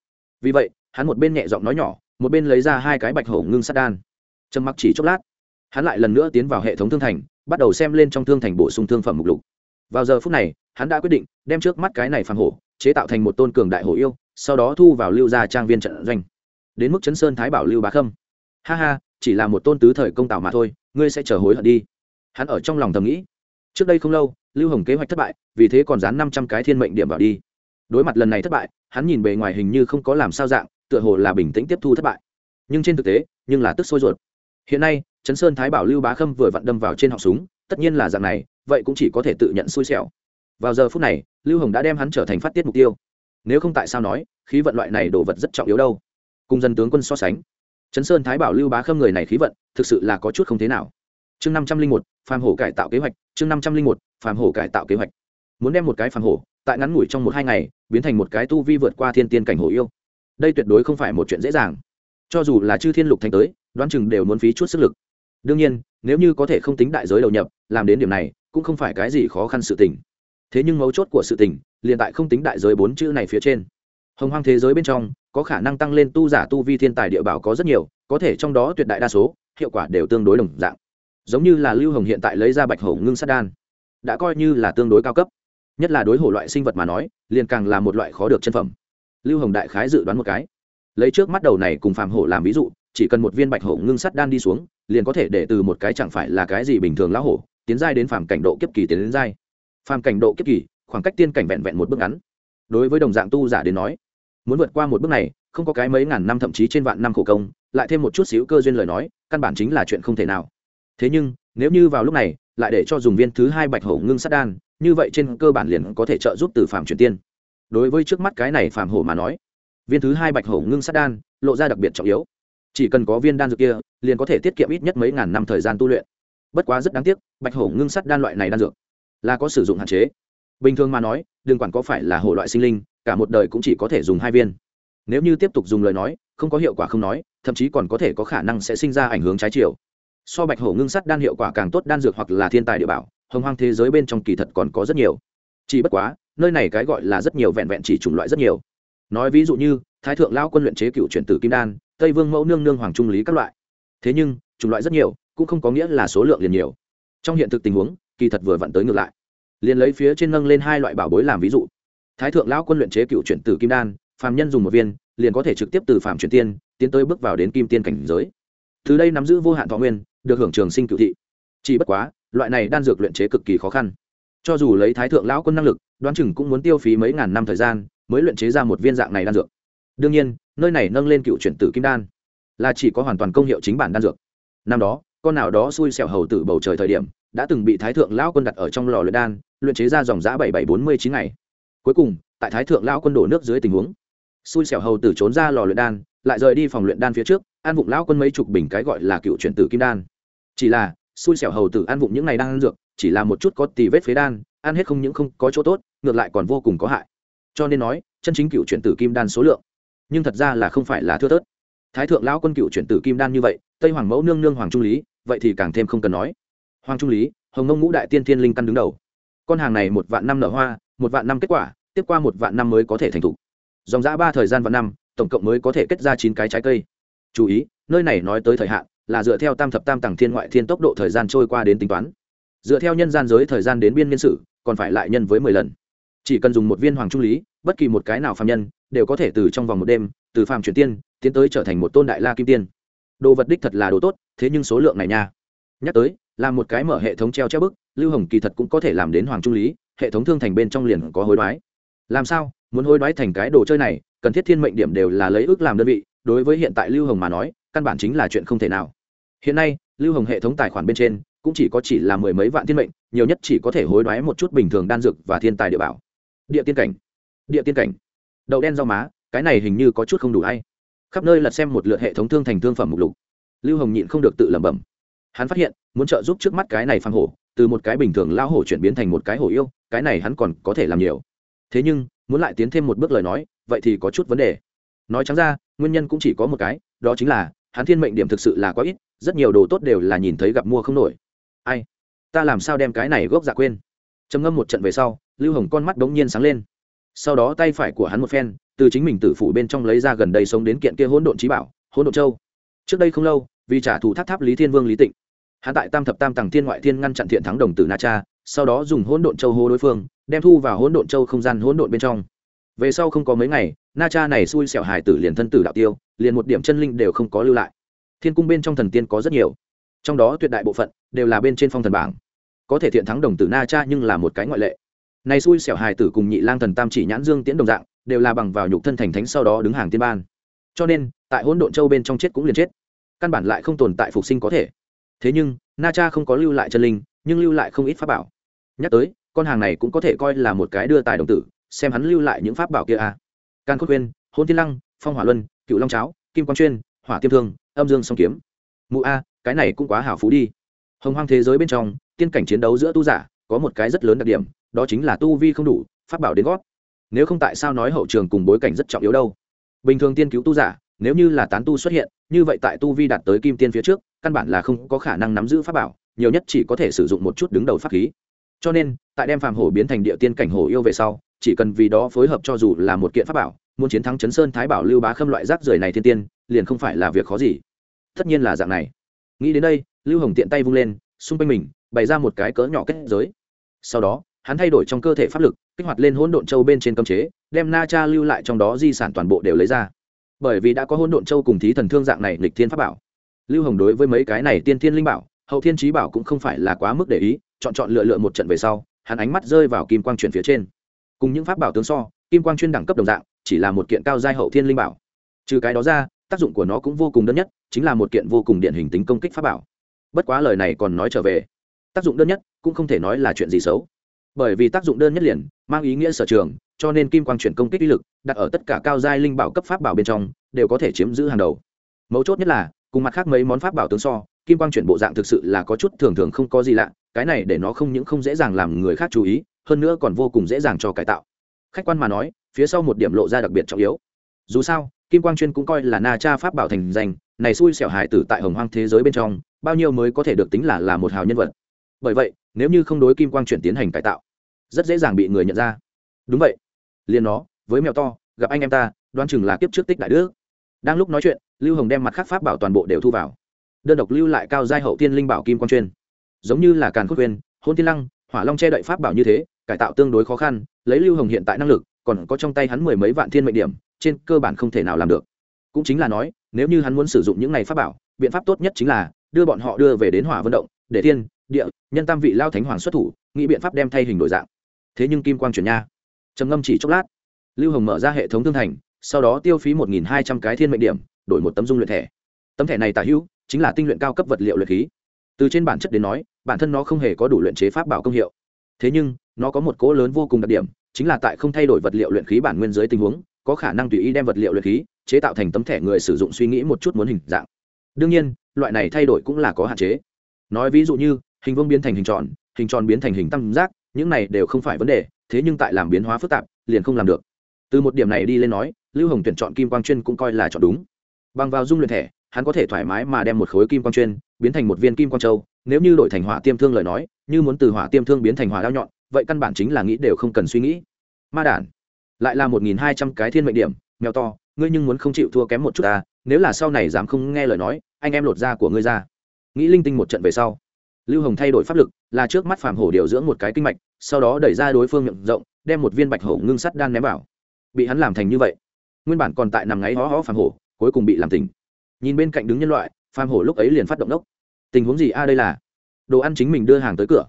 Vì vậy, hắn một bên nhẹ giọng nói nhỏ một bên lấy ra hai cái bạch hổ ngưng sát đan. Trầm mặc chỉ chốc lát, hắn lại lần nữa tiến vào hệ thống thương thành, bắt đầu xem lên trong thương thành bổ sung thương phẩm mục lục. Vào giờ phút này, hắn đã quyết định đem trước mắt cái này phản hổ chế tạo thành một tôn cường đại hổ yêu, sau đó thu vào lưu ra trang viên trận doanh. Đến mức chấn sơn thái bảo lưu bá khâm. Ha ha, chỉ là một tôn tứ thời công tạo mà thôi, ngươi sẽ chờ hối hận đi. Hắn ở trong lòng thầm nghĩ. Trước đây không lâu, lưu hồng kế hoạch thất bại, vì thế còn dán năm trăm cái thiên mệnh điểm vào đi. Đối mặt lần này thất bại, hắn nhìn bề ngoài hình như không có làm sao dạng tựa hồ là bình tĩnh tiếp thu thất bại. Nhưng trên thực tế, nhưng là tức sôi ruột. Hiện nay chấn sơn thái bảo lưu bá khâm vừa vặn đâm vào trên họng súng, tất nhiên là dạng này, vậy cũng chỉ có thể tự nhận xui xẻo. Vào giờ phút này, lưu hồng đã đem hắn trở thành phát tiết mục tiêu. Nếu không tại sao nói, khí vận loại này đồ vật rất trọng yếu đâu? Cùng dân tướng quân so sánh chấn sơn thái bảo lưu bá khâm người này khí vận, thực sự là có chút không thế nào. Chương năm trăm linh một, phàm hổ cải tạo kế hoạch, chương năm trăm linh một, phàm hổ cải tạo kế hoạch. Muốn đem một cái phàm hổ, tại ngắn ngủi trong một hai ngày, biến thành một cái tu vi vượt qua thiên tiên cảnh hổ yêu đây tuyệt đối không phải một chuyện dễ dàng. Cho dù là chư thiên lục thành tới, đoán chừng đều muốn phí chút sức lực. Đương nhiên, nếu như có thể không tính đại giới đầu nhập, làm đến điểm này, cũng không phải cái gì khó khăn sự tình. Thế nhưng mấu chốt của sự tình, liền tại không tính đại giới bốn chữ này phía trên. Hồng hoang thế giới bên trong, có khả năng tăng lên tu giả tu vi thiên tài địa bảo có rất nhiều, có thể trong đó tuyệt đại đa số, hiệu quả đều tương đối đồng dạng. Giống như là lưu hồng hiện tại lấy ra bạch hổ ngưng sát đan, đã coi như là tương đối cao cấp. Nhất là đối hổ loại sinh vật mà nói, liền càng là một loại khó được chân phẩm lưu hồng đại khái dự đoán một cái. Lấy trước mắt đầu này cùng phàm hổ làm ví dụ, chỉ cần một viên bạch hổ ngưng sắt đan đi xuống, liền có thể để từ một cái chẳng phải là cái gì bình thường lão hổ, tiến giai đến phàm cảnh độ kiếp kỳ tiến đến giai. Phàm cảnh độ kiếp kỳ, khoảng cách tiên cảnh vẹn vẹn một bước ngắn. Đối với đồng dạng tu giả đến nói, muốn vượt qua một bước này, không có cái mấy ngàn năm thậm chí trên vạn năm khổ công, lại thêm một chút xíu cơ duyên lời nói, căn bản chính là chuyện không thể nào. Thế nhưng, nếu như vào lúc này, lại để cho dùng viên thứ hai bạch hổ ngưng Sắt đan, như vậy trên cơ bản liền có thể trợ giúp từ phàm chuyển tiên đối với trước mắt cái này phàm hổ mà nói, viên thứ hai bạch hổ ngưng sát đan, lộ ra đặc biệt trọng yếu. Chỉ cần có viên đan dược kia, liền có thể tiết kiệm ít nhất mấy ngàn năm thời gian tu luyện. Bất quá rất đáng tiếc, bạch hổ ngưng sắt đan loại này đan dược là có sử dụng hạn chế. Bình thường mà nói, đừng quản có phải là hổ loại sinh linh, cả một đời cũng chỉ có thể dùng hai viên. Nếu như tiếp tục dùng lời nói, không có hiệu quả không nói, thậm chí còn có thể có khả năng sẽ sinh ra ảnh hưởng trái chiều. So bạch hổ ngưng sắt đan hiệu quả càng tốt đan dược hoặc là thiên tài địa bảo, hồng hoang thế giới bên trong kỳ thật còn có rất nhiều. Chỉ bất quá nơi này cái gọi là rất nhiều vẹn vẹn chỉ chủng loại rất nhiều. Nói ví dụ như, thái thượng lao quân luyện chế cựu chuyển tử kim đan, tây vương mẫu nương nương hoàng trung lý các loại. Thế nhưng, chủng loại rất nhiều, cũng không có nghĩa là số lượng liền nhiều. Trong hiện thực tình huống, kỳ thật vừa vặn tới ngược lại. Liền lấy phía trên nâng lên hai loại bảo bối làm ví dụ. Thái thượng lão quân luyện chế cựu chuyển tử kim đan, phàm nhân dùng một viên, liền có thể trực tiếp từ phàm chuyển tiên, tiến tới bước vào đến kim tiên cảnh giới. Từ đây nắm giữ vô hạn thọ nguyên, được hưởng trường sinh cựu thị. Chỉ bất quá, loại này đan dược luyện chế cực kỳ khó khăn cho dù lấy thái thượng lão quân năng lực, đoán chừng cũng muốn tiêu phí mấy ngàn năm thời gian mới luyện chế ra một viên dạng này đan dược. Đương nhiên, nơi này nâng lên cựu chuyển tử kim đan là chỉ có hoàn toàn công hiệu chính bản đan dược. Năm đó, con nào đó xui xẻo hầu tử bầu trời thời điểm, đã từng bị thái thượng lão quân đặt ở trong lò luyện đan, luyện chế ra dòng giã bảy bảy bốn mươi chín ngày. Cuối cùng, tại thái thượng lão quân đổ nước dưới tình huống, xui xẻo hầu tử trốn ra lò luyện đan, lại rời đi phòng luyện đan phía trước, an vụng lão quân mấy chục bình cái gọi là cựu chuyển tử kim đan. Chỉ là xui xẻo hầu tử an vụng những ngày đang ăn dược, chỉ là một chút có tì vết phế đan, ăn hết không những không có chỗ tốt, ngược lại còn vô cùng có hại. Cho nên nói, chân chính cựu chuyển tử kim đan số lượng. Nhưng thật ra là không phải là thưa thớt. Thái thượng lão quân cựu chuyển tử kim đan như vậy, tây hoàng mẫu nương nương hoàng trung lý, vậy thì càng thêm không cần nói. Hoàng trung lý, hồng nông ngũ đại tiên thiên linh căn đứng đầu. Con hàng này một vạn năm nở hoa, một vạn năm kết quả, tiếp qua một vạn năm mới có thể thành thục. Dòng giã ba thời gian vạn năm, tổng cộng mới có thể kết ra chín cái trái cây. Chú ý, nơi này nói tới thời hạn là dựa theo tam thập tam tầng thiên ngoại thiên tốc độ thời gian trôi qua đến tính toán. Dựa theo nhân gian giới thời gian đến biên niên sử, còn phải lại nhân với mười lần. Chỉ cần dùng một viên hoàng trung lý, bất kỳ một cái nào phạm nhân, đều có thể từ trong vòng một đêm, từ phàm chuyển tiên, tiến tới trở thành một tôn đại la kim tiên. Đồ vật đích thật là đồ tốt, thế nhưng số lượng này nha. Nhắc tới, là một cái mở hệ thống treo treo bức, lưu hồng kỳ thật cũng có thể làm đến hoàng trung lý, hệ thống thương thành bên trong liền có hối đoái. Làm sao? Muốn hối đoái thành cái đồ chơi này, cần thiết thiên mệnh điểm đều là lấy ước làm đơn vị, đối với hiện tại lưu hồng mà nói, căn bản chính là chuyện không thể nào hiện nay, lưu hồng hệ thống tài khoản bên trên cũng chỉ có chỉ là mười mấy vạn thiên mệnh, nhiều nhất chỉ có thể hối đoái một chút bình thường đan dược và thiên tài địa bảo. Địa tiên cảnh. Địa tiên cảnh. Đậu đen rau má, cái này hình như có chút không đủ hay. Khắp nơi lật xem một lượt hệ thống thương thành thương phẩm mục lục. Lưu hồng nhịn không được tự lẩm bẩm. Hắn phát hiện, muốn trợ giúp trước mắt cái này phang hổ, từ một cái bình thường lao hổ chuyển biến thành một cái hổ yêu, cái này hắn còn có thể làm nhiều. Thế nhưng, muốn lại tiến thêm một bước lời nói, vậy thì có chút vấn đề. Nói trắng ra, nguyên nhân cũng chỉ có một cái, đó chính là, hắn thiên mệnh điểm thực sự là quá ít rất nhiều đồ tốt đều là nhìn thấy gặp mua không nổi. Ai? Ta làm sao đem cái này gốc dạ quên? Trầm ngâm một trận về sau, lưu hồng con mắt đ ố n g nhiên sáng lên. Sau đó tay phải của hắn một phen, từ chính mình tử phủ bên trong lấy ra gần đây sống đến kiện kia hỗn độn trí bảo, hỗn độn châu. Trước đây không lâu, vì trả thù tháp tháp lý thiên vương lý tịnh, hắn tại tam thập tam tầng thiên ngoại thiên ngăn chặn thiện thắng đồng tử na cha, sau đó dùng hỗn độn châu hô đối phương, đem thu vào hỗn độn châu không gian hỗn độn bên trong. Về sau không có mấy ngày, na cha này xui xẻo hài tử liền thân tử đạo tiêu, liền một điểm chân linh đều không có lưu lại thiên cung bên trong thần tiên có rất nhiều. Trong đó tuyệt đại bộ phận đều là bên trên phong thần bảng. Có thể thiện thắng đồng tử na cha nhưng là một cái ngoại lệ. Này xui xẻo hài tử cùng nhị lang thần tam chỉ nhãn dương tiễn đồng dạng, đều là bằng vào nhục thân thành thánh sau đó đứng hàng tiên ban. Cho nên, tại hỗn độn châu bên trong chết cũng liền chết. Căn bản lại không tồn tại phục sinh có thể. Thế nhưng, na cha không có lưu lại chân linh, nhưng lưu lại không ít pháp bảo. Nhắc tới, con hàng này cũng có thể coi là một cái đưa tài đồng tử, xem hắn lưu lại những pháp bảo kia a à. can cốt khuyên hôn thiên lăng, phong hỏa luân, cựu long cháo, kim quang chuyên, hỏa tiêm thương âm dương song kiếm. Mụ a, cái này cũng quá hào phú đi. Hồng hoang thế giới bên trong, tiên cảnh chiến đấu giữa tu giả, có một cái rất lớn đặc điểm, đó chính là tu vi không đủ, pháp bảo đến gót nếu không tại sao nói hậu trường cùng bối cảnh rất trọng yếu đâu? Bình thường tiên cứu tu giả, nếu như là tán tu xuất hiện, như vậy tại tu vi đạt tới kim tiên phía trước, căn bản là không có khả năng nắm giữ pháp bảo, nhiều nhất chỉ có thể sử dụng một chút đứng đầu pháp khí. Cho nên, tại đem phàm hổ biến thành địa tiên cảnh hổ yêu về sau, chỉ cần vì đó phối hợp cho dù là một kiện pháp bảo, muốn chiến thắng chấn sơn thái bảo lưu bá khâm loại rác rưởi này thiên tiên, liền không phải là việc khó gì tất nhiên là dạng này. Nghĩ đến đây, lưu hồng tiện tay vung lên, xung quanh mình bày ra một cái cỡ nhỏ kết giới. Sau đó, hắn thay đổi trong cơ thể pháp lực, kích hoạt lên hỗn độn châu bên trên cấm chế, đem na cha lưu lại trong đó di sản toàn bộ đều lấy ra. Bởi vì đã có hỗn độn châu cùng thí thần thương dạng này lịch thiên pháp bảo. Lưu hồng đối với mấy cái này tiên thiên linh bảo, hậu thiên trí bảo cũng không phải là quá mức để ý, chọn chọn lựa lựa một trận về sau, hắn ánh mắt rơi vào kim quang chuyển phía trên. Cùng những pháp bảo tướng so, kim quang chuyên đẳng cấp đồng dạng, chỉ là một kiện cao giai hậu thiên linh bảo. Trừ cái đó ra tác dụng của nó cũng vô cùng đơn nhất, chính là một kiện vô cùng điển hình tính công kích pháp bảo. Bất quá lời này còn nói trở về. Tác dụng đơn nhất cũng không thể nói là chuyện gì xấu. Bởi vì tác dụng đơn nhất liền, mang ý nghĩa sở trường, cho nên kim quang chuyển công kích uy lực, đặt ở tất cả cao giai linh bảo cấp pháp bảo bên trong, đều có thể chiếm giữ hàng đầu. Mấu chốt nhất là, cùng mặt khác mấy món pháp bảo tướng so, kim quang chuyển bộ dạng thực sự là có chút thường thường không có gì lạ, cái này để nó không những không dễ dàng làm người khác chú ý, hơn nữa còn vô cùng dễ dàng cho cải tạo. Khách quan mà nói, phía sau một điểm lộ ra đặc biệt trọng yếu dù sao, kim quang chuyên cũng coi là na cha pháp bảo thành danh, này xui xẻo hải tử tại hồng hoang thế giới bên trong, bao nhiêu mới có thể được tính là là một hào nhân vật. Bởi vậy, nếu như không đối kim quang chuyển tiến hành cải tạo, rất dễ dàng bị người nhận ra. Đúng vậy. Liền nó, với mèo to, gặp anh em ta đoan chừng là kiếp trước tích đại đức. Đang lúc nói chuyện, lưu hồng đem mặt khác pháp bảo toàn bộ đều thu vào. Đơn độc lưu lại cao giai hậu tiên linh bảo kim quang chuyên. Giống như là càn khôn quyền hôn tiên lăng, hỏa long che đậy pháp bảo như thế, cải tạo tương đối khó khăn, lấy lưu hồng hiện tại năng lực, còn có trong tay hắn mười mấy vạn thiên mệnh điểm trên cơ bản không thể nào làm được. Cũng chính là nói, nếu như hắn muốn sử dụng những này pháp bảo, biện pháp tốt nhất chính là đưa bọn họ đưa về đến hỏa vận động, để thiên, địa, nhân tam vị lao thánh hoàng xuất thủ, nghĩ biện pháp đem thay hình đổi dạng. Thế nhưng kim quang chuyển nha. Trầm ngâm chỉ chốc lát, lưu hồng mở ra hệ thống thương thành, sau đó tiêu phí một hai trăm cái thiên mệnh điểm, đổi một tấm dung luyện thẻ. Tấm thẻ này tả hữu chính là tinh luyện cao cấp vật liệu luyện khí. Từ trên bản chất đến nói, bản thân nó không hề có đủ luyện chế pháp bảo công hiệu. Thế nhưng, nó có một cỗ lớn vô cùng đặc điểm, chính là tại không thay đổi vật liệu luyện khí bản nguyên dưới tình huống có khả năng tùy ý đem vật liệu luyện khí, chế tạo thành tấm thẻ người sử dụng suy nghĩ một chút muốn hình dạng. Đương nhiên, loại này thay đổi cũng là có hạn chế. Nói ví dụ như, hình vuông biến thành hình tròn hình tròn biến thành hình tam giác, những này đều không phải vấn đề, thế nhưng tại làm biến hóa phức tạp, liền không làm được. Từ một điểm này đi lên nói, lưu hồng tuyển chọn kim quang chuyên cũng coi là chọn đúng. Bằng vào dung luyện thẻ, hắn có thể thoải mái mà đem một khối kim quang chuyên biến thành một viên kim quang châu, nếu như đổi thành hỏa tiêm thương lời nói, như muốn từ hỏa tiêm thương biến thành hỏa đao nhọn, vậy căn bản chính là nghĩ đều không cần suy nghĩ. Ma đản lại là một nghìn hai trăm cái thiên mệnh điểm, mèo to, ngươi nhưng muốn không chịu thua kém một chút ta, nếu là sau này dám không nghe lời nói, anh em lột da của ngươi ra. Nghĩ linh tinh một trận về sau, lưu hồng thay đổi pháp lực, là trước mắt phàm hổ điều dưỡng một cái kinh mạch, sau đó đẩy ra đối phương miệng rộng, đem một viên bạch hổ ngưng sắt đan ném vào. Bị hắn làm thành như vậy, nguyên bản còn tại nằm ngáy hó hó phàm hổ, cuối cùng bị làm tỉnh. Nhìn bên cạnh đứng nhân loại, phàm hổ lúc ấy liền phát động đốc. Tình huống gì a, đây là đồ ăn chính mình đưa hàng tới cửa.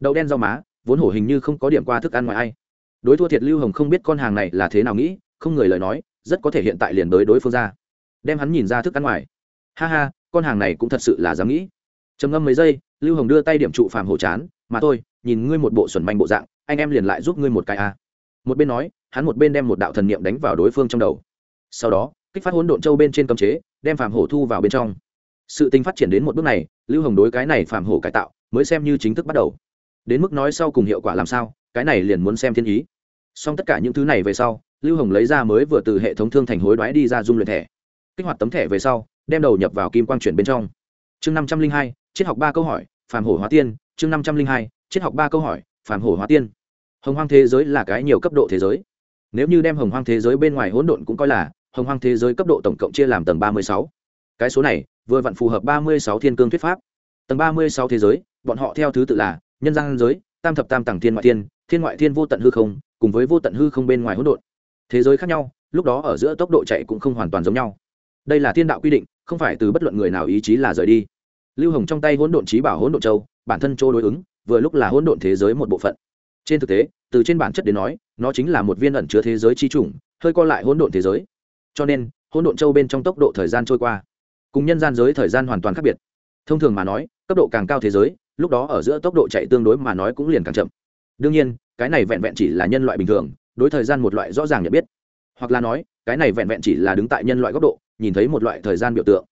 Đậu đen rau má, vốn hổ hình như không có điểm qua thức ăn ngoài ai đối thua thiệt lưu hồng không biết con hàng này là thế nào nghĩ, không người lời nói, rất có thể hiện tại liền đối đối phương ra. Đem hắn nhìn ra thức ăn ngoài. Ha ha, con hàng này cũng thật sự là dám nghĩ. Trầm ngâm mấy giây, lưu hồng đưa tay điểm trụ phàm hổ chán, mà thôi, nhìn ngươi một bộ xuẩn manh bộ dạng, anh em liền lại giúp ngươi một cái a. Một bên nói, hắn một bên đem một đạo thần niệm đánh vào đối phương trong đầu. Sau đó, kích phát hỗn độn châu bên trên cấm chế, đem phàm hổ thu vào bên trong. Sự tình phát triển đến một bước này, lưu hồng đối cái này phàm hổ cải tạo, mới xem như chính thức bắt đầu. Đến mức nói sau cùng hiệu quả làm sao, cái này liền muốn xem thiên ý xong tất cả những thứ này về sau, lưu hồng lấy ra mới vừa từ hệ thống thương thành hối đoái đi ra dung luyện thẻ. Kích hoạt tấm thẻ về sau, đem đầu nhập vào kim quang chuyển bên trong. Chương năm trăm linh hai, triết học ba câu hỏi, phàm hổ hóa tiên. Chương năm trăm linh hai, triết học ba câu hỏi, phàm hổ hóa tiên. Hồng hoang thế giới là cái nhiều cấp độ thế giới. Nếu như đem hồng hoang thế giới bên ngoài hỗn độn cũng coi là, hồng hoang thế giới cấp độ tổng cộng chia làm tầng ba mươi sáu. Cái số này, vừa vặn phù hợp ba mươi sáu thiên cương thuyết pháp. Tầng ba mươi sáu thế giới, bọn họ theo thứ tự là, nhân gian giới, tam thập tam tầng thiên ngoại thiên thiên ngoại thiên vô tận hư không cùng với vô tận hư không bên ngoài hỗn độn. Thế giới khác nhau, lúc đó ở giữa tốc độ chạy cũng không hoàn toàn giống nhau. Đây là thiên đạo quy định, không phải từ bất luận người nào ý chí là rời đi. Lưu hồng trong tay hỗn độn trí bảo hỗn độn châu, bản thân châu đối ứng, vừa lúc là hỗn độn thế giới một bộ phận. Trên thực tế, từ trên bản chất đến nói, nó chính là một viên ẩn chứa thế giới chi chủng, hơi co lại hỗn độn thế giới. Cho nên, hỗn độn châu bên trong tốc độ thời gian trôi qua, cùng nhân gian giới thời gian hoàn toàn khác biệt. Thông thường mà nói, cấp độ càng cao thế giới, lúc đó ở giữa tốc độ chạy tương đối mà nói cũng liền càng chậm. Đương nhiên cái này vẹn vẹn chỉ là nhân loại bình thường, đối thời gian một loại rõ ràng nhận biết. Hoặc là nói, cái này vẹn vẹn chỉ là đứng tại nhân loại góc độ, nhìn thấy một loại thời gian biểu tượng.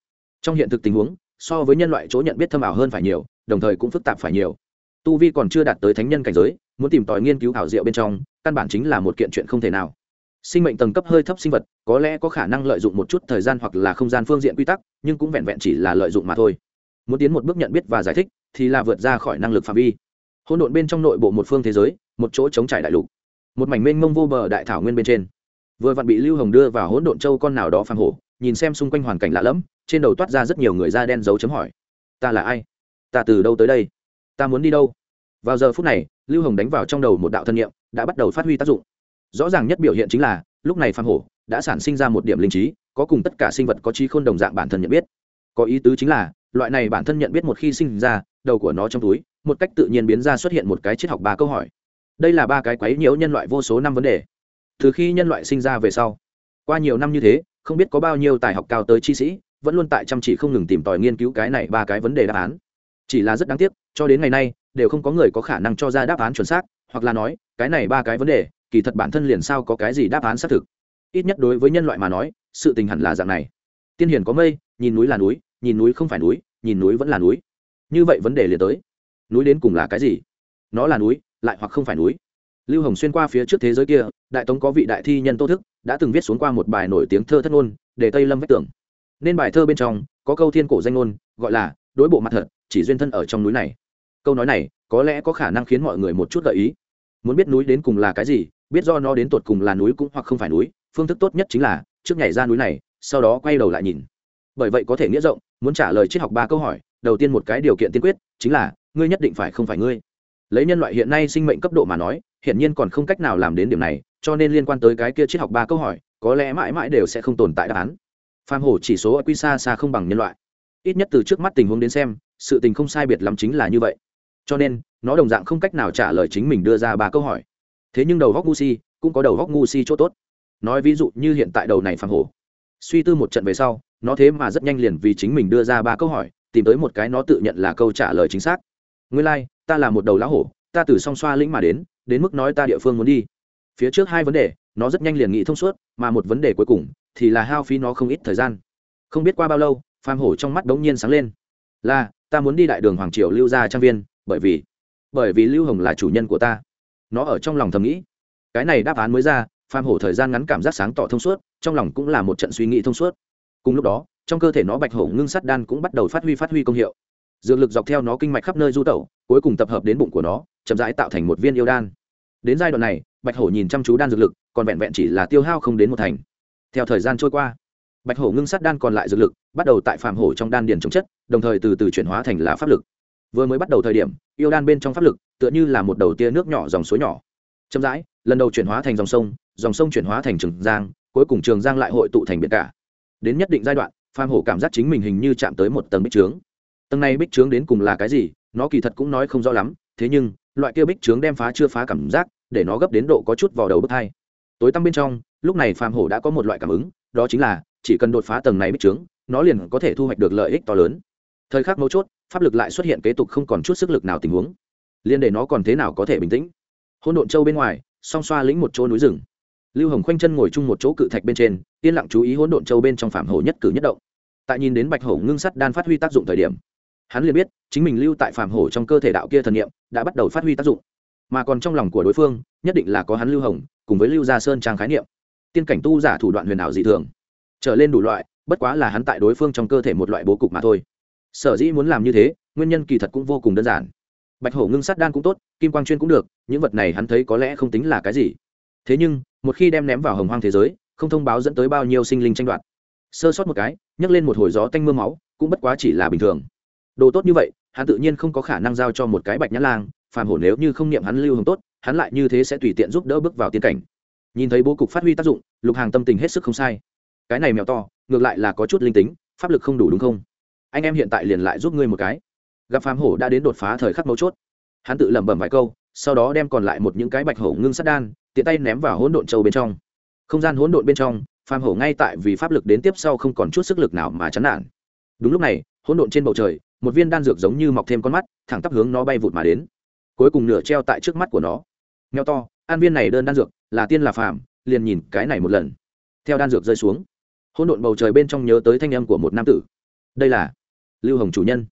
Trong hiện thực tình huống, so với nhân loại chỗ nhận biết thâm ảo hơn phải nhiều, đồng thời cũng phức tạp phải nhiều. Tu vi còn chưa đạt tới thánh nhân cảnh giới, muốn tìm tòi nghiên cứu ảo diệu bên trong, căn bản chính là một kiện chuyện không thể nào. Sinh mệnh tầng cấp hơi thấp sinh vật, có lẽ có khả năng lợi dụng một chút thời gian hoặc là không gian phương diện quy tắc, nhưng cũng vẹn vẹn chỉ là lợi dụng mà thôi. Muốn tiến một bước nhận biết và giải thích, thì là vượt ra khỏi năng lực phạm vi hỗn độn bên trong nội bộ một phương thế giới, một chỗ chống trải đại lục. Một mảnh mênh mông vô bờ đại thảo nguyên bên trên. Vừa vặn bị lưu hồng đưa vào hỗn độn châu con nào đó phang hổ, nhìn xem xung quanh hoàn cảnh lạ lẫm, trên đầu toát ra rất nhiều người da đen dấu chấm hỏi. Ta là ai? Ta từ đâu tới đây? Ta muốn đi đâu? Vào giờ phút này, lưu hồng đánh vào trong đầu một đạo thân nhiệm đã bắt đầu phát huy tác dụng. Rõ ràng nhất biểu hiện chính là, lúc này phang hổ đã sản sinh ra một điểm linh trí, có cùng tất cả sinh vật có trí khôn đồng dạng bản thân nhận biết. Có ý tứ chính là, loại này bản thân nhận biết một khi sinh ra, đầu của nó trong túi một cách tự nhiên biến ra xuất hiện một cái triết học ba câu hỏi. Đây là ba cái quấy nhiễu nhân loại vô số năm vấn đề. Từ khi nhân loại sinh ra về sau, qua nhiều năm như thế, không biết có bao nhiêu tài học cao tới chi sĩ, vẫn luôn tại chăm chỉ không ngừng tìm tòi nghiên cứu cái này ba cái vấn đề đáp án. Chỉ là rất đáng tiếc, cho đến ngày nay, đều không có người có khả năng cho ra đáp án chuẩn xác, hoặc là nói, cái này ba cái vấn đề, kỳ thật bản thân liền sao có cái gì đáp án xác thực. Ít nhất đối với nhân loại mà nói, sự tình hẳn là dạng này. Tiên hiển có mây, nhìn núi là núi, nhìn núi không phải núi, nhìn núi vẫn là núi. Như vậy vấn đề liền tới núi đến cùng là cái gì? Nó là núi, lại hoặc không phải núi. Lưu hồng xuyên qua phía trước thế giới kia, đại tống có vị đại thi nhân tô thức, đã từng viết xuống qua một bài nổi tiếng thơ thất ngôn, để tây lâm vách tưởng nên bài thơ bên trong, có câu thiên cổ danh ngôn, gọi là, đối bộ mặt thật, chỉ duyên thân ở trong núi này. Câu nói này, có lẽ có khả năng khiến mọi người một chút gợi ý. Muốn biết núi đến cùng là cái gì, biết do nó đến tột cùng là núi cũng hoặc không phải núi, phương thức tốt nhất chính là, trước nhảy ra núi này, sau đó quay đầu lại nhìn. Bởi vậy có thể nghĩa rộng, muốn trả lời triết học ba câu hỏi, đầu tiên một cái điều kiện tiên quyết, chính là ngươi nhất định phải không phải ngươi. Lấy nhân loại hiện nay sinh mệnh cấp độ mà nói, hiển nhiên còn không cách nào làm đến điểm này, cho nên liên quan tới cái kia triết học ba câu hỏi, có lẽ mãi mãi đều sẽ không tồn tại đáp án. Phàm hổ chỉ số ở quy xa xa không bằng nhân loại. Ít nhất từ trước mắt tình huống đến xem, sự tình không sai biệt lắm chính là như vậy. Cho nên, nó đồng dạng không cách nào trả lời chính mình đưa ra ba câu hỏi. Thế nhưng đầu góc ngu si, cũng có đầu góc ngu si chỗ tốt. Nói ví dụ như hiện tại đầu này phàm hổ. Suy tư một trận về sau, nó thế mà rất nhanh liền vì chính mình đưa ra ba câu hỏi, tìm tới một cái nó tự nhận là câu trả lời chính xác nguyên lai、like, ta là một đầu lá hổ ta từ song xoa lĩnh mà đến đến mức nói ta địa phương muốn đi. Phía trước hai vấn đề nó rất nhanh liền nghĩ thông suốt mà một vấn đề cuối cùng thì là hao phí nó không ít thời gian. Không biết qua bao lâu phàm hổ trong mắt đ ố n g nhiên sáng lên. Là ta muốn đi đại đường hoàng triều lưu gia trang viên bởi vì bởi vì lưu hồng là chủ nhân của ta. Nó ở trong lòng thầm nghĩ. Cái này đáp án mới ra phàm hổ thời gian ngắn cảm giác sáng tỏ thông suốt trong lòng cũng là một trận suy nghĩ thông suốt. Cùng lúc đó trong cơ thể nó bạch hổ ngưng sắt đan cũng bắt đầu phát huy phát huy công hiệu dược lực dọc theo nó kinh mạch khắp nơi du tẩu, cuối cùng tập hợp đến bụng của nó, chậm rãi tạo thành một viên yêu đan. Đến giai đoạn này, bạch hổ nhìn chăm chú đan dược lực, còn vẹn vẹn chỉ là tiêu hao không đến một thành. Theo thời gian trôi qua, bạch hổ ngưng sắt đan còn lại dược lực, bắt đầu tại phạm hổ trong đan điền chống chất, đồng thời từ từ chuyển hóa thành là pháp lực. Vừa mới bắt đầu thời điểm, yêu đan bên trong pháp lực, tựa như là một đầu tia nước nhỏ dòng suối nhỏ. Chậm rãi, lần đầu chuyển hóa thành dòng sông dòng sông chuyển hóa thành trường giang, cuối cùng trường giang lại hội tụ thành biển cả. Đến nhất định giai đoạn phạm hổ cảm giác chính mình hình như chạm tới một tầng bích trướng tầng này bích trướng đến cùng là cái gì, nó kỳ thật cũng nói không rõ lắm, thế nhưng, loại kia bích trướng đem phá chưa phá cảm giác, để nó gấp đến độ có chút vào đầu bức thai. Tối tăm bên trong, lúc này phàm hổ đã có một loại cảm ứng, đó chính là, chỉ cần đột phá tầng này bích trướng, nó liền có thể thu hoạch được lợi ích to lớn. Thời khắc mấu chốt, pháp lực lại xuất hiện kế tục không còn chút sức lực nào tình huống. Liên để nó còn thế nào có thể bình tĩnh? Hôn độn châu bên ngoài, song xoa lĩnh một chỗ núi rừng. Lưu hồng khoanh chân ngồi chung một chỗ cự thạch bên trên, yên lặng chú ý hỗn độn châu bên trong phạm hổ nhất cử nhất động. Tại nhìn đến bạch hổ ngưng sắt đan phát huy tác dụng thời điểm hắn liền biết, chính mình lưu tại phạm hổ trong cơ thể đạo kia thần niệm đã bắt đầu phát huy tác dụng. Mà còn trong lòng của đối phương, nhất định là có hắn lưu hồng, cùng với lưu gia sơn trang khái niệm. Tiên cảnh tu giả thủ đoạn huyền ảo dị thường. Trở lên đủ loại, bất quá là hắn tại đối phương trong cơ thể một loại bố cục mà thôi. Sở dĩ muốn làm như thế, nguyên nhân kỳ thật cũng vô cùng đơn giản. Bạch hổ ngưng sắt đan cũng tốt, kim quang chuyên cũng được, những vật này hắn thấy có lẽ không tính là cái gì. Thế nhưng, một khi đem ném vào hồng hoang thế giới, không thông báo dẫn tới bao nhiêu sinh linh tranh đoạt. Sơ sót một cái, nhấc lên một hồi gió tanh m ư a máu, cũng bất quá chỉ là bình thường đồ tốt như vậy, hắn tự nhiên không có khả năng giao cho một cái bạch nhã lang, phàm hổ nếu như không niệm hắn lưu hồng tốt, hắn lại như thế sẽ tùy tiện giúp đỡ bước vào tiên cảnh. Nhìn thấy bố cục phát huy tác dụng, lục hàng tâm tình hết sức không sai. Cái này mèo to, ngược lại là có chút linh tính, pháp lực không đủ đúng không? Anh em hiện tại liền lại giúp ngươi một cái. Gặp phàm hổ đã đến đột phá thời khắc mấu chốt. Hắn tự lẩm bẩm vài câu, sau đó đem còn lại một những cái bạch hổ ngưng sát đan, tiện tay ném vào hỗn độn châu bên trong. Không gian hỗn độn bên trong, phàm hổ ngay tại vì pháp lực đến tiếp sau không còn chút sức lực nào mà chán nản. Đúng lúc này, hỗn độn trên bầu trời một viên đan dược giống như mọc thêm con mắt, thẳng tắp hướng nó bay vụt mà đến. Cuối cùng nửa treo tại trước mắt của nó. Nghèo to an viên này đơn đan dược, là tiên là phàm, liền nhìn cái này một lần. Theo đan dược rơi xuống, hỗn độn bầu trời bên trong nhớ tới thanh âm của một nam tử. Đây là lưu hồng chủ nhân.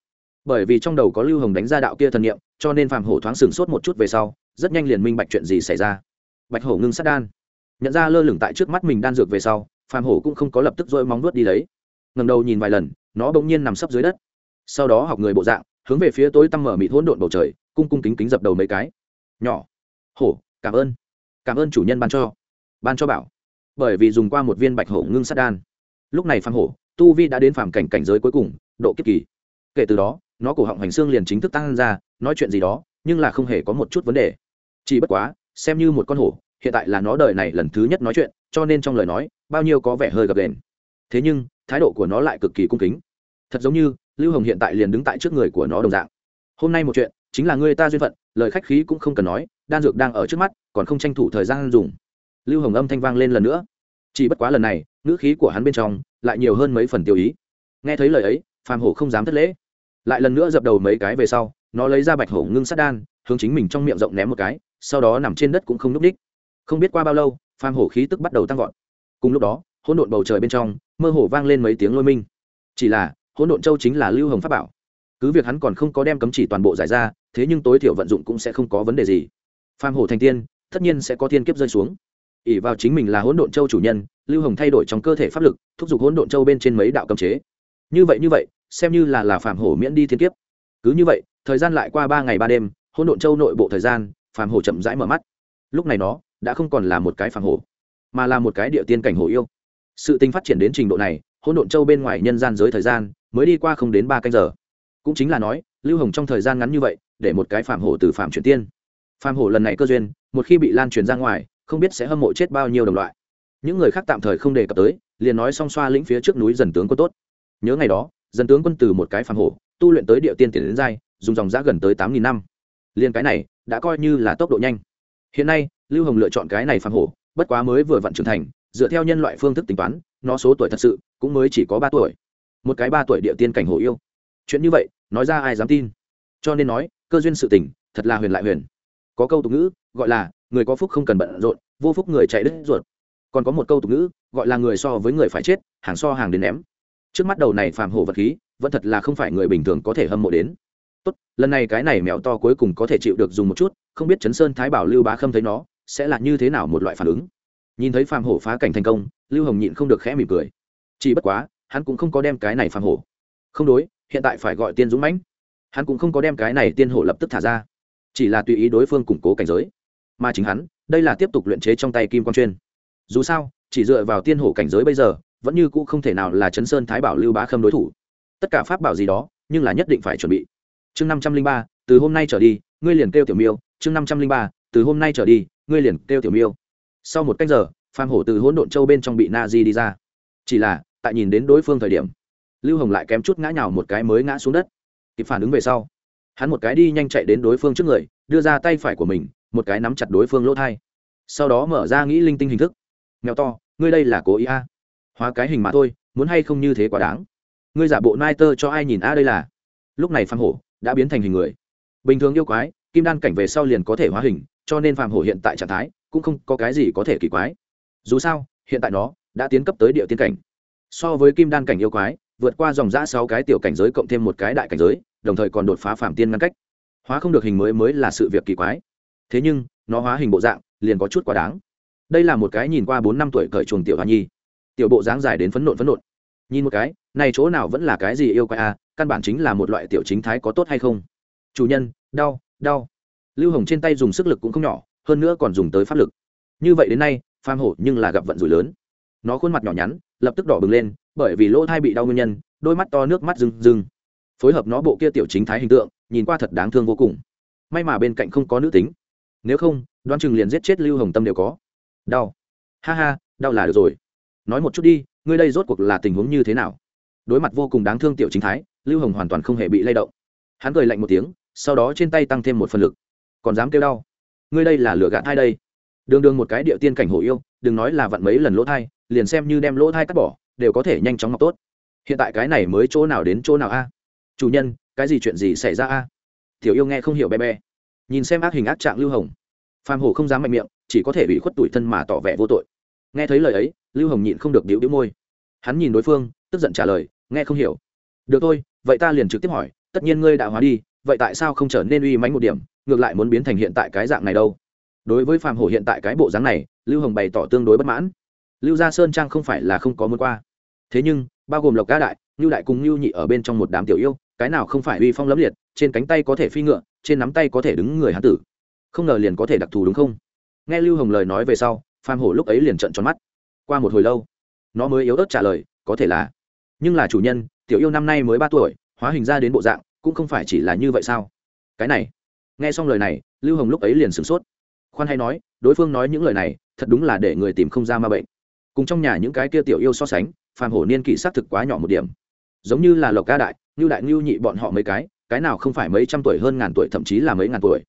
Bởi vì trong đầu có lưu hồng đánh ra đạo kia thần niệm, cho nên phàm hổ thoáng sừng sốt một chút về sau, rất nhanh liền minh bạch chuyện gì xảy ra. Bạch hổ ngưng sát đan. Nhận ra lơ lửng tại trước mắt mình đan dược về sau, phàm hổ cũng không có lập tức dôi móng nuốt đi lấy. Ngầm đầu nhìn vài lần, nó bỗng nhiên nằm sấp dưới đất sau đó học người bộ dạng, hướng về phía tối tăm mở mịt hỗn độn bầu trời, cung cung kính kính dập đầu mấy cái. Nhỏ. Hổ, cảm ơn. Cảm ơn chủ nhân ban cho. Ban cho bảo. Bởi vì dùng qua một viên bạch hổ ngưng sát đan. Lúc này phàm hổ, tu vi đã đến phàm cảnh cảnh giới cuối cùng, độ kiếp kỳ. Kể từ đó, nó cổ họng hành xương liền chính thức tăng ra, nói chuyện gì đó, nhưng là không hề có một chút vấn đề. Chỉ bất quá, xem như một con hổ, hiện tại là nó đời này lần thứ nhất nói chuyện, cho nên trong lời nói, bao nhiêu có vẻ hơi gập đền thế nhưng, thái độ của nó lại cực kỳ cung kính. Thật giống như lưu hồng hiện tại liền đứng tại trước người của nó đồng dạng. Hôm nay một chuyện, chính là người ta duyên phận, lời khách khí cũng không cần nói, đan dược đang ở trước mắt, còn không tranh thủ thời gian dùng. Lưu hồng âm thanh vang lên lần nữa. Chỉ bất quá lần này, ngữ khí của hắn bên trong lại nhiều hơn mấy phần tiêu ý. Nghe thấy lời ấy, phàm hổ không dám thất lễ. Lại lần nữa dập đầu mấy cái về sau, nó lấy ra bạch hổ ngưng sát đan, hướng chính mình trong miệng rộng ném một cái, sau đó nằm trên đất cũng không n ú c đích. Không biết qua bao lâu, phàm hổ khí tức bắt đầu tăng vọt. Cùng lúc đó, hỗn độn bầu trời bên trong, mơ hồ vang lên mấy tiếng lôi minh. Chỉ là hỗn độn châu chính là lưu hồng pháp bảo. Cứ việc hắn còn không có đem cấm chỉ toàn bộ giải ra, thế nhưng tối thiểu vận dụng cũng sẽ không có vấn đề gì. Phàm hổ thành tiên, tất nhiên sẽ có thiên kiếp rơi xuống. Ỉ vào chính mình là hỗn độn châu chủ nhân, lưu hồng thay đổi trong cơ thể pháp lực, thúc giục hỗn độn châu bên trên mấy đạo cấm chế. Như vậy như vậy, xem như là là phạm hổ miễn đi thiên kiếp. Cứ như vậy, thời gian lại qua ba ngày ba đêm, hỗn độn châu nội bộ thời gian phạm hổ chậm rãi mở mắt. Lúc này nó đã không còn là một cái phạm hổ, mà là một cái địa tiên cảnh hổ yêu. Sự tình phát triển đến trình độ này, hỗn độn châu bên ngoài nhân gian giới thời gian mới đi qua không đến ba canh giờ. Cũng chính là nói, lưu hồng trong thời gian ngắn như vậy, để một cái phạm hổ từ phạm chuyển tiên. Phạm hổ lần này cơ duyên, một khi bị lan truyền ra ngoài, không biết sẽ hâm mộ chết bao nhiêu đồng loại. Những người khác tạm thời không đề cập tới, liền nói song xoa lĩnh phía trước núi dần tướng quân tốt. Nhớ ngày đó, dần tướng quân từ một cái Phạm hổ, tu luyện tới địa tiên tiền đến giai, dùng dòng giá gần tới tám nghìn năm. Liền cái này, đã coi như là tốc độ nhanh. Hiện nay, lưu hồng lựa chọn cái này Phạm hổ, bất quá mới vừa vặn trưởng thành, dựa theo nhân loại phương thức tính toán, nó số tuổi thật sự cũng mới chỉ có ba tuổi một cái ba tuổi địa tiên cảnh hổ yêu. Chuyện như vậy, nói ra ai dám tin? Cho nên nói, cơ duyên sự tình, thật là huyền lại huyền. Có câu tục ngữ, gọi là, người có phúc không cần bận rộn, vô phúc người chạy đứt ruột. Còn có một câu tục ngữ, gọi là người so với người phải chết, hàng so hàng đến ném. Trước mắt đầu này phàm hổ vật khí, vẫn thật là không phải người bình thường có thể hâm mộ đến. Tốt, lần này cái này mèo to cuối cùng có thể chịu được dùng một chút, không biết chấn sơn thái bảo lưu bá khâm thấy nó, sẽ là như thế nào một loại phản ứng. Nhìn thấy phàm hổ phá cảnh thành công, lưu hồng nhịn không được khẽ mỉm cười. Chỉ bất quá hắn cũng không có đem cái này phàm hổ. Không đối, hiện tại phải gọi tiên dũng mãnh. Hắn cũng không có đem cái này tiên hổ lập tức thả ra. Chỉ là tùy ý đối phương củng cố cảnh giới. Mà chính hắn, đây là tiếp tục luyện chế trong tay kim quang chuyên dù sao, chỉ dựa vào tiên hổ cảnh giới bây giờ, vẫn như cũ không thể nào là chấn sơn thái bảo lưu bá khâm đối thủ. Tất cả pháp bảo gì đó, nhưng là nhất định phải chuẩn bị. Chương năm trăm linh ba, từ hôm nay trở đi, ngươi liền kêu tiểu miêu. Chương năm trăm linh ba, từ hôm nay trở đi, ngươi liền kêu tiểu miêu. Sau một cách giờ phan hổ từ hỗn độn châu bên trong bị na di đi ra. Chỉ là tại nhìn đến đối phương thời điểm, lưu hồng lại kém chút ngã nhào một cái mới ngã xuống đất. Kịp phản ứng về sau, hắn một cái đi nhanh chạy đến đối phương trước người, đưa ra tay phải của mình, một cái nắm chặt đối phương lỗ thai. Sau đó mở ra nghĩ linh tinh hình thức. Nghèo to, ngươi đây là cố ý a? Hóa cái hình mà thôi, muốn hay không như thế quá đáng. Ngươi giả bộ nai tơ cho ai nhìn a đây là? Lúc này phàm hổ đã biến thành hình người. Bình thường yêu quái, kim đan cảnh về sau liền có thể hóa hình, cho nên phàm hổ hiện tại trạng thái cũng không có cái gì có thể kỳ quái. Dù sao, hiện tại nó đã tiến cấp tới địa tiên cảnh so với kim đan cảnh yêu quái vượt qua dòng giã sáu cái tiểu cảnh giới cộng thêm một cái đại cảnh giới đồng thời còn đột phá phạm tiên ngăn cách. Hóa không được hình mới mới là sự việc kỳ quái. Thế nhưng nó hóa hình bộ dạng liền có chút quá đáng. Đây là một cái nhìn qua bốn năm tuổi cởi chuồng tiểu hoa nhi. Tiểu bộ dáng dài đến phấn nộn phấn nộn. Nhìn một cái này chỗ nào vẫn là cái gì yêu quái à, căn bản chính là một loại tiểu chính thái có tốt hay không? Chủ nhân đau đau. Lưu hồng trên tay dùng sức lực cũng không nhỏ hơn nữa còn dùng tới pháp lực. Như vậy đến nay pham hổ nhưng là gặp vận rủi lớn. Nó khuôn mặt nhỏ nhắn lập tức đỏ bừng lên, bởi vì lỗ thai bị đau nguyên nhân, đôi mắt to nước mắt rừng rừng phối hợp nó bộ kia tiểu chính thái hình tượng, nhìn qua thật đáng thương vô cùng. May mà bên cạnh không có nữ tính. Nếu không Đoan chừng liền giết chết lưu hồng tâm đều có. Đau. Ha ha, đau là được rồi. Nói một chút đi, ngươi đây rốt cuộc là tình huống như thế nào? Đối mặt vô cùng đáng thương tiểu chính thái, lưu hồng hoàn toàn không hề bị lay động. Hắn cười lạnh một tiếng, sau đó trên tay tăng thêm một phần lực. Còn dám kêu đau? Ngươi đây là lửa gạt hai đây. Đường đường một cái địa tiên cảnh hổ yêu, đừng nói là vặn mấy lần lỗ thai liền xem như đem lỗ thai cắt bỏ, đều có thể nhanh chóng ngọc tốt. Hiện tại cái này mới chỗ nào đến chỗ nào a? Chủ nhân, cái gì chuyện gì xảy ra a? Tiểu yêu nghe không hiểu bé bé. Nhìn xem ác hình ác trạng lưu hồng. Phan hổ không dám mạnh miệng, chỉ có thể bị khuất tủi thân mà tỏ vẻ vô tội. Nghe thấy lời ấy, lưu hồng nhịn không được điệu đĩu môi. Hắn nhìn đối phương, tức giận trả lời, nghe không hiểu. Được thôi, vậy ta liền trực tiếp hỏi, tất nhiên ngươi đã hóa đi, vậy tại sao không trở nên uy mánh một điểm, ngược lại muốn biến thành hiện tại cái dạng này đâu? Đối với phạm hổ hiện tại cái bộ dáng này, lưu hồng bày tỏ tương đối bất mãn lưu gia sơn trang không phải là không có muốn qua. Thế nhưng, bao gồm lộc cá đại lưu đại cùng lưu nhị ở bên trong một đám tiểu yêu, cái nào không phải uy phong lẫm liệt, trên cánh tay có thể phi ngựa, trên nắm tay có thể đứng người hán tử. Không ngờ liền có thể đặc thù đúng không? Nghe lưu hồng lời nói về sau, phan hổ lúc ấy liền trận tròn mắt. Qua một hồi lâu, nó mới yếu ớt trả lời, có thể là. Nhưng là chủ nhân, tiểu yêu năm nay mới ba tuổi, hóa hình ra đến bộ dạng, cũng không phải chỉ là như vậy sao? Cái này. Nghe xong lời này, lưu hồng lúc ấy liền sửng sốt. Khoan hay nói, đối phương nói những lời này, thật đúng là để người tìm không ra ma bệnh cùng trong nhà những cái kia tiểu yêu so sánh, phàm hổ niên kỷ xác thực quá nhỏ một điểm. Giống như là lộc ca đại như đại ngưu nhị bọn họ mấy cái cái nào không phải mấy trăm tuổi hơn ngàn tuổi, thậm chí là mấy ngàn tuổi.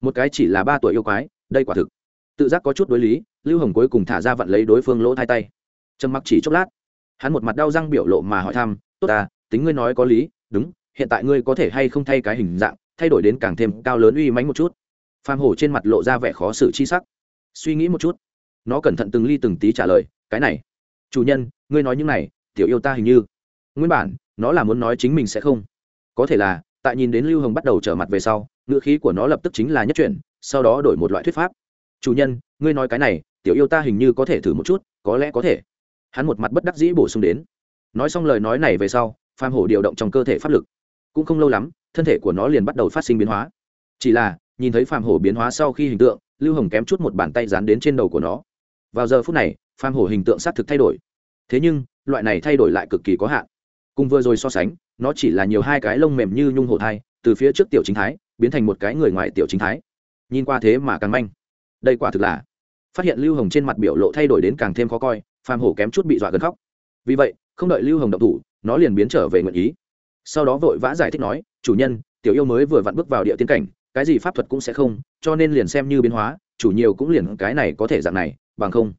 Một cái chỉ là ba tuổi yêu quái, đây quả thực. Tự giác có chút đối lý, lưu hồng cuối cùng thả ra vận lấy đối phương lỗ thai tay. Trầm mặc chỉ chốc lát, hắn một mặt đau răng biểu lộ mà hỏi thăm, tốt ta, tính ngươi nói có lý, đúng, hiện tại ngươi có thể hay không thay cái hình dạng, thay đổi đến càng thêm cao lớn uy mánh một chút. Phàm hổ trên mặt lộ ra vẻ khó xử chi sắc. Suy nghĩ một chút, nó cẩn thận từng ly từng tí trả lời cái này. Chủ nhân, ngươi nói những này, tiểu yêu ta hình như. Nguyên bản, nó là muốn nói chính mình sẽ không. Có thể là, tại nhìn đến lưu hồng bắt đầu trở mặt về sau, ngữ khí của nó lập tức chính là nhất chuyển, sau đó đổi một loại thuyết pháp. Chủ nhân, ngươi nói cái này, tiểu yêu ta hình như có thể thử một chút, có lẽ có thể. Hắn một mặt bất đắc dĩ bổ sung đến. Nói xong lời nói này về sau, phàm hổ điều động trong cơ thể pháp lực. Cũng không lâu lắm, thân thể của nó liền bắt đầu phát sinh biến hóa. Chỉ là, nhìn thấy phàm hổ biến hóa sau khi hình tượng, lưu hồng kém chút một bàn tay dán đến trên đầu của nó. Vào giờ phút này phàm hổ hình tượng xác thực thay đổi. Thế nhưng, loại này thay đổi lại cực kỳ có hạn. Cùng vừa rồi so sánh, nó chỉ là nhiều hai cái lông mềm như nhung hổ thai, từ phía trước tiểu chính thái, biến thành một cái người ngoài tiểu chính thái. Nhìn qua thế mà càng manh. Đây quả thực là phát hiện lưu hồng trên mặt biểu lộ thay đổi đến càng thêm khó coi, phàm hổ kém chút bị dọa gần khóc. Vì vậy, không đợi lưu hồng động thủ, nó liền biến trở về nguyện ý. Sau đó vội vã giải thích nói, chủ nhân, tiểu yêu mới vừa vặn bước vào địa tiên cảnh, cái gì pháp thuật cũng sẽ không, cho nên liền xem như biến hóa, chủ nhiều cũng liền cái này có thể dạng này, bằng không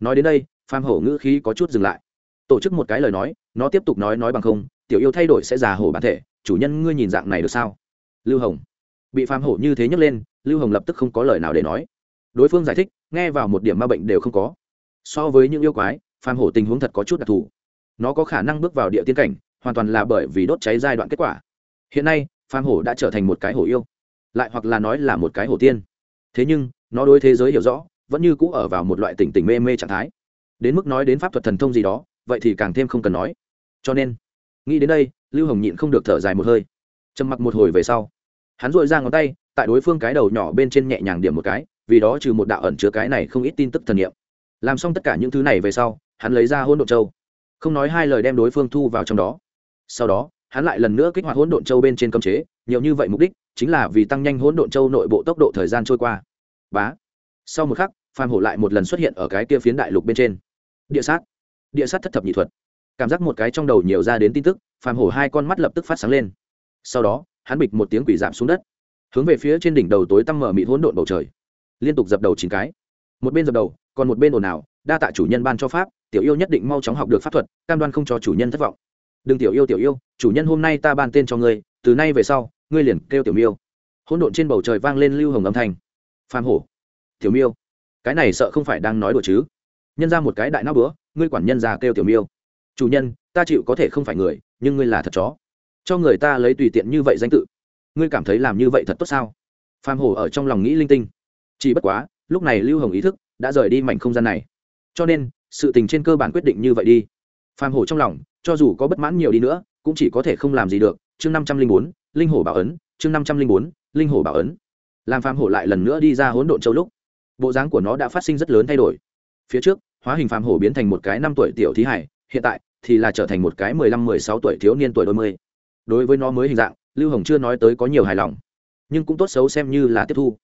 nói đến đây Phan hổ ngữ khí có chút dừng lại. Tổ chức một cái lời nói, nó tiếp tục nói nói bằng không, tiểu yêu thay đổi sẽ già hổ bản thể, chủ nhân ngươi nhìn dạng này được sao? Lưu hồng. Bị Phan hổ như thế nhấc lên, lưu hồng lập tức không có lời nào để nói. Đối phương giải thích, nghe vào một điểm ma bệnh đều không có. So với những yêu quái Phan hổ tình huống thật có chút đặc thù. Nó có khả năng bước vào địa tiên cảnh, hoàn toàn là bởi vì đốt cháy giai đoạn kết quả. Hiện nay Phan hổ đã trở thành một cái hổ yêu, lại hoặc là nói là một cái hổ tiên. Thế nhưng, nó đối thế giới hiểu rõ vẫn như cũ ở vào một loại tỉnh tỉnh mê mê trạng thái. Đến mức nói đến pháp thuật thần thông gì đó, vậy thì càng thêm không cần nói. Cho nên, nghĩ đến đây, lưu hồng nhịn không được thở dài một hơi. Trầm mặc một hồi về sau, hắn dội ra ngón tay, tại đối phương cái đầu nhỏ bên trên nhẹ nhàng điểm một cái, vì đó trừ một đạo ẩn chứa cái này không ít tin tức thần nghiệm làm xong tất cả những thứ này về sau, hắn lấy ra hỗn độn châu. Không nói hai lời đem đối phương thu vào trong đó. Sau đó, hắn lại lần nữa kích hoạt hỗn độn châu bên trên cấm chế, nhiều như vậy mục đích chính là vì tăng nhanh hỗn độn châu nội bộ tốc độ thời gian trôi qua. Bá! Sau một khắc, phàm hổ lại một lần xuất hiện ở cái kia phiến đại lục bên trên. Địa sát. Địa sát thất thập nhị thuật. Cảm giác một cái trong đầu nhiều ra đến tin tức, phàm hổ hai con mắt lập tức phát sáng lên. Sau đó, hắn bịch một tiếng quỷ giảm xuống đất. Hướng về phía trên đỉnh đầu tối tăm mở mịt hỗn độn bầu trời. Liên tục dập đầu chín cái. Một bên dập đầu, còn một bên ồn ào, đa tạ chủ nhân ban cho pháp, tiểu yêu nhất định mau chóng học được pháp thuật, cam đoan không cho chủ nhân thất vọng. Đừng tiểu yêu tiểu yêu, chủ nhân hôm nay ta ban tên cho ngươi, từ nay về sau, ngươi liền kêu tiểu miêu. Hỗn độn trên bầu trời vang lên lưu hồng âm thanh. Phàm hổ tiểu miêu. Cái này sợ không phải đang nói đùa chứ? Nhân ra một cái đại não bữa, ngươi quản nhân ra kêu tiểu miêu. Chủ nhân, ta chịu có thể không phải người, nhưng ngươi là thật chó. Cho người ta lấy tùy tiện như vậy danh tự. Ngươi cảm thấy làm như vậy thật tốt sao? Phan hổ ở trong lòng nghĩ linh tinh. Chỉ bất quá, lúc này lưu hồng ý thức đã rời đi mảnh không gian này. Cho nên, sự tình trên cơ bản quyết định như vậy đi. Phan hổ trong lòng, cho dù có bất mãn nhiều đi nữa, cũng chỉ có thể không làm gì được. Chương năm trăm linh bốn, linh hổ bảo ấn, chương năm trăm linh bốn, linh hổ bảo ấn. Làm Phan hổ lại lần nữa đi ra hỗn độn châu lúc bộ dáng của nó đã phát sinh rất lớn thay đổi. Phía trước, hóa hình phàm hổ biến thành một cái năm tuổi tiểu thí hải, hiện tại thì là trở thành một cái mười lăm, mười sáu tuổi thiếu niên tuổi đôi mươi. Đối với nó mới hình dạng, lưu hồng chưa nói tới có nhiều hài lòng, nhưng cũng tốt xấu xem như là tiếp thu.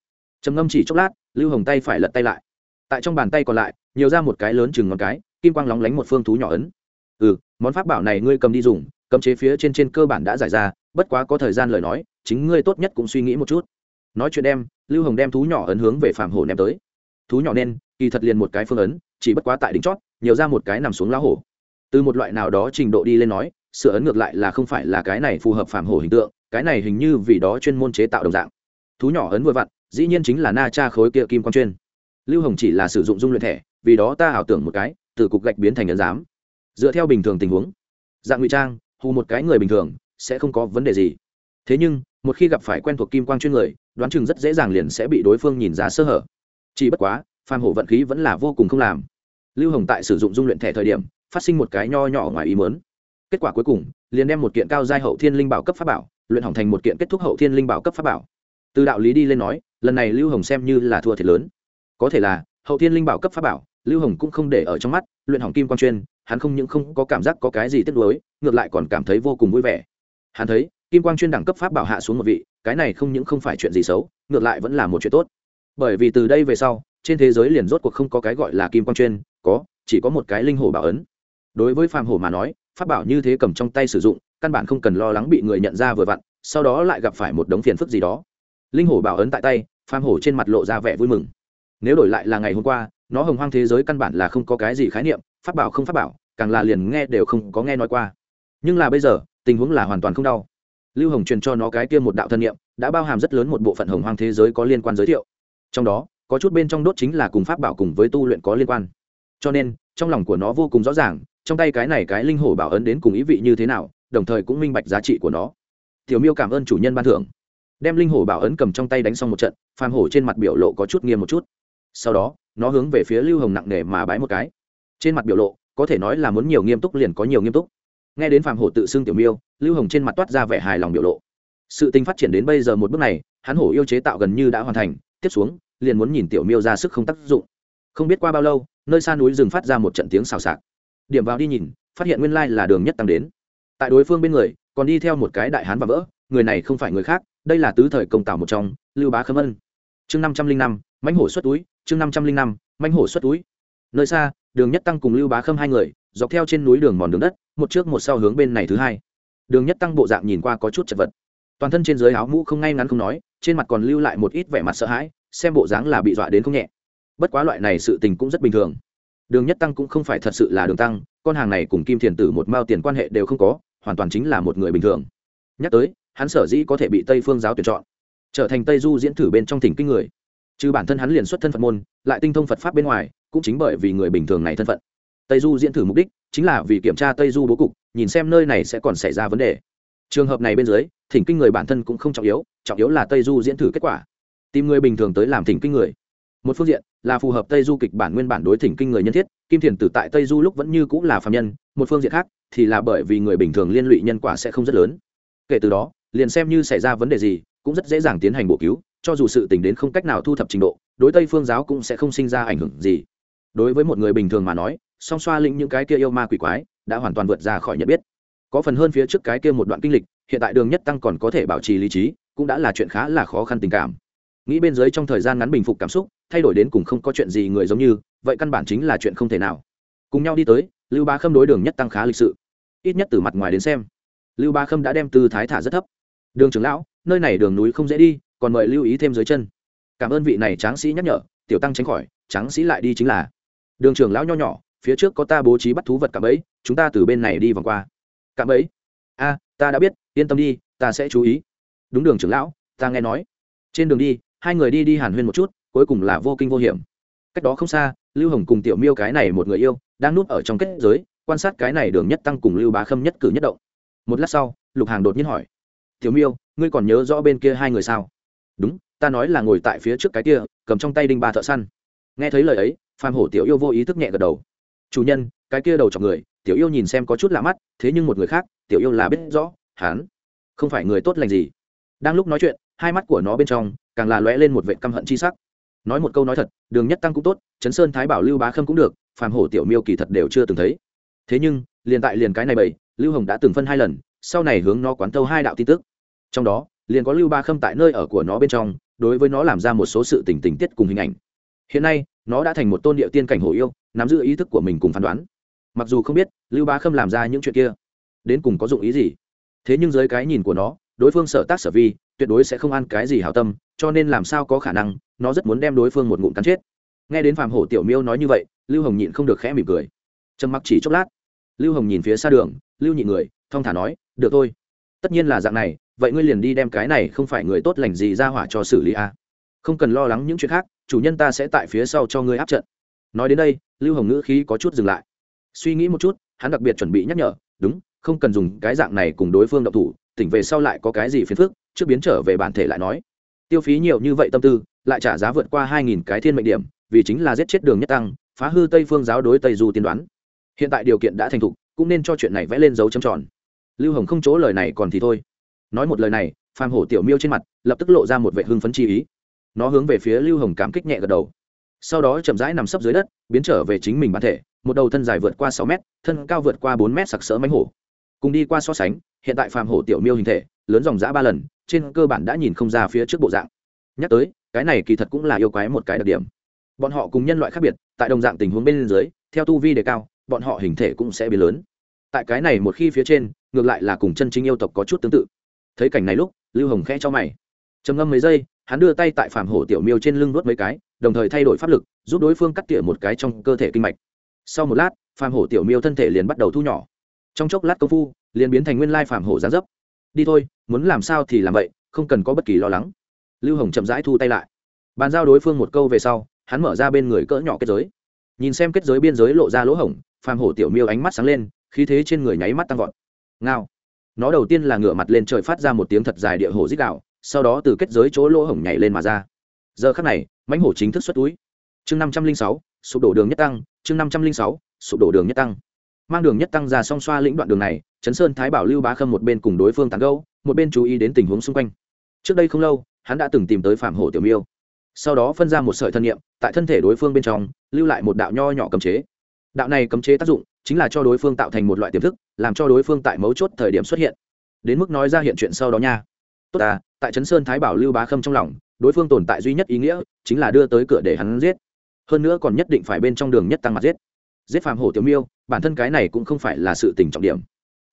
Trầm ngâm chỉ chốc lát, lưu hồng tay phải lật tay lại. Tại trong bàn tay còn lại, nhiều ra một cái lớn chừng ngón cái, kim quang lóng lánh một phương thú nhỏ ấn. Ừ món pháp bảo này ngươi cầm đi dùng, cấm chế phía trên trên cơ bản đã giải ra, bất quá có thời gian lời nói, chính ngươi tốt nhất cũng suy nghĩ một chút. Nói chuyện đem lưu hồng đem thú nhỏ ấn hướng về phạm hổ ném tới. Thú nhỏ nên, kỳ thật liền một cái phương ấn, chỉ bất quá tại đỉnh chót, nhiều ra một cái nằm xuống lá hổ. Từ một loại nào đó trình độ đi lên nói, sửa ấn ngược lại là không phải là cái này phù hợp phạm hổ hình tượng, cái này hình như vì đó chuyên môn chế tạo đồng dạng. Thú nhỏ ấn vừa vặn, dĩ nhiên chính là na cha khối kia kim quan chuyên. Lưu hồng chỉ là sử dụng dung luyện thẻ, vì đó ta ảo tưởng một cái, từ cục gạch biến thành ấn giám. Dựa theo bình thường tình huống, dạng ngụy trang, hù một cái người bình thường, sẽ không có vấn đề gì. Thế nhưng một khi gặp phải quen thuộc kim quang chuyên người, đoán chừng rất dễ dàng liền sẽ bị đối phương nhìn ra sơ hở. Chỉ bất quá, phàm hổ vận khí vẫn là vô cùng không làm. Lưu hồng tại sử dụng dung luyện thẻ thời điểm, phát sinh một cái nho nhỏ ngoài ý mớn kết quả cuối cùng, liền đem một kiện cao giai hậu thiên linh bảo cấp pháp bảo, luyện hỏng thành một kiện kết thúc hậu thiên linh bảo cấp pháp bảo. Từ đạo lý đi lên nói, lần này lưu hồng xem như là thua thiệt lớn. Có thể là, hậu thiên linh bảo cấp pháp bảo, lưu hồng cũng không để ở trong mắt, luyện hỏng kim quang chuyên, hắn không những không có cảm giác có cái gì tiếc nuối, ngược lại còn cảm thấy vô cùng vui vẻ. Hắn thấy kim quang chuyên đẳng cấp pháp bảo hạ xuống một vị, cái này không những không phải chuyện gì xấu, ngược lại vẫn là một chuyện tốt. Bởi vì từ đây về sau, trên thế giới liền rốt cuộc không có cái gọi là kim quang chuyên, có, chỉ có một cái linh hồ bảo ấn. Đối với phàm hồ mà nói, pháp bảo như thế cầm trong tay sử dụng, căn bản không cần lo lắng bị người nhận ra vừa vặn, sau đó lại gặp phải một đống phiền phức gì đó. Linh hổ bảo ấn tại tay, phàm hồ trên mặt lộ ra vẻ vui mừng. Nếu đổi lại là ngày hôm qua, nó hồng hoang thế giới căn bản là không có cái gì khái niệm, pháp bảo không pháp bảo, càng là liền nghe đều không có nghe nói qua. Nhưng là bây giờ, tình huống là hoàn toàn không đau lưu hồng truyền cho nó cái kia một đạo thân nhiệm đã bao hàm rất lớn một bộ phận hồng hoang thế giới có liên quan giới thiệu. Trong đó, có chút bên trong đốt chính là cùng pháp bảo cùng với tu luyện có liên quan. Cho nên, trong lòng của nó vô cùng rõ ràng, trong tay cái này cái linh hổ bảo ấn đến cùng ý vị như thế nào, đồng thời cũng minh bạch giá trị của nó. Tiểu miêu cảm ơn chủ nhân ban thưởng. Đem linh hổ bảo ấn cầm trong tay đánh xong một trận, phàm hổ trên mặt biểu lộ có chút nghiêm một chút. Sau đó, nó hướng về phía lưu hồng nặng nề mà bái một cái. Trên mặt biểu lộ, có thể nói là muốn nhiều nghiêm túc liền có nhiều nghiêm túc nghe đến Phạm hổ tự xưng tiểu miêu, lưu hồng trên mặt toát ra vẻ hài lòng biểu lộ. Sự tình phát triển đến bây giờ một bước này, hắn hổ yêu chế tạo gần như đã hoàn thành, tiếp xuống, liền muốn nhìn tiểu miêu ra sức không tác dụng. Không biết qua bao lâu, nơi xa núi rừng phát ra một trận tiếng xào xạc. Điểm vào đi nhìn, phát hiện nguyên lai là đường nhất tăng đến. Tại đối phương bên người, còn đi theo một cái đại hán và vỡ, người này không phải người khác, đây là tứ thời công tảo một trong, lưu bá khâm ân. Chương năm trăm linh năm, mãnh hổ xuất túi, chương năm trăm linh năm, mãnh hổ xuất túi. Nơi xa, đường nhất tăng cùng lưu bá khâm hai người dọc theo trên núi đường mòn đường đất, một trước một sau hướng bên này thứ hai. Đường nhất tăng bộ dạng nhìn qua có chút chật vật. Toàn thân trên dưới áo mũ không ngay ngắn không nói, trên mặt còn lưu lại một ít vẻ mặt sợ hãi, xem bộ dáng là bị dọa đến không nhẹ. Bất quá loại này sự tình cũng rất bình thường. Đường nhất tăng cũng không phải thật sự là đường tăng, con hàng này cùng kim thiền tử một mao tiền quan hệ đều không có, hoàn toàn chính là một người bình thường. Nhắc tới, hắn sở dĩ có thể bị tây phương giáo tuyển chọn, trở thành tây du diễn thử bên trong thỉnh kinh người. Trừ bản thân hắn liền xuất thân phật môn, lại tinh thông phật pháp bên ngoài, cũng chính bởi vì người bình thường này thân phận tây du diễn thử mục đích chính là vì kiểm tra tây du bố cục, nhìn xem nơi này sẽ còn xảy ra vấn đề. Trường hợp này bên dưới, thỉnh kinh người bản thân cũng không trọng yếu trọng yếu là tây du diễn thử kết quả. Tìm người bình thường tới làm thỉnh kinh người. Một phương diện là phù hợp tây du kịch bản nguyên bản đối thỉnh kinh người nhân thiết, kim thiền tử tại tây du lúc vẫn như cũng là phạm nhân, một phương diện khác thì là bởi vì người bình thường liên lụy nhân quả sẽ không rất lớn. Kể từ đó, liền xem như xảy ra vấn đề gì cũng rất dễ dàng tiến hành bổ cứu, cho dù sự tình đến không cách nào thu thập trình độ, đối tây phương giáo cũng sẽ không sinh ra ảnh hưởng gì. Đối với một người bình thường mà nói song xoa lĩnh những cái kia yêu ma quỷ quái, đã hoàn toàn vượt ra khỏi nhận biết. Có phần hơn phía trước cái kia một đoạn kinh lịch, hiện tại đường nhất tăng còn có thể bảo trì lý trí, cũng đã là chuyện khá là khó khăn tình cảm. Nghĩ bên dưới trong thời gian ngắn bình phục cảm xúc, thay đổi đến cùng không có chuyện gì người giống như, vậy căn bản chính là chuyện không thể nào. Cùng nhau đi tới, lưu ba khâm đối đường nhất tăng khá lịch sự. Ít nhất từ mặt ngoài đến xem, lưu ba khâm đã đem tư thái thả rất thấp. Đường trưởng lão, nơi này đường núi không dễ đi, còn mời lưu ý thêm dưới chân. Cảm ơn vị này tráng sĩ nhắc nhở, tiểu tăng tránh khỏi, tráng sĩ lại đi chính là. Đường trưởng lão nho nhỏ phía trước có ta bố trí bắt thú vật cạm ấy chúng ta từ bên này đi vòng qua. Cạm ấy a, ta đã biết, yên tâm đi, ta sẽ chú ý. Đúng đường trưởng lão, ta nghe nói. Trên đường đi, hai người đi đi hàn huyên một chút, cuối cùng là vô kinh vô hiểm. Cách đó không xa, lưu hồng cùng tiểu miêu cái này một người yêu, đang núp ở trong kết giới, quan sát cái này đường nhất tăng cùng lưu bá khâm nhất cử nhất động. Một lát sau, lục hàng đột nhiên hỏi, tiểu miêu, ngươi còn nhớ rõ bên kia hai người sao? Đúng, ta nói là ngồi tại phía trước cái kia, cầm trong tay đinh ba thợ săn. Nghe thấy lời ấy phan hổ tiểu yêu vô ý thức nhẹ gật đầu chủ nhân, cái kia đầu chọc người, tiểu yêu nhìn xem có chút lạ mắt, thế nhưng một người khác, tiểu yêu là biết rõ hán không phải người tốt lành gì. Đang lúc nói chuyện, hai mắt của nó bên trong càng là lóe lên một vệ căm hận chi sắc. Nói một câu nói thật, đường nhất tăng cũng tốt chấn sơn thái bảo lưu bá khâm cũng được, phàm hổ tiểu miêu kỳ thật đều chưa từng thấy. Thế nhưng, liền tại liền cái này bảy lưu hồng đã từng phân hai lần, sau này hướng nó quán tâu hai đạo tin tức. Trong đó, liền có lưu ba khâm tại nơi ở của nó bên trong, đối với nó làm ra một số sự tình tình tiết cùng hình ảnh. Hiện nay, nó đã thành một tôn địa tiên cảnh hổ yêu nắm giữ ý thức của mình cùng phán đoán. Mặc dù không biết lưu bá khâm làm ra những chuyện kia đến cùng có dụng ý gì, thế nhưng dưới cái nhìn của nó, đối phương sở tác sở vi tuyệt đối sẽ không ăn cái gì hảo tâm, cho nên làm sao có khả năng nó rất muốn đem đối phương một ngụm cắn chết. Nghe đến phạm hổ tiểu miêu nói như vậy, lưu hồng nhịn không được khẽ mỉm cười. Trầm mặc chỉ chốc lát, lưu hồng nhìn phía xa đường, lưu nhị người, thong thả nói, được thôi, tất nhiên là dạng này, vậy ngươi liền đi đem cái này không phải người tốt lành gì ra hỏa cho xử lý a không cần lo lắng những chuyện khác, chủ nhân ta sẽ tại phía sau cho ngươi áp trận. Nói đến đây lưu hồng ngữ khí có chút dừng lại. Suy nghĩ một chút, hắn đặc biệt chuẩn bị nhắc nhở, đúng, không cần dùng cái dạng này cùng đối phương độc thủ, tỉnh về sau lại có cái gì phiền phức, trước biến trở về bản thể lại nói. Tiêu phí nhiều như vậy tâm tư, lại trả giá vượt qua hai nghìn cái thiên mệnh điểm, vì chính là giết chết đường nhất tăng, phá hư tây phương giáo đối tây du tiên đoán. Hiện tại điều kiện đã thành thục, cũng nên cho chuyện này vẽ lên dấu chấm tròn. Lưu hồng không chỗ lời này còn thì thôi. Nói một lời này, phàm hổ tiểu miêu trên mặt lập tức lộ ra một vệ hưng phấn chi ý. Nó hướng về phía lưu hồng cảm kích nhẹ gật đầu sau đó chậm rãi nằm sấp dưới đất, biến trở về chính mình bản thể, một đầu thân dài vượt qua sáu mét, thân cao vượt qua bốn mét sặc sỡ mánh hổ. Cùng đi qua so sánh, hiện tại phàm hổ tiểu miêu hình thể, lớn dòng dã ba lần, trên cơ bản đã nhìn không ra phía trước bộ dạng. Nhắc tới, cái này kỳ thật cũng là yêu quái một cái đặc điểm. Bọn họ cùng nhân loại khác biệt, tại đồng dạng tình huống bên dưới, theo tu vi đề cao, bọn họ hình thể cũng sẽ biến lớn. Tại cái này một khi phía trên, ngược lại là cùng chân chính yêu tộc có chút tương tự. Thấy cảnh này lúc, lưu hồng khẽ cho mày. Trầm ngâm mấy giây hắn đưa tay tại Phạm hổ tiểu miêu trên lưng nuốt mấy cái, đồng thời thay đổi pháp lực, giúp đối phương cắt tỉa một cái trong cơ thể kinh mạch. Sau một lát Phạm hổ tiểu miêu thân thể liền bắt đầu thu nhỏ. Trong chốc lát công phu, liền biến thành nguyên lai Phạm hổ gián dấp. Đi thôi, muốn làm sao thì làm vậy, không cần có bất kỳ lo lắng. Lưu hồng chậm rãi thu tay lại. Bàn giao đối phương một câu về sau, hắn mở ra bên người cỡ nhỏ kết giới. Nhìn xem kết giới biên giới lộ ra lỗ hổng, phàm hổ tiểu miêu ánh mắt sáng lên, khí thế trên người nháy mắt tăng vọt. Ngao. Nó đầu tiên là ngửa mặt lên trời phát ra một tiếng thật dài địa hổ dích đạo sau đó từ kết giới chỗ lỗ hổng nhảy lên mà ra. Giờ khắc này, mãnh hổ chính thức xuất túi. Chương năm trăm linh sáu, sụp đổ đường nhất tăng, chương năm trăm linh sáu, sụp đổ đường nhất tăng. Mang đường nhất tăng ra song xoa lĩnh đoạn đường này chấn sơn thái bảo lưu bá khâm một bên cùng đối phương tàn gâu một bên chú ý đến tình huống xung quanh. Trước đây không lâu, hắn đã từng tìm tới phạm hổ tiểu miêu. Sau đó phân ra một sợi thân nhiệm tại thân thể đối phương bên trong, lưu lại một đạo nho nhỏ cấm chế. Đạo này cấm chế tác dụng chính là cho đối phương tạo thành một loại tiềm thức, làm cho đối phương tại mấu chốt thời điểm xuất hiện. Đến mức nói ra hiện chuyện sau đó nha. Tốt à tại trấn sơn thái bảo lưu bá khâm trong lòng, đối phương tồn tại duy nhất ý nghĩa chính là đưa tới cửa để hắn giết. Hơn nữa còn nhất định phải bên trong đường nhất tăng mặt giết. Giết phạm hổ tiểu miêu, bản thân cái này cũng không phải là sự tình trọng điểm.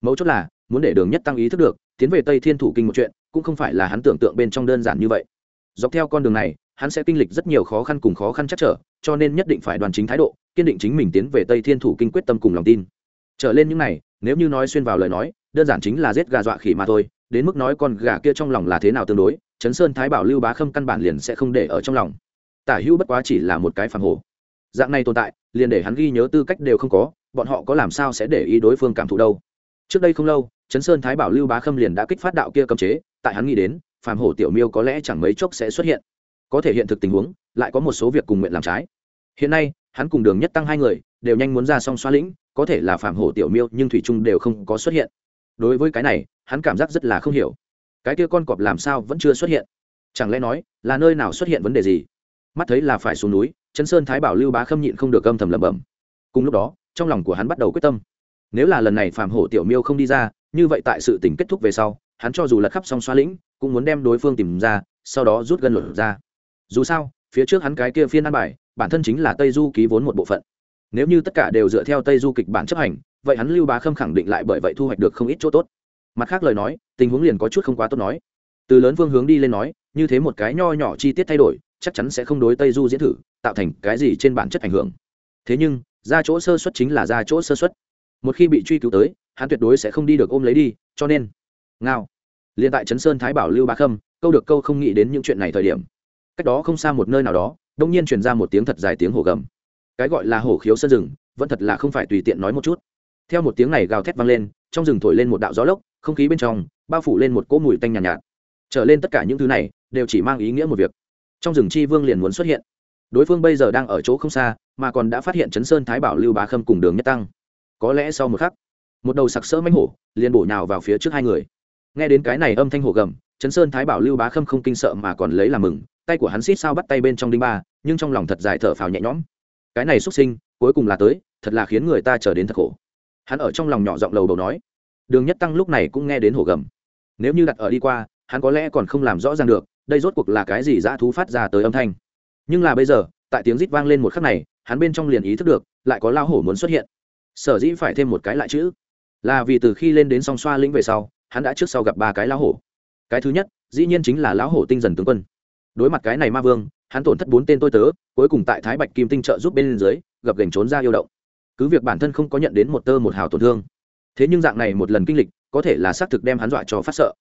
Mấu chốt là, muốn để đường nhất tăng ý thức được, tiến về tây thiên thủ kinh một chuyện, cũng không phải là hắn tưởng tượng bên trong đơn giản như vậy. Dọc theo con đường này, hắn sẽ kinh lịch rất nhiều khó khăn cùng khó khăn chắc trở, cho nên nhất định phải đoàn chính thái độ, kiên định chính mình tiến về tây thiên thủ kinh quyết tâm cùng lòng tin. Trở lên những này, nếu như nói xuyên vào lời nói, đơn giản chính là giết gà dọa khỉ mà thôi đến mức nói con gà kia trong lòng là thế nào tương đối chấn sơn thái bảo lưu bá khâm căn bản liền sẽ không để ở trong lòng. Tả hữu bất quá chỉ là một cái phản hồ. Dạng này tồn tại, liền để hắn ghi nhớ tư cách đều không có, bọn họ có làm sao sẽ để ý đối phương cảm thụ đâu. Trước đây không lâu chấn sơn thái bảo lưu bá khâm liền đã kích phát đạo kia cấm chế, tại hắn nghĩ đến, phàm hổ tiểu miêu có lẽ chẳng mấy chốc sẽ xuất hiện. Có thể hiện thực tình huống, lại có một số việc cùng nguyện làm trái. Hiện nay, hắn cùng đường nhất tăng hai người, đều nhanh muốn ra song xoa lĩnh, có thể là phàm hổ tiểu miêu, nhưng thủy trung đều không có xuất hiện đối với cái này, hắn cảm giác rất là không hiểu. Cái kia con cọp làm sao vẫn chưa xuất hiện? Chẳng lẽ nói, là nơi nào xuất hiện vấn đề gì? Mắt thấy là phải xuống núi chấn sơn thái bảo lưu bá khâm nhịn không được âm thầm lẩm bẩm. Cùng lúc đó, trong lòng của hắn bắt đầu quyết tâm. Nếu là lần này phạm hổ tiểu miêu không đi ra, như vậy tại sự tình kết thúc về sau, hắn cho dù lật khắp xong xoa lĩnh, cũng muốn đem đối phương tìm ra, sau đó rút gân lột ra. Dù sao, phía trước hắn cái kia phiên ăn bài, bản thân chính là tây du ký vốn một bộ phận. Nếu như tất cả đều dựa theo tây du kịch bản chấp hành vậy hắn lưu bá khâm khẳng định lại bởi vậy thu hoạch được không ít chỗ tốt. Mặt khác lời nói, tình huống liền có chút không quá tốt nói. Từ lớn phương hướng đi lên nói, như thế một cái nho nhỏ chi tiết thay đổi, chắc chắn sẽ không đối tây du diễn thử, tạo thành cái gì trên bản chất ảnh hưởng. Thế nhưng, ra chỗ sơ xuất chính là ra chỗ sơ xuất một khi bị truy cứu tới, hắn tuyệt đối sẽ không đi được ôm lấy đi, cho nên, ngao. Liền tại trấn sơn thái bảo lưu bá khâm, câu được câu không nghĩ đến những chuyện này thời điểm. Cách đó không xa một nơi nào đó, đông nhiên truyền ra một tiếng thật dài tiếng hổ gầm. Cái gọi là hổ khiếu sơn rừng, vẫn thật là không phải tùy tiện nói một chút theo một tiếng này gào thét vang lên trong rừng thổi lên một đạo gió lốc không khí bên trong bao phủ lên một cỗ mùi tanh nhàn nhạt, nhạt. Trở lên tất cả những thứ này đều chỉ mang ý nghĩa một việc. Trong rừng chi vương liền muốn xuất hiện. Đối phương bây giờ đang ở chỗ không xa mà còn đã phát hiện chấn sơn thái bảo lưu bá khâm cùng đường nhất tăng. Có lẽ sau một khắc một đầu sặc sỡ mánh hổ liền bổ nhào vào phía trước hai người. Nghe đến cái này âm thanh hổ gầm chấn sơn thái bảo lưu bá khâm không kinh sợ mà còn lấy làm mừng tay của hắn xít sao bắt tay bên trong đinh ba nhưng trong lòng thật dài thở phào nhẹ nhõm. Cái này xuất sinh cuối cùng là tới thật là khiến người ta chờ đến thật khổ hắn ở trong lòng nhỏ giọng lầu đầu nói, đường nhất tăng lúc này cũng nghe đến hổ gầm. Nếu như đặt ở đi qua, hắn có lẽ còn không làm rõ ràng được, đây rốt cuộc là cái gì dã thú phát ra tới âm thanh. Nhưng là bây giờ, tại tiếng rít vang lên một khắc này, hắn bên trong liền ý thức được, lại có lao hổ muốn xuất hiện. Sở dĩ phải thêm một cái lại chữ. Là vì từ khi lên đến song xoa lĩnh về sau, hắn đã trước sau gặp ba cái lão hổ. Cái thứ nhất, dĩ nhiên chính là lão hổ tinh dần tướng quân. Đối mặt cái này ma vương, hắn tổn thất bốn tên tôi tớ, cuối cùng tại thái bạch kim tinh trợ giúp bên dưới, gập gành trốn ra yêu động cứ việc bản thân không có nhận đến một tơ một hào tổn thương. Thế nhưng dạng này một lần kinh lịch, có thể là xác thực đem hắn dọa cho phát sợ.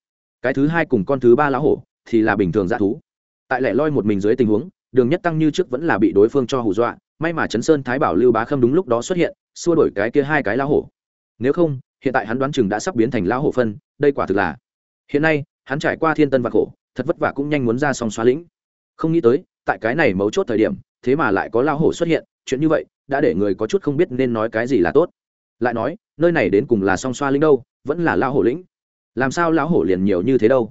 Cái thứ hai cùng con thứ ba lá hổ, thì là bình thường dã thú. Tại lẻ loi một mình dưới tình huống, đường nhất tăng như trước vẫn là bị đối phương cho hù dọa, may mà chấn sơn thái bảo lưu bá khâm đúng lúc đó xuất hiện, xua đổi cái kia hai cái lá hổ. Nếu không, hiện tại hắn đoán chừng đã sắp biến thành lá hổ phân, đây quả thực là. Hiện nay, hắn trải qua thiên tân và khổ, thật vất vả cũng nhanh muốn ra xong xóa lĩnh. Không nghĩ tới, tại cái này mấu chốt thời điểm, thế mà lại có lá hổ xuất hiện chuyện như vậy, đã để người có chút không biết nên nói cái gì là tốt. Lại nói, nơi này đến cùng là song xoa linh đâu, vẫn là lão hổ lĩnh. Làm sao lão hổ liền nhiều như thế đâu?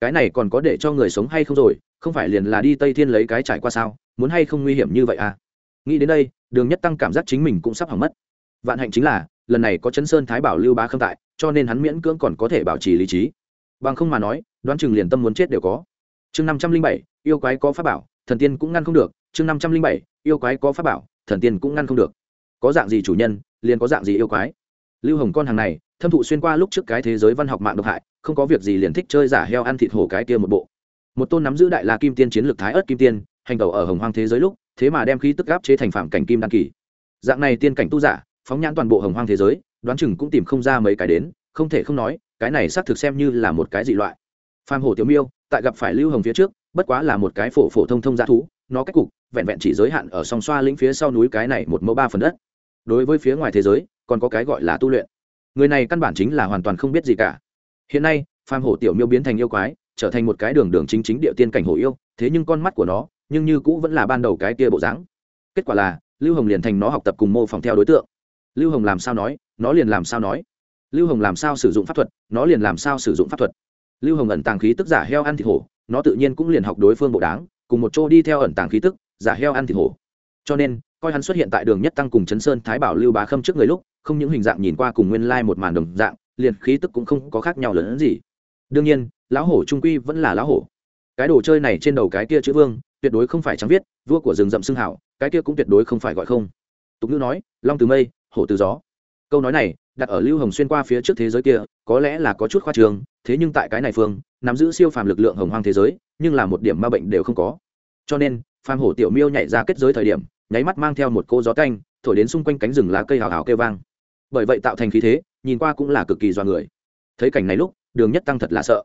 Cái này còn có để cho người sống hay không rồi, không phải liền là đi tây thiên lấy cái trải qua sao, muốn hay không nguy hiểm như vậy à? Nghĩ đến đây, đường nhất tăng cảm giác chính mình cũng sắp hỏng mất. Vạn hạnh chính là, lần này có chấn sơn thái bảo lưu bá khâm tại, cho nên hắn miễn cưỡng còn có thể bảo trì lý trí. Bằng không mà nói, đoán chừng liền tâm muốn chết đều có. Chương năm trăm linh bảy, yêu quái có pháp bảo, thần tiên cũng ngăn không được. Chương năm trăm linh bảy, yêu quái có pháp bảo thần tiên cũng ngăn không được. Có dạng gì chủ nhân, liền có dạng gì yêu quái. Lưu hồng con hàng này, thâm thụ xuyên qua lúc trước cái thế giới văn học mạng độc hại, không có việc gì liền thích chơi giả heo ăn thịt hổ cái kia một bộ. Một tôn nắm giữ đại la kim tiên chiến lược thái ớt kim tiên, hành tẩu ở hồng hoang thế giới lúc, thế mà đem khí tức áp chế thành phạm cảnh kim đăng kỳ. Dạng này tiên cảnh tu giả, phóng nhãn toàn bộ hồng hoang thế giới, đoán chừng cũng tìm không ra mấy cái đến, không thể không nói, cái này xác thực xem như là một cái dị loại. Phàm hổ tiểu miêu, tại gặp phải lưu hồng phía trước, bất quá là một cái phổ phổ thông thông g thú nó cách cục, vẹn vẹn chỉ giới hạn ở song xoa lĩnh phía sau núi cái này một mẫu ba phần đất. Đối với phía ngoài thế giới, còn có cái gọi là tu luyện. Người này căn bản chính là hoàn toàn không biết gì cả. Hiện nay, phàm hổ tiểu miêu biến thành yêu quái, trở thành một cái đường đường chính chính địa tiên cảnh hổ yêu, thế nhưng con mắt của nó, nhưng như cũ vẫn là ban đầu cái kia bộ dáng. Kết quả là, lưu hồng liền thành nó học tập cùng mô phỏng theo đối tượng. Lưu hồng làm sao nói, nó liền làm sao nói. Lưu hồng làm sao sử dụng pháp thuật, nó liền làm sao sử dụng pháp thuật. Lưu hồng ẩn tàng khí tức giả heo ăn thịt hổ, nó tự nhiên cũng liền học đối phương bộ đáng cùng một chỗ đi theo ẩn tàng khí tức, giả heo ăn thịt hổ. Cho nên, coi hắn xuất hiện tại đường nhất tăng cùng chấn sơn thái bảo lưu bá khâm trước người lúc, không những hình dạng nhìn qua cùng nguyên lai một màn đồng dạng, liền khí tức cũng không có khác nhau lớn hơn gì. Đương nhiên, lão hổ trung quy vẫn là lão hổ. Cái đồ chơi này trên đầu cái kia chữ vương, tuyệt đối không phải trắng viết, vua của rừng rậm xưng hảo, cái kia cũng tuyệt đối không phải gọi không. Tục ngữ nói, long từ mây, hổ từ gió. Câu nói này, đặt ở lưu hồng xuyên qua phía trước thế giới kia, có lẽ là có chút khoa trường, thế nhưng tại cái này phương, nắm giữ siêu phàm lực lượng hồng hoang thế giới nhưng là một điểm ma bệnh đều không có. Cho nên Phan hổ tiểu miêu nhảy ra kết giới thời điểm, nháy mắt mang theo một cô gió canh, thổi đến xung quanh cánh rừng lá cây hào hào kêu vang. Bởi vậy tạo thành khí thế, nhìn qua cũng là cực kỳ do người. Thấy cảnh này lúc, đường nhất tăng thật là sợ.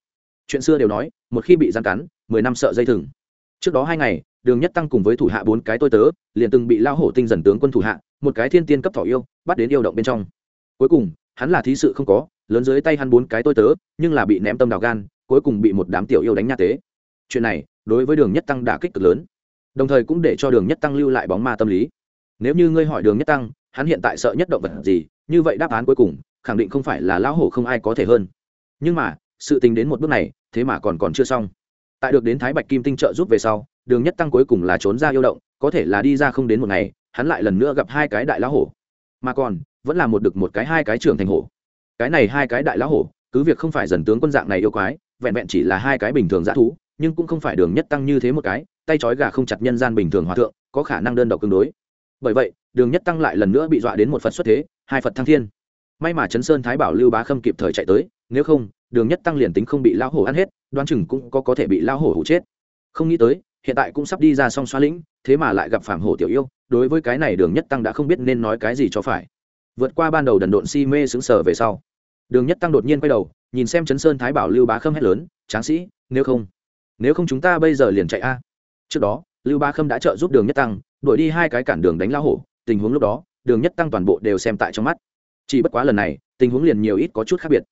Chuyện xưa đều nói, một khi bị gian cắn, mười năm sợ dây thừng. Trước đó hai ngày, đường nhất tăng cùng với thủ hạ bốn cái tôi tớ, liền từng bị lao hổ tinh dần tướng quân thủ hạ, một cái thiên tiên cấp thỏ yêu, bắt đến yêu động bên trong. Cuối cùng, hắn là thí sự không có, lớn dưới tay hắn bốn cái tôi tớ, nhưng là bị ném tâm đào gan, cuối cùng bị một đám tiểu yêu đánh nha tế chuyện này đối với đường nhất tăng đả kích cực lớn, đồng thời cũng để cho đường nhất tăng lưu lại bóng ma tâm lý. Nếu như ngươi hỏi đường nhất tăng, hắn hiện tại sợ nhất động vật gì, như vậy đáp án cuối cùng, khẳng định không phải là lão hổ không ai có thể hơn. Nhưng mà, sự tình đến một bước này, thế mà còn còn chưa xong. Tại được đến thái bạch kim tinh trợ giúp về sau, đường nhất tăng cuối cùng là trốn ra yêu động, có thể là đi ra không đến một ngày, hắn lại lần nữa gặp hai cái đại lão hổ. Mà còn, vẫn là một đực một cái hai cái trưởng thành hổ. Cái này hai cái đại lão hổ, cứ việc không phải dần tướng quân dạng này yêu quái, vẹn vẹn chỉ là hai cái bình thường dã thú nhưng cũng không phải đường nhất tăng như thế một cái, tay trói gà không chặt nhân gian bình thường hòa thượng, có khả năng đơn độc tương đối. Bởi vậy, đường nhất tăng lại lần nữa bị dọa đến một phật xuất thế, hai phật thăng thiên. May mà chấn sơn thái bảo lưu bá khâm kịp thời chạy tới, nếu không, đường nhất tăng liền tính không bị lão hổ ăn hết, đoán chừng cũng có có thể bị lão hổ hụ chết. Không nghĩ tới, hiện tại cũng sắp đi ra song xoa lĩnh, thế mà lại gặp phạm hổ tiểu yêu, đối với cái này đường nhất tăng đã không biết nên nói cái gì cho phải. Vượt qua ban đầu đần độn si mê xứng sờ về sau, đường nhất tăng đột nhiên quay đầu, nhìn xem chấn sơn thái bảo lưu bá khâm hét lớn, tráng sĩ, nếu không nếu không chúng ta bây giờ liền chạy a. Trước đó, lưu bá khâm đã trợ giúp đường nhất tăng, đuổi đi hai cái cản đường đánh lão hổ, tình huống lúc đó, đường nhất tăng toàn bộ đều xem tại trong mắt. Chỉ bất quá lần này, tình huống liền nhiều ít có chút khác biệt.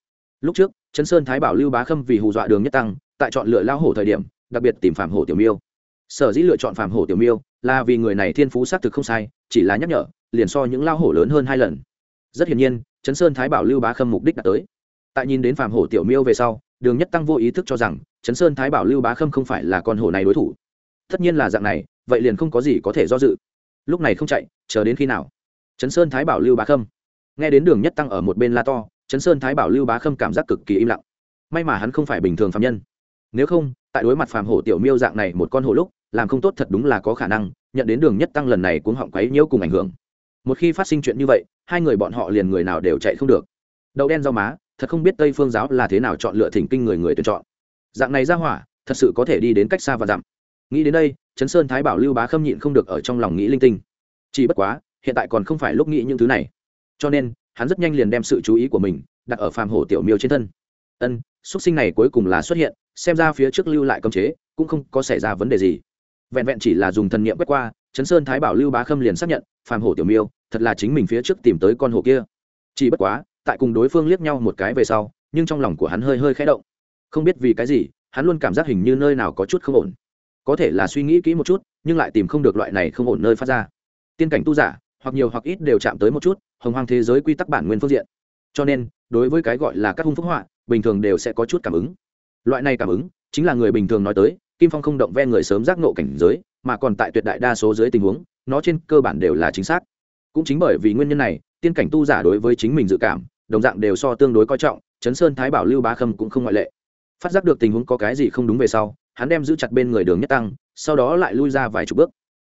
Lúc trước, trấn sơn thái bảo lưu bá khâm vì hù dọa đường nhất tăng, tại chọn lựa lao hổ thời điểm, đặc biệt tìm phạm hổ tiểu miêu. Sở dĩ lựa chọn phạm hổ tiểu miêu là vì người này thiên phú xác thực không sai, chỉ là nhắc nhở, liền so những lao hổ lớn hơn hai lần. Rất hiển nhiên, trấn sơn thái bảo lưu bá khâm mục đích đã tới. Tại nhìn đến phạm hổ tiểu miêu về sau đường nhất tăng vô ý thức cho rằng, trấn sơn thái bảo lưu bá khâm không phải là con hổ này đối thủ. Tất nhiên là dạng này, vậy liền không có gì có thể do dự. Lúc này không chạy, chờ đến khi nào? Trấn sơn thái bảo lưu bá khâm. Nghe đến đường nhất tăng ở một bên la to, trấn sơn thái bảo lưu bá khâm cảm giác cực kỳ im lặng. May mà hắn không phải bình thường phạm nhân. Nếu không, tại đối mặt phàm hổ tiểu miêu dạng này một con hổ lúc, làm không tốt thật đúng là có khả năng, nhận đến đường nhất tăng lần này cũng họng quấy nhiễu cùng ảnh hưởng. Một khi phát sinh chuyện như vậy, hai người bọn họ liền người nào đều chạy không được. Đậu đen rau má thật không biết tây phương giáo là thế nào chọn lựa thỉnh kinh người người tuyển chọn. Dạng này ra hỏa, thật sự có thể đi đến cách xa và dặm. Nghĩ đến đây chấn sơn thái bảo lưu bá khâm nhịn không được ở trong lòng nghĩ linh tinh. Chỉ bất quá, hiện tại còn không phải lúc nghĩ những thứ này. Cho nên, hắn rất nhanh liền đem sự chú ý của mình đặt ở phàm hổ tiểu miêu trên thân. Ân xuất sinh này cuối cùng là xuất hiện, xem ra phía trước lưu lại cơm chế, cũng không có xảy ra vấn đề gì. Vẹn vẹn chỉ là dùng thần niệm quét qua chấn sơn thái bảo lưu bá khâm liền xác nhận, phàm hổ tiểu miêu, thật là chính mình phía trước tìm tới con hổ kia. Chỉ bất quá tại cùng đối phương liếc nhau một cái về sau, nhưng trong lòng của hắn hơi hơi khẽ động. Không biết vì cái gì, hắn luôn cảm giác hình như nơi nào có chút không ổn. Có thể là suy nghĩ kỹ một chút, nhưng lại tìm không được loại này không ổn nơi phát ra. Tiên cảnh tu giả, hoặc nhiều hoặc ít đều chạm tới một chút, hồng hoang thế giới quy tắc bản nguyên phương diện. Cho nên, đối với cái gọi là các hung phúc họa, bình thường đều sẽ có chút cảm ứng. Loại này cảm ứng, chính là người bình thường nói tới, kim phong không động ve người sớm giác nộ cảnh giới, mà còn tại tuyệt đại đa số dưới tình huống, nó trên cơ bản đều là chính xác. Cũng chính bởi vì nguyên nhân này, tiên cảnh tu giả đối với chính mình dự cảm đồng dạng đều so tương đối coi trọng chấn sơn thái bảo lưu bá khâm cũng không ngoại lệ. Phát giác được tình huống có cái gì không đúng về sau, hắn đem giữ chặt bên người đường nhất tăng, sau đó lại lui ra vài chục bước.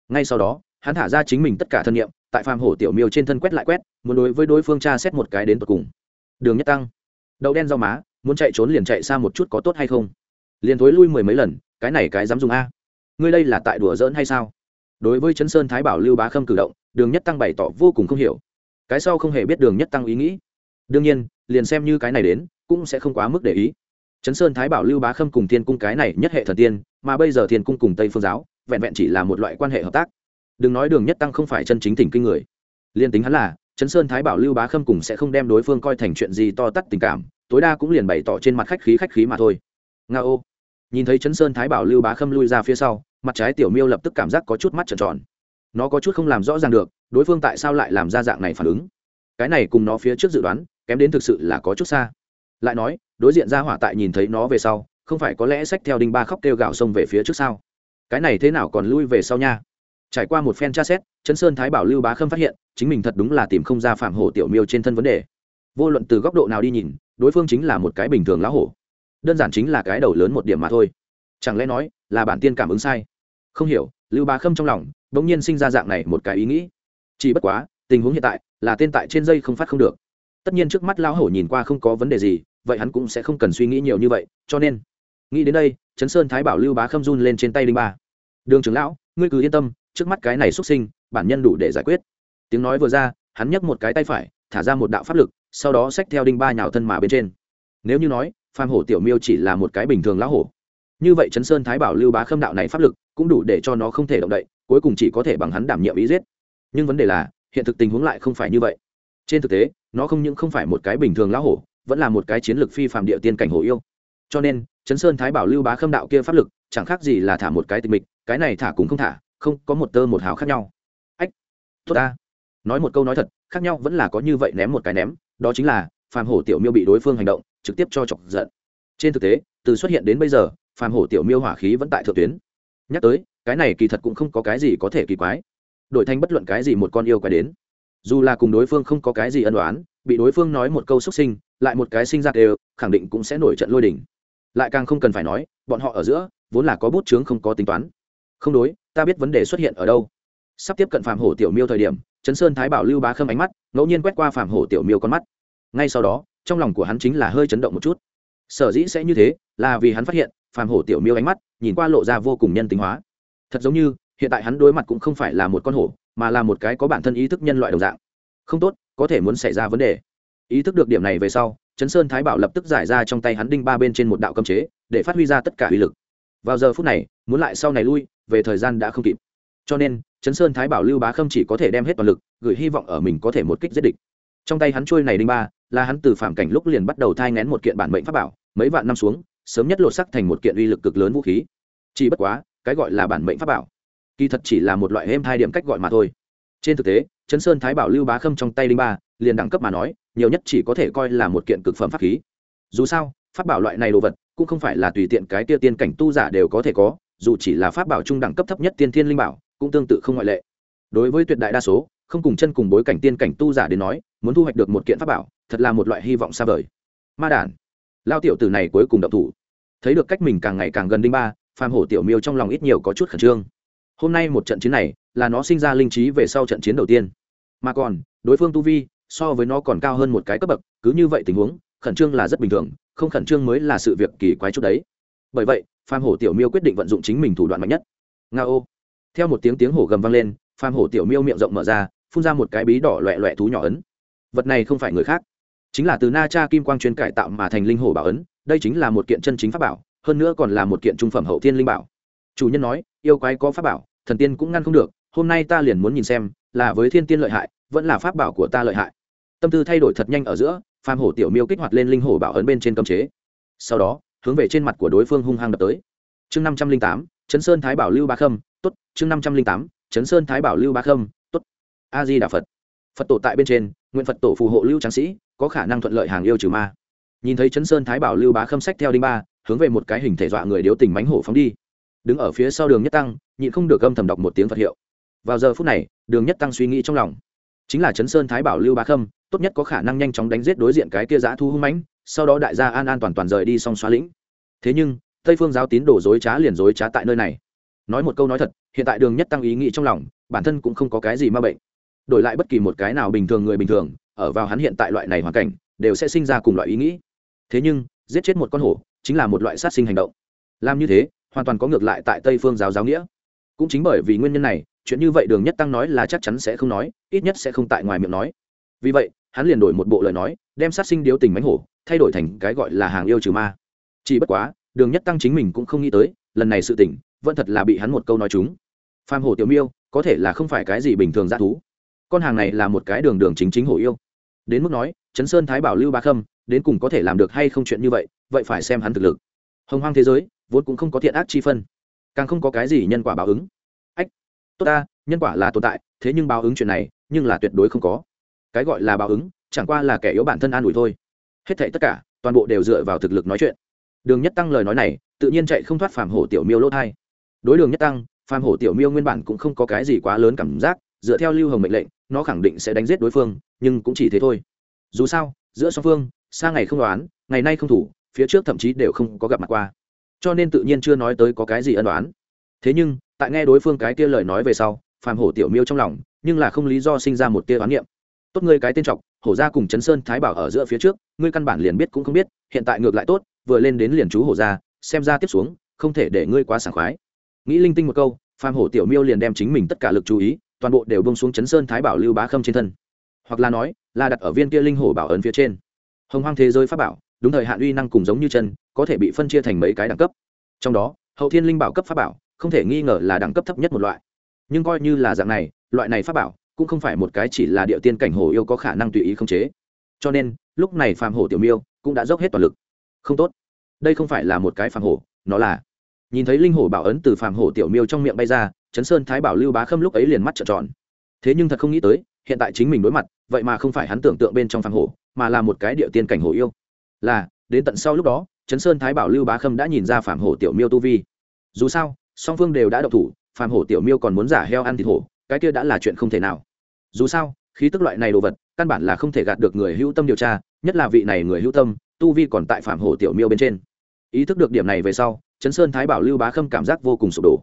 Ngay sau đó, hắn thả ra chính mình tất cả thân nhiệm tại phàm hổ tiểu miêu trên thân quét lại quét, muốn đối với đối phương tra xét một cái đến tột cùng. Đường nhất tăng, đậu đen rau má, muốn chạy trốn liền chạy xa một chút có tốt hay không? Liền thối lui mười mấy lần, cái này cái dám dùng a? Ngươi đây là tại đùa giỡn hay sao? Đối với chấn sơn thái bảo lưu bá khâm cử động, đường nhất tăng bày tỏ vô cùng không hiểu. Cái sau không hề biết đường nhất tăng ý nghĩ đương nhiên, liền xem như cái này đến, cũng sẽ không quá mức để ý. Chấn sơn thái bảo lưu bá khâm cùng thiên cung cái này nhất hệ thần tiên, mà bây giờ thiên cung cùng tây phương giáo, vẹn vẹn chỉ là một loại quan hệ hợp tác. Đừng nói đường nhất tăng không phải chân chính thỉnh kinh người. Liên tính hắn là chấn sơn thái bảo lưu bá khâm cùng sẽ không đem đối phương coi thành chuyện gì to tắt tình cảm, tối đa cũng liền bày tỏ trên mặt khách khí khách khí mà thôi. Nga ô. Nhìn thấy chấn sơn thái bảo lưu bá khâm lui ra phía sau, mặt trái tiểu miêu lập tức cảm giác có chút mắt trợn tròn. Nó có chút không làm rõ ràng được, đối phương tại sao lại làm ra dạng này phản ứng. Cái này cùng nó phía trước dự đoán kém đến thực sự là có chút xa. Lại nói, đối diện ra hỏa tại nhìn thấy nó về sau, không phải có lẽ sách theo đinh ba khóc kêu gạo xông về phía trước sau cái này thế nào còn lui về sau nha? Trải qua một phen tra xét chấn sơn thái bảo lưu bá khâm phát hiện, chính mình thật đúng là tìm không ra phạm hổ tiểu miêu trên thân vấn đề. Vô luận từ góc độ nào đi nhìn, đối phương chính là một cái bình thường lá hổ. Đơn giản chính là cái đầu lớn một điểm mà thôi. Chẳng lẽ nói, là bản tiên cảm ứng sai? Không hiểu, lưu bá khâm trong lòng, bỗng nhiên sinh ra dạng này một cái ý nghĩ. Chỉ bất quá, tình huống hiện tại, là tên tại trên dây không phát không được tất nhiên trước mắt lão hổ nhìn qua không có vấn đề gì, vậy hắn cũng sẽ không cần suy nghĩ nhiều như vậy, cho nên, nghĩ đến đây chấn sơn thái bảo lưu bá khâm run lên trên tay đinh ba. Đường trưởng lão, ngươi cứ yên tâm, trước mắt cái này xuất sinh, bản nhân đủ để giải quyết. Tiếng nói vừa ra, hắn nhấc một cái tay phải, thả ra một đạo pháp lực, sau đó xách theo đinh ba nhào thân mà bên trên. Nếu như nói, phàm hổ tiểu miêu chỉ là một cái bình thường lão hổ, như vậy chấn sơn thái bảo lưu bá khâm đạo này pháp lực cũng đủ để cho nó không thể động đậy, cuối cùng chỉ có thể bằng hắn đảm nhiệm ý giết. Nhưng vấn đề là, hiện thực tình huống lại không phải như vậy. Trên thực tế nó không những không phải một cái bình thường lão hổ, vẫn là một cái chiến lược phi phạm địa tiên cảnh hổ yêu. Cho nên chấn sơn thái bảo lưu bá khâm đạo kia pháp lực, chẳng khác gì là thả một cái tịch mịch, cái này thả cũng không thả, không, có một tơ một hào khác nhau. Ách, tốt ta. Nói một câu nói thật, khác nhau vẫn là có như vậy ném một cái ném, đó chính là, phàm hổ tiểu miêu bị đối phương hành động, trực tiếp cho chọc giận. Trên thực tế, từ xuất hiện đến bây giờ, phàm hổ tiểu miêu hỏa khí vẫn tại thượng tuyến. Nhắc tới, cái này kỳ thật cũng không có cái gì có thể kỳ quái. Đổi thành bất luận cái gì một con yêu quái đến dù là cùng đối phương không có cái gì ân đoán bị đối phương nói một câu xúc sinh, lại một cái sinh ra đều, khẳng định cũng sẽ nổi trận lôi đỉnh lại càng không cần phải nói, bọn họ ở giữa, vốn là có bút chướng không có tính toán. Không đối, ta biết vấn đề xuất hiện ở đâu. Sắp tiếp cận Phạm hổ tiểu miêu thời điểm chấn sơn thái bảo lưu bá khâm ánh mắt, ngẫu nhiên quét qua Phạm hổ tiểu miêu con mắt. Ngay sau đó, trong lòng của hắn chính là hơi chấn động một chút. Sở dĩ sẽ như thế, là vì hắn phát hiện, Phạm hổ tiểu miêu ánh mắt, nhìn qua lộ ra vô cùng nhân tính hóa. Thật giống như, hiện tại hắn đối mặt cũng không phải là một con hổ mà là một cái có bản thân ý thức nhân loại đồng dạng. Không tốt, có thể muốn xảy ra vấn đề. Ý thức được điểm này về sau chấn sơn thái bảo lập tức giải ra trong tay hắn đinh ba bên trên một đạo cấm chế, để phát huy ra tất cả uy lực. Vào giờ phút này, muốn lại sau này lui, về thời gian đã không kịp. Cho nên chấn sơn thái bảo lưu bá khâm chỉ có thể đem hết toàn lực, gửi hy vọng ở mình có thể một kích giết địch. Trong tay hắn trôi này đinh ba, là hắn từ phạm cảnh lúc liền bắt đầu thai ngén một kiện bản mệnh pháp bảo, mấy vạn năm xuống, sớm nhất lột sắc thành một kiện uy lực cực lớn vũ khí. Chỉ bất quá, cái gọi là bản mệnh pháp bảo kỳ thật chỉ là một loại êm hai điểm cách gọi mà thôi. Trên thực tế chấn sơn thái bảo lưu bá khâm trong tay đinh ba, liền đẳng cấp mà nói, nhiều nhất chỉ có thể coi là một kiện cực phẩm pháp khí. Dù sao, pháp bảo loại này đồ vật cũng không phải là tùy tiện cái tia tiên cảnh tu giả đều có thể có, dù chỉ là pháp bảo trung đẳng cấp thấp nhất tiên thiên linh bảo, cũng tương tự không ngoại lệ. Đối với tuyệt đại đa số, không cùng chân cùng bối cảnh tiên cảnh tu giả đến nói, muốn thu hoạch được một kiện pháp bảo, thật là một loại hy vọng xa vời. Ma đản, lao tiểu tử này cuối cùng đậu thủ. Thấy được cách mình càng ngày càng gần đinh ba, phàm hổ tiểu miêu trong lòng ít nhiều có chút khẩn trương hôm nay một trận chiến này, là nó sinh ra linh trí về sau trận chiến đầu tiên. Mà còn, đối phương tu vi, so với nó còn cao hơn một cái cấp bậc, cứ như vậy tình huống, khẩn trương là rất bình thường, không khẩn trương mới là sự việc kỳ quái chút đấy. Bởi vậy Phan hổ tiểu miêu quyết định vận dụng chính mình thủ đoạn mạnh nhất. Nga ô theo một tiếng tiếng hổ gầm vang lên Phan hổ tiểu miêu miệng rộng mở ra, phun ra một cái bí đỏ loẹ loẹ thú nhỏ ấn. Vật này không phải người khác, chính là từ na cha kim quang chuyên cải tạo mà thành linh hổ bảo ấn, đây chính là một kiện chân chính pháp bảo, hơn nữa còn là một kiện trung phẩm hậu thiên linh bảo. Chủ nhân nói, yêu quái có pháp bảo thần tiên cũng ngăn không được, hôm nay ta liền muốn nhìn xem, là với thiên tiên lợi hại, vẫn là pháp bảo của ta lợi hại. Tâm tư thay đổi thật nhanh ở giữa, phàm hổ tiểu miêu kích hoạt lên linh hổ bảo ấn bên trên cấm chế. Sau đó, hướng về trên mặt của đối phương hung hăng đập tới. Chương năm trăm linh tám, chấn sơn thái bảo lưu ba khâm t ố t chương năm trăm linh tám, chấn sơn thái bảo lưu ba khâm t ố t a di đà phật. Phật tổ tại bên trên, nguyện phật tổ phù hộ lưu tráng sĩ, có khả năng thuận lợi hàng yêu trừ ma. Nhìn thấy chấn sơn thái bảo lưu bá khâm sách theo đinh ba, hướng về một cái hình thể dọa người điếu tình mánh hổ phóng đi đứng ở phía sau đường nhất tăng, nhịn không được gâm thầm đọc một tiếng phật hiệu. Vào giờ phút này, đường nhất tăng suy nghĩ trong lòng. Chính là chấn sơn thái bảo lưu bá khâm, tốt nhất có khả năng nhanh chóng đánh giết đối diện cái kia giã thu hung mãnh, sau đó đại gia an an toàn toàn rời đi xong xóa lĩnh. Thế nhưng, tây phương giáo tín đổ dối trá liền dối trá tại nơi này. Nói một câu nói thật, hiện tại đường nhất tăng ý nghĩ trong lòng, bản thân cũng không có cái gì ma bệnh. Đổi lại bất kỳ một cái nào bình thường người bình thường, ở vào hắn hiện tại loại này hoàn cảnh, đều sẽ sinh ra cùng loại ý nghĩ. Thế nhưng, giết chết một con hổ, chính là một loại sát sinh hành động. Làm như thế hoàn toàn có ngược lại tại tây phương giáo giáo nghĩa. Cũng chính bởi vì nguyên nhân này, chuyện như vậy đường nhất tăng nói là chắc chắn sẽ không nói, ít nhất sẽ không tại ngoài miệng nói. Vì vậy, hắn liền đổi một bộ lời nói, đem sát sinh điếu tình mánh hổ, thay đổi thành cái gọi là hàng yêu trừ ma. Chỉ bất quá, đường nhất tăng chính mình cũng không nghĩ tới, lần này sự tỉnh vẫn thật là bị hắn một câu nói chúng phàm hổ tiểu miêu, có thể là không phải cái gì bình thường g thú. Con hàng này là một cái đường đường chính chính hổ yêu. Đến mức nói chấn sơn thái bảo lưu ba khâm, đến cùng có thể làm được hay không chuyện như vậy vậy phải xem hắn thực lực. Hồng hoang thế giới vốn cũng không có thiện ác chi phân, càng không có cái gì nhân quả báo ứng. Ách, tốt ta, nhân quả là tồn tại, thế nhưng báo ứng chuyện này, nhưng là tuyệt đối không có. Cái gọi là báo ứng, chẳng qua là kẻ yếu bản thân an ủi thôi. Hết thảy tất cả, toàn bộ đều dựa vào thực lực nói chuyện. Đường nhất tăng lời nói này, tự nhiên chạy không thoát phàm hổ tiểu miêu lỗ thai đối đường nhất tăng, phàm hổ tiểu miêu nguyên bản cũng không có cái gì quá lớn cảm giác, dựa theo lưu hồng mệnh lệnh, nó khẳng định sẽ đánh giết đối phương, nhưng cũng chỉ thế thôi. Dù sao, giữa song phương, xa ngày không đoán, ngày nay không thủ, phía trước thậm chí đều không có gặp mặt qua cho nên tự nhiên chưa nói tới có cái gì ân đoán thế nhưng, tại nghe đối phương cái kia lời nói về sau, phàm hổ tiểu miêu trong lòng, nhưng là không lý do sinh ra một tia oán niệm. Tốt ngươi cái tên trọc hổ gia cùng chấn sơn thái bảo ở giữa phía trước, ngươi căn bản liền biết cũng không biết, hiện tại ngược lại tốt, vừa lên đến liền chú hổ gia xem ra tiếp xuống, không thể để ngươi quá sảng khoái. Nghĩ linh tinh một câu, phàm hổ tiểu miêu liền đem chính mình tất cả lực chú ý, toàn bộ đều bông xuống chấn sơn thái bảo lưu bá khâm trên thân. Hoặc là nói, là đặt ở viên kia linh hổ bảo ấn phía trên. Hồng hoang thế giới pháp bảo, đúng thời hạn uy năng cùng giống như chân có thể bị phân chia thành mấy cái đẳng cấp. Trong đó, hậu thiên linh bảo cấp pháp bảo, không thể nghi ngờ là đẳng cấp thấp nhất một loại. Nhưng coi như là dạng này, loại này pháp bảo cũng không phải một cái chỉ là địa tiên cảnh hổ yêu có khả năng tùy ý khống chế. Cho nên, lúc này phàm hổ tiểu miêu cũng đã dốc hết toàn lực. Không tốt. Đây không phải là một cái phàm hổ, nó là. Nhìn thấy linh hổ bảo ấn từ phàm hổ tiểu miêu trong miệng bay ra chấn sơn thái bảo lưu bá khâm lúc ấy liền mắt trợn tròn. Thế nhưng thật không nghĩ tới, hiện tại chính mình đối mặt, vậy mà không phải hắn tưởng tượng bên trong phàm hổ, mà là một cái địa tiên cảnh hổ yêu. Là, đến tận sau lúc đó chấn sơn thái bảo lưu bá khâm đã nhìn ra Phạm hổ tiểu miêu tu vi. Dù sao, song phương đều đã độc thủ, Phạm hổ tiểu miêu còn muốn giả heo ăn thịt hổ, cái kia đã là chuyện không thể nào. Dù sao, khí tức loại này đồ vật, căn bản là không thể gạt được người hữu tâm điều tra, nhất là vị này người hữu tâm, tu vi còn tại phạm hổ tiểu miêu bên trên. Ý thức được điểm này về sau chấn sơn thái bảo lưu bá khâm cảm giác vô cùng sụp đổ.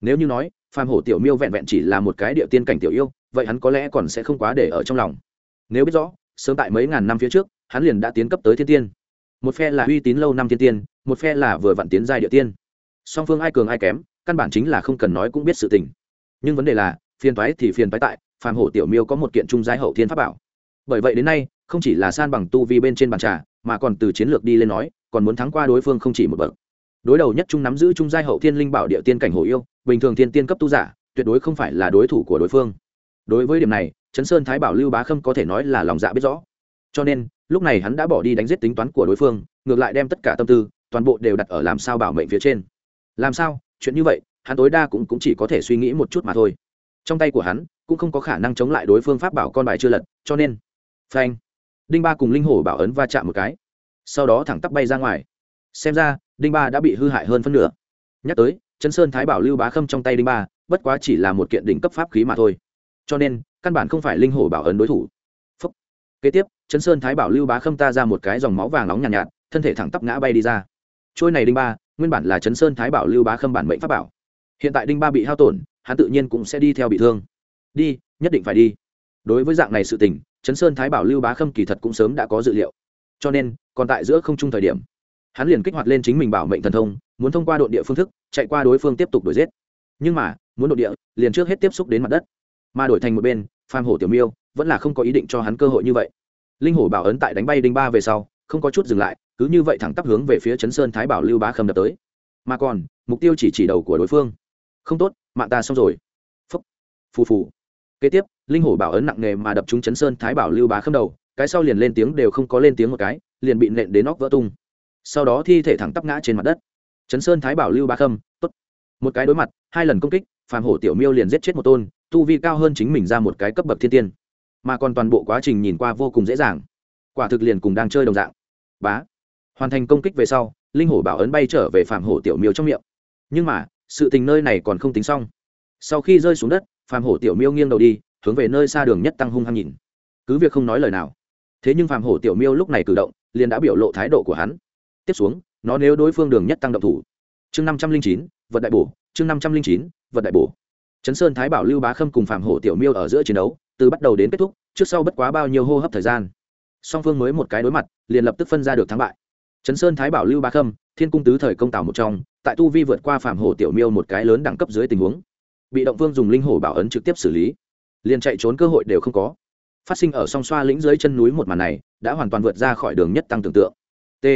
Nếu như nói, phạm hổ tiểu miêu vẹn vẹn chỉ là một cái địa tiên cảnh tiểu yêu, vậy hắn có lẽ còn sẽ không quá để ở trong lòng. Nếu biết rõ, sớm tại mấy ngàn năm phía trước, hắn liền đã tiến cấp tới thiên tiên một phe là uy tín lâu năm thiên tiên, một phe là vừa vặn tiến giai địa tiên. Song phương ai cường ai kém, căn bản chính là không cần nói cũng biết sự tình. Nhưng vấn đề là, phiền toái thì phiền toái tại, phàm hổ tiểu miêu có một kiện trung giai hậu thiên pháp bảo. Bởi vậy đến nay, không chỉ là san bằng tu vi bên trên bàn trà, mà còn từ chiến lược đi lên nói, còn muốn thắng qua đối phương không chỉ một bậc. Đối đầu nhất trung nắm giữ trung giai hậu thiên linh bảo địa tiên cảnh hổ yêu, bình thường thiên tiên cấp tu giả, tuyệt đối không phải là đối thủ của đối phương. Đối với điểm này chấn sơn thái bảo lưu bá khâm có thể nói là lòng dạ biết rõ. Cho nên lúc này hắn đã bỏ đi đánh giết tính toán của đối phương ngược lại đem tất cả tâm tư toàn bộ đều đặt ở làm sao bảo mệnh phía trên. Làm sao? Chuyện như vậy hắn tối đa cũng, cũng chỉ có thể suy nghĩ một chút mà thôi. Trong tay của hắn cũng không có khả năng chống lại đối phương pháp bảo con bài chưa lật cho nên phanh đinh ba cùng linh hổ bảo ấn va chạm một cái. Sau đó thẳng tắp bay ra ngoài. Xem ra đinh ba đã bị hư hại hơn phân nửa. Nhắc tới chân sơn thái bảo lưu bá khâm trong tay đinh ba bất quá chỉ là một kiện đỉnh cấp pháp khí mà thôi. Cho nên căn bản không phải linh hổ bảo ấn đối thủ kế tiếp chấn sơn thái bảo lưu bá khâm ta ra một cái dòng máu vàng nóng nhàn nhạt, nhạt thân thể thẳng tắp ngã bay đi ra. Trôi này đinh ba nguyên bản là chấn sơn thái bảo lưu bá khâm bản mệnh pháp bảo. Hiện tại đinh ba bị hao tổn hắn tự nhiên cũng sẽ đi theo bị thương. Đi nhất định phải đi. Đối với dạng này sự tình chấn sơn thái bảo lưu bá khâm kỳ thật cũng sớm đã có dự liệu. Cho nên còn tại giữa không trung thời điểm hắn liền kích hoạt lên chính mình bảo mệnh thần thông muốn thông qua đội địa phương thức chạy qua đối phương tiếp tục đuổi giết. Nhưng mà muốn đội địa liền trước hết tiếp xúc đến mặt đất. Mà đổi thành một bên phàm hổ tiểu miêu vẫn là không có ý định cho hắn cơ hội như vậy. Linh hổ bảo ấn tại đánh bay đinh ba về sau, không có chút dừng lại, cứ như vậy thẳng tắp hướng về phía chấn sơn thái bảo lưu bá khâm đập tới. Mà còn, mục tiêu chỉ chỉ đầu của đối phương. Không tốt, mạng ta xong rồi. Phúc. Phù phù. Kế tiếp, linh hổ bảo ấn nặng nề mà đập trúng chấn sơn thái bảo lưu bá khâm đầu, cái sau liền lên tiếng đều không có lên tiếng một cái, liền bị nện đến óc vỡ tung. Sau đó thi thể thẳng tắp ngã trên mặt đất. Chấn sơn thái bảo lưu bá khâm, tốt. Một cái đối mặt, hai lần công kích, phàm hổ tiểu miêu liền giết chết một tôn, tu vi cao hơn chính mình ra một cái cấp bậc thiên tiên mà còn toàn bộ quá trình nhìn qua vô cùng dễ dàng. Quả thực liền cùng đang chơi đồng dạng. Bá. Hoàn thành công kích về sau, linh hổ bảo ấn bay trở về phàm hổ tiểu miêu trong miệng. Nhưng mà, sự tình nơi này còn không tính xong. Sau khi rơi xuống đất, phàm hổ tiểu miêu nghiêng đầu đi, hướng về nơi xa đường nhất tăng hung hăng nhìn. Cứ việc không nói lời nào, thế nhưng phàm hổ tiểu miêu lúc này cử động, liền đã biểu lộ thái độ của hắn. Tiếp xuống, nó nếu đối phương đường nhất tăng động thủ. Chương năm trăm linh chín, vật đại bổ, chương năm trăm linh chín, vật đại bổ. Chấn sơn thái bảo lưu bá khâm cùng phàm hổ tiểu miêu ở giữa chiến đấu từ bắt đầu đến kết thúc, trước sau bất quá bao nhiêu hô hấp thời gian. Song phương mới một cái đối mặt, liền lập tức phân ra được thắng bại. Trấn sơn thái bảo lưu ba khâm, thiên cung tứ thời công tảo một trong, tại tu vi vượt qua phàm hổ tiểu miêu một cái lớn đẳng cấp dưới tình huống, bị động vương dùng linh hổ bảo ấn trực tiếp xử lý. Liền chạy trốn cơ hội đều không có. Phát sinh ở song xoa lĩnh dưới chân núi một màn này, đã hoàn toàn vượt ra khỏi đường nhất tăng tưởng tượng. T.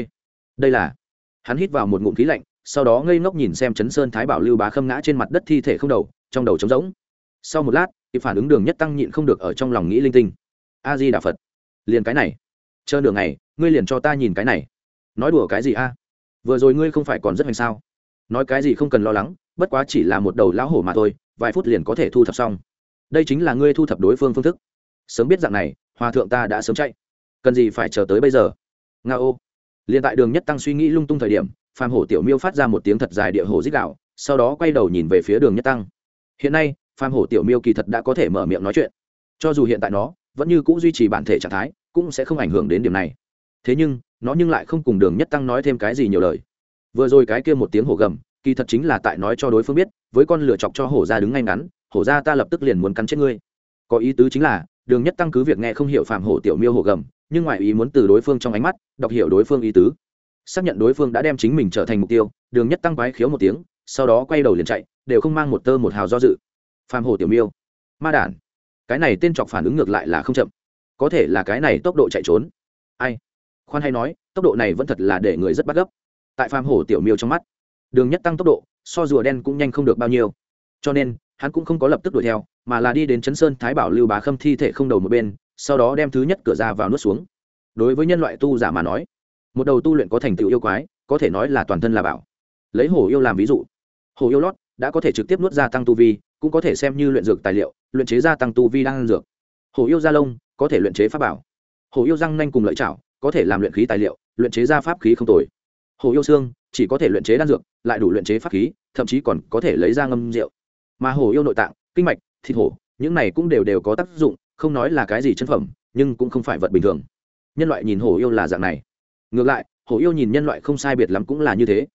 Đây là, hắn hít vào một ngụm khí lạnh, sau đó ngây ngốc nhìn xem chấn sơn thái bảo lưu bá khâm ngã trên mặt đất thi thể không đầu, trong đầu trống rỗng. Sau một lát thì phản ứng đường nhất tăng nhịn không được ở trong lòng nghĩ linh tinh. A di đà phật, liền cái này. Chờ đường này ngươi liền cho ta nhìn cái này. Nói đùa cái gì a? Vừa rồi ngươi không phải còn rất hoành sao? Nói cái gì không cần lo lắng, bất quá chỉ là một đầu lão hổ mà thôi, vài phút liền có thể thu thập xong. Đây chính là ngươi thu thập đối phương phương thức. Sớm biết dạng này, hòa thượng ta đã sớm chạy. Cần gì phải chờ tới bây giờ? Nga ô. Liền tại đường nhất tăng suy nghĩ lung tung thời điểm, phàm hổ tiểu miêu phát ra một tiếng thật dài địa hổ dích đạo sau đó quay đầu nhìn về phía đường nhất tăng. Hiện nay phàm hổ tiểu miêu kỳ thật đã có thể mở miệng nói chuyện. Cho dù hiện tại nó vẫn như c ũ duy trì bản thể trạng thái, cũng sẽ không ảnh hưởng đến điểm này. Thế nhưng, nó nhưng lại không cùng đường nhất tăng nói thêm cái gì nhiều lời. Vừa rồi cái kia một tiếng hổ gầm, kỳ thật chính là tại nói cho đối phương biết, với con lửa chọc cho hổ ra đứng ngay ngắn, hổ ra ta lập tức liền muốn cắn chết ngươi. Có ý tứ chính là, đường nhất tăng cứ việc nghe không hiểu phạm hổ tiểu miêu hổ gầm, nhưng ngoài ý muốn từ đối phương trong ánh mắt, đọc hiểu đối phương ý tứ. Xác nhận đối phương đã đem chính mình trở thành mục tiêu, đường nhất tăng quái khiếu một tiếng, sau đó quay đầu liền chạy, đều không mang một tơ một hào do dự. Phàm hổ tiểu miêu, ma đản. Cái này tên chọc phản ứng ngược lại là không chậm. Có thể là cái này tốc độ chạy trốn. Ai? Khoan hay nói, tốc độ này vẫn thật là để người rất bắt gấp. Tại Phàm hổ tiểu miêu trong mắt, đường nhất tăng tốc độ, so rùa đen cũng nhanh không được bao nhiêu. Cho nên, hắn cũng không có lập tức đuổi theo, mà là đi đến chấn sơn thái bảo lưu bá khâm thi thể không đầu một bên, sau đó đem thứ nhất cửa ra vào nuốt xuống. Đối với nhân loại tu giả mà nói, một đầu tu luyện có thành tựu yêu quái, có thể nói là toàn thân là bảo. Lấy hổ yêu làm ví dụ. Hổ yêu lót đã có thể trực tiếp nuốt ra tăng tu vi cũng có thể xem như luyện dược tài liệu, luyện chế gia tăng tu vi đang ăn dược. Hổ yêu da lông, có thể luyện chế pháp bảo. Hổ yêu răng nanh cùng lợi chảo có thể làm luyện khí tài liệu, luyện chế ra pháp khí không tồi. Hổ yêu xương, chỉ có thể luyện chế đan dược, lại đủ luyện chế pháp khí, thậm chí còn có thể lấy ra ngâm rượu. Mà hổ yêu nội tạng, kinh mạch, thịt hổ, những này cũng đều đều có tác dụng, không nói là cái gì chân phẩm, nhưng cũng không phải vật bình thường. Nhân loại nhìn hổ yêu là dạng này. Ngược lại, hổ yêu nhìn nhân loại không sai biệt lắm cũng là như thế.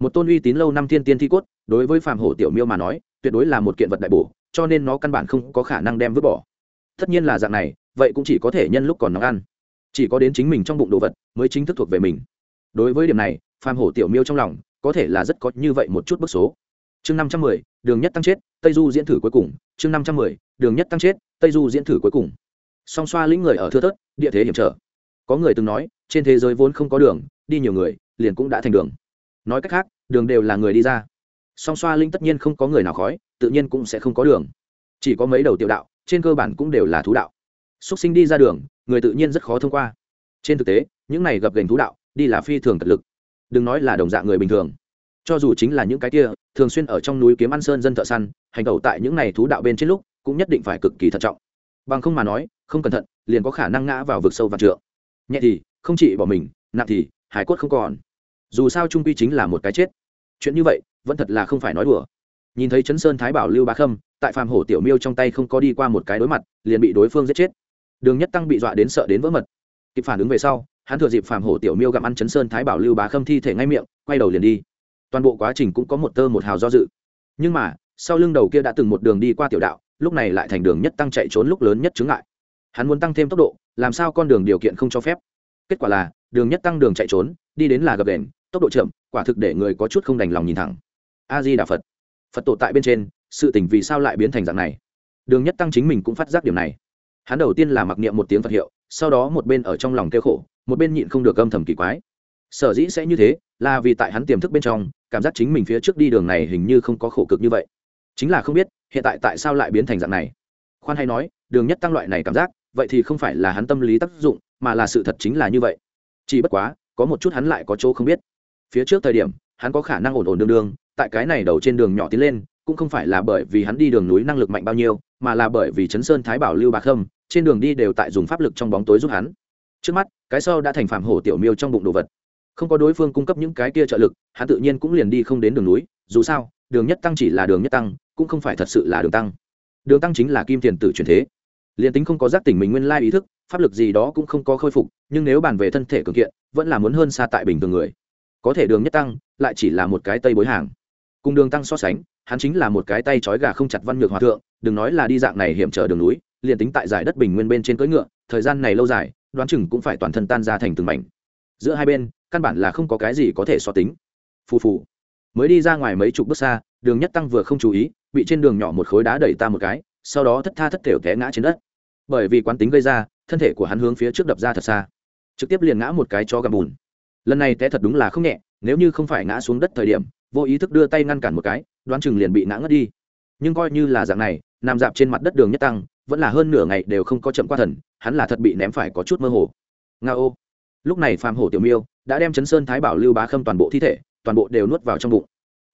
Một tôn uy tín lâu năm thiên tiên thi cốt, đối với phàm hổ tiểu miêu mà nói tuyệt đối là một kiện vật đại bổ, cho nên nó căn bản không có khả năng đem vứt bỏ. Tất nhiên là dạng này, vậy cũng chỉ có thể nhân lúc còn nóng ăn. Chỉ có đến chính mình trong bụng đồ vật mới chính thức thuộc về mình. Đối với điểm này, phàm hổ tiểu miêu trong lòng có thể là rất có như vậy một chút bức số. Chương năm trăm mười, đường nhất tăng chết, tây du diễn thử cuối cùng. Chương năm trăm mười, đường nhất tăng chết, tây du diễn thử cuối cùng. Song xoa lĩnh người ở thưa thớt, địa thế hiểm trở. Có người từng nói, trên thế giới vốn không có đường, đi nhiều người, liền cũng đã thành đường. Nói cách khác, đường đều là người đi ra song xoa linh tất nhiên không có người nào khói, tự nhiên cũng sẽ không có đường. Chỉ có mấy đầu tiểu đạo, trên cơ bản cũng đều là thú đạo. Xúc sinh đi ra đường, người tự nhiên rất khó thông qua. Trên thực tế, những này gặp gành thú đạo, đi là phi thường cật lực. Đừng nói là đồng dạng người bình thường. Cho dù chính là những cái kia, thường xuyên ở trong núi kiếm ăn sơn dân thợ săn, hành tẩu tại những này thú đạo bên trên lúc, cũng nhất định phải cực kỳ thận trọng. Bằng không mà nói, không cẩn thận, liền có khả năng ngã vào vực sâu và trượng. Nhẹ thì, không chỉ bỏ mình, nặng thì, hải quất không còn. Dù sao trung quy chính là một cái chết. Chuyện như vậy vẫn thật là không phải nói đùa. Nhìn thấy chấn sơn thái bảo lưu bá khâm tại phàm hổ tiểu miêu trong tay không có đi qua một cái đối mặt liền bị đối phương giết chết. Đường nhất tăng bị dọa đến sợ đến vỡ mật. Kịp phản ứng về sau hắn thừa dịp phàm hổ tiểu miêu gặm ăn chấn sơn thái bảo lưu bá khâm thi thể ngay miệng quay đầu liền đi. Toàn bộ quá trình cũng có một tơ một hào do dự. Nhưng mà sau lưng đầu kia đã từng một đường đi qua tiểu đạo lúc này lại thành đường nhất tăng chạy trốn lúc lớn nhất chứng ngại. Hắn muốn tăng thêm tốc độ làm sao con đường điều kiện không cho phép? Kết quả là đường nhất tăng đường chạy trốn đi đến là gập đèn, tốc độ chậm quả thực để người có chút không đành lòng nhìn thẳng a di đà phật. Phật tổ tại bên trên, sự tỉnh vì sao lại biến thành dạng này? Đường nhất tăng chính mình cũng phát giác điểm này. Hắn đầu tiên là mặc niệm một tiếng phật hiệu, sau đó một bên ở trong lòng kêu khổ, một bên nhịn không được âm thầm kỳ quái. Sở dĩ sẽ như thế, là vì tại hắn tiềm thức bên trong, cảm giác chính mình phía trước đi đường này hình như không có khổ cực như vậy. Chính là không biết, hiện tại tại sao lại biến thành dạng này? Khoan hay nói, đường nhất tăng loại này cảm giác, vậy thì không phải là hắn tâm lý tác dụng, mà là sự thật chính là như vậy. Chỉ bất quá, có một chút hắn lại có chỗ không biết. Phía trước thời điểm hắn có khả năng ổn ổn đường đường, tại cái này đầu trên đường nhỏ tiến lên cũng không phải là bởi vì hắn đi đường núi năng lực mạnh bao nhiêu mà là bởi vì chấn sơn thái bảo lưu bạc khâm trên đường đi đều tại dùng pháp lực trong bóng tối giúp hắn. Trước mắt cái sau đã thành phạm hổ tiểu miêu trong bụng đồ vật. Không có đối phương cung cấp những cái kia trợ lực hắn tự nhiên cũng liền đi không đến đường núi dù sao đường nhất tăng chỉ là đường nhất tăng cũng không phải thật sự là đường tăng. Đường tăng chính là kim tiền tử truyền thế. Liền tính không có giác tỉnh mình nguyên lai ý thức pháp lực gì đó cũng không có khôi phục nhưng nếu bàn về thân thể cường kiện vẫn là muốn hơn xa tại bình thường người có thể đường nhất tăng, lại chỉ là một cái tây bối hàng. Cùng đường tăng so sánh, hắn chính là một cái tay trói gà không chặt văn ngược hòa thượng, đừng nói là đi dạng này hiểm trở đường núi, liền tính tại giải đất bình nguyên bên trên cưỡi ngựa, thời gian này lâu dài, đoán chừng cũng phải toàn thân tan ra thành từng mảnh. Giữa hai bên, căn bản là không có cái gì có thể so tính. Phù phù. Mới đi ra ngoài mấy chục bước xa, đường nhất tăng vừa không chú ý, bị trên đường nhỏ một khối đá đẩy ta một cái, sau đó thất tha thất thểu té ngã trên đất. Bởi vì quán tính gây ra, thân thể của hắn hướng phía trước đập ra thật xa. Trực tiếp liền ngã một cái cho gầm bùn lần này té thật đúng là không nhẹ, nếu như không phải ngã xuống đất thời điểm, vô ý thức đưa tay ngăn cản một cái, đoán chừng liền bị ngã ngất đi. Nhưng coi như là dạng này, nằm dạp trên mặt đất đường nhất tăng, vẫn là hơn nửa ngày đều không có chậm qua thần, hắn là thật bị ném phải có chút mơ hồ. Nga ô. Lúc này phàm hổ tiểu miêu đã đem chấn sơn thái bảo lưu bá khâm toàn bộ thi thể, toàn bộ đều nuốt vào trong bụng.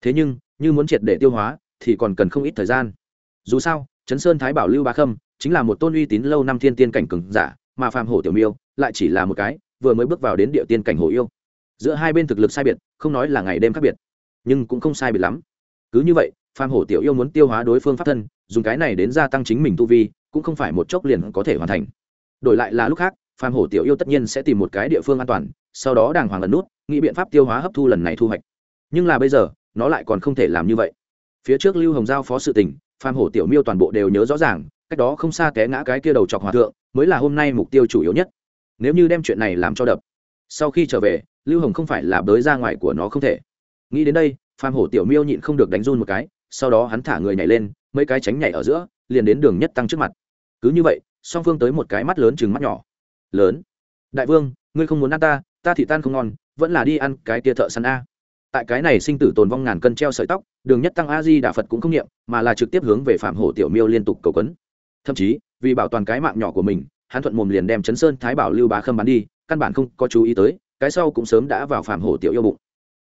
Thế nhưng, như muốn triệt để tiêu hóa, thì còn cần không ít thời gian. Dù sao chấn sơn thái bảo lưu bá khâm chính là một tôn uy tín lâu năm thiên tiên cảnh cừng giả, mà phàm hổ tiểu miêu lại chỉ là một cái, vừa mới bước vào đến địa tiên cảnh hổ yêu giữa hai bên thực lực sai biệt, không nói là ngày đêm khác biệt, nhưng cũng không sai biệt lắm. Cứ như vậy Phan hổ tiểu yêu muốn tiêu hóa đối phương pháp thân, dùng cái này đến gia tăng chính mình tu vi, cũng không phải một chốc liền có thể hoàn thành. Đổi lại là lúc khác Phan hổ tiểu yêu tất nhiên sẽ tìm một cái địa phương an toàn, sau đó đàng hoàng lần nút, nghĩ biện pháp tiêu hóa hấp thu lần này thu hoạch. Nhưng là bây giờ, nó lại còn không thể làm như vậy. Phía trước lưu hồng giao phó sự tình Phan hổ tiểu miêu toàn bộ đều nhớ rõ ràng, cách đó không xa té ngã cái kia đầu chọc hòa thượng, mới là hôm nay mục tiêu chủ yếu nhất. Nếu như đem chuyện này làm cho đập sau khi trở về, lưu hồng không phải là bới ra ngoài của nó không thể. Nghĩ đến đây, phàm hổ tiểu miêu nhịn không được đánh run một cái, sau đó hắn thả người nhảy lên, mấy cái tránh nhảy ở giữa, liền đến đường nhất tăng trước mặt. Cứ như vậy, song phương tới một cái mắt lớn chừng mắt nhỏ. Lớn. Đại vương, ngươi không muốn ăn ta ta thì tan không ngon, vẫn là đi ăn cái tia thợ săn a. Tại cái này sinh tử tồn vong ngàn cân treo sợi tóc, đường nhất tăng a di đà phật cũng không nghiệm mà là trực tiếp hướng về phạm hổ tiểu miêu liên tục cầu quấn. Thậm chí, vì bảo toàn cái mạng nhỏ của mình, hắn thuận mồm liền đem chấn sơn thái bảo lưu bá khâm bắn đi căn bản không có chú ý tới, cái sau cũng sớm đã vào phạm hổ tiểu yêu bụng.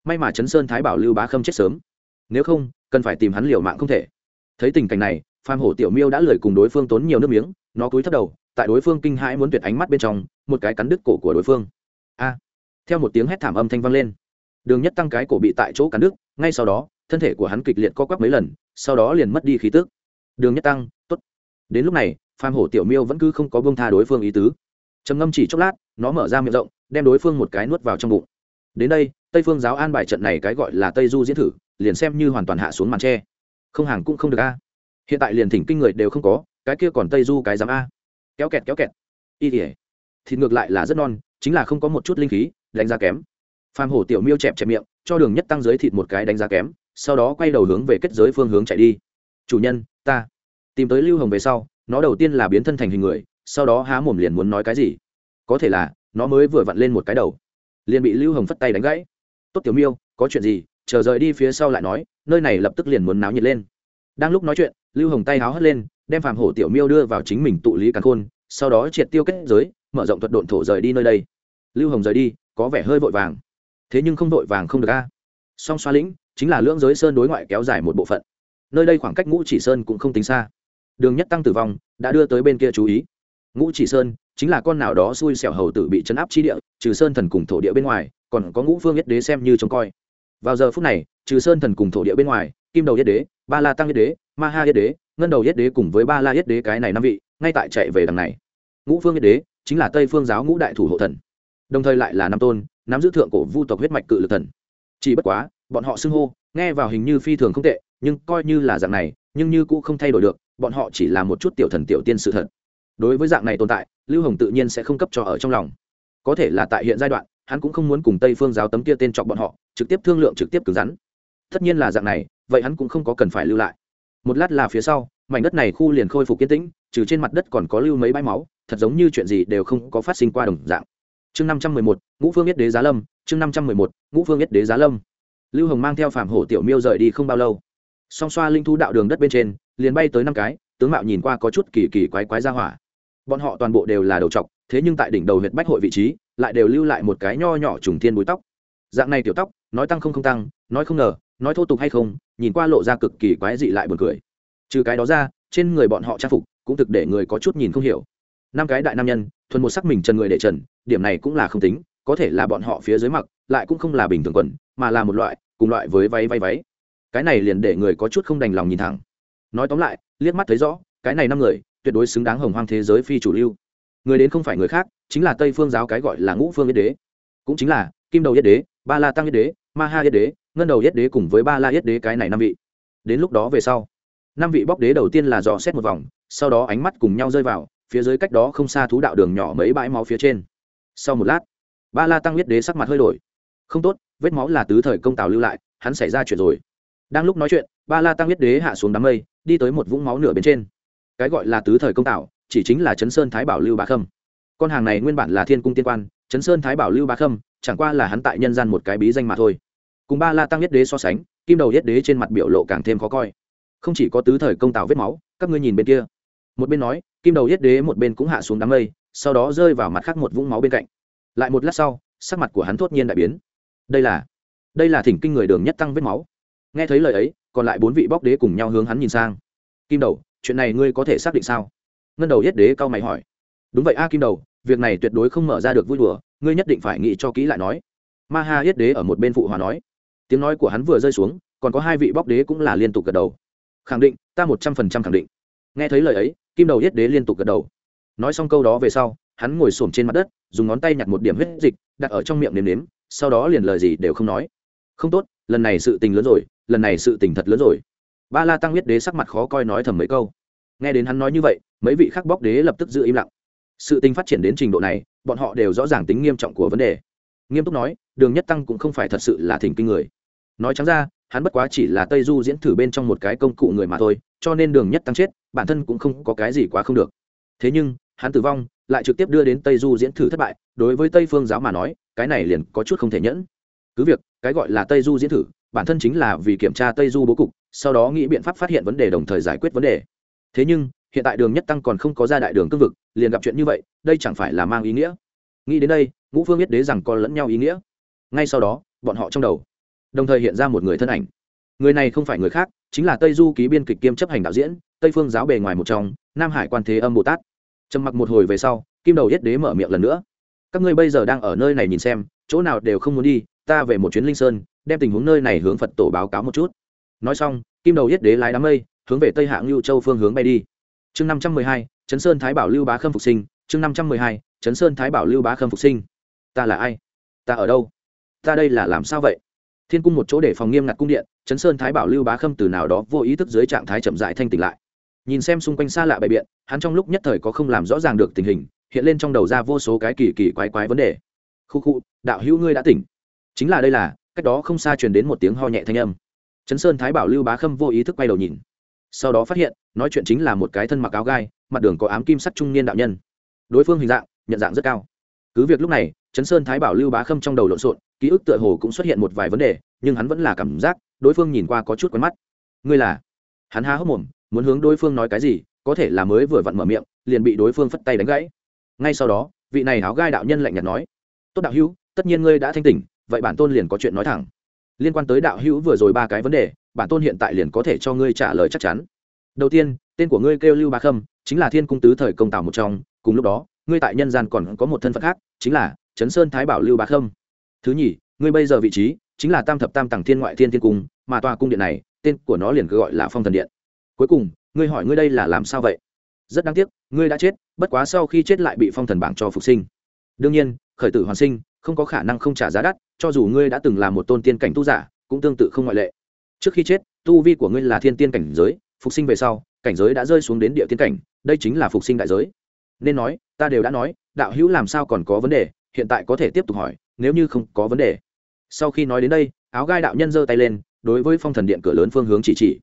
May mà chấn sơn thái bảo lưu bá khâm chết sớm. Nếu không, cần phải tìm hắn liều mạng không thể. Thấy tình cảnh này phạm hổ tiểu miêu đã lười cùng đối phương tốn nhiều nước miếng, nó cúi thấp đầu, tại đối phương kinh hãi muốn tuyệt ánh mắt bên trong, một cái cắn đứt cổ của đối phương. A! Theo một tiếng hét thảm âm thanh vang lên. Đường nhất tăng cái cổ bị tại chỗ cắn đứt, ngay sau đó, thân thể của hắn kịch liệt co quắp mấy lần, sau đó liền mất đi khí tức. Đường nhất tăng t ố t đến lúc này, phàm hổ tiểu miêu vẫn cứ không có bông tha đối phương ý tứ trầm ngâm chỉ chốc lát, nó mở ra miệng rộng, đem đối phương một cái nuốt vào trong bụng. Đến đây, tây phương giáo an bài trận này cái gọi là tây du diễn thử, liền xem như hoàn toàn hạ xuống màn tre. Không hàng cũng không được a. Hiện tại liền thỉnh kinh người đều không có, cái kia còn tây du cái dám a. Kéo kẹt kéo kẹt. Y tỉa thịt ngược lại là rất non, chính là không có một chút linh khí, đánh giá kém. Phàm hổ tiểu miêu chẹp chẹp miệng, cho đường nhất tăng giới thịt một cái đánh giá kém, sau đó quay đầu hướng về kết giới phương hướng chạy đi. Chủ nhân, ta. Tìm tới lưu hồng về sau, nó đầu tiên là biến thân thành hình người sau đó há mồm liền muốn nói cái gì? Có thể là, nó mới vừa vặn lên một cái đầu. Liền bị lưu hồng phất tay đánh gãy. Tốt tiểu miêu, có chuyện gì? Chờ rời đi phía sau lại nói, nơi này lập tức liền muốn náo nhiệt lên. Đang lúc nói chuyện, lưu hồng tay háo hất lên, đem phàm hổ tiểu miêu đưa vào chính mình tụ lý càn khôn, sau đó triệt tiêu kết giới, mở rộng thuật độn thổ rời đi nơi đây. Lưu hồng rời đi, có vẻ hơi vội vàng. Thế nhưng không vội vàng không được a. Song xoa lĩnh, chính là lưỡng giới sơn đối ngoại kéo dài một bộ phận. Nơi đây khoảng cách ngũ chỉ sơn cũng không tính xa. Đường nhất tăng tử vong, đã đưa tới bên kia chú ý ngũ chỉ sơn, chính là con nào đó xui xẻo hầu tử bị chấn áp chi địa, trừ sơn thần cùng thổ địa bên ngoài, còn có ngũ phương nhất đế xem như trông coi. Vào giờ phút này, trừ sơn thần cùng thổ địa bên ngoài, kim đầu nhất đế, ba la tăng nhất đế, ma ha nhất đế, ngân đầu nhất đế cùng với ba la nhất đế cái này năm vị, ngay tại chạy về đằng này. Ngũ phương nhất đế, chính là tây phương giáo ngũ đại thủ hộ thần. Đồng thời lại là năm tôn, nắm giữ thượng cổ vu tộc huyết mạch cự lực thần. Chỉ bất quá, bọn họ xưng hô, nghe vào hình như phi thường không tệ, nhưng coi như là dạng này, nhưng như cũng không thay đổi được, bọn họ chỉ là một chút tiểu thần tiểu tiên sự thật đối với dạng này tồn tại, lưu hồng tự nhiên sẽ không cấp cho ở trong lòng. Có thể là tại hiện giai đoạn, hắn cũng không muốn cùng tây phương giáo tấm kia tên chọc bọn họ, trực tiếp thương lượng trực tiếp cứng rắn. Tất nhiên là dạng này, vậy hắn cũng không có cần phải lưu lại. Một lát là phía sau, mảnh đất này khu liền khôi phục kiến tĩnh, trừ trên mặt đất còn có lưu mấy bãi máu, thật giống như chuyện gì đều không có phát sinh qua đồng dạng. Chương năm trăm mười một, ngũ phương biết đế giá lâm, chương năm trăm mười một, ngũ phương biết đế giá lâm. Lưu hồng mang theo phạm hổ tiểu miêu rời đi không bao lâu. Song xoa linh thu đạo đường đất bên trên, liền bay tới năm cái, tướng mạo nhìn qua có chút kỳ kỳ quái quái ra hỏa bọn họ toàn bộ đều là đầu t thế nhưng tại đỉnh đầu huyện bách hội vị trí, lại đều lưu lại một cái nho nhỏ trùng thiên búi tóc. Dạng này tiểu tóc, nói tăng không không tăng, nói không ngờ, nói thô tục hay không, nhìn qua lộ ra cực kỳ quái dị lại buồn cười. Trừ cái đó ra, trên người bọn họ trang phục cũng thực để người có chút nhìn không hiểu. Năm cái đại nam nhân, thuần một sắc mình trần người để trần, điểm này cũng là không tính, có thể là bọn họ phía dưới mặc, lại cũng không là bình thường quần, mà là một loại, cùng loại với váy váy váy. Cái này liền để người có chút không đành lòng nhìn thẳng. Nói tóm lại, liếc mắt thấy rõ, cái này năm người tuyệt đối xứng đáng hồng hoang thế giới phi chủ lưu. Người đến không phải người khác, chính là tây phương giáo cái gọi là ngũ phương yết đế. Cũng chính là kim đầu yết đế, ba la tăng yết đế, ma ha yết đế, ngân đầu yết đế cùng với ba la yết đế cái này năm vị. Đến lúc đó về sau, năm vị bóc đế đầu tiên là dò xét một vòng, sau đó ánh mắt cùng nhau rơi vào, phía dưới cách đó không xa thú đạo đường nhỏ mấy bãi máu phía trên. Sau một lát, ba la tăng yết đế sắc mặt hơi đổi. Không tốt, vết máu là tứ thời công tào lưu lại, hắn xảy ra chuyện rồi. Đang lúc nói chuyện, ba la tăng yết đế hạ xuống đám mây, đi tới một vũng máu nửa bên trên cái gọi là tứ thời công tạo, chỉ chính là chấn sơn thái bảo lưu bá khâm. Con hàng này nguyên bản là thiên cung tiên quan, chấn sơn thái bảo lưu bá khâm, chẳng qua là hắn tại nhân gian một cái bí danh mà thôi. Cùng ba la tăng nhất đế so sánh, kim đầu nhất đế trên mặt biểu lộ càng thêm khó coi. Không chỉ có tứ thời công tạo vết máu, các ngươi nhìn bên kia. Một bên nói, kim đầu nhất đế một bên cũng hạ xuống đám mây, sau đó rơi vào mặt khác một vũng máu bên cạnh. Lại một lát sau, sắc mặt của hắn thốt nhiên đại biến. Đây là đây là thỉnh kinh người đường nhất tăng vết máu. Nghe thấy lời ấy, còn lại bốn vị bóc đế cùng nhau hướng hắn nhìn sang. Kim đầu chuyện này ngươi có thể xác định sao? Ngân đầu yết đế cao mày hỏi. Đúng vậy a kim đầu, việc này tuyệt đối không mở ra được vui đùa, ngươi nhất định phải nghĩ cho kỹ lại nói. Ma ha yết đế ở một bên phụ hòa nói. Tiếng nói của hắn vừa rơi xuống, còn có hai vị bóc đế cũng là liên tục gật đầu. Khẳng định, ta một trăm phần trăm khẳng định. Nghe thấy lời ấy, kim đầu yết đế liên tục gật đầu. Nói xong câu đó về sau, hắn ngồi s trên mặt đất, dùng ngón tay nhặt một điểm huyết dịch, đặt ở trong miệng nếm nếm, sau đó liền lời gì đều không nói. Không tốt, lần này sự tình lớn rồi, lần này sự tình thật lớn rồi ba la tăng huyết đế sắc mặt khó coi nói thầm mấy câu. Nghe đến hắn nói như vậy, mấy vị khắc bóc đế lập tức giữ im lặng. Sự tình phát triển đến trình độ này, bọn họ đều rõ ràng tính nghiêm trọng của vấn đề. Nghiêm túc nói, đường nhất tăng cũng không phải thật sự là thỉnh kinh người. Nói trắng ra, hắn bất quá chỉ là tây du diễn thử bên trong một cái công cụ người mà thôi, cho nên đường nhất tăng chết, bản thân cũng không có cái gì quá không được. Thế nhưng, hắn tử vong, lại trực tiếp đưa đến tây du diễn thử thất bại, đối với tây phương giáo mà nói, cái này liền có chút không thể nhẫn. Cứ việc, cái gọi là tây du diễn thử bản thân chính là vì kiểm tra tây du bố cục, sau đó nghĩ biện pháp phát hiện vấn đề đồng thời giải quyết vấn đề. Thế nhưng, hiện tại đường nhất tăng còn không có ra đại đường cương vực, liền gặp chuyện như vậy, đây chẳng phải là mang ý nghĩa? Nghĩ đến đây, ngũ phương biết đế rằng còn lẫn nhau ý nghĩa. Ngay sau đó, bọn họ trong đầu, đồng thời hiện ra một người thân ảnh. Người này không phải người khác, chính là tây du ký biên kịch kiêm chấp hành đạo diễn, tây phương giáo bề ngoài một trong, nam hải quan thế âm bồ tát. Trầm mặc một hồi về sau, kim đầu yết đế mở miệng lần nữa. Các ngươi bây giờ đang ở nơi này nhìn xem, chỗ nào đều không muốn đi, ta về một chuyến linh sơn đem tình huống nơi này hướng phật tổ báo cáo một chút. Nói xong, kim đầu yết đế lái đám mây, hướng về tây hạng lưu châu phương hướng bay đi. Chương năm trăm mười hai, chấn sơn thái bảo lưu bá khâm phục sinh. Chương năm trăm mười hai, chấn sơn thái bảo lưu bá khâm phục sinh. Ta là ai? Ta ở đâu? Ta đây là làm sao vậy? Thiên cung một chỗ để phòng nghiêm ngặt cung điện, chấn sơn thái bảo lưu bá khâm từ nào đó vô ý thức dưới trạng thái chậm dại thanh tỉnh lại. Nhìn xem xung quanh xa lạ bày biện, hắn trong lúc nhất thời có không làm rõ ràng được tình hình, hiện lên trong đầu ra vô số cái kỳ kỳ quái quái vấn đề. Khu khu, đạo hữu ngươi đã tỉnh. Chính là đây là cách đó không xa truyền đến một tiếng ho nhẹ thanh âm. Chấn sơn thái bảo lưu bá khâm vô ý thức quay đầu nhìn. Sau đó phát hiện, nói chuyện chính là một cái thân mặc áo gai, mặt đường có ám kim sắt trung niên đạo nhân. Đối phương hình dạng, nhận dạng rất cao. Cứ việc lúc này chấn sơn thái bảo lưu bá khâm trong đầu lộn xộn, ký ức tựa hồ cũng xuất hiện một vài vấn đề, nhưng hắn vẫn là cảm giác, đối phương nhìn qua có chút quen mắt. Ngươi là? Hắn há hốc mồm, muốn hướng đối phương nói cái gì, có thể là mới vừa vặn mở miệng, liền bị đối phương phất tay đánh gãy. Ngay sau đó, vị này áo gai đạo nhân lạnh nhạt nói, tốt đạo hữu, tất nhiên ngươi đã thanh tỉnh vậy bản tôn liền có chuyện nói thẳng. Liên quan tới đạo hữu vừa rồi ba cái vấn đề, bản tôn hiện tại liền có thể cho ngươi trả lời chắc chắn. Đầu tiên, tên của ngươi kêu lưu ba khâm, chính là thiên cung tứ thời công tào một trong, cùng lúc đó, ngươi tại nhân gian còn có một thân phận khác, chính là trấn sơn thái bảo lưu ba khâm. Thứ nhì, ngươi bây giờ vị trí, chính là tam thập tam tàng thiên ngoại thiên thiên cung, mà tòa cung điện này, tên của nó liền gọi là phong thần điện. Cuối cùng, ngươi hỏi ngươi đây là làm sao vậy? Rất đáng tiếc, ngươi đã chết, bất quá sau khi chết lại bị phong thần bảng cho phục sinh. Đương nhiên, khởi tử hoàn sinh không có khả năng không trả giá đắt, cho dù ngươi đã từng là một tôn tiên cảnh tu giả, cũng tương tự không ngoại lệ. Trước khi chết, tu vi của ngươi là thiên tiên cảnh giới, phục sinh về sau, cảnh giới đã rơi xuống đến địa tiên cảnh, đây chính là phục sinh đại giới. Nên nói, ta đều đã nói, đạo hữu làm sao còn có vấn đề, hiện tại có thể tiếp tục hỏi, nếu như không có vấn đề. Sau khi nói đến đây, áo gai đạo nhân giơ tay lên, đối với phong thần điện cửa lớn phương hướng chỉ chỉ.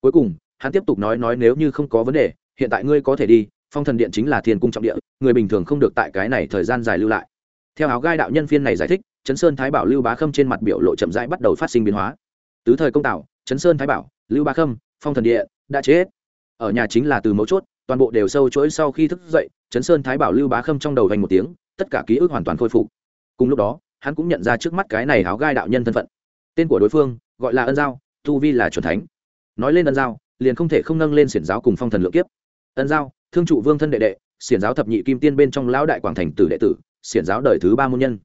Cuối cùng, hắn tiếp tục nói nói nếu như không có vấn đề, hiện tại ngươi có thể đi, phong thần điện chính là thiên cung trọng địa, người bình thường không được tại cái này thời gian dài lưu lại theo áo gai đạo nhân phiên này giải thích chấn sơn thái bảo lưu bá khâm trên mặt biểu lộ chậm rãi bắt đầu phát sinh biến hóa. Tứ thời công tạo chấn sơn thái bảo, lưu bá khâm, phong thần Địa, đã chết. Ở nhà chính là từ mấu chốt, toàn bộ đều sâu chuỗi sau khi thức dậy chấn sơn thái bảo lưu bá khâm trong đầu vành một tiếng, tất cả ký ức hoàn toàn khôi phục. Cùng lúc đó, hắn cũng nhận ra trước mắt cái này áo gai đạo nhân thân phận. Tên của đối phương, gọi là ân giao, tu vi là c thánh. Nói lên ân giao, liền không thể không nâng lên xiển giáo cùng phong thần lượng kiếp. Ân giao, thương trụ vương thân đệ đệ, xiển giáo thập nhị kim tiên bên trong lão đại quảng thành tử đệ tử xiển giáo đời thứ ba môn nhân.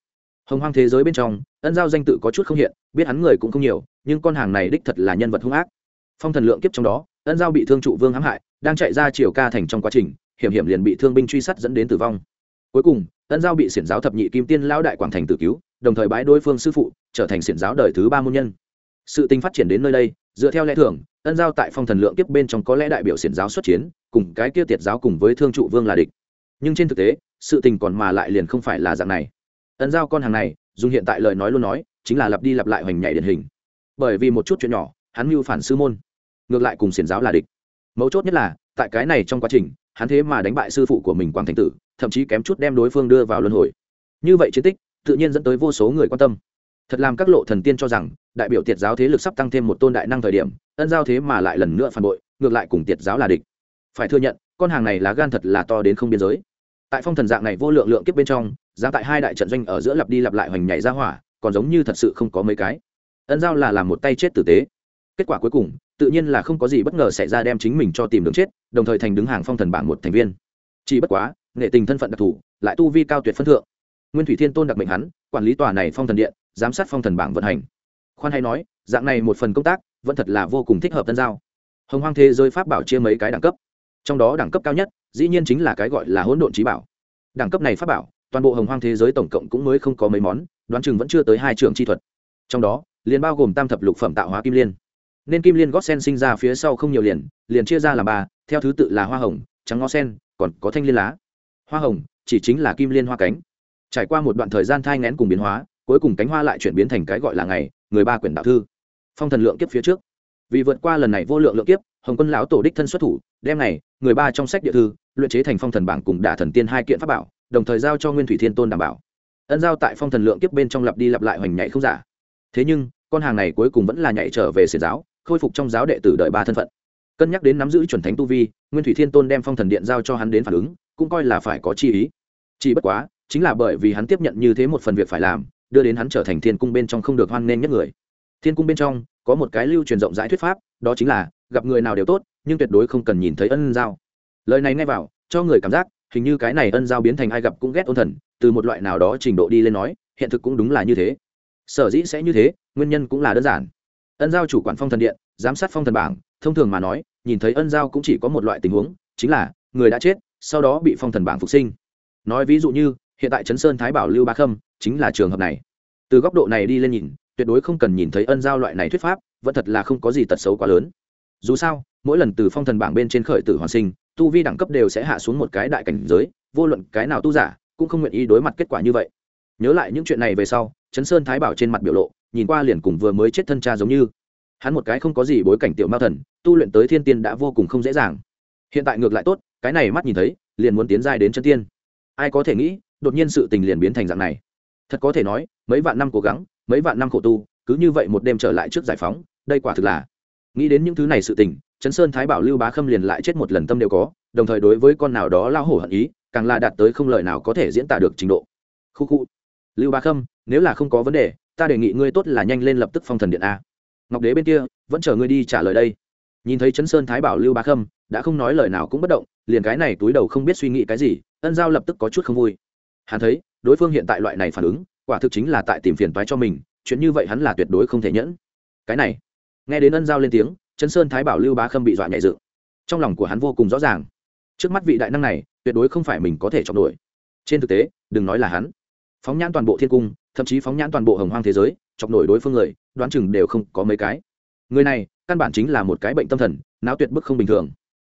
Hồng hoang thế giới bên trong, ân giao danh tự có chút không hiện, biết hắn người cũng không nhiều, nhưng con hàng này đích thật là nhân vật hung ác. Phong thần lượng kiếp trong đó, ân giao bị thương trụ vương hãm hại, đang chạy ra triều ca thành trong quá trình, hiểm hiểm liền bị thương binh truy sát dẫn đến tử vong. Cuối cùng, ân giao bị xiển giáo thập nhị kim tiên lão đại quảng thành tử cứu, đồng thời bái đối phương sư phụ, trở thành xiển giáo đời thứ ba môn nhân. Sự tình phát triển đến nơi đây, dựa theo lẽ thường, ân giao tại phong thần lượng kiếp bên trong có lẽ đại biểu xiển giáo xuất chiến, cùng cái kia tiệt giáo cùng với thương trụ vương là địch nhưng trên thực tế, sự tình còn mà lại liền không phải là dạng này. Ân giao con hàng này, dùng hiện tại lời nói luôn nói, chính là lặp đi lặp lại hoành nhảy điển hình. Bởi vì một chút chuyện nhỏ, hắn mưu phản sư môn. Ngược lại cùng xiển giáo là địch. Mấu chốt nhất là, tại cái này trong quá trình, hắn thế mà đánh bại sư phụ của mình quảng thành tử, thậm chí kém chút đem đối phương đưa vào luân hồi. Như vậy chiến tích, tự nhiên dẫn tới vô số người quan tâm. Thật làm các lộ thần tiên cho rằng, đại biểu tiệt giáo thế lực sắp tăng thêm một tôn đại năng thời điểm, ân giao thế mà lại lần nữa phản bội, ngược lại cùng tiệt giáo là địch. Phải thừa nhận con hàng này lá gan thật là to đến không biên giới. Tại phong thần dạng này vô lượng lượng kiếp bên trong, giá tại hai đại trận doanh ở giữa lặp đi lặp lại hoành nhảy ra hỏa, còn giống như thật sự không có mấy cái. Ân giao là làm một tay chết tử tế. Kết quả cuối cùng, tự nhiên là không có gì bất ngờ xảy ra đem chính mình cho tìm đường chết, đồng thời thành đứng hàng phong thần bảng một thành viên. Chỉ bất quá, nghệ tình thân phận đặc thù, lại tu vi cao tuyệt phân thượng. Nguyên thủy thiên tôn đặc mệnh hắn, quản lý tòa này phong thần điện, giám sát phong thần bảng vận hành. Khoan hay nói, dạng này một phần công tác, vẫn thật là vô cùng thích hợp tân giao. Hồng hoang thế giới pháp bảo chia mấy cái đẳng cấp trong đó đẳng cấp cao nhất, dĩ nhiên chính là cái gọi là hỗn độn trí bảo. Đẳng cấp này pháp bảo, toàn bộ hồng hoang thế giới tổng cộng cũng mới không có mấy món, đoán chừng vẫn chưa tới hai trường chi thuật. Trong đó, liền bao gồm tam thập lục phẩm tạo hóa kim liên. Nên kim liên gót sen sinh ra phía sau không nhiều liền liền chia ra làm ba, theo thứ tự là hoa hồng, trắng ngó sen, còn có thanh liên lá. Hoa hồng, chỉ chính là kim liên hoa cánh. Trải qua một đoạn thời gian thai ngén cùng biến hóa, cuối cùng cánh hoa lại chuyển biến thành cái gọi là ngày, người ba quyển đạo thư. Phong thần lượng kiếp phía trước. Vì vượt qua lần này vô lượng lượng kiếp hồng quân lão tổ đích thân xuất thủ, đem này, người ba trong sách địa thư, luyện chế thành phong thần bảng cùng đả thần tiên hai kiện pháp bảo, đồng thời giao cho nguyên thủy thiên tôn đảm bảo. Ân giao tại phong thần lượng kiếp bên trong lặp đi lặp lại hoành nhảy không giả. Thế nhưng, con hàng này cuối cùng vẫn là nhảy trở về xiển giáo, khôi phục trong giáo đệ tử đợi ba thân phận. Cân nhắc đến nắm giữ chuẩn thánh tu vi, nguyên thủy thiên tôn đem phong thần điện giao cho hắn đến phản ứng, cũng coi là phải có chi ý. Chỉ bất quá, chính là bởi vì hắn tiếp nhận như thế một phần việc phải làm, đưa đến hắn trở thành thiên cung bên trong không được hoan nghênh nhất người. Thiên cung bên trong, có một cái lưu truyền rộng rãi thuyết pháp, đó chính là gặp người nào đều tốt, nhưng tuyệt đối không cần nhìn thấy ân giao. Lời này nghe vào, cho người cảm giác, hình như cái này ân giao biến thành ai gặp cũng ghét ôn thần, từ một loại nào đó trình độ đi lên nói, hiện thực cũng đúng là như thế. Sở dĩ sẽ như thế, nguyên nhân cũng là đơn giản. Ân giao chủ quản phong thần điện, giám sát phong thần bảng, thông thường mà nói, nhìn thấy ân giao cũng chỉ có một loại tình huống, chính là, người đã chết, sau đó bị phong thần bảng phục sinh. Nói ví dụ như, hiện tại trấn sơn thái bảo lưu ba khâm, chính là trường hợp này. Từ góc độ này đi lên nhìn, tuyệt đối không cần nhìn thấy ân giao loại này thuyết pháp, vẫn thật là không có gì tật xấu quá lớn dù sao, mỗi lần từ phong thần bảng bên trên khởi tử hoàn sinh, tu vi đẳng cấp đều sẽ hạ xuống một cái đại cảnh giới, vô luận cái nào tu giả, cũng không nguyện ý đối mặt kết quả như vậy. Nhớ lại những chuyện này về sau chấn sơn thái bảo trên mặt biểu lộ, nhìn qua liền cùng vừa mới chết thân cha giống như. Hắn một cái không có gì bối cảnh tiểu mao thần, tu luyện tới thiên tiên đã vô cùng không dễ dàng. Hiện tại ngược lại tốt, cái này mắt nhìn thấy, liền muốn tiến giai đến chân tiên. Ai có thể nghĩ, đột nhiên sự tình liền biến thành dạng này. Thật có thể nói, mấy vạn năm cố gắng, mấy vạn năm khổ tu, cứ như vậy một đêm trở lại trước giải phóng, đây quả thực là nghĩ đến những thứ này sự tình chấn sơn thái bảo lưu bá khâm liền lại chết một lần tâm đều có, đồng thời đối với con nào đó lao hổ hận ý, càng là đạt tới không lời nào có thể diễn tả được trình độ. Khu khu. Lưu bá khâm, nếu là không có vấn đề, ta đề nghị ngươi tốt là nhanh lên lập tức phong thần điện a. Ngọc đế bên kia, vẫn chờ ngươi đi trả lời đây. Nhìn thấy chấn sơn thái bảo lưu bá khâm, đã không nói lời nào cũng bất động, liền cái này túi đầu không biết suy nghĩ cái gì, ân giao lập tức có chút không vui. Hắn thấy, đối phương hiện tại loại này phản ứng, quả thực chính là tại tìm phiền toái cho mình, chuyện như vậy hắn là tuyệt đối không thể nhẫn. Cái này nghe đến ân giao lên tiếng chấn sơn thái bảo lưu bá khâm bị dọa nhảy dựng. Trong lòng của hắn vô cùng rõ ràng. Trước mắt vị đại năng này, tuyệt đối không phải mình có thể chọn đuổi trên thực tế, đừng nói là hắn. Phóng nhãn toàn bộ thiên cung, thậm chí phóng nhãn toàn bộ hồng hoang thế giới, chọc nổi đối phương người, đoán chừng đều không có mấy cái. Người này, căn bản chính là một cái bệnh tâm thần, não tuyệt bức không bình thường.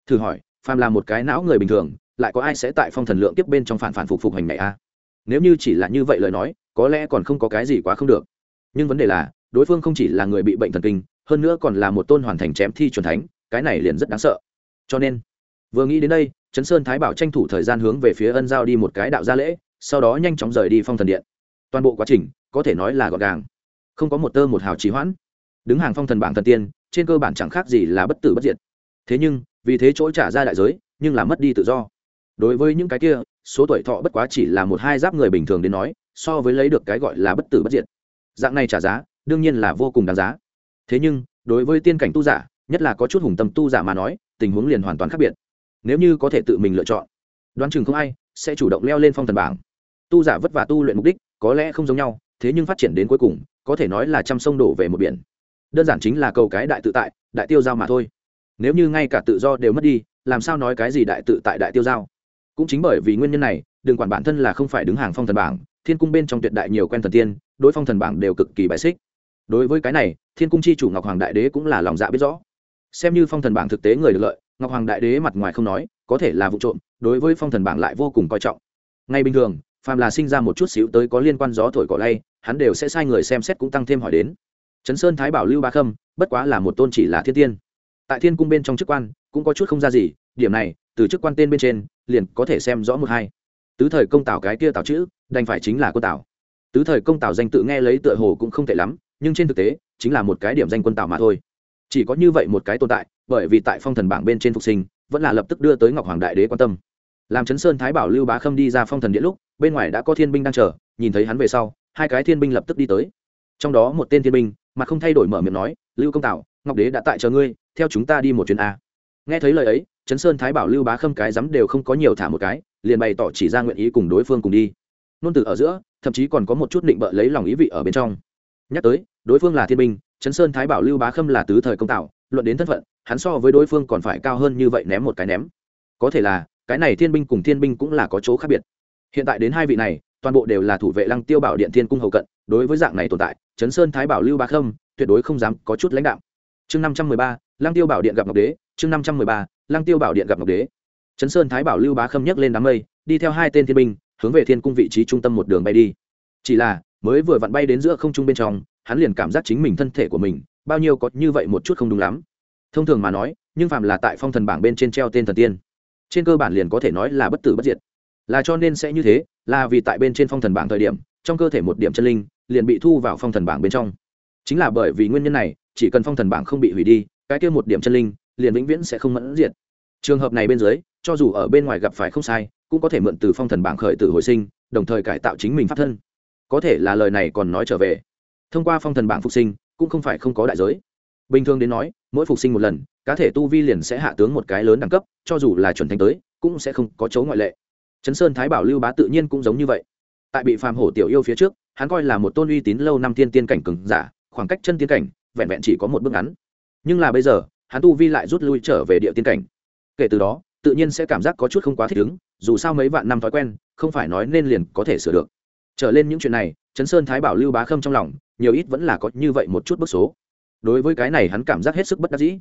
Thử hỏi, phàm là một cái não người bình thường, lại có ai sẽ tại phong thần lượng tiếp bên trong phản phản phục phục hành này a? Nếu như chỉ là như vậy lời nói, có lẽ còn không có cái gì quá không được. Nhưng vấn đề là, đối phương không chỉ là người bị bệnh thần kinh hơn nữa còn là một tôn hoàn thành chém thi truyền thánh, cái này liền rất đáng sợ. Cho nên, vừa nghĩ đến đây, trấn sơn thái bảo tranh thủ thời gian hướng về phía ân giao đi một cái đạo gia lễ, sau đó nhanh chóng rời đi phong thần điện. Toàn bộ quá trình, có thể nói là gọn gàng. Không có một tơ một hào trì hoãn. Đứng hàng phong thần bảng thần tiên, trên cơ bản chẳng khác gì là bất tử bất diệt. Thế nhưng, vì thế chỗ trả ra đại giới, nhưng là mất đi tự do. Đối với những cái kia, số tuổi thọ bất quá chỉ là một hai giáp người bình thường đến nói, so với lấy được cái gọi là bất tử bất diệt. Dạng này trả giá, đương nhiên là vô cùng đáng giá thế nhưng, đối với tiên cảnh tu giả, nhất là có chút hùng tâm tu giả mà nói, tình huống liền hoàn toàn khác biệt. Nếu như có thể tự mình lựa chọn, đoán chừng không ai sẽ chủ động leo lên phong thần bảng. Tu giả vất vả tu luyện mục đích, có lẽ không giống nhau, thế nhưng phát triển đến cuối cùng, có thể nói là trăm sông đổ về một biển. Đơn giản chính là cầu cái đại tự tại, đại tiêu giao mà thôi. Nếu như ngay cả tự do đều mất đi, làm sao nói cái gì đại tự tại đại tiêu giao? Cũng chính bởi vì nguyên nhân này, đừng quản bản thân là không phải đứng hàng phong thần bảng, thiên cung bên trong tuyệt đại nhiều quen thần tiên, đối phong thần bảng đều cực kỳ bài xích. Đối với cái này thiên cung chi chủ ngọc hoàng đại đế cũng là lòng dạ biết rõ. Xem như phong thần bảng thực tế người được lợi, ngọc hoàng đại đế mặt ngoài không nói, có thể là vụ trộm, đối với phong thần bảng lại vô cùng coi trọng. Ngay bình thường, phàm là sinh ra một chút xíu tới có liên quan gió thổi cỏ lay, hắn đều sẽ sai người xem xét cũng tăng thêm hỏi đến. Trấn sơn thái bảo lưu ba khâm, bất quá là một tôn chỉ là thiên tiên. Tại thiên cung bên trong chức quan, cũng có chút không ra gì, điểm này, từ chức quan tên bên trên, liền có thể xem rõ một hai. Tứ thời công tảo cái kia tảo chữ, đành phải chính là cô tảo tứ thời công tảo danh tự nghe lấy tựa hồ cũng không tệ lắm, nhưng trên thực tế chính là một cái điểm danh quân tào mà thôi. Chỉ có như vậy một cái tồn tại, bởi vì tại phong thần bảng bên trên phục sinh, vẫn là lập tức đưa tới ngọc hoàng đại đế quan tâm. Làm chấn sơn thái bảo lưu bá khâm đi ra phong thần điện lúc, bên ngoài đã có thiên binh đang chờ, nhìn thấy hắn về sau, hai cái thiên binh lập tức đi tới. Trong đó một tên thiên binh mà không thay đổi mở miệng nói, lưu công tảo ngọc đế đã tại chờ ngươi, theo chúng ta đi một chuyến a. Nghe thấy lời ấy, chấn sơn thái bảo lưu bá khâm cái dám đều không có nhiều thả một cái, liền bày tỏ chỉ ra nguyện ý cùng đối phương cùng đi. Nôn từ ở giữa, thậm chí còn có một chút định bợ lấy lòng ý vị ở bên trong nhắc tới, đối phương là thiên binh chấn sơn thái bảo lưu bá khâm là tứ thời công tạo, luận đến thân phận, hắn so với đối phương còn phải cao hơn như vậy ném một cái ném. Có thể là, cái này thiên binh cùng thiên binh cũng là có chỗ khác biệt. Hiện tại đến hai vị này, toàn bộ đều là thủ vệ lăng tiêu bảo điện thiên cung hầu cận, đối với dạng này tồn tại chấn sơn thái bảo lưu bá khâm tuyệt đối không dám có chút lãnh đạo. Chương năm trăm mười ba, lăng tiêu bảo điện gặp ngọc đế, chương năm trăm mười ba, lăng tiêu bảo điện gặp ngọc đế. Chấn sơn thái bảo lưu bá khâm nhấc lên đám mây, đi theo hai tên thiên binh, hướng về thiên cung vị trí trung tâm một đường bay đi. Chỉ là mới vừa vặn bay đến giữa không trung bên trong, hắn liền cảm giác chính mình thân thể của mình, bao nhiêu có như vậy một chút không đúng lắm. Thông thường mà nói, nhưng phạm là tại phong thần bảng bên trên treo tên thần tiên, trên cơ bản liền có thể nói là bất tử bất diệt. Là cho nên sẽ như thế, là vì tại bên trên phong thần bảng thời điểm, trong cơ thể một điểm chân linh liền bị thu vào phong thần bảng bên trong. Chính là bởi vì nguyên nhân này, chỉ cần phong thần bảng không bị hủy đi, cái kia một điểm chân linh liền vĩnh viễn sẽ không mẫn diệt. Trường hợp này bên dưới, cho dù ở bên ngoài gặp phải không sai, cũng có thể mượn từ phong thần bảng khởi tử hồi sinh, đồng thời cải tạo chính mình pháp thân có thể là lời này còn nói trở về. Thông qua phong thần bảng phục sinh, cũng không phải không có đại giới. Bình thường đến nói, mỗi phục sinh một lần, cá thể tu vi liền sẽ hạ tướng một cái lớn đẳng cấp, cho dù là chuẩn thành tới, cũng sẽ không có chấu ngoại lệ. Chấn sơn thái bảo lưu bá tự nhiên cũng giống như vậy. Tại bị phàm hổ tiểu yêu phía trước, hắn coi là một tôn uy tín lâu năm tiên tiên cảnh cừng giả, khoảng cách chân tiên cảnh, vẹn vẹn chỉ có một bước ngắn. Nhưng là bây giờ, hắn tu vi lại rút lui trở về địa tiên cảnh. Kể từ đó, tự nhiên sẽ cảm giác có chút không quá thích ứng, dù sao mấy vạn năm thói quen, không phải nói nên liền có thể sửa được trở lên những chuyện này chấn sơn thái bảo lưu bá khâm trong lòng, nhiều ít vẫn là có như vậy một chút bức số. Đối với cái này hắn cảm giác hết sức bất đắc dĩ.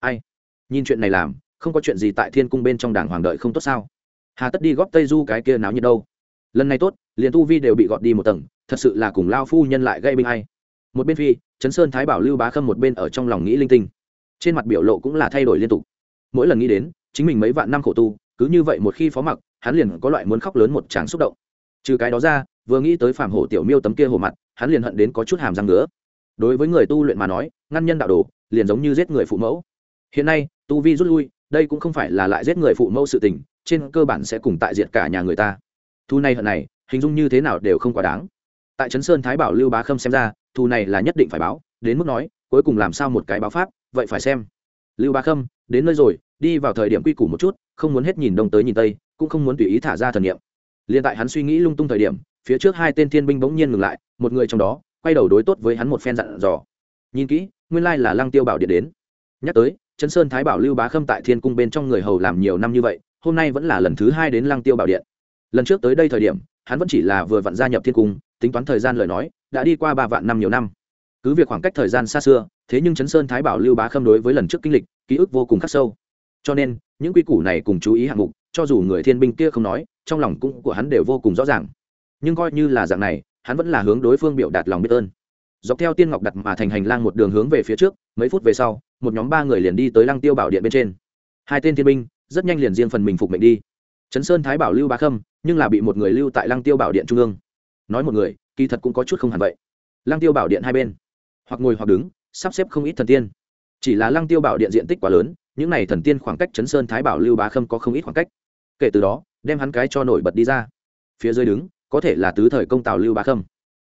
Ai? Nhìn chuyện này làm, không có chuyện gì tại thiên cung bên trong đảng hoàng đợi không tốt sao? Hà tất đi góp tây du cái kia náo nhiệt đâu? Lần này tốt, liền tu vi đều bị gọt đi một tầng, thật sự là cùng lao phu nhân lại gây binh hay một bên phi chấn sơn thái bảo lưu bá khâm một bên ở trong lòng nghĩ linh tinh. Trên mặt biểu lộ cũng là thay đổi liên tục. Mỗi lần nghĩ đến, chính mình mấy vạn năm khổ tu, cứ như vậy một khi phó mặc, hắn liền có loại muốn khóc lớn một tràng xúc động. Trừ cái đó ra vừa nghĩ tới phàm hổ tiểu miêu tấm kia hồ mặt, hắn liền hận đến có chút hàm răng nữa đối với người tu luyện mà nói, ngăn nhân đạo đồ, liền giống như giết người phụ mẫu. Hiện nay, tu vi rút lui, đây cũng không phải là lại giết người phụ mẫu sự tình, trên cơ bản sẽ cùng tại diệt cả nhà người ta. Thu này hận này, hình dung như thế nào đều không quá đáng. Tại trấn sơn thái bảo lưu bá khâm xem ra, thu này là nhất định phải báo, đến mức nói, cuối cùng làm sao một cái báo pháp, vậy phải xem. Lưu bá khâm, đến nơi rồi, đi vào thời điểm quy củ một chút, không muốn hết nhìn đông tới nhìn tây, cũng không muốn tùy ý thả ra thần niệm. Liền tại hắn suy nghĩ lung tung thời điểm phía trước hai tên thiên binh bỗng nhiên ngừng lại, một người trong đó, quay đầu đối tốt với hắn một phen dặn dò. Nhìn kỹ, nguyên lai là lăng tiêu bảo điện đến. Nhắc tới, trấn sơn thái bảo lưu bá khâm tại thiên cung bên trong người hầu làm nhiều năm như vậy, hôm nay vẫn là lần thứ hai đến lăng tiêu bảo điện. Lần trước tới đây thời điểm, hắn vẫn chỉ là vừa vặn gia nhập thiên cung, tính toán thời gian lời nói, đã đi qua ba vạn năm nhiều năm. Cứ việc khoảng cách thời gian xa xưa, thế nhưng Trấn sơn thái bảo lưu bá khâm đối với lần trước kinh lịch, ký ức vô cùng khắc sâu. Cho nên, những quy củ này cùng chú ý hạng mục, cho dù người thiên binh kia không nói, trong lòng cũng của hắn đều vô cùng rõ ràng nhưng coi như là dạng này, hắn vẫn là hướng đối phương biểu đạt lòng biết ơn. Dọc theo tiên ngọc đặt mà thành hành lang một đường hướng về phía trước, mấy phút về sau, một nhóm ba người liền đi tới lăng tiêu bảo điện bên trên. Hai tên thiên binh, rất nhanh liền riêng phần mình phục mệnh đi. Trấn sơn thái bảo lưu bá khâm, nhưng là bị một người lưu tại lăng tiêu bảo điện trung ương. Nói một người, kỳ thật cũng có chút không hẳn vậy. Lăng tiêu bảo điện hai bên, hoặc ngồi hoặc đứng, sắp xếp không ít thần tiên. Chỉ là lăng tiêu bảo điện diện tích quá lớn, những n à y thần tiên khoảng cách chấn sơn thái bảo lưu bá khâm có không ít khoảng cách. Kể từ đó, đem hắn cái cho nổi bật đi ra. Phía dưới đứng có thể là tứ thời công tào lưu bá khâm.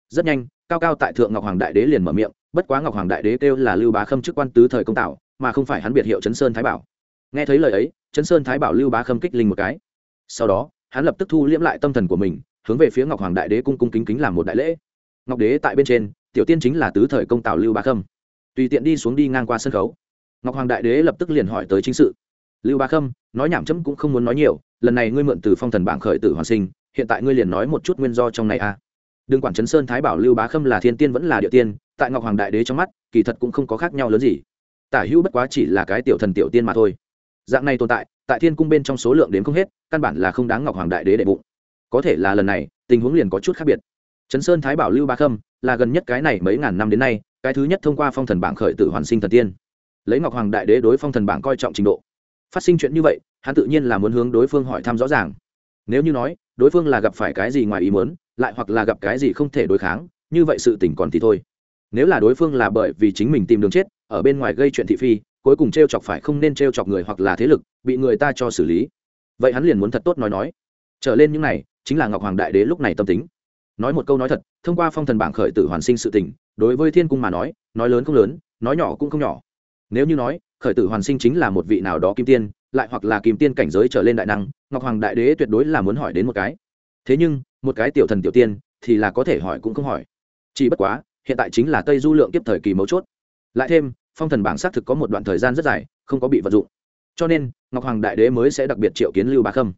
Rất nhanh, cao cao tại thượng ngọc hoàng đại đế liền mở miệng, bất quá ngọc hoàng đại đế kêu là lưu bá khâm chức quan tứ thời công tào, mà không phải hắn biệt hiệu chấn sơn thái bảo. Nghe thấy lời ấy chấn sơn thái bảo lưu bá khâm kích linh một cái. Sau đó, hắn lập tức thu liễm lại tâm thần của mình, hướng về phía ngọc hoàng đại đế cung cung kính kính làm một đại lễ. Ngọc đế tại bên trên, tiểu tiên chính là tứ thời công tào lưu bá khâm. Tùy tiện đi xuống đi ngang qua sân khấu. Ngọc hoàng đại đế lập tức liền hỏi tới chính sự. Lưu bá khâm, nói nhảm chấm cũng không muốn nói nhiều, lần này ngươi mượn từ phong thần bảng khởi tử hoàn sinh hiện tại ngươi liền nói một chút nguyên do trong này a à. đừng quản chấn sơn thái bảo lưu bá khâm là thiên tiên vẫn là địa tiên, tại ngọc hoàng đại đế trong mắt, kỳ thật cũng không có khác nhau lớn gì. Tả hữu bất quá chỉ là cái tiểu thần tiểu tiên mà thôi. Dạng này tồn tại tại thiên cung bên trong số lượng đến không hết, căn bản là không đáng ngọc hoàng đại đế đệ bụng. Có thể là lần này, tình huống liền có chút khác biệt. Trấn sơn thái bảo lưu ba khâm là gần nhất cái này mấy ngàn năm đến nay, cái thứ nhất thông qua phong thần bảng khởi tử hoàn sinh thần tiên. Lấy ngọc hoàng đại đế đối phong thần bảng coi trọng trình độ. Phát sinh chuyện như vậy, hắn tự nhiên là muốn hướng đối phương hỏi thăm rõ ràng nếu như nói, đối phương là gặp phải cái gì ngoài ý muốn, lại hoặc là gặp cái gì không thể đối kháng, như vậy sự tỉnh còn thì thôi. Nếu là đối phương là bởi vì chính mình tìm đường chết, ở bên ngoài gây chuyện thị phi, cuối cùng t r e o chọc phải không nên t r e o chọc người hoặc là thế lực, bị người ta cho xử lý. Vậy hắn liền muốn thật tốt nói nói. Trở lên những này, chính là ngọc hoàng đại đế lúc này tâm tính. Nói một câu nói thật, thông qua phong thần bảng khởi tử hoàn sinh sự tình, đối với thiên cung mà nói nói lớn không lớn, nói nhỏ cũng không nhỏ. Nếu như nói, khởi tử hoàn sinh chính là một vị nào đó kim tiên lại hoặc là kim tiên cảnh giới trở lên đại năng, ngọc hoàng đại đế tuyệt đối là muốn hỏi đến một cái. Thế nhưng, một cái tiểu thần tiểu tiên thì là có thể hỏi cũng không hỏi. Chỉ bất quá, hiện tại chính là tây du lượng tiếp thời kỳ mấu chốt. Lại thêm, phong thần bảng xác thực có một đoạn thời gian rất dài, không có bị vận dụng. Cho nên, ngọc hoàng đại đế mới sẽ đặc biệt triệu kiến lưu bá khâm.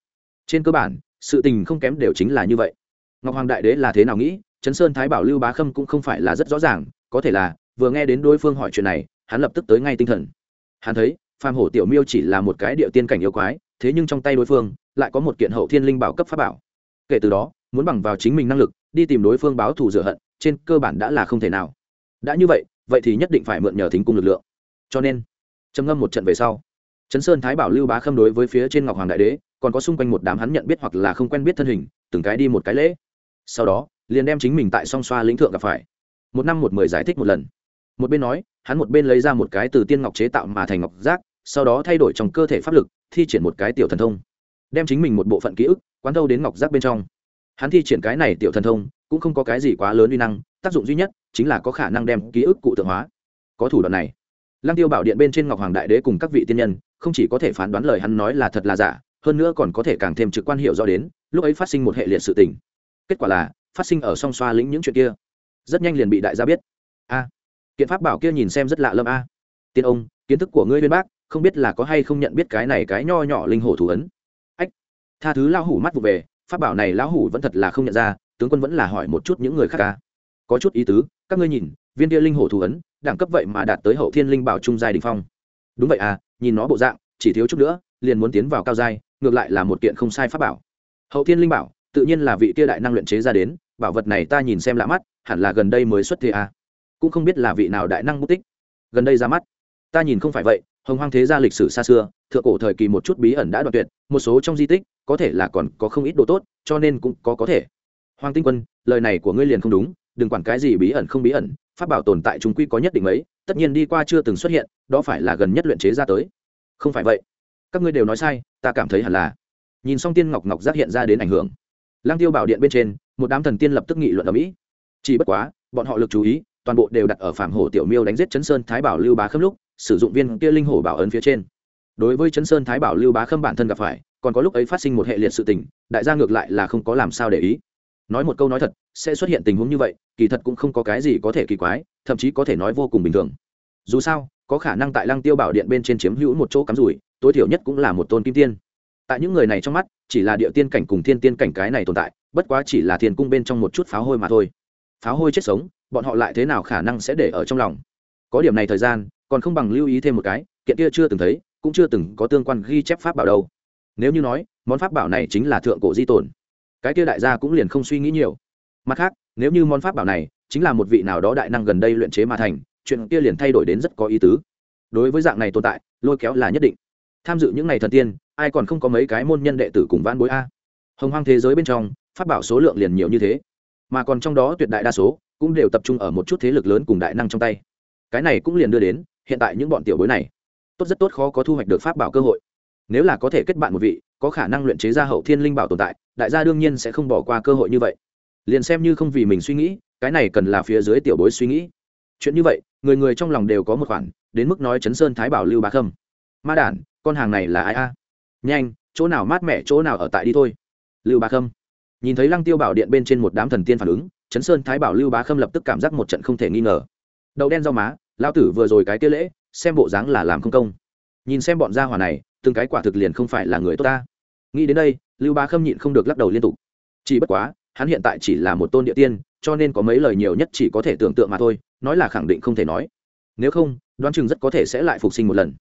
Trên cơ bản, sự tình không kém đều chính là như vậy. Ngọc hoàng đại đế là thế nào nghĩ, trấn sơn thái bảo lưu bá khâm cũng không phải là rất rõ ràng, có thể là vừa nghe đến đối phương hỏi chuyện này, hắn lập tức tới ngay tinh thần. Hắn thấy phàm hổ tiểu miêu chỉ là một cái địa tiên cảnh yêu quái, thế nhưng trong tay đối phương lại có một kiện hậu thiên linh bảo cấp pháp bảo. Kể từ đó, muốn bằng vào chính mình năng lực, đi tìm đối phương báo thù rửa hận, trên cơ bản đã là không thể nào. Đã như vậy vậy thì nhất định phải mượn nhờ thính cung lực lượng. Cho nên, trầm ngâm một trận về sau, trấn sơn thái bảo lưu bá khâm đối với phía trên ngọc hoàng đại đế, còn có xung quanh một đám hắn nhận biết hoặc là không quen biết thân hình, từng cái đi một cái lễ. Sau đó, liền đem chính mình tại song xoa lĩnh thượng gặp phải. Một năm một mười giải thích một lần một bên nói, hắn một bên lấy ra một cái từ tiên ngọc chế tạo mà thành ngọc giác, sau đó thay đổi trong cơ thể pháp lực, thi triển một cái tiểu thần thông. Đem chính mình một bộ phận ký ức quán thâu đến ngọc giác bên trong. Hắn thi triển cái này tiểu thần thông, cũng không có cái gì quá lớn uy năng, tác dụng duy nhất chính là có khả năng đem ký ức cụ tượng hóa. Có thủ đoạn này. Lăng tiêu bảo điện bên trên ngọc hoàng đại đế cùng các vị tiên nhân, không chỉ có thể phán đoán lời hắn nói là thật là giả, hơn nữa còn có thể càng thêm trực quan hiệu do đến, lúc ấy phát sinh một hệ liệt sự tình. Kết quả là, phát sinh ở song xoa lĩnh những chuyện kia. Rất nhanh liền bị đại gia biết. A kiện pháp bảo kia nhìn xem rất lạ lâm a. Tiên ông, kiến thức của ngươi bên bác, không biết là có hay không nhận biết cái này cái nho nhỏ linh hổ thủ ấn. Ách, tha thứ lão hủ mắt vụ về, pháp bảo này lão hủ vẫn thật là không nhận ra, tướng quân vẫn là hỏi một chút những người khác ca có chút ý tứ, các ngươi nhìn, viên kia linh hổ thủ ấn, đẳng cấp vậy mà đạt tới hậu thiên linh bảo trung giai đình phong. Đúng vậy à nhìn nó bộ dạng, chỉ thiếu chút nữa, liền muốn tiến vào cao giai, ngược lại là một kiện không sai pháp bảo. Hậu thiên linh bảo, tự nhiên là vị kia đại năng luyện chế ra đến, bảo vật này ta nhìn xem lạ mắt, hẳn là gần đây mới xuất thế à cũng không biết là vị nào đại năng bút tích. Gần đây ra mắt. Ta nhìn không phải vậy, hồng hoang thế gia lịch sử xa xưa, thượng cổ thời kỳ một chút bí ẩn đã đoạn tuyệt, một số trong di tích, có thể là còn có không ít đồ tốt, cho nên cũng có có thể. Hoàng tinh quân, lời này của ngươi liền không đúng, đừng quản cái gì bí ẩn không bí ẩn, pháp bảo tồn tại chúng quy có nhất định ấy, tất nhiên đi qua chưa từng xuất hiện, đó phải là gần nhất luyện chế ra tới. Không phải vậy. Các ngươi đều nói sai, ta cảm thấy hẳn là. Nhìn xong tiên ngọc ngọc giác hiện ra đến ảnh hưởng. Lang tiêu bảo điện bên trên, một đám thần tiên lập tức nghị luận ở mỹ. Chỉ bất quá, bọn họ lực chú ý toàn bộ đều đặt ở phạm hổ tiểu miêu đánh giết chấn sơn thái bảo lưu bá khâm lúc, sử dụng viên kia linh hổ bảo ấn phía trên. Đối với chấn sơn thái bảo lưu bá khâm bản thân gặp phải, còn có lúc ấy phát sinh một hệ liệt sự tình, đại gia ngược lại là không có làm sao để ý. Nói một câu nói thật, sẽ xuất hiện tình huống như vậy, kỳ thật cũng không có cái gì có thể kỳ quái, thậm chí có thể nói vô cùng bình thường. Dù sao, có khả năng tại lăng tiêu bảo điện bên trên chiếm hữu một chỗ cắm rủi, tối thiểu nhất cũng là một tôn kim tiên. Tại những người này trong mắt, chỉ là địa tiên cảnh cùng thiên tiên cảnh cái này tồn tại, bất quá chỉ là thiền cung bên trong một chút pháo hôi mà thôi. Pháo hôi chết sống bọn họ lại thế nào khả năng sẽ để ở trong lòng? Có điểm này thời gian, còn không bằng lưu ý thêm một cái, kiện kia chưa từng thấy, cũng chưa từng có tương quan ghi chép pháp bảo đâu. Nếu như nói, món pháp bảo này chính là thượng cổ di tồn. Cái kia đại gia cũng liền không suy nghĩ nhiều. Mặt khác, nếu như món pháp bảo này chính là một vị nào đó đại năng gần đây luyện chế mà thành, chuyện kia liền thay đổi đến rất có ý tứ. Đối với dạng này tồn tại, lôi kéo là nhất định. Tham dự những ngày thần tiên, ai còn không có mấy cái môn nhân đệ tử cùng van bối a? Hồng hoang thế giới bên trong, pháp bảo số lượng liền nhiều như thế. Mà còn trong đó tuyệt đại đa số cũng đều tập trung ở một chút thế lực lớn cùng đại năng trong tay. Cái này cũng liền đưa đến, hiện tại những bọn tiểu bối này, tốt rất tốt khó có thu hoạch được pháp bảo cơ hội. Nếu là có thể kết bạn một vị, có khả năng luyện chế ra hậu thiên linh bảo tồn tại, đại gia đương nhiên sẽ không bỏ qua cơ hội như vậy. Liền xem như không vì mình suy nghĩ, cái này cần là phía dưới tiểu bối suy nghĩ. Chuyện như vậy, người người trong lòng đều có một khoản, đến mức nói chấn sơn thái bảo lưu bá khâm. Ma đản, con hàng này là ai a? Nhanh, chỗ nào mát mẻ, chỗ nào ở tại đi thôi. Lưu bá khâm. Nhìn thấy lăng tiêu bảo điện bên trên một đám thần tiên phản ứng chấn sơn thái bảo lưu bá khâm lập tức cảm giác một trận không thể nghi ngờ. Đậu đen rau má lao tử vừa rồi cái kia lễ, xem bộ dáng là làm không công. Nhìn xem bọn gia hỏa này, từng cái quả thực liền không phải là người tốt ta. Nghĩ đến đây, lưu bá khâm nhịn không được lắc đầu liên tục. Chỉ bất quá, hắn hiện tại chỉ là một tôn địa tiên, cho nên có mấy lời nhiều nhất chỉ có thể tưởng tượng mà thôi, nói là khẳng định không thể nói. Nếu không, đoán chừng rất có thể sẽ lại phục sinh một lần.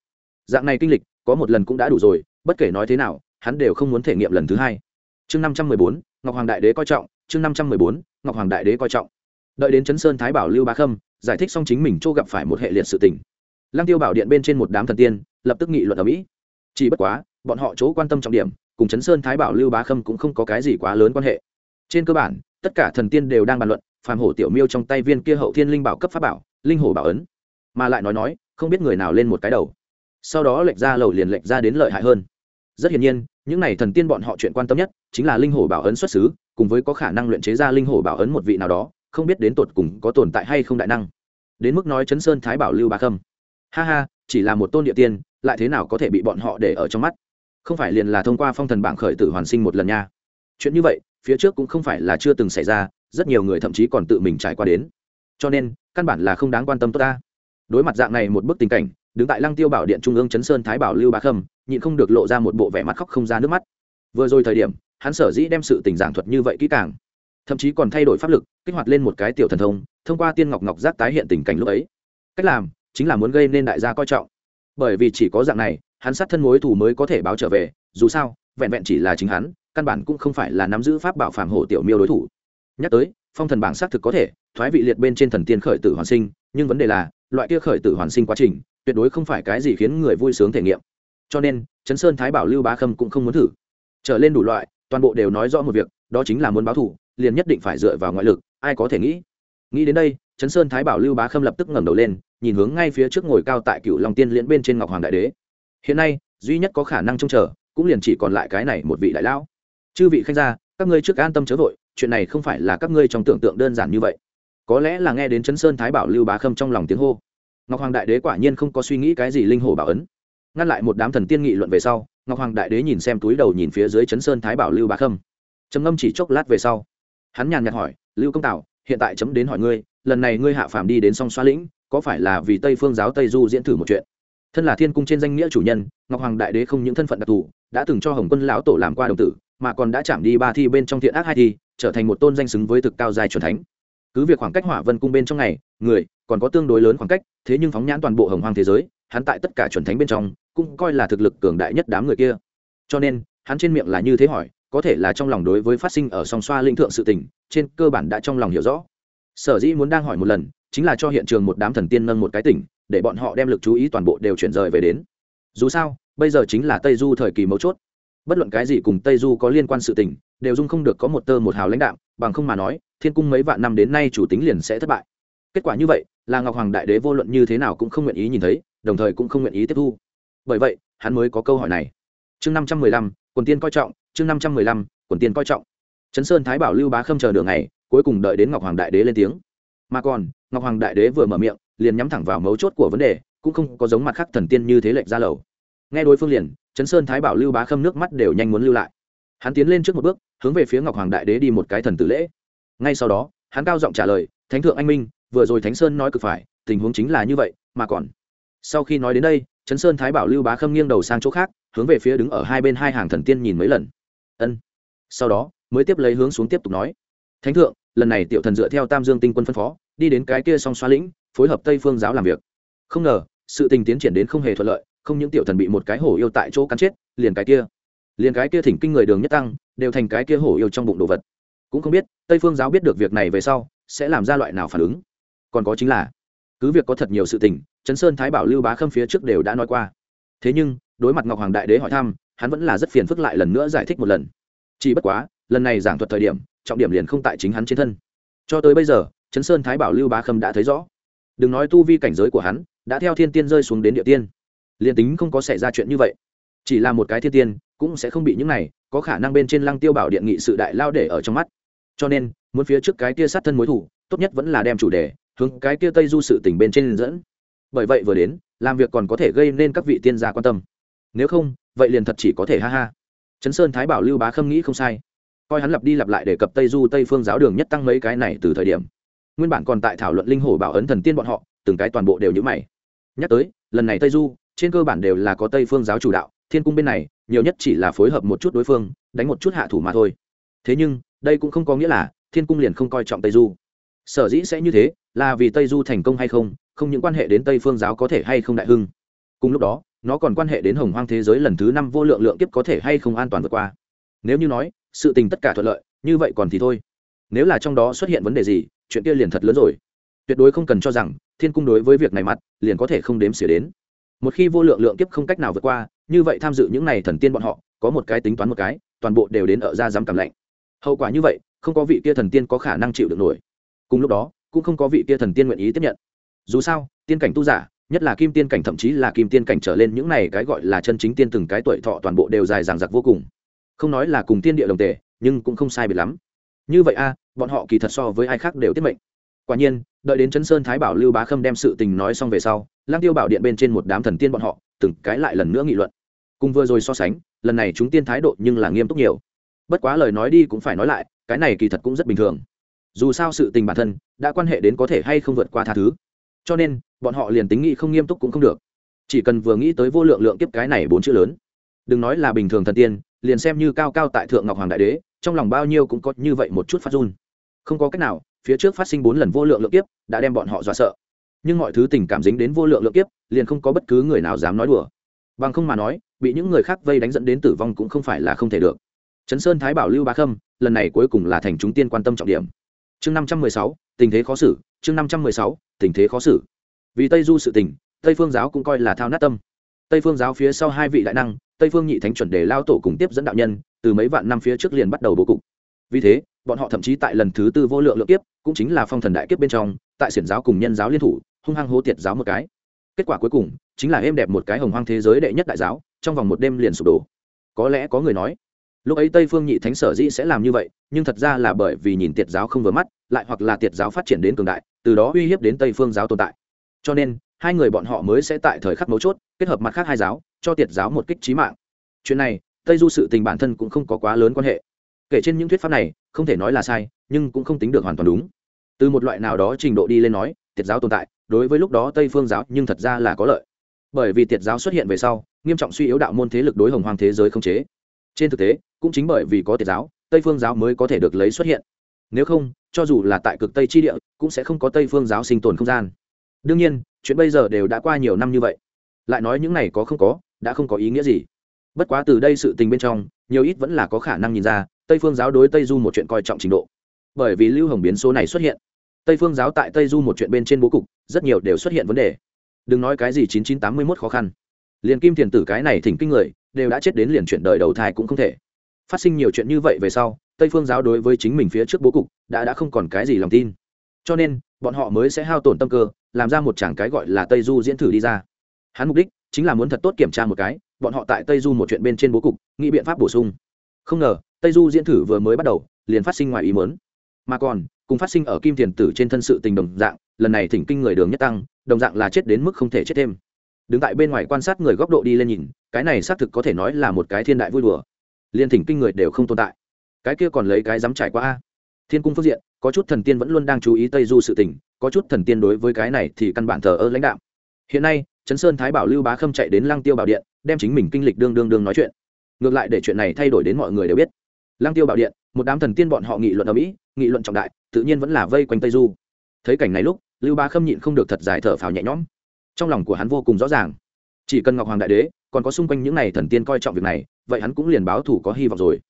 Dạng này kinh lịch, có một lần cũng đã đủ rồi, bất kể nói thế nào, hắn đều không muốn thể nghiệm lần thứ hai. Chương năm trăm mười bốn, ngọc hoàng đại đế coi trọng, chương năm trăm mười bốn ngọc hoàng đại đế coi trọng. Đợi đến chấn sơn thái bảo lưu bá khâm, giải thích xong chính mình chỗ gặp phải một hệ liệt sự tình. Lăng tiêu bảo điện bên trên một đám thần tiên, lập tức nghị luận ở mỹ. Chỉ bất quá, bọn họ chỗ quan tâm trọng điểm, cùng chấn sơn thái bảo lưu bá khâm cũng không có cái gì quá lớn quan hệ. Trên cơ bản, tất cả thần tiên đều đang bàn luận, phàm hổ tiểu miêu trong tay viên kia hậu thiên linh bảo cấp pháp bảo, linh hổ bảo ấn. Mà lại nói nói, không biết người nào lên một cái đầu. Sau đó lệch ra lầu liền lệch ra đến lợi hại hơn. Rất hiển nhiên những này thần tiên bọn họ chuyện quan tâm nhất chính là linh hồn bảo ấn xuất xứ, cùng với có khả năng luyện chế ra linh hồn bảo ấn một vị nào đó, không biết đến tột cùng có tồn tại hay không đại năng. Đến mức nói chấn sơn thái bảo lưu bà khâm. Ha ha, chỉ là một tôn địa tiên, lại thế nào có thể bị bọn họ để ở trong mắt? Không phải liền là thông qua phong thần bảng khởi tử hoàn sinh một lần nha. Chuyện như vậy, phía trước cũng không phải là chưa từng xảy ra, rất nhiều người thậm chí còn tự mình trải qua đến. Cho nên, căn bản là không đáng quan tâm tốt ta. Đối mặt dạng này một bức tình cảnh, đứng tại lăng tiêu bảo điện trung ương chấn sơn thái bảo lưu bá khâm nhịn không được lộ ra một bộ vẻ mặt khóc không ra nước mắt. Vừa rồi thời điểm, hắn sở dĩ đem sự tình giảng thuật như vậy kỹ càng, thậm chí còn thay đổi pháp lực, kích hoạt lên một cái tiểu thần thông thông qua tiên ngọc ngọc giác tái hiện tình cảnh lúc ấy. Cách làm, chính là muốn gây nên đại gia coi trọng. Bởi vì chỉ có dạng này, hắn sát thân mối thù mới có thể báo trở về, dù sao, vẹn vẹn chỉ là chính hắn, căn bản cũng không phải là nắm giữ pháp bảo phàm hổ tiểu miêu đối thủ. Nhắc tới, phong thần bảng xác thực có thể, thoái vị liệt bên trên thần tiên khởi tử hoàn sinh, nhưng vấn đề là, loại kia khởi tử hoàn sinh quá trình, tuyệt đối không phải cái gì khiến người vui sướng thể nghiệm cho nên chấn sơn thái bảo lưu bá khâm cũng không muốn thử. Trở lên đủ loại, toàn bộ đều nói rõ một việc, đó chính là muốn báo thủ, liền nhất định phải dựa vào ngoại lực, ai có thể nghĩ. Nghĩ đến đây chấn sơn thái bảo lưu bá khâm lập tức ngẩng đầu lên, nhìn hướng ngay phía trước ngồi cao tại cựu long tiên liễn bên trên ngọc hoàng đại đế. Hiện nay, duy nhất có khả năng trông chờ, cũng liền chỉ còn lại cái này một vị đại lão. Chư vị khanh gia, các ngươi trước an tâm chớ vội, chuyện này không phải là các ngươi trong tưởng tượng đơn giản như vậy. Có lẽ là nghe đến chấn sơn thái bảo lưu bá khâm trong lòng tiếng hô. Ngọc hoàng đại đế quả nhiên không có suy nghĩ cái gì linh hồ bảo ấn ngăn lại một đám thần tiên nghị luận về sau, ngọc hoàng đại đế nhìn xem túi đầu nhìn phía dưới chấn sơn thái bảo lưu bá khâm. Trầm ngâm chỉ chốc lát về sau, hắn nhàn nhạt hỏi, lưu công tảo hiện tại chấm đến hỏi ngươi, lần này ngươi hạ phàm đi đến song xoa lĩnh, có phải là vì tây phương giáo tây du diễn thử một chuyện? Thân là thiên cung trên danh nghĩa chủ nhân, ngọc hoàng đại đế không những thân phận đặc thù, đã từng cho hồng quân lão tổ làm qua đồng tử, mà còn đã chạm đi ba thi bên trong thiện ác hai thi, trở thành một tôn danh xứng với thực cao dài truyền thánh. Cứ việc khoảng cách hỏa vân cung bên trong này, người, còn có tương đối lớn khoảng cách, thế nhưng phóng nhãn toàn bộ hồng hoàng thế giới hắn tại tất cả chuẩn thánh bên trong, cũng coi là thực lực cường đại nhất đám người kia. Cho nên, hắn trên miệng là như thế hỏi, có thể là trong lòng đối với phát sinh ở song xoa linh thượng sự tình, trên cơ bản đã trong lòng hiểu rõ. Sở dĩ muốn đang hỏi một lần, chính là cho hiện trường một đám thần tiên nâng một cái tỉnh, để bọn họ đem lực chú ý toàn bộ đều chuyển rời về đến. Dù sao, bây giờ chính là tây du thời kỳ mấu chốt. Bất luận cái gì cùng tây du có liên quan sự tình, đều dung không được có một tơ một hào lãnh đạo, bằng không mà nói, thiên cung mấy vạn năm đến nay chủ tính liền sẽ thất bại. Kết quả như vậy, là ngọc hoàng đại đế vô luận như thế nào cũng không nguyện ý nhìn thấy đồng thời cũng không nguyện ý tiếp thu. Bởi vậy, hắn mới có câu hỏi này. Chương năm trăm mười lăm, quần tiên coi trọng, chương năm trăm mười lăm, quần tiên coi trọng. Trấn sơn thái bảo lưu bá khâm chờ đường này cuối cùng đợi đến ngọc hoàng đại đế lên tiếng. Mà còn, ngọc hoàng đại đế vừa mở miệng, liền nhắm thẳng vào mấu chốt của vấn đề, cũng không có giống mặt khác thần tiên như thế lệnh ra lầu. Nghe đối phương liền, trấn sơn thái bảo lưu bá khâm nước mắt đều nhanh muốn lưu lại. Hắn tiến lên trước một bước, hướng về phía ngọc hoàng đại đế đi một cái thần tử lễ. Ngay sau đó, hắn cao giọng trả lời, thánh thượng anh minh, vừa rồi thánh sơn nói cực phải, tình huống chính là như vậy, mà còn sau khi nói đến đây chấn sơn thái bảo lưu bá khâm nghiêng đầu sang chỗ khác, hướng về phía đứng ở hai bên hai hàng thần tiên nhìn mấy lần. Ân. Sau đó, mới tiếp lấy hướng xuống tiếp tục nói. Thánh thượng, lần này tiểu thần dựa theo tam dương tinh quân phân phó, đi đến cái kia song xoa lĩnh, phối hợp tây phương giáo làm việc. Không ngờ, sự tình tiến triển đến không hề thuận lợi, không những tiểu thần bị một cái hổ yêu tại chỗ cắn chết, liền cái kia, liền cái kia thỉnh kinh người đường nhất tăng, đều thành cái kia hổ yêu trong bụng đồ vật. Cũng không biết, tây phương giáo biết được việc này về sau, sẽ làm ra loại nào phản ứng. Còn có chính là cứ việc có thật nhiều sự tình chấn sơn thái bảo lưu bá khâm phía trước đều đã nói qua. Thế nhưng, đối mặt ngọc hoàng đại đế hỏi thăm, hắn vẫn là rất phiền phức lại lần nữa giải thích một lần. Chỉ bất quá, lần này giảng thuật thời điểm, trọng điểm liền không tại chính hắn trên thân. Cho tới bây giờ chấn sơn thái bảo lưu bá khâm đã thấy rõ. Đừng nói tu vi cảnh giới của hắn, đã theo thiên tiên rơi xuống đến địa tiên, liền tính không có xảy ra chuyện như vậy, chỉ là một cái thiên tiên, cũng sẽ không bị những này, có khả năng bên trên lăng tiêu bảo điện nghị sự đại lao để ở trong mắt. Cho nên, muốn phía trước cái tia sát thân mối thủ, tốt nhất vẫn là đem chủ đề hướng cái kia tây du sự tỉnh bên trên dẫn. Bởi vậy vừa đến, làm việc còn có thể gây nên các vị tiên gia quan tâm. Nếu không, vậy liền thật chỉ có thể ha ha. Chấn sơn thái bảo lưu bá khâm nghĩ không sai. Coi hắn lặp đi lặp lại để cập tây du, tây phương giáo đường nhất tăng mấy cái này từ thời điểm. Nguyên bản còn tại thảo luận linh hồ bảo ấn thần tiên bọn họ, từng cái toàn bộ đều nhữ mày. Nhắc tới, lần này tây du, trên cơ bản đều là có tây phương giáo chủ đạo, thiên cung bên này, nhiều nhất chỉ là phối hợp một chút đối phương, đánh một chút hạ thủ mà thôi. Thế nhưng, đây cũng không có nghĩa là thiên cung liền không coi trọng tây du. Sở dĩ sẽ như thế là vì tây du thành công hay không không những quan hệ đến tây phương giáo có thể hay không đại hưng. Cùng lúc đó, nó còn quan hệ đến hồng hoang thế giới lần thứ năm vô lượng lượng kiếp có thể hay không an toàn vượt qua. Nếu như nói, sự tình tất cả thuận lợi, như vậy còn thì thôi. Nếu là trong đó xuất hiện vấn đề gì, chuyện kia liền thật lớn rồi. Tuyệt đối không cần cho rằng, thiên cung đối với việc này mặt, liền có thể không đếm xỉa đến. Một khi vô lượng lượng kiếp không cách nào vượt qua, như vậy tham dự những này thần tiên bọn họ, có một cái tính toán một cái, toàn bộ đều đến ở ra dám cảm lạnh. Hậu quả như vậy, không có vị kia thần tiên có khả năng chịu được nổi. Cùng lúc đó cũng không có vị kia thần tiên nguyện ý tiếp nhận. Dù sao, tiên cảnh tu giả, nhất là kim tiên cảnh thậm chí là kim tiên cảnh trở lên những này cái gọi là chân chính tiên từng cái tuổi thọ toàn bộ đều dài dằng dặc vô cùng. Không nói là cùng tiên địa đồng tề, nhưng cũng không sai biệt lắm. Như vậy a, bọn họ kỳ thật so với ai khác đều tiết mệnh. Quả nhiên, đợi đến chấn sơn thái bảo lưu bá khâm đem sự tình nói xong về sau lang tiêu bảo điện bên trên một đám thần tiên bọn họ, từng cái lại lần nữa nghị luận. Cùng vừa rồi so sánh, lần này chúng tiên thái độ nhưng là nghiêm túc nhiều. Bất quá lời nói đi cũng phải nói lại, cái này kỳ thật cũng rất bình thường dù sao sự tình bản thân đã quan hệ đến có thể hay không vượt qua tha thứ. Cho nên, bọn họ liền tính nghĩ không nghiêm túc cũng không được. Chỉ cần vừa nghĩ tới vô lượng lượng kiếp cái này bốn chữ lớn. Đừng nói là bình thường thần tiên, liền xem như cao cao tại thượng ngọc hoàng đại đế, trong lòng bao nhiêu cũng có như vậy một chút phát run. Không có cách nào, phía trước phát sinh bốn lần vô lượng lượng kiếp đã đem bọn họ dọa sợ. Nhưng mọi thứ tình cảm dính đến vô lượng lượng kiếp, liền không có bất cứ người nào dám nói đùa. Bằng không mà nói, bị những người khác vây đánh dẫn đến tử vong cũng không phải là không thể được. Trấn sơn thái bảo lưu ba khâm, lần này cuối cùng là thành chúng tiên quan tâm trọng điểm chương năm trăm mười sáu, tình thế khó xử, chương năm trăm mười sáu, tình thế khó xử. Vì tây du sự tình, tây phương giáo cũng coi là thao nát tâm. Tây phương giáo phía sau hai vị đại năng, tây phương nhị thánh chuẩn đề lao tổ cùng tiếp dẫn đạo nhân, từ mấy vạn năm phía trước liền bắt đầu bố cục. Vì thế, bọn họ thậm chí tại lần thứ tư vô lượng lượng kiếp, cũng chính là phong thần đại kiếp bên trong, tại xiển giáo cùng nhân giáo liên thủ, hung hăng hố tiệt giáo một cái. Kết quả cuối cùng, chính là êm đẹp một cái hồng hoang thế giới đệ nhất đại giáo, trong vòng một đêm liền sụp đổ. Có lẽ có người nói lúc ấy tây phương nhị thánh sở dĩ sẽ làm như vậy, nhưng thật ra là bởi vì nhìn tiệt giáo không vừa mắt, lại hoặc là tiệt giáo phát triển đến cường đại, từ đó uy hiếp đến tây phương giáo tồn tại. Cho nên, hai người bọn họ mới sẽ tại thời khắc mấu chốt, kết hợp mặt khác hai giáo, cho tiệt giáo một kích trí mạng. Chuyện này, tây du sự tình bản thân cũng không có quá lớn quan hệ. Kể trên những thuyết pháp này, không thể nói là sai, nhưng cũng không tính được hoàn toàn đúng. Từ một loại nào đó trình độ đi lên nói, tiệt giáo tồn tại, đối với lúc đó tây phương giáo nhưng thật ra là có lợi. Bởi vì tiệt giáo xuất hiện về sau, nghiêm trọng suy yếu đạo môn thế lực đối hồng hoàng thế giới không chế trên thực tế, cũng chính bởi vì có tiệt giáo, tây phương giáo mới có thể được lấy xuất hiện. Nếu không, cho dù là tại cực tây chi địa, cũng sẽ không có tây phương giáo sinh tồn không gian. Đương nhiên, chuyện bây giờ đều đã qua nhiều năm như vậy. Lại nói những này có không có, đã không có ý nghĩa gì. Bất quá từ đây sự tình bên trong, nhiều ít vẫn là có khả năng nhìn ra, tây phương giáo đối tây du một chuyện coi trọng trình độ. Bởi vì lưu hồng biến số này xuất hiện. Tây phương giáo tại tây du một chuyện bên trên bố cục, rất nhiều đều xuất hiện vấn đề. Đừng nói cái gì chín chín tám mươi mốt khó khăn. Liền kim thiền tử cái này thỉnh kinh người đều đã chết đến liền chuyện đời đầu thai cũng không thể. Phát sinh nhiều chuyện như vậy về sau, tây phương giáo đối với chính mình phía trước bố cục, đã đã không còn cái gì lòng tin. Cho nên, bọn họ mới sẽ hao tổn tâm cơ, làm ra một chàng cái gọi là tây du diễn thử đi ra. Hắn mục đích chính là muốn thật tốt kiểm tra một cái, bọn họ tại tây du một chuyện bên trên bố cục, nghĩ biện pháp bổ sung. Không ngờ, tây du diễn thử vừa mới bắt đầu, liền phát sinh ngoài ý mớn mà còn, cùng phát sinh ở kim thiền tử trên thân sự tình đồng dạng, lần này thỉnh kinh người đường nhất tăng, đồng dạng là chết đến mức không thể chết thêm đứng tại bên ngoài quan sát người góc độ đi lên nhìn, cái này xác thực có thể nói là một cái thiên đại vui đùa. Liên thỉnh kinh người đều không tồn tại. Cái kia còn lấy cái dám trải qua a. Thiên cung phước diện, có chút thần tiên vẫn luôn đang chú ý tây du sự tình, có chút thần tiên đối với cái này thì căn bản thờ ơ lãnh đạo hiện nay, trấn sơn thái bảo lưu bá khâm chạy đến lăng tiêu bảo điện, đem chính mình kinh lịch đương đương đương nói chuyện. Ngược lại để chuyện này thay đổi đến mọi người đều biết. Lăng tiêu bảo điện, một đám thần tiên bọn họ nghị luận ở mỹ nghị luận trọng đại, tự nhiên vẫn là vây quanh tây du. Thấy cảnh này lúc, lưu bá khâm nhịn không được thật dài thở phào nhẹ nhõm trong lòng của hắn vô cùng rõ ràng. Chỉ cần ngọc hoàng đại đế còn có xung quanh những n à y thần tiên coi trọng việc này, vậy hắn cũng liền báo thủ có hy vọng rồi.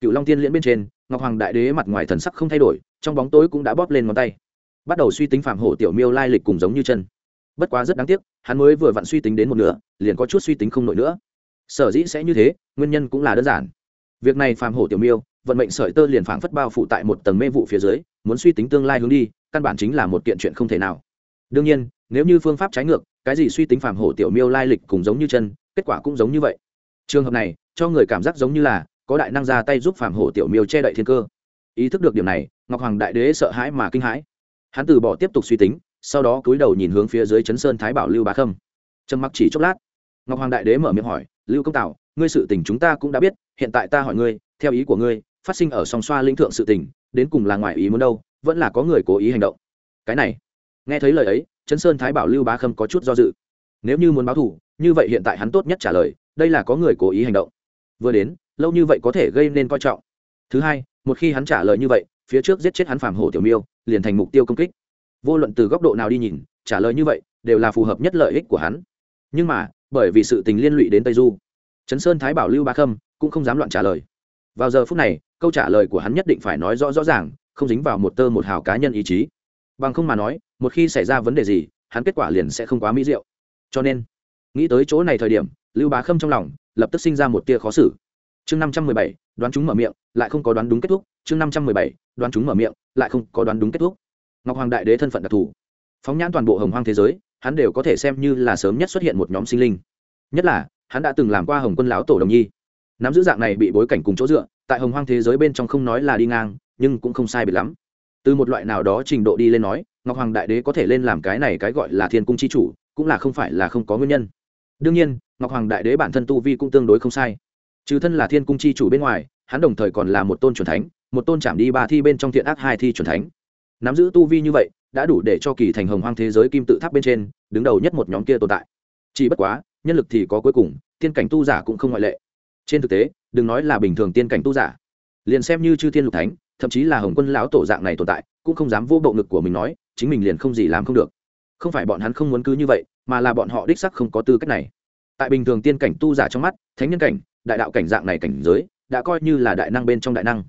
Cựu long tiên liễn bên trên, ngọc hoàng đại đế mặt ngoài thần sắc không thay đổi, trong bóng tối cũng đã bóp lên ngón tay. Bắt đầu suy tính phạm hổ tiểu miêu lai lịch cùng giống như chân. Bất quá rất đáng tiếc, hắn mới vừa vặn suy tính đến một nửa, liền có chút suy tính không nổi nữa. Sở dĩ sẽ như thế, nguyên nhân cũng là đơn giản. Việc này phạm hổ tiểu miêu, vận mệnh sợi tơ liền phảng phất bao phủ tại một tầng mê vụ phía dưới, muốn suy tính tương lai hướng đi, căn bản chính là một kiện chuyện không thể nào. Đương nhiên, nếu như phương pháp trái ngược cái gì suy tính phạm hổ tiểu miêu lai lịch cùng giống như chân, kết quả cũng giống như vậy. Trường hợp này, cho người cảm giác giống như là có đại năng ra tay giúp phạm hổ tiểu miêu che đậy thiên cơ. Ý thức được điểm này, ngọc hoàng đại đế sợ hãi mà kinh hãi. Hắn từ bỏ tiếp tục suy tính, sau đó cúi đầu nhìn hướng phía dưới chấn sơn thái bảo lưu bá khâm. Trầm mặc chỉ chốc lát, ngọc hoàng đại đế mở miệng hỏi, lưu công tạo ngươi sự tình chúng ta cũng đã biết, hiện tại ta hỏi ngươi, theo ý của ngươi, phát sinh ở song xoa linh thượng sự tình, đến cùng là ngoài ý muốn đâu, vẫn là có người cố ý hành động. Cái này, nghe thấy lời ấy chấn sơn thái bảo lưu bá khâm có chút do dự. Nếu như muốn báo thù, như vậy hiện tại hắn tốt nhất trả lời, đây là có người cố ý hành động. Vừa đến, lâu như vậy có thể gây nên coi trọng. Thứ hai, một khi hắn trả lời như vậy, phía trước giết chết hắn phàm hổ tiểu miêu, liền thành mục tiêu công kích. Vô luận từ góc độ nào đi nhìn, trả lời như vậy, đều là phù hợp nhất lợi ích của hắn. Nhưng mà, bởi vì sự tình liên lụy đến tây du, trấn sơn thái bảo lưu ba khâm cũng không dám loạn trả lời. Vào giờ phút này, câu trả lời của hắn nhất định phải nói rõ rõ ràng, không dính vào một tơ một hào cá nhân ý chí. Bằng không mà nói một khi xảy ra vấn đề gì, hắn kết quả liền sẽ không quá mỹ diệu. Cho nên, nghĩ tới chỗ này thời điểm, lưu bá khâm trong lòng lập tức sinh ra một tia khó xử. Chương năm trăm mười bảy, đoán chúng mở miệng, lại không có đoán đúng kết thúc. Chương năm trăm mười bảy, đoán chúng mở miệng, lại không có đoán đúng kết thúc. Ngọc hoàng đại đế thân phận đặc thù. Phóng nhãn toàn bộ hồng hoang thế giới, hắn đều có thể xem như là sớm nhất xuất hiện một nhóm sinh linh. Nhất là, hắn đã từng làm qua hồng quân lão tổ đồng nhi. Nắm giữ dạng này bị bối cảnh cùng chỗ dựa, tại hồng hoang thế giới bên trong không nói là đi ngang, nhưng cũng không sai biệt lắm. Từ một loại nào đó trình độ đi lên nói ngọc hoàng đại đế có thể lên làm cái này cái gọi là thiên cung c h i chủ, cũng là không phải là không có nguyên nhân. Đương nhiên, ngọc hoàng đại đế bản thân tu vi cũng tương đối không sai. Trừ thân là thiên cung chi chủ bên ngoài, hắn đồng thời còn là một tôn c thánh, một tôn chạm đi ba thi bên trong thiện ác hai thi c thánh. Nắm giữ tu vi như vậy, đã đủ để cho kỳ thành hồng hoang thế giới kim tự tháp bên trên, đứng đầu nhất một nhóm kia tồn tại. Chỉ bất quá, nhân lực thì có cuối cùng, tiên cảnh tu giả cũng không ngoại lệ. Trên thực tế, đừng nói là bình thường tiên cảnh tu giả. Liền xem như chư thiên lục thánh, thậm chí là hồng quân lão tổ dạng này tồn tại, cũng không dám vô bộ ngực của mình nói chính mình liền không gì làm không được. Không phải bọn hắn không muốn cứ như vậy, mà là bọn họ đích sắc không có tư cách này. Tại bình thường tiên cảnh tu giả trong mắt, thánh nhân cảnh, đại đạo cảnh dạng này cảnh giới, đã coi như là đại năng bên trong đại năng.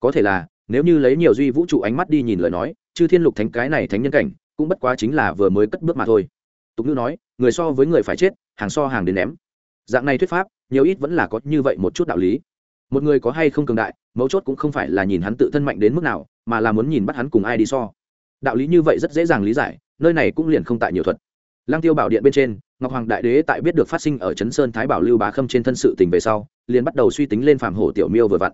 Có thể là, nếu như lấy nhiều duy vũ trụ ánh mắt đi nhìn lời nói, chư thiên lục thánh cái này thánh nhân cảnh, cũng bất quá chính là vừa mới cất bước mà thôi. Tục ngữ nói, người so với người phải chết, hàng so hàng đến ném. Dạng này thuyết pháp, nhiều ít vẫn là có như vậy một chút đạo lý. Một người có hay không cường đại, mấu chốt cũng không phải là nhìn hắn tự thân mạnh đến mức nào, mà là muốn nhìn bắt hắn cùng ai đi so đạo lý như vậy rất dễ dàng lý giải, nơi này cũng liền không tại nhiều thuật. Lăng tiêu bảo điện bên trên, ngọc hoàng đại đế tại biết được phát sinh ở trấn sơn thái bảo lưu bá khâm trên thân sự tình về sau, liền bắt đầu suy tính lên phàm hổ tiểu miêu vừa vặn.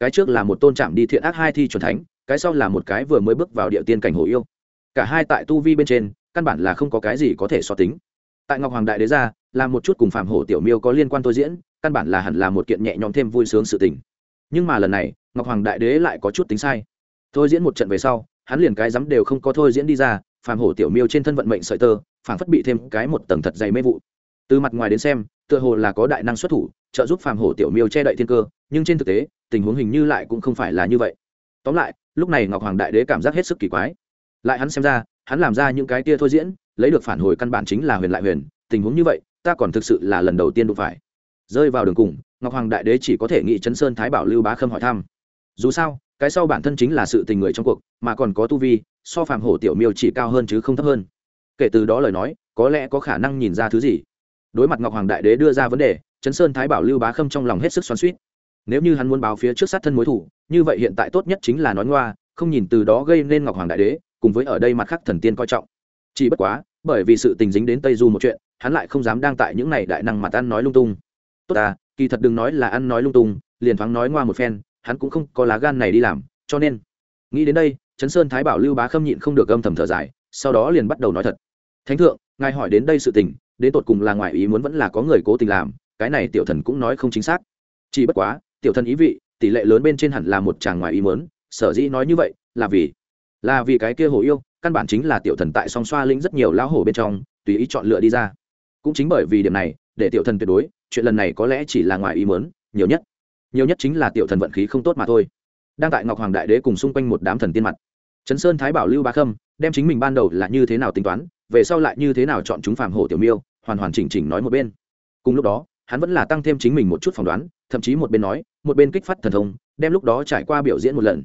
Cái trước là một tôn trạm đi thiện ác hai thi chuẩn thánh, cái sau là một cái vừa mới bước vào địa tiên cảnh hổ yêu. Cả hai tại tu vi bên trên, căn bản là không có cái gì có thể so tính. Tại ngọc hoàng đại đế ra, là một chút cùng phàm hổ tiểu miêu có liên quan tôi diễn, căn bản là hẳn là một kiện nhẹ nhõm thêm vui sướng sự tình. Nhưng mà lần này, ngọc hoàng đại đế lại có chút tính sai. Thôi diễn một trận về sau hắn liền cái dám đều không có thôi diễn đi ra, phàm hổ tiểu miêu trên thân vận mệnh sợi tơ, phảng phất bị thêm cái một tầng thật dày mê vụ. Từ mặt ngoài đến xem, tựa hồ là có đại năng xuất thủ, trợ giúp phàm hổ tiểu miêu che đậy thiên cơ, nhưng trên thực tế, tình huống hình như lại cũng không phải là như vậy. Tóm lại, lúc này ngọc hoàng đại đế cảm giác hết sức kỳ quái. Lại hắn xem ra, hắn làm ra những cái tia thôi diễn, lấy được phản hồi căn bản chính là huyền lại huyền, tình huống như vậy, ta còn thực sự là lần đầu tiên đụng phải. Rơi vào đường cùng, ngọc hoàng đại đế chỉ có thể nghị chấn sơn thái bảo lưu bá khâm hỏi thăm. Dù sao cái sau bản thân chính là sự tình người trong cuộc, mà còn có tu vi, so phàm hổ tiểu miêu chỉ cao hơn chứ không thấp hơn. Kể từ đó lời nói, có lẽ có khả năng nhìn ra thứ gì. Đối mặt ngọc hoàng đại đế đưa ra vấn đề chấn sơn thái bảo lưu bá khâm trong lòng hết sức xoắn suýt nếu như hắn muốn báo phía trước sát thân mối thủ, như vậy hiện tại tốt nhất chính là nói ngoa, không nhìn từ đó gây nên ngọc hoàng đại đế, cùng với ở đây mặt khác thần tiên coi trọng. Chỉ bất quá, bởi vì sự tình dính đến tây du một chuyện, hắn lại không dám đang tại những này đại năng mặt ăn nói lung tung. Tốt à kỳ thật đừng nói là ăn nói lung tung, liền thoáng nói ngoa một phen hắn cũng không có lá gan này đi làm, cho nên, nghĩ đến đây, trấn sơn thái bảo lưu bá khâm nhịn không được âm thầm thở dài, sau đó liền bắt đầu nói thật. Thánh thượng, ngài hỏi đến đây sự tình, đến tột cùng là ngoài ý muốn vẫn là có người cố tình làm, cái này tiểu thần cũng nói không chính xác. Chỉ bất quá, tiểu thần ý vị, tỷ lệ lớn bên trên hẳn là một chàng ngoài ý muốn, sở dĩ nói như vậy, là vì là vì cái kia hồ yêu, căn bản chính là tiểu thần tại song xoa linh rất nhiều lão hổ bên trong, tùy ý chọn lựa đi ra. Cũng chính bởi vì điểm này, để tiểu thần tuyệt đối, chuyện lần này có lẽ chỉ là ngoài ý muốn, nhiều nhất nhiều nhất chính là tiểu thần vận khí không tốt mà thôi. Đang tại ngọc hoàng đại đế cùng xung quanh một đám thần tiên mặt, trấn sơn thái bảo lưu ba khâm đem chính mình ban đầu là như thế nào tính toán, về sau lại như thế nào chọn chúng phàm hổ tiểu miêu, hoàn hoàn chỉnh chỉnh nói một bên. Cùng lúc đó, hắn vẫn là tăng thêm chính mình một chút phỏng đoán, thậm chí một bên nói, một bên kích phát thần thông, đem lúc đó trải qua biểu diễn một lần.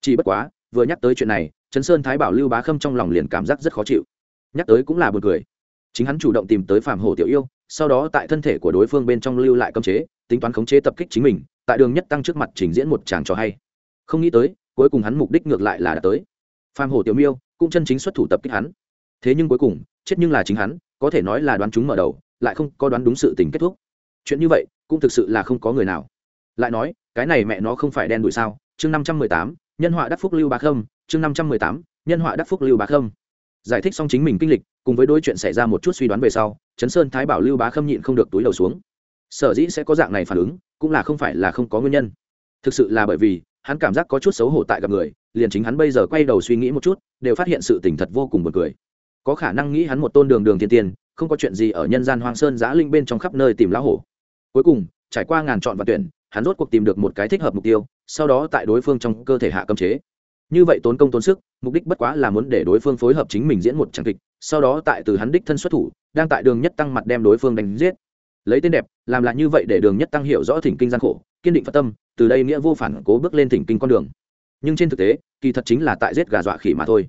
Chỉ bất quá, vừa nhắc tới chuyện này, trấn sơn thái bảo lưu bá khâm trong lòng liền cảm giác rất khó chịu. Nhắc tới cũng là b u ồ n cười. Chính hắn chủ động tìm tới phạm hổ tiểu yêu, sau đó tại thân thể của đối phương bên trong lưu lại cơm chế, tính toán khống chế tập kích chính mình tại đường nhất tăng trước mặt trình diễn một chàng trò hay. Không nghĩ tới, cuối cùng hắn mục đích ngược lại là đã tới. Phan hổ tiểu miêu cũng chân chính xuất thủ tập kích hắn. Thế nhưng cuối cùng, chết nhưng là chính hắn, có thể nói là đoán chúng mở đầu, lại không có đoán đúng sự tình kết thúc. Chuyện như vậy, cũng thực sự là không có người nào. Lại nói, cái này mẹ nó không phải đen đuổi sao? Chương năm trăm mười tám, nhân họa đắc phúc lưu bá khâm. Chương năm trăm mười tám, nhân họa đắc phúc lưu bá khâm. Giải thích xong chính mình kinh lịch, cùng với đôi chuyện xảy ra một chút suy đoán về sau chấn sơn thái bảo lưu bá khâm nhịn không được túi đầu xuống sở dĩ sẽ có dạng này phản ứng, cũng là không phải là không có nguyên nhân. Thực sự là bởi vì, hắn cảm giác có chút xấu hổ tại gặp người, liền chính hắn bây giờ quay đầu suy nghĩ một chút, đều phát hiện sự tình thật vô cùng buồn cười. Có khả năng nghĩ hắn một tôn đường đường thiên tiên, không có chuyện gì ở nhân gian hoang sơn giã linh bên trong khắp nơi tìm lão hổ. Cuối cùng, trải qua ngàn chọn và tuyển, hắn rốt cuộc tìm được một cái thích hợp mục tiêu, sau đó tại đối phương trong cơ thể hạ cấm chế. Như vậy tốn công tốn sức, mục đích bất quá là muốn để đối phương phối hợp chính mình diễn một trang kịch, sau đó tại từ hắn đích thân xuất thủ, đang tại đường nhất tăng mặt đem đối phương đánh giết lấy tên đẹp, làm lại như vậy để đường nhất tăng hiểu rõ thỉnh kinh gian khổ, kiên định phát tâm, từ đây nghĩa vô phản cố bước lên thỉnh kinh con đường. Nhưng trên thực tế, kỳ thật chính là tại giết gà dọa khỉ mà thôi.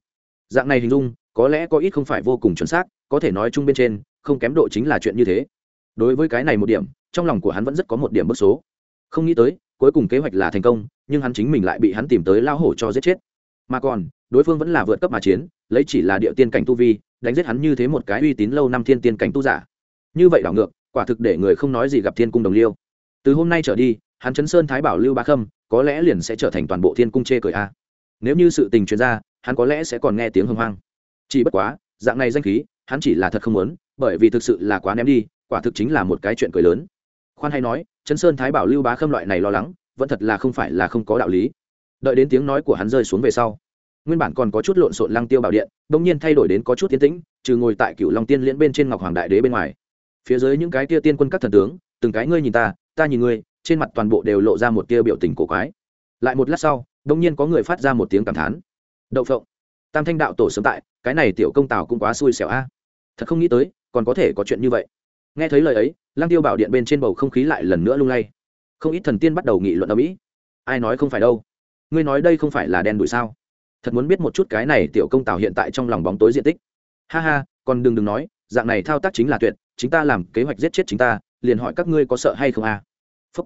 Dạng này hình dung, có lẽ có ít không phải vô cùng chuẩn xác, có thể nói chung bên trên, không kém độ chính là chuyện như thế. Đối với cái này một điểm, trong lòng của hắn vẫn rất có một điểm bức số. Không nghĩ tới, cuối cùng kế hoạch là thành công, nhưng hắn chính mình lại bị hắn tìm tới lao hổ cho giết chết. Mà còn, đối phương vẫn là vượt cấp mà chiến, lấy chỉ là địa tiên cảnh tu vi, đánh giết hắn như thế một cái uy tín lâu năm thiên tiên cảnh tu giả. Như vậy đảo ngược quả thực để người không nói gì gặp thiên cung đồng liêu. Từ hôm nay trở đi, hắn chấn sơn thái bảo lưu ba khâm, có lẽ liền sẽ trở thành toàn bộ thiên cung chê cười a. Nếu như sự tình chuyên ra, hắn có lẽ sẽ còn nghe tiếng hưng hoang. Chỉ bất quá, dạng này danh khí, hắn chỉ là thật không muốn, bởi vì thực sự là quá ném đi, quả thực chính là một cái chuyện cười lớn. Khoan hay nói, chấn sơn thái bảo lưu bá khâm loại này lo lắng, vẫn thật là không phải là không có đạo lý. Đợi đến tiếng nói của hắn rơi xuống về sau, nguyên bản còn có chút lộn xộn lăng tiêu bảo điện, bỗng nhiên thay đổi đến có chút tiến tĩnh, trừ ngồi tại cựu long tiên liễn bên trên ngọc hoàng đại đế bên ngoài phía dưới những cái tia tiên quân các thần tướng, từng cái ngươi nhìn ta ta nhìn ngươi. Trên mặt toàn bộ đều lộ ra một tia biểu tình cổ quái. Lại một lát sau, đông nhiên có người phát ra một tiếng cảm thán. Đậu phộng, tam thanh đạo tổ sớm tại, cái này tiểu công tào cũng quá xui xẻo a. Thật không nghĩ tới, còn có thể có chuyện như vậy. Nghe thấy lời ấy lang tiêu bảo điện bên trên bầu không khí lại lần nữa lung lay. Không ít thần tiên bắt đầu nghị luận ở mỹ. Ai nói không phải đâu? Ngươi nói đây không phải là đen đuổi sao? Thật muốn biết một chút cái này tiểu công tào hiện tại trong lòng bóng tối diện tích. Ha ha, còn đừng đừng nói, dạng này thao tác chính là tuyệt chính ta làm kế hoạch giết chết chính ta, liền hỏi các ngươi có sợ hay không a à? phúc.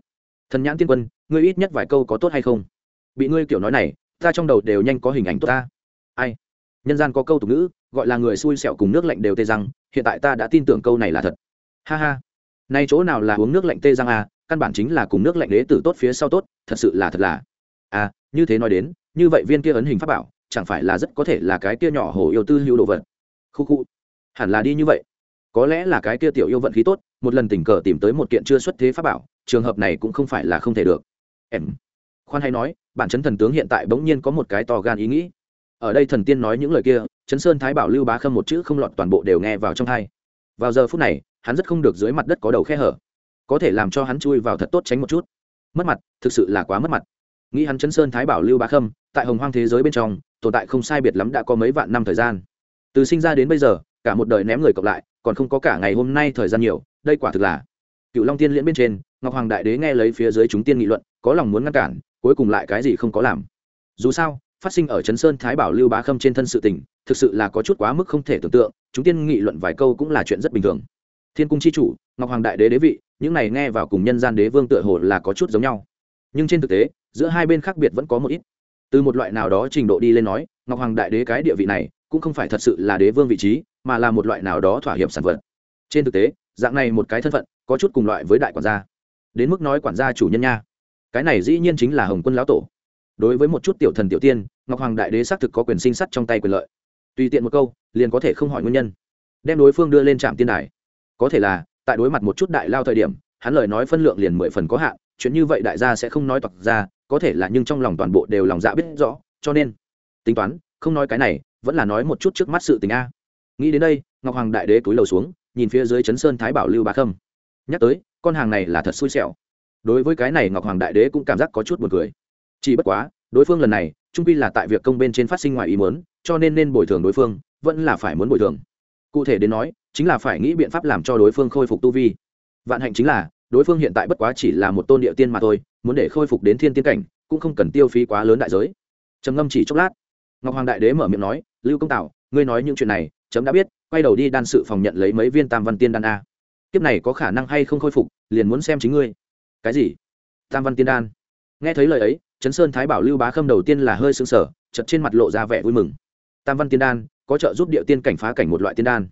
Thần nhãn tiên quân, ngươi ít nhất vài câu có tốt hay không? Bị ngươi kiểu nói này, ta trong đầu đều nhanh có hình ảnh tốt ta. Ai? Nhân gian có câu tục ngữ, gọi là người xui xẻo cùng nước lạnh đều tê răng, hiện tại ta đã tin tưởng câu này là thật. Ha ha. Nay chỗ nào là uống nước lạnh tê răng à? Căn bản chính là cùng nước lạnh đế tử tốt phía sau tốt, thật sự là thật là. À như thế nói đến, như vậy viên kia ấn hình pháp bảo, chẳng phải là rất có thể là cái kia nhỏ hổ yêu tư hữu đồ vật. Khu khu. Hẳn là đi như vậy có lẽ là cái kia tiểu yêu vận khí tốt, một lần tình cờ tìm tới một kiện chưa xuất thế pháp bảo, trường hợp này cũng không phải là không thể được. Em, khoan hay nói, bản chấn thần tướng hiện tại bỗng nhiên có một cái to gan ý nghĩ. Ở đây thần tiên nói những lời kia, chấn sơn thái bảo lưu bá khâm một chữ không lọt toàn bộ đều nghe vào trong thai vào giờ phút này, hắn rất không được dưới mặt đất có đầu khe hở. Có thể làm cho hắn chui vào thật tốt tránh một chút. Mất mặt, thực sự là quá mất mặt. Nghĩ hắn chấn sơn thái bảo lưu bá khâm, tại hồng hoang thế giới bên trong, tồn tại không sai biệt lắm đã có mấy vạn năm thời gian. Từ sinh ra đến bây giờ, cả một đời ném người cộng lại còn không có cả ngày hôm nay thời gian nhiều, đây quả thực là cựu long tiên liễn bên trên, ngọc hoàng đại đế nghe lấy phía dưới chúng tiên nghị luận, có lòng muốn ngăn cản, cuối cùng lại cái gì không có làm. Dù sao, phát sinh ở chấn sơn thái bảo lưu bá khâm trên thân sự tình, thực sự là có chút quá mức không thể tưởng tượng, chúng tiên nghị luận vài câu cũng là chuyện rất bình thường. Thiên cung c h i chủ, ngọc hoàng đại đế đế vị, những này nghe vào cùng nhân gian đế vương tựa hồ là có chút giống nhau. Nhưng trên thực tế, giữa hai bên khác biệt vẫn có một ít. Từ một loại nào đó trình độ đi lên nói, ngọc hoàng đại đế cái địa vị này cũng không phải thật sự là đế vương vị trí, mà là một loại nào đó thỏa hiệp sản vật. Trên thực tế, dạng này một cái thân phận, có chút cùng loại với đại quản gia. Đến mức nói quản gia chủ nhân nha. Cái này dĩ nhiên chính là hồng quân lão tổ. Đối với một chút tiểu thần tiểu tiên, ngọc hoàng đại đế xác thực có quyền sinh sắt trong tay quyền lợi. Tùy tiện một câu, liền có thể không hỏi nguyên nhân. Đem đối phương đưa lên trạm tiên đài. Có thể là, tại đối mặt một chút đại lao thời điểm, hắn lời nói phân lượng liền mười phần có hạn, chuyện như vậy đại gia sẽ không nói toạc ra, có thể là nhưng trong lòng toàn bộ đều lòng dạ biết rõ, cho nên, tính toán, không nói cái này vẫn là nói một chút trước mắt sự tình a. Nghĩ đến đây, ngọc hoàng đại đế túi lầu xuống, nhìn phía dưới chấn sơn thái bảo lưu bá khâm. Nhắc tới, con hàng này là thật xui xẻo. Đối với cái này ngọc hoàng đại đế cũng cảm giác có chút buồn cười. Chỉ bất quá, đối phương lần này, trung pi là tại việc công bên trên phát sinh ngoài ý muốn, cho nên nên bồi thường đối phương, vẫn là phải muốn bồi thường. Cụ thể đến nói, chính là phải nghĩ biện pháp làm cho đối phương khôi phục tu vi. Vạn hạnh chính là, đối phương hiện tại bất quá chỉ là một tôn địa tiên mà thôi, muốn để khôi phục đến thiên tiên cảnh, cũng không cần tiêu phí quá lớn đại giới. Trầm ngâm chỉ chốc lát ngọc hoàng đại đế mở miệng nói, lưu công tạo ngươi nói những chuyện này, chấm đã biết, quay đầu đi đan sự phòng nhận lấy mấy viên tam văn tiên đan a. Kiếp này có khả năng hay không khôi phục, liền muốn xem chính ngươi. Cái gì? Tam văn tiên đan? Nghe thấy lời ấy chấn sơn thái bảo lưu bá khâm đầu tiên là hơi sững sờ chật trên mặt lộ ra vẻ vui mừng. Tam văn tiên đan, có trợ giúp địa tiên cảnh phá cảnh một loại tiên đan.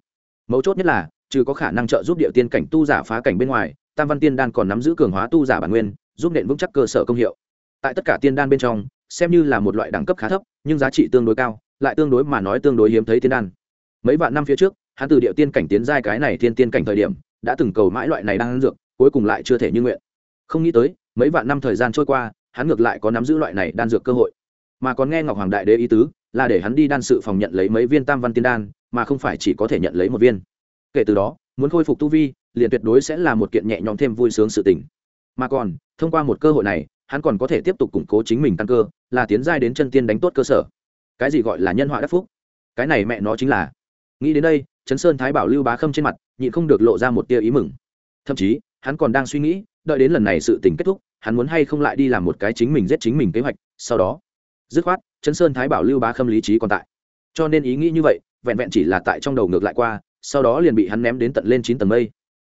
Mấu chốt nhất là, trừ có khả năng trợ giúp địa tiên cảnh tu giả phá cảnh bên ngoài, tam văn tiên đan còn nắm giữ cường hóa tu giả bản nguyên, giúp nện vững chắc cơ sở công hiệu. Tại tất cả tiên đan bên trong xem như là một loại đẳng cấp khá thấp, nhưng giá trị tương đối cao, lại tương đối mà nói tương đối hiếm thấy tiên đan. Mấy vạn năm phía trước, hắn từ địa tiên cảnh tiến giai cái này thiên tiên cảnh thời điểm, đã từng cầu mãi loại này đang dược, cuối cùng lại chưa thể như nguyện. Không nghĩ tới, mấy vạn năm thời gian trôi qua, hắn ngược lại có nắm giữ loại này đan dược cơ hội. Mà còn nghe ngọc hoàng đại đế ý tứ, là để hắn đi đan sự phòng nhận lấy mấy viên tam văn tiên đan, mà không phải chỉ có thể nhận lấy một viên. Kể từ đó, muốn khôi phục tu vi, liền tuyệt đối sẽ là một kiện nhẹ nhõm thêm vui sướng sự tình. Mà còn, thông qua một cơ hội này hắn còn có thể tiếp tục củng cố chính mình tăng cơ, là tiến giai đến chân tiên đánh tốt cơ sở. Cái gì gọi là nhân họa đắc phúc? Cái này mẹ nó chính là. Nghĩ đến đây chấn sơn thái bảo lưu bá khâm trên mặt, nhịn không được lộ ra một tia ý mừng. Thậm chí, hắn còn đang suy nghĩ, đợi đến lần này sự tình kết thúc, hắn muốn hay không lại đi làm một cái chính mình giết chính mình kế hoạch, sau đó. Dứt khoát chấn sơn thái bảo lưu bá khâm lý trí còn tại. Cho nên ý nghĩ như vậy, vẹn vẹn chỉ là tại trong đầu ngược lại qua, sau đó liền bị hắn ném đến tận lên chín tầng mây.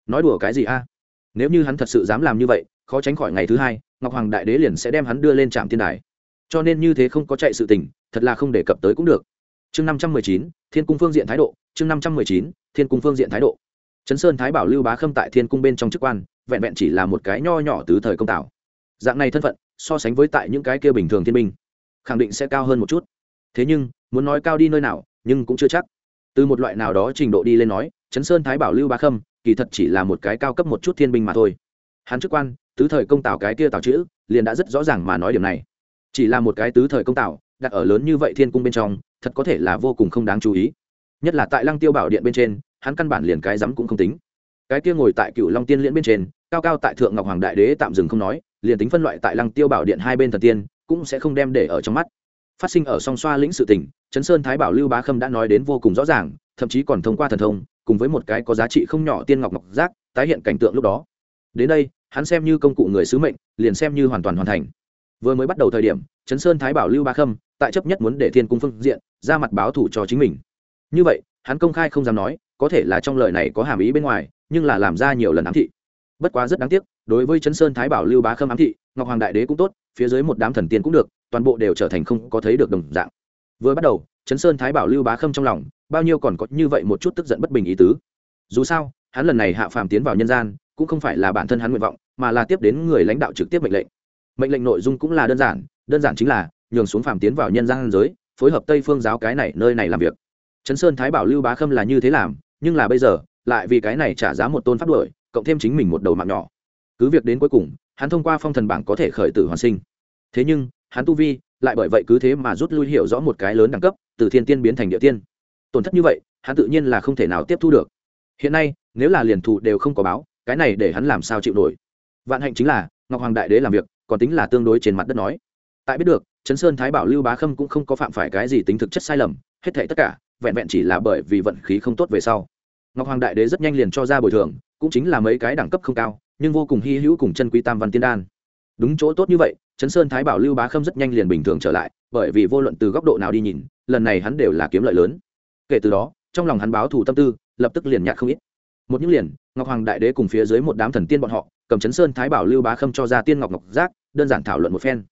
Nói đùa cái gì a? Nếu như hắn thật sự dám làm như vậy, khó tránh khỏi ngày thứ hai ngọc hoàng đại đế liền sẽ đem hắn đưa lên trạm thiên đài. Cho nên như thế không có chạy sự tình, thật là không đề cập tới cũng được. Chương năm trăm mười chín, thiên cung phương diện thái độ, chương năm trăm mười chín, thiên cung phương diện thái độ. Trấn sơn thái bảo lưu bá khâm tại thiên cung bên trong chức quan, vẹn vẹn chỉ là một cái nho nhỏ tứ thời công tảo. Dạng này thân phận, so sánh với tại những cái kia bình thường thiên binh, khẳng định sẽ cao hơn một chút. Thế nhưng, muốn nói cao đi nơi nào, nhưng cũng chưa chắc. Từ một loại nào đó trình độ đi lên nói, trấn sơn thái bảo lưu bá khâm, kỳ thật chỉ là một cái cao cấp một chút thiên binh mà thôi. Hắn chức quan tứ thời công tảo cái kia tảo chữ, liền đã rất rõ ràng mà nói điểm này. Chỉ là một cái tứ thời công tảo đặt ở lớn như vậy thiên cung bên trong, thật có thể là vô cùng không đáng chú ý. Nhất là tại lăng tiêu bảo điện bên trên, hắn căn bản liền cái rắm cũng không tính. Cái kia ngồi tại cựu long tiên liễn bên trên, cao cao tại thượng ngọc hoàng đại đế tạm dừng không nói, liền tính phân loại tại lăng tiêu bảo điện hai bên thần tiên, cũng sẽ không đem để ở trong mắt. Phát sinh ở song xoa lĩnh sự tỉnh chấn sơn thái bảo lưu bá khâm đã nói đến vô cùng rõ ràng, thậm chí còn thông qua thần thông, cùng với một cái có giá trị không nhỏ tiên ngọc ngọc giác, tái hiện cảnh tượng lúc đó. Đến đây hắn xem như công cụ người sứ mệnh, liền xem như hoàn toàn hoàn thành. Vừa mới bắt đầu thời điểm chấn sơn thái bảo lưu bá khâm, tại chấp nhất muốn để thiên cung phương diện, ra mặt báo thủ cho chính mình. Như vậy, hắn công khai không dám nói, có thể là trong lời này có hàm ý bên ngoài, nhưng là làm ra nhiều lần ám thị. Bất quá rất đáng tiếc, đối với chấn sơn thái bảo lưu bá khâm ám thị, ngọc hoàng đại đế cũng tốt, phía dưới một đám thần tiên cũng được, toàn bộ đều trở thành không có thấy được đồng dạng. Vừa bắt đầu chấn sơn thái bảo lưu bá khâm trong lòng, bao nhiêu còn có như vậy một chút tức giận bất bình ý tứ. Dù sao, hắn lần này hạ phàm tiến vào nhân gian cũng không phải là bản thân hắn nguyện vọng, mà là tiếp đến người lãnh đạo trực tiếp mệnh lệnh. Mệnh lệnh nội dung cũng là đơn giản đơn giản chính là nhường xuống phàm tiến vào nhân gian giới, phối hợp tây phương giáo cái này nơi này làm việc. Chấn sơn thái bảo lưu bá khâm là như thế làm, nhưng là bây giờ, lại vì cái này trả giá một tôn pháp đuổi, cộng thêm chính mình một đầu mạng nhỏ. Cứ việc đến cuối cùng, hắn thông qua phong thần bảng có thể khởi tử hoàn sinh. Thế nhưng, hắn tu vi lại bởi vậy cứ thế mà rút lui hiểu rõ một cái lớn đẳng cấp, từ thiên tiên biến thành địa tiên. Tổn thất như vậy, hắn tự nhiên là không thể nào tiếp thu được. Hiện nay, nếu là liền thù đều không có báo cái này để hắn làm sao chịu nổi. Vạn hạnh chính là, ngọc hoàng đại đế làm việc, còn tính là tương đối trên mặt đất nói. Tại biết được, trấn sơn thái bảo lưu bá khâm cũng không có phạm phải cái gì tính thực chất sai lầm, hết thảy tất cả, vẹn vẹn chỉ là bởi vì vận khí không tốt về sau. Ngọc hoàng đại đế rất nhanh liền cho ra bồi thường, cũng chính là mấy cái đẳng cấp không cao, nhưng vô cùng hy hữu cùng chân quý tam văn tiên đan. Đúng chỗ tốt như vậy, trấn sơn thái bảo lưu bá khâm rất nhanh liền bình thường trở lại, bởi vì vô luận từ góc độ nào đi nhìn, lần này hắn đều là kiếm lợi lớn. Kể từ đó, trong lòng hắn báo thủ tâm tư, lập tức liền nhạt không ít một những liền, ngọc hoàng đại đế cùng phía dưới một đám thần tiên bọn họ, cầm chấn sơn thái bảo lưu bá khâm cho ra tiên ngọc ngọc giác, đơn giản thảo luận một phen.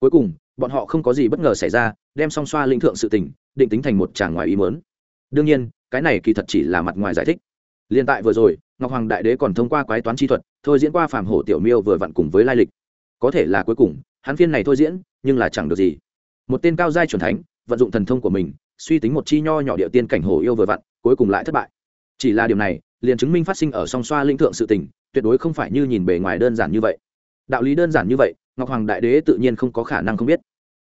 Cuối cùng, bọn họ không có gì bất ngờ xảy ra, đem song xoa linh thượng sự tình, định tính thành một tràng ngoài ý mớn đương nhiên, cái này kỳ thật chỉ là mặt ngoài giải thích. Liên tại vừa rồi, ngọc hoàng đại đế còn thông qua quái toán chi thuật, thôi diễn qua phàm hổ tiểu miêu vừa vặn cùng với lai lịch. Có thể là cuối cùng, hắn phiên này thôi diễn, nhưng là chẳng được gì. Một tên cao giai chuẩn thánh, vận dụng thần thông của mình, suy tính một chi nho nhỏ địa tiên cảnh hổ yêu vừa vặn, cuối cùng lại thất bại. Chỉ là điều này liền chứng minh phát sinh ở song xoa linh thượng sự tình, tuyệt đối không phải như nhìn bề ngoài đơn giản như vậy. Đạo lý đơn giản như vậy, ngọc hoàng đại đế tự nhiên không có khả năng không biết.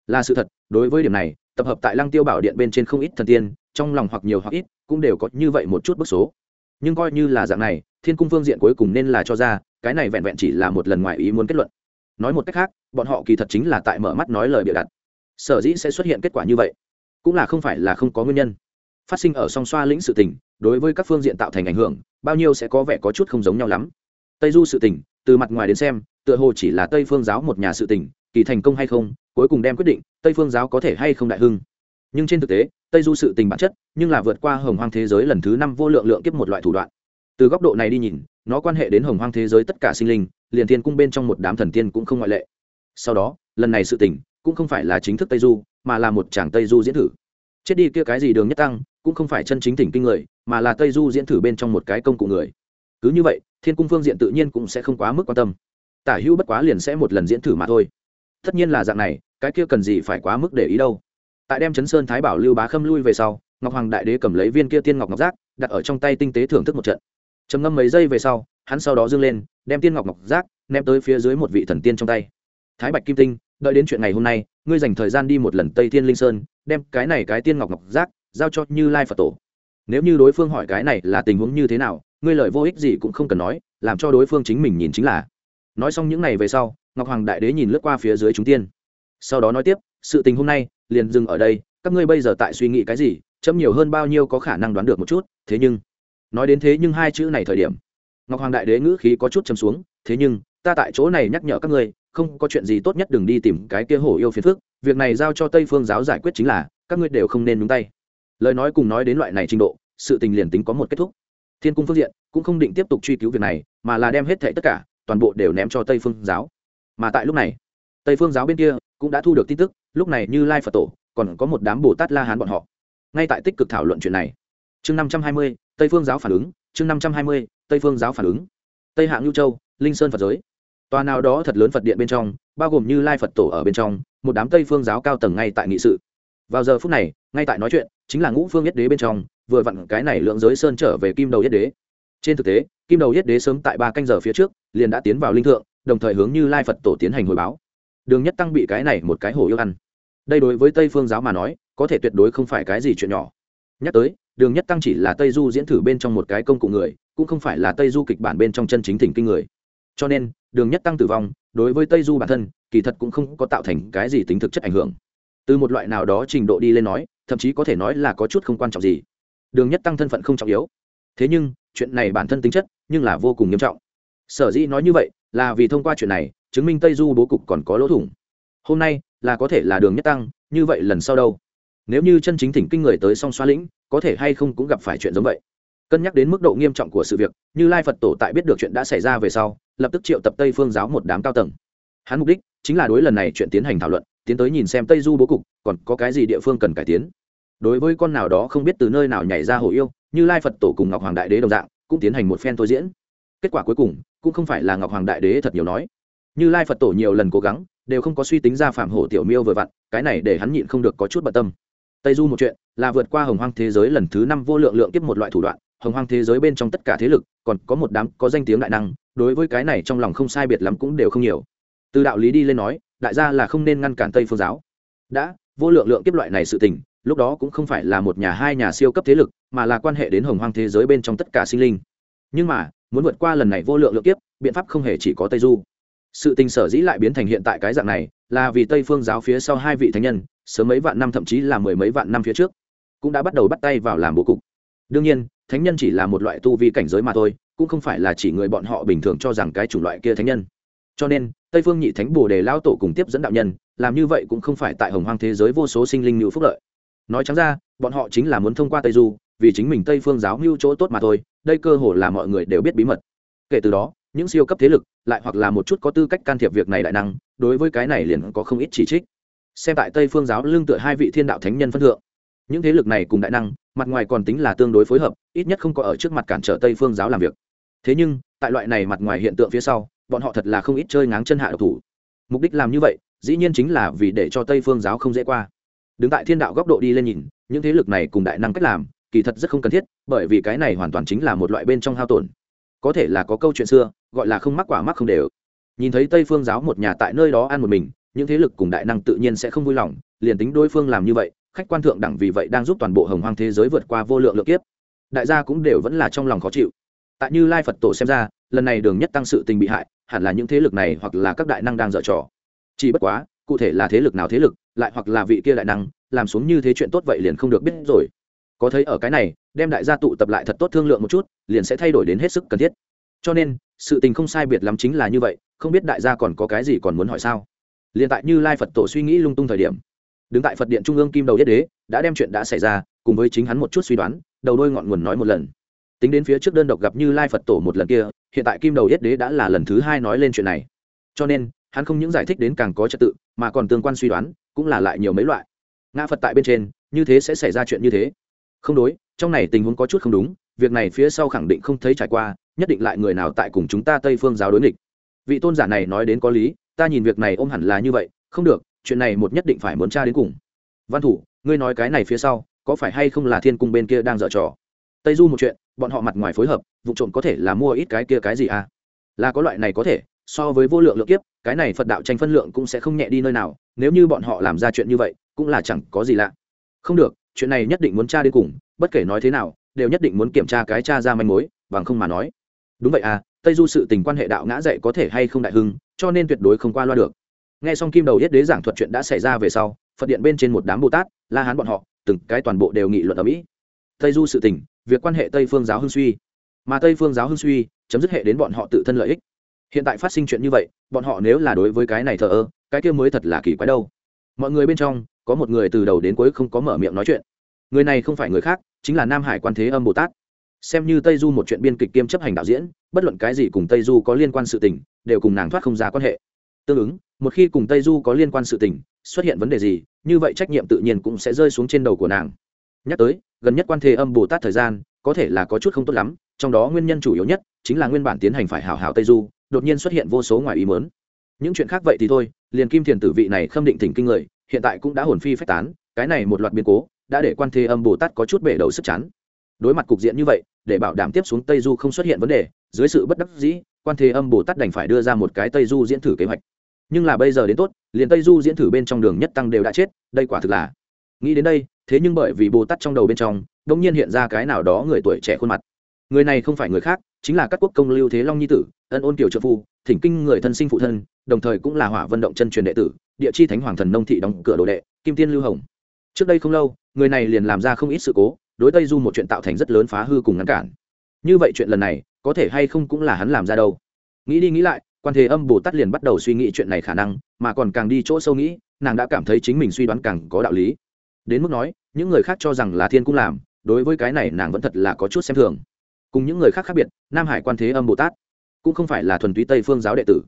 Là sự thật, đối với điểm này, tập hợp tại lăng tiêu bảo điện bên trên không ít thần tiên, trong lòng hoặc nhiều hoặc ít, cũng đều có như vậy một chút bức số. Nhưng coi như là dạng này, thiên cung phương diện cuối cùng nên là cho ra, cái này vẹn vẹn chỉ là một lần ngoài ý muốn kết luận. Nói một cách khác, bọn họ kỳ thật chính là tại mở mắt nói lời bịa đặt. Sở dĩ sẽ xuất hiện kết quả như vậy, cũng là không phải là không có nguyên nhân phát sinh ở song xoa lĩnh sự tình, đối với các phương diện tạo thành ảnh hưởng, bao nhiêu sẽ có vẻ có chút không giống nhau lắm. Tây du sự tình, từ mặt ngoài đến xem, tựa hồ chỉ là tây phương giáo một nhà sự tình, kỳ thành công hay không, cuối cùng đem quyết định, tây phương giáo có thể hay không đại hưng. Nhưng trên thực tế, tây du sự tình bản chất, nhưng là vượt qua hồng hoang thế giới lần thứ năm vô lượng lượng kiếp một loại thủ đoạn. Từ góc độ này đi nhìn, nó quan hệ đến hồng hoang thế giới tất cả sinh linh, liền thiên cung bên trong một đám thần tiên cũng không ngoại lệ. Sau đó, lần này sự tình, cũng không phải là chính thức tây du, mà là một chàng tây du diễn thử. Chết đi kia cái gì đường nhất tăng cũng không phải chân chính thỉnh kinh người, mà là tây du diễn thử bên trong một cái công cụ người. Cứ như vậy, thiên cung phương diện tự nhiên cũng sẽ không quá mức quan tâm. Tả hữu bất quá liền sẽ một lần diễn thử mà thôi. Tất nhiên là dạng này, cái kia cần gì phải quá mức để ý đâu. Tại đem chấn sơn thái bảo lưu bá khâm lui về sau, ngọc hoàng đại đế cầm lấy viên kia tiên ngọc ngọc giác, đặt ở trong tay tinh tế thưởng thức một trận. Trầm ngâm mấy giây về sau, hắn sau đó dâng lên, đem tiên ngọc ngọc giác ném tới phía dưới một vị thần tiên trong tay. Thái bạch kim tinh, đợi đến chuyện ngày hôm nay, ngươi dành thời gian đi một lần tây thiên linh sơn, đem cái này cái tiên ngọc ngọc giác giao cho như lai phật tổ. Nếu như đối phương hỏi cái này là tình huống như thế nào, ngươi lời vô ích gì cũng không cần nói, làm cho đối phương chính mình nhìn chính là. Nói xong những n à y về sau, ngọc hoàng đại đế nhìn lướt qua phía dưới chúng tiên. Sau đó nói tiếp, sự tình hôm nay, liền dừng ở đây, các ngươi bây giờ tại suy nghĩ cái gì, chấm nhiều hơn bao nhiêu có khả năng đoán được một chút, thế nhưng, nói đến thế nhưng hai chữ này thời điểm, ngọc hoàng đại đế ngữ khí có chút chấm xuống, thế nhưng, ta tại chỗ này nhắc nhở các ngươi, không có chuyện gì tốt nhất đừng đi tìm cái kia hổ yêu phiền phức, việc này giao cho tây phương giáo giải quyết chính là, các ngươi đều không nên nhúng tay lời nói cùng nói đến loại này trình độ, sự tình liền tính có một kết thúc. Thiên cung phương diện cũng không định tiếp tục truy cứu việc này, mà là đem hết thệ tất cả, toàn bộ đều ném cho tây phương giáo. Mà tại lúc này, tây phương giáo bên kia cũng đã thu được tin tức, lúc này như lai phật tổ còn có một đám bồ tát la hán bọn họ. Ngay tại tích cực thảo luận chuyện này. Chương năm trăm hai mươi, tây phương giáo phản ứng. Chương năm trăm hai mươi, tây phương giáo phản ứng. Tây hạng nhu châu, linh sơn phật giới. Tòa nào đó thật lớn phật điện bên trong, bao gồm như lai phật tổ ở bên trong, một đám tây phương giáo cao tầng ngay tại nghị sự vào giờ phút này, ngay tại nói chuyện, chính là ngũ phương nhất đế bên trong, vừa vặn cái này lượng giới sơn trở về kim đầu nhất đế. Trên thực tế, kim đầu nhất đế sớm tại ba canh giờ phía trước, liền đã tiến vào linh thượng, đồng thời hướng như lai phật tổ tiến hành hồi báo. Đường nhất tăng bị cái này một cái hổ yêu ăn. Đây đối với tây phương giáo mà nói, có thể tuyệt đối không phải cái gì chuyện nhỏ. Nhắc tới, đường nhất tăng chỉ là tây du diễn thử bên trong một cái công cụ người, cũng không phải là tây du kịch bản bên trong chân chính thỉnh kinh người. Cho nên, đường nhất tăng tử vong, đối với tây du bản thân, kỳ thật cũng không có tạo thành cái gì tính thực chất ảnh hưởng từ một loại nào đó trình độ đi lên nói, thậm chí có thể nói là có chút không quan trọng gì. Đường nhất tăng thân phận không trọng yếu. Thế nhưng, chuyện này bản thân tính chất, nhưng là vô cùng nghiêm trọng. Sở dĩ nói như vậy, là vì thông qua chuyện này, chứng minh tây du bố cục còn có lỗ thủng. Hôm nay, là có thể là đường nhất tăng, như vậy lần sau đâu? Nếu như chân chính thỉnh kinh người tới song xoa lĩnh, có thể hay không cũng gặp phải chuyện giống vậy. Cân nhắc đến mức độ nghiêm trọng của sự việc, như lai phật tổ tại biết được chuyện đã xảy ra về sau, lập tức triệu tập tây phương giáo một đám cao tầng. Hắn mục đích chính là đối lần này chuyện tiến hành thảo luận tiến tới nhìn xem tây du bố cục, còn có cái gì địa phương cần cải tiến? Đối với con nào đó không biết từ nơi nào nhảy ra hồ yêu, như lai phật tổ cùng ngọc hoàng đại đế đồng dạng, cũng tiến hành một phen thôi diễn. Kết quả cuối cùng, cũng không phải là ngọc hoàng đại đế thật nhiều nói. Như lai phật tổ nhiều lần cố gắng, đều không có suy tính ra phạm hổ tiểu miêu vừa vặn, cái này để hắn nhịn không được có chút bận tâm. Tây du một chuyện, là vượt qua hồng hoang thế giới lần thứ năm vô lượng lượng tiếp một loại thủ đoạn, hồng hoang thế giới bên trong tất cả thế lực, còn có một đám có danh tiếng đại năng, đối với cái này trong lòng không sai biệt lắm cũng đều không nhiều từ đạo lý đi lên nói, đại gia là không nên ngăn cản tây phương giáo. Đã, vô lượng lượng kiếp loại này sự tình, lúc đó cũng không phải là một nhà hai nhà siêu cấp thế lực, mà là quan hệ đến hồng hoang thế giới bên trong tất cả sinh linh. Nhưng mà, muốn vượt qua lần này vô lượng lượng kiếp, biện pháp không hề chỉ có tây du. Sự tình sở dĩ lại biến thành hiện tại cái dạng này, là vì tây phương giáo phía sau hai vị thánh nhân, sớm mấy vạn năm thậm chí là mười mấy vạn năm phía trước, cũng đã bắt đầu bắt tay vào làm bố cục. Đương nhiên, thánh nhân chỉ là một loại tu vi cảnh giới mà thôi, cũng không phải là chỉ người bọn họ bình thường cho rằng cái chủng loại kia thánh nhân cho nên, tây phương nhị thánh bồ đề lao tổ cùng tiếp dẫn đạo nhân, làm như vậy cũng không phải tại hồng hoang thế giới vô số sinh linh mưu phúc lợi. Nói trắng ra, bọn họ chính là muốn thông qua tây du, vì chính mình tây phương giáo mưu chỗ tốt mà thôi, đây cơ hồ là mọi người đều biết bí mật. Kể từ đó, những siêu cấp thế lực, lại hoặc là một chút có tư cách can thiệp việc này đại năng, đối với cái này liền có không ít chỉ trích. Xem tại tây phương giáo lương tựa hai vị thiên đạo thánh nhân phân thượng. Những thế lực này cùng đại năng, mặt ngoài còn tính là tương đối phối hợp, ít nhất không có ở trước mặt cản trở tây phương giáo làm việc. Thế nhưng, tại loại này mặt ngoài hiện tượng phía sau bọn họ thật là không ít chơi ngáng chân hạ độc thủ. Mục đích làm như vậy, dĩ nhiên chính là vì để cho tây phương giáo không dễ qua. Đứng tại thiên đạo góc độ đi lên nhìn, những thế lực này cùng đại năng cách làm, kỳ thật rất không cần thiết, bởi vì cái này hoàn toàn chính là một loại bên trong hao tổn. Có thể là có câu chuyện xưa, gọi là không mắc quả mắc không đều. Nhìn thấy tây phương giáo một nhà tại nơi đó ăn một mình, những thế lực cùng đại năng tự nhiên sẽ không vui lòng, liền tính đối phương làm như vậy, khách quan thượng đẳng vì vậy đang giúp toàn bộ hồng hoang thế giới vượt qua vô lượng lượng kiếp. Đại gia cũng đều vẫn là trong lòng khó chịu. Tại như lai phật tổ xem ra, lần này đường nhất tăng sự tình bị hại hẳn là những thế lực này hoặc là các đại năng đang dở trò. Chỉ bất quá, cụ thể là thế lực nào thế lực, lại hoặc là vị kia đại năng, làm xuống như thế chuyện tốt vậy liền không được biết rồi. Có thấy ở cái này, đem đại gia tụ tập lại thật tốt thương lượng một chút, liền sẽ thay đổi đến hết sức cần thiết. Cho nên, sự tình không sai biệt lắm chính là như vậy, không biết đại gia còn có cái gì còn muốn hỏi sao? Liền tại như lai phật tổ suy nghĩ lung tung thời điểm, đứng tại phật điện trung ương kim đầu nhất đế, đã đem chuyện đã xảy ra, cùng với chính hắn một chút suy đoán, đầu đôi ngọn nguồn nói một lần tính đến phía trước đơn độc gặp như lai phật tổ một lần kia, hiện tại kim đầu yết đế đã là lần thứ hai nói lên chuyện này. Cho nên, hắn không những giải thích đến càng có trật tự, mà còn tương quan suy đoán, cũng là lại nhiều mấy loại. Ngã phật tại bên trên, như thế sẽ xảy ra chuyện như thế. Không đối, trong này tình huống có chút không đúng, việc này phía sau khẳng định không thấy trải qua, nhất định lại người nào tại cùng chúng ta tây phương giáo đối nghịch. Vị tôn giả này nói đến có lý, ta nhìn việc này ôm hẳn là như vậy, không được, chuyện này một nhất định phải muốn tra đến cùng. Văn thủ, ngươi nói cái này phía sau, có phải hay không là thiên cung bên kia đang dở trò? Tây du một chuyện bọn họ mặt ngoài phối hợp, vụ trộm có thể là mua ít cái kia cái gì à? Là có loại này có thể, so với vô lượng lượng kiếp, cái này phật đạo tranh phân lượng cũng sẽ không nhẹ đi nơi nào, nếu như bọn họ làm ra chuyện như vậy, cũng là chẳng có gì lạ. Không được, chuyện này nhất định muốn tra đến cùng, bất kể nói thế nào, đều nhất định muốn kiểm tra cái cha ra manh mối, bằng không mà nói. Đúng vậy à tây du sự tình quan hệ đạo ngã dạy có thể hay không đại hưng, cho nên tuyệt đối không qua loa được. Nghe xong kim đầu yết đế giảng thuật chuyện đã xảy ra về sau, phật điện bên trên một đám bồ tát, la hán bọn họ, từng cái toàn bộ đều nghị luận ở mỹ. Tây du sự tình việc quan hệ tây phương giáo hưng suy. Mà tây phương giáo hưng suy chấm dứt hệ đến bọn họ tự thân lợi ích. Hiện tại phát sinh chuyện như vậy, bọn họ nếu là đối với cái này thờ ơ, cái kia mới thật là kỳ quái đâu. Mọi người bên trong, có một người từ đầu đến cuối không có mở miệng nói chuyện. Người này không phải người khác, chính là nam hải quan thế âm bồ tát. Xem như tây du một chuyện biên kịch kiêm chấp hành đạo diễn, bất luận cái gì cùng tây du có liên quan sự tình, đều cùng nàng thoát không ra quan hệ. Tương ứng, một khi cùng tây du có liên quan sự tình, xuất hiện vấn đề gì, như vậy trách nhiệm tự nhiên cũng sẽ rơi xuống trên đầu của nàng nhắc tới, gần nhất quan thế âm bồ tát thời gian, có thể là có chút không tốt lắm, trong đó nguyên nhân chủ yếu nhất chính là nguyên bản tiến hành phải hảo hảo tây du, đột nhiên xuất hiện vô số ngoài ý mớn những chuyện khác vậy thì thôi, liền kim thiền tử vị này khâm định thỉnh kinh người, hiện tại cũng đã hồn phi phách tán, cái này một loạt biến cố, đã để quan thế âm bồ tát có chút bể đầu sức chán. Đối mặt cục diện như vậy, để bảo đảm tiếp xuống tây du không xuất hiện vấn đề, dưới sự bất đắc dĩ, quan thế âm bồ tát đành phải đưa ra một cái tây du diễn thử kế hoạch. Nhưng là bây giờ đến tốt, liền tây du diễn thử bên trong đường nhất tăng đều đã chết, đây quả thực là nghĩ đến đây, thế nhưng bởi vì bồ tát trong đầu bên trong đ ỗ n g nhiên hiện ra cái nào đó người tuổi trẻ khuôn mặt. Người này không phải người khác, chính là các quốc công lưu thế long nhi tử, ân ôn kiều trợ phu, thỉnh kinh người thân sinh phụ thân, đồng thời cũng là hỏa vận động chân truyền đệ tử, địa chi thánh hoàng thần nông thị đóng cửa đồ đệ, kim tiên lưu hồng. Trước đây không lâu, người này liền làm ra không ít sự cố, đối tây du một chuyện tạo thành rất lớn phá hư cùng ngăn cản. Như vậy chuyện lần này, có thể hay không cũng là hắn làm ra đâu. Nghĩ đi nghĩ lại, quan thế âm bồ tát liền bắt đầu suy nghĩ chuyện này khả năng, mà còn càng đi chỗ sâu nghĩ, nàng đã cảm thấy chính mình suy đoán càng có đạo lý đến mức nói, những người khác cho rằng là thiên cung làm, đối với cái này nàng vẫn thật là có chút xem thường. Cùng những người khác khác biệt, nam hải quan thế âm bồ tát, cũng không phải là thuần túy tây phương giáo đệ tử.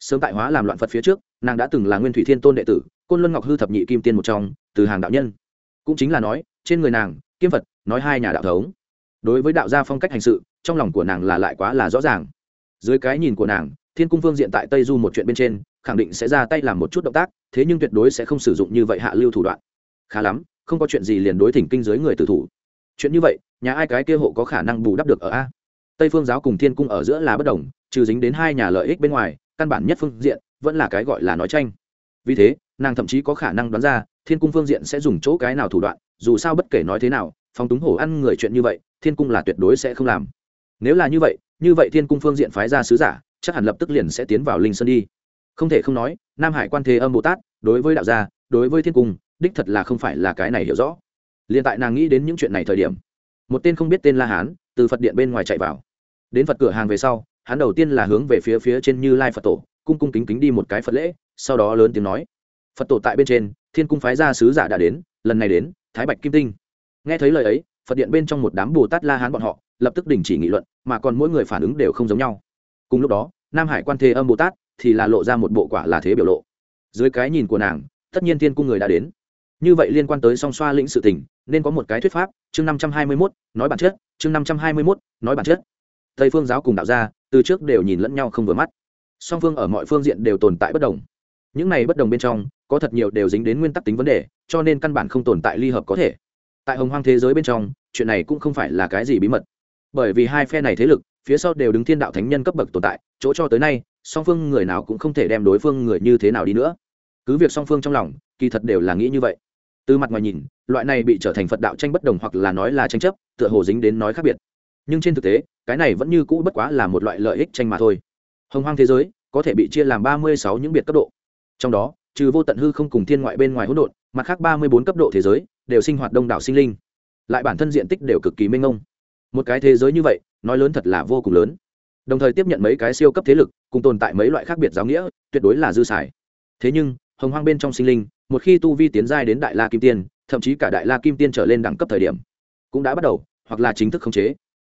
Sớm tại hóa làm loạn phật phía trước, nàng đã từng là nguyên thủy thiên tôn đệ tử, côn luân ngọc hư thập nhị kim tiên một trong, từ hàng đạo nhân. Cũng chính là nói, trên người nàng kim phật, nói hai nhà đạo thống. Đối với đạo gia phong cách hành sự, trong lòng của nàng là lại quá là rõ ràng. Dưới cái nhìn của nàng, thiên cung phương diện tại tây du một chuyện bên trên, khẳng định sẽ ra tay làm một chút động tác, thế nhưng tuyệt đối sẽ không sử dụng như vậy hạ lưu thủ đoạn khá lắm, không có chuyện gì liền đối thỉnh kinh dưới người tử thủ. Chuyện như vậy, nhà ai cái kia hộ có khả năng bù đắp được ở a? Tây phương giáo cùng thiên cung ở giữa là bất đồng, trừ dính đến hai nhà lợi ích bên ngoài, căn bản nhất phương diện vẫn là cái gọi là nói tranh. Vì thế, nàng thậm chí có khả năng đoán ra, thiên cung phương diện sẽ dùng chỗ cái nào thủ đoạn, dù sao bất kể nói thế nào phong túng hổ ăn người chuyện như vậy, thiên cung là tuyệt đối sẽ không làm. Nếu là như vậy như vậy thiên cung phương diện phái ra sứ giả, chắc hẳn lập tức liền sẽ tiến vào linh sơn đi. Không thể không nói, nam hải quan thế âm bồ tát, đối với đạo gia, đối với thiên cung đích thật là không phải là cái này hiểu rõ. Liền tại nàng nghĩ đến những chuyện này thời điểm, một tên không biết tên la hán từ phật điện bên ngoài chạy vào. Đến phật cửa hàng về sau, hắn đầu tiên là hướng về phía phía trên như lai phật tổ, cung cung kính kính đi một cái phật lễ, sau đó lớn tiếng nói, phật tổ tại bên trên, thiên cung phái gia sứ giả đã đến, lần này đến, thái bạch kim tinh. Nghe thấy lời ấy, phật điện bên trong một đám bồ tát la hán bọn họ lập tức đình chỉ nghị luận, mà còn mỗi người phản ứng đều không giống nhau. Cùng lúc đó, nam hải quan thế âm bồ tát thì là lộ ra một bộ quả là thế biểu lộ. Dưới cái nhìn của nàng, tất nhiên thiên cung người đã đến như vậy liên quan tới song xoa lĩnh sự tình, nên có một cái thuyết pháp, chương năm trăm hai mươi mốt, nói bản chất, chương năm trăm hai mươi mốt, nói bản chất. Tây phương giáo cùng đạo gia, từ trước đều nhìn lẫn nhau không vừa mắt. Song phương ở mọi phương diện đều tồn tại bất đồng. Những này bất đồng bên trong, có thật nhiều đều dính đến nguyên tắc tính vấn đề, cho nên căn bản không tồn tại ly hợp có thể. Tại hồng hoang thế giới bên trong, chuyện này cũng không phải là cái gì bí mật. Bởi vì hai phe này thế lực, phía sau đều đứng thiên đạo thánh nhân cấp bậc tồn tại, chỗ cho tới nay, song phương người nào cũng không thể đem đối phương người như thế nào đi nữa. Cứ việc song phương trong lòng, kỳ thật đều là nghĩ như vậy từ mặt ngoài nhìn, loại này bị trở thành phật đạo tranh bất đồng hoặc là nói là tranh chấp, tựa hồ dính đến nói khác biệt. Nhưng trên thực tế, cái này vẫn như cũ bất quá là một loại lợi ích tranh mà thôi. Hồng hoang thế giới có thể bị chia làm ba mươi sáu những biệt cấp độ. Trong đó, trừ vô tận hư không cùng thiên ngoại bên ngoài hỗn độn, mặt khác ba mươi bốn cấp độ thế giới đều sinh hoạt đông đảo sinh linh. Lại bản thân diện tích đều cực kỳ mênh mông. Một cái thế giới như vậy, nói lớn thật là vô cùng lớn. Đồng thời tiếp nhận mấy cái siêu cấp thế lực, cùng tồn tại mấy loại khác biệt giáo nghĩa, tuyệt đối là dư xài. Thế nhưng, hồng hoang bên trong sinh linh một khi tu vi tiến giai đến đại la kim tiên, thậm chí cả đại la kim tiên trở lên đẳng cấp thời điểm, cũng đã bắt đầu, hoặc là chính thức khống chế,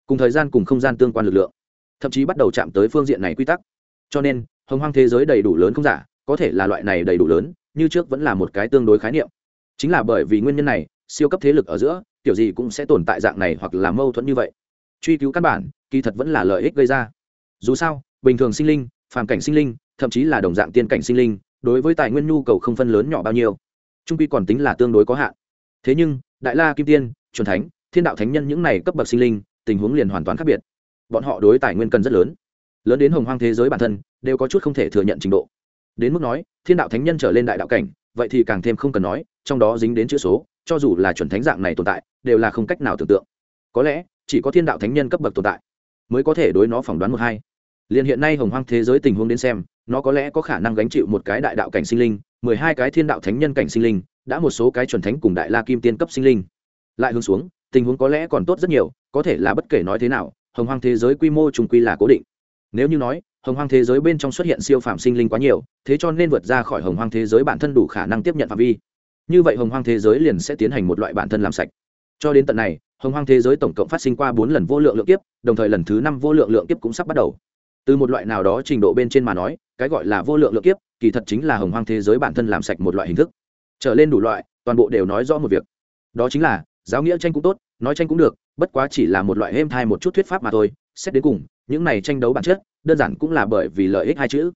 cùng thời gian cùng không gian tương quan lực lượng, thậm chí bắt đầu chạm tới phương diện này quy tắc. Cho nên, hồng hoang thế giới đầy đủ lớn không giả, có thể là loại này đầy đủ lớn, như trước vẫn là một cái tương đối khái niệm. Chính là bởi vì nguyên nhân này, siêu cấp thế lực ở giữa, kiểu gì cũng sẽ tồn tại dạng này hoặc là mâu thuẫn như vậy. Truy cứu căn bản, kỳ thật vẫn là lợi ích gây ra. Dù sao, bình thường sinh linh, phàm cảnh sinh linh, thậm chí là đồng dạng tiên cảnh sinh linh đối với tài nguyên nhu cầu không phân lớn nhỏ bao nhiêu. Trung quy còn tính là tương đối có hạn. Thế nhưng, đại la kim tiên c thánh, thiên đạo thánh nhân những này cấp bậc sinh linh, tình huống liền hoàn toàn khác biệt. Bọn họ đối tài nguyên cần rất lớn. Lớn đến hồng hoang thế giới bản thân, đều có chút không thể thừa nhận trình độ. Đến mức nói, thiên đạo thánh nhân trở lên đại đạo cảnh, vậy thì càng thêm không cần nói, trong đó dính đến chữ số, cho dù là chuẩn thánh dạng này tồn tại, đều là không cách nào tưởng tượng. Có lẽ, chỉ có thiên đạo thánh nhân cấp bậc tồn tại, mới có thể đối nó phỏng đoán một hai. Liền hiện nay hồng hoang thế giới tình huống đến xem nó có lẽ có khả năng gánh chịu một cái đại đạo cảnh sinh linh, mười hai cái thiên đạo thánh nhân cảnh sinh linh, đã một số cái chuẩn thánh cùng đại la kim tiên cấp sinh linh. Lại hướng xuống, tình huống có lẽ còn tốt rất nhiều, có thể là bất kể nói thế nào, hồng hoang thế giới quy mô trùng quy là cố định. Nếu như nói, hồng hoang thế giới bên trong xuất hiện siêu phạm sinh linh quá nhiều, thế cho nên vượt ra khỏi hồng hoang thế giới bản thân đủ khả năng tiếp nhận phạm vi. Như vậy hồng hoang thế giới liền sẽ tiến hành một loại bản thân làm sạch. Cho đến tận này, hồng hoang thế giới tổng cộng phát sinh qua bốn lần vô lượng lượng kiếp, đồng thời lần thứ năm vô lượng lượng kiếp cũng sắp bắt đầu từ một loại nào đó trình độ bên trên mà nói, cái gọi là vô lượng lượng kiếp, kỳ thật chính là hồng hoang thế giới bản thân làm sạch một loại hình thức. Trở lên đủ loại, toàn bộ đều nói rõ một việc. Đó chính là, giáo nghĩa tranh cũng tốt, nói tranh cũng được, bất quá chỉ là một loại êm thai một chút thuyết pháp mà thôi. Xét đến cùng, những này tranh đấu bản chất, đơn giản cũng là bởi vì lợi ích hai chữ.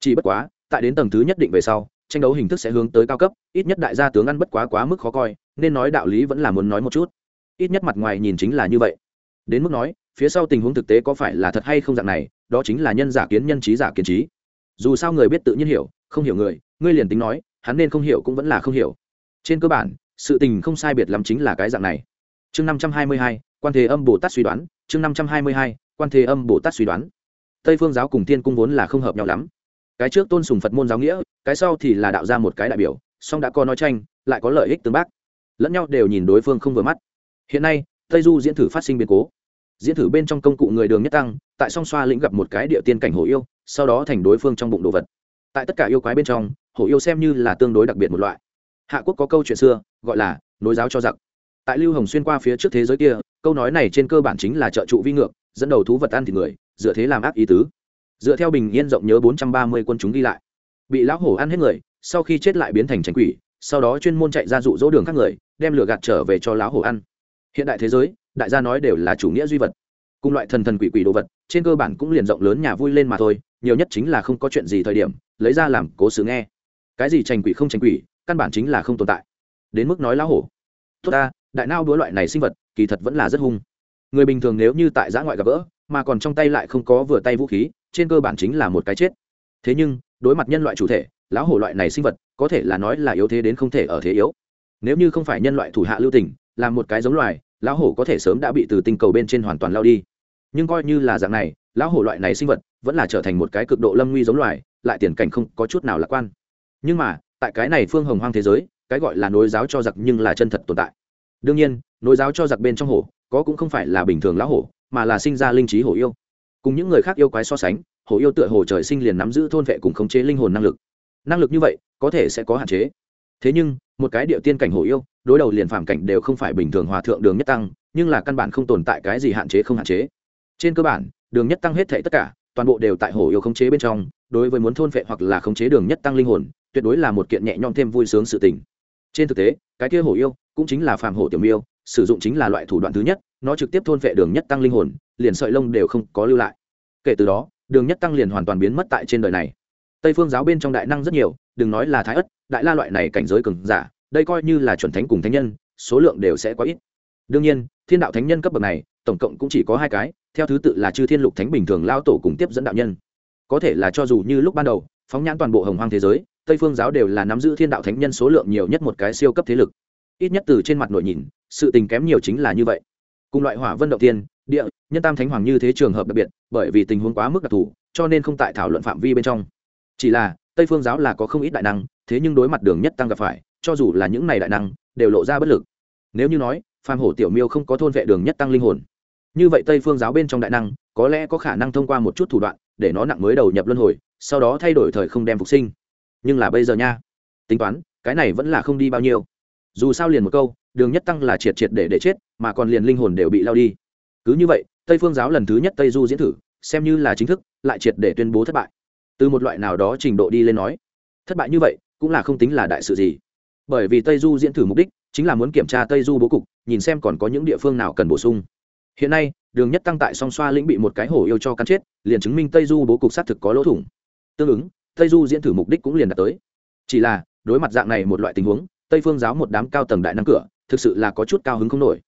Chỉ bất quá, tại đến tầng thứ nhất định về sau, tranh đấu hình thức sẽ hướng tới cao cấp, ít nhất đại gia tướng ăn bất quá quá mức khó coi, nên nói đạo lý vẫn là muốn nói một chút. Ít nhất mặt ngoài nhìn chính là như vậy. Đến mức nói, phía sau tình huống thực tế có phải là thật hay không dạng này đó chính là nhân giả kiến nhân trí giả kiến trí. Dù sao người biết tự nhiên hiểu, không hiểu người, ngươi liền tính nói, hắn nên không hiểu cũng vẫn là không hiểu. Trên cơ bản, sự tình không sai biệt lắm chính là cái dạng này. Chương năm trăm hai mươi hai, quan thế âm bồ tát suy đoán, chương năm trăm hai mươi hai, quan thế âm bồ tát suy đoán. Tây phương giáo cùng tiên cung vốn là không hợp nhau lắm. Cái trước tôn sùng phật môn giáo nghĩa, cái sau thì là đạo ra một cái đại biểu, song đã có nói tranh, lại có lợi ích tương bác. Lẫn nhau đều nhìn đối phương không vừa mắt. Hiện nay, tây du diễn thử phát sinh biến cố diễn thử bên trong công cụ người đường nhất tăng, tại song xoa lĩnh gặp một cái địa tiên cảnh hổ yêu, sau đó thành đối phương trong bụng đồ vật. Tại tất cả yêu quái bên trong, hổ yêu xem như là tương đối đặc biệt một loại. Hạ quốc có câu chuyện xưa, gọi là nối giáo cho giặc. Tại lưu hồng xuyên qua phía trước thế giới kia, câu nói này trên cơ bản chính là trợ trụ vi ngược, dẫn đầu thú vật ăn thịt người, dựa thế làm ác ý tứ. Dựa theo bình yên rộng nhớ bốn trăm ba mươi quân chúng đi lại. Bị lão hổ ăn hết người, sau khi chết lại biến thành tránh quỷ, sau đó chuyên môn chạy ra dụ dỗ đường các người, đem lửa gạt trở về cho lão hổ ăn. Hiện đại thế giới đại gia nói đều là chủ nghĩa duy vật. Cùng loại thần thần quỷ quỷ đồ vật, trên cơ bản cũng liền rộng lớn nhà vui lên mà thôi, nhiều nhất chính là không có chuyện gì thời điểm, lấy ra làm cố xứ nghe. Cái gì tranh quỷ không tranh quỷ, căn bản chính là không tồn tại. Đến mức nói lão hổ. Tốt ta, đại nao đũa loại này sinh vật, kỳ thật vẫn là rất hung. Người bình thường nếu như tại giã ngoại gặp gỡ, mà còn trong tay lại không có vừa tay vũ khí, trên cơ bản chính là một cái chết. Thế nhưng, đối mặt nhân loại chủ thể, lão hổ loại này sinh vật, có thể là nói là yếu thế đến không thể ở thế yếu. Nếu như không phải nhân loại thủ hạ lưu tình là một cái giống loài lão hổ có thể sớm đã bị từ tinh cầu bên trên hoàn toàn lao đi. Nhưng coi như là dạng này, lão hổ loại này sinh vật vẫn là trở thành một cái cực độ lâm nguy giống loài, lại tiền cảnh không có chút nào lạc quan. Nhưng mà, tại cái này phương hồng hoang thế giới, cái gọi là nối giáo cho giặc nhưng là chân thật tồn tại. Đương nhiên, nối giáo cho giặc bên trong hổ, có cũng không phải là bình thường lão hổ, mà là sinh ra linh trí hổ yêu. Cùng những người khác yêu quái so sánh, hổ yêu tựa hồ trời sinh liền nắm giữ thôn vệ cùng khống chế linh hồn năng lực. Năng lực như vậy, có thể sẽ có hạn chế thế nhưng, một cái địa tiên cảnh hổ yêu, đối đầu liền phạm cảnh đều không phải bình thường hòa thượng đường nhất tăng, nhưng là căn bản không tồn tại cái gì hạn chế không hạn chế. Trên cơ bản, đường nhất tăng hết thệ tất cả, toàn bộ đều tại hổ yêu khống chế bên trong, đối với muốn thôn vệ hoặc là khống chế đường nhất tăng linh hồn, tuyệt đối là một kiện nhẹ nhõm thêm vui sướng sự tình. Trên thực tế, cái kia hổ yêu cũng chính là phàm hổ tiểu miêu, sử dụng chính là loại thủ đoạn thứ nhất, nó trực tiếp thôn vệ đường nhất tăng linh hồn, liền sợi lông đều không có lưu lại. Kể từ đó, đường nhất tăng liền hoàn toàn biến mất tại trên đời này. Tây phương giáo bên trong đại năng rất nhiều đừng nói là thái ất, đại la loại này cảnh giới cường giả, đây coi như là chuẩn thánh cùng thánh nhân, số lượng đều sẽ quá ít. Đương nhiên, thiên đạo thánh nhân cấp bậc này, tổng cộng cũng chỉ có hai cái, theo thứ tự là chư thiên lục thánh bình thường lao tổ cùng tiếp dẫn đạo nhân. Có thể là cho dù như lúc ban đầu, phóng nhãn toàn bộ hồng hoang thế giới, tây phương giáo đều là nắm giữ thiên đạo thánh nhân số lượng nhiều nhất một cái siêu cấp thế lực. Ít nhất từ trên mặt nội nhìn, sự tình kém nhiều chính là như vậy. Cùng loại hỏa vân động tiên địa, nhân tam thánh hoàng như thế trường hợp đặc biệt, bởi vì tình huống quá mức đặc thù, cho nên không tại thảo luận phạm vi bên trong. Chỉ là tây phương giáo là có không ít đại năng, thế nhưng đối mặt đường nhất tăng gặp phải, cho dù là những này đại năng, đều lộ ra bất lực. Nếu như nói, phàm hổ tiểu miêu không có thôn vệ đường nhất tăng linh hồn, như vậy tây phương giáo bên trong đại năng, có lẽ có khả năng thông qua một chút thủ đoạn, để nó nặng mới đầu nhập luân hồi, sau đó thay đổi thời không đem phục sinh. Nhưng là bây giờ nha, tính toán, cái này vẫn là không đi bao nhiêu. Dù sao liền một câu, đường nhất tăng là triệt triệt để để chết, mà còn liền linh hồn đều bị lao đi. Cứ như vậy, tây phương giáo lần thứ nhất tây du diễn thử, xem như là chính thức, lại triệt để tuyên bố thất bại từ một loại nào đó trình độ đi lên nói, thất bại như vậy cũng là không tính là đại sự gì. Bởi vì tây du diễn thử mục đích chính là muốn kiểm tra tây du bố cục, nhìn xem còn có những địa phương nào cần bổ sung. Hiện nay, đường nhất tăng tại song xoa lĩnh bị một cái hổ yêu cho cắn chết, liền chứng minh tây du bố cục xác thực có lỗ thủng. Tương ứng, tây du diễn thử mục đích cũng liền đạt tới. Chỉ là, đối mặt dạng này một loại tình huống, tây phương giáo một đám cao tầng đại năng cửa, thực sự là có chút cao hứng không nổi.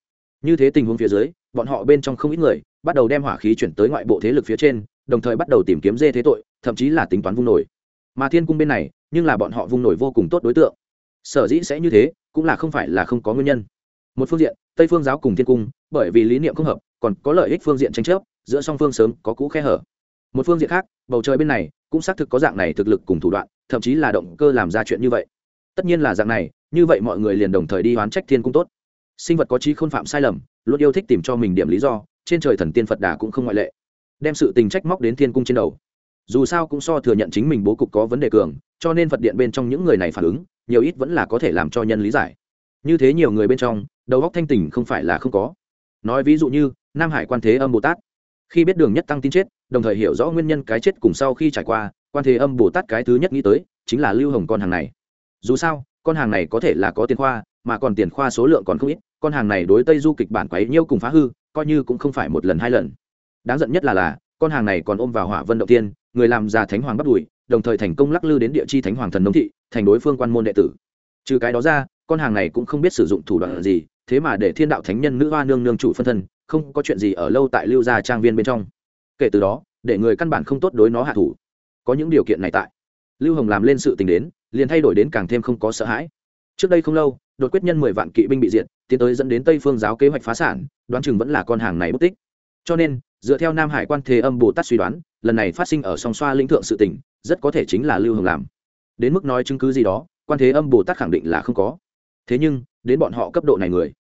Như thế tình huống phía dưới, bọn họ bên trong không ít người bắt đầu đem hỏa khí chuyển tới ngoại bộ thế lực phía trên đồng thời bắt đầu tìm kiếm dê thế tội, thậm chí là tính toán vung nổi. Mà thiên cung bên này, nhưng là bọn họ vung nổi vô cùng tốt đối tượng. Sở dĩ sẽ như thế, cũng là không phải là không có nguyên nhân. Một phương diện, tây phương giáo cùng thiên cung, bởi vì lý niệm không hợp, còn có lợi ích phương diện tranh chấp, giữa song phương sớm có cũ khe hở. Một phương diện khác, bầu trời bên này, cũng xác thực có dạng này thực lực cùng thủ đoạn, thậm chí là động cơ làm ra chuyện như vậy. Tất nhiên là dạng này, như vậy mọi người liền đồng thời đi oán trách thiên cung tốt. Sinh vật có trí không phạm sai lầm, luôn yêu thích tìm cho mình điểm lý do, trên trời thần tiên phật đà cũng không ngoại lệ đem sự tình trách móc đến thiên cung trên đầu. Dù sao cũng so thừa nhận chính mình bố cục có vấn đề cường, cho nên phật điện bên trong những người này phản ứng, nhiều ít vẫn là có thể làm cho nhân lý giải. Như thế nhiều người bên trong, đầu góc thanh tỉnh không phải là không có. Nói ví dụ như, nam hải quan thế âm bồ tát. Khi biết đường nhất tăng tin chết, đồng thời hiểu rõ nguyên nhân cái chết cùng sau khi trải qua, quan thế âm bồ tát cái thứ nhất nghĩ tới, chính là lưu hồng con hàng này. Dù sao, con hàng này có thể là có tiền khoa, mà còn tiền khoa số lượng còn không ít, con hàng này đối tây du kịch bản quấy nhiêu cùng phá hư, coi như cũng không phải một lần hai lần đáng giận nhất là là, con hàng này còn ôm vào hỏa vân động tiên người làm già thánh hoàng bắt đùi đồng thời thành công lắc lư đến địa chi thánh hoàng thần nông thị, thành đối phương quan môn đệ tử. Trừ cái đó ra, con hàng này cũng không biết sử dụng thủ đoạn gì, thế mà để thiên đạo thánh nhân nữ hoa nương nương chủ phân thân, không có chuyện gì ở lâu tại lưu gia trang viên bên trong. Kể từ đó, để người căn bản không tốt đối nó hạ thủ. Có những điều kiện này tại. Lưu hồng làm lên sự tình đến, liền thay đổi đến càng thêm không có sợ hãi. Trước đây không lâu, đột quyết nhân mười vạn kỵ binh bị diệt, tiến tới dẫn đến tây phương giáo kế hoạch phá sản, đoán chừng vẫn là con hàng này bất tích cho nên, dựa theo nam hải quan thế âm bồ tát suy đoán, lần này phát sinh ở song xoa lĩnh thượng sự tỉnh rất có thể chính là lưu hồng làm. Đến mức nói chứng cứ gì đó, quan thế âm bồ tát khẳng định là không có. Thế nhưng, đến bọn họ cấp độ này người,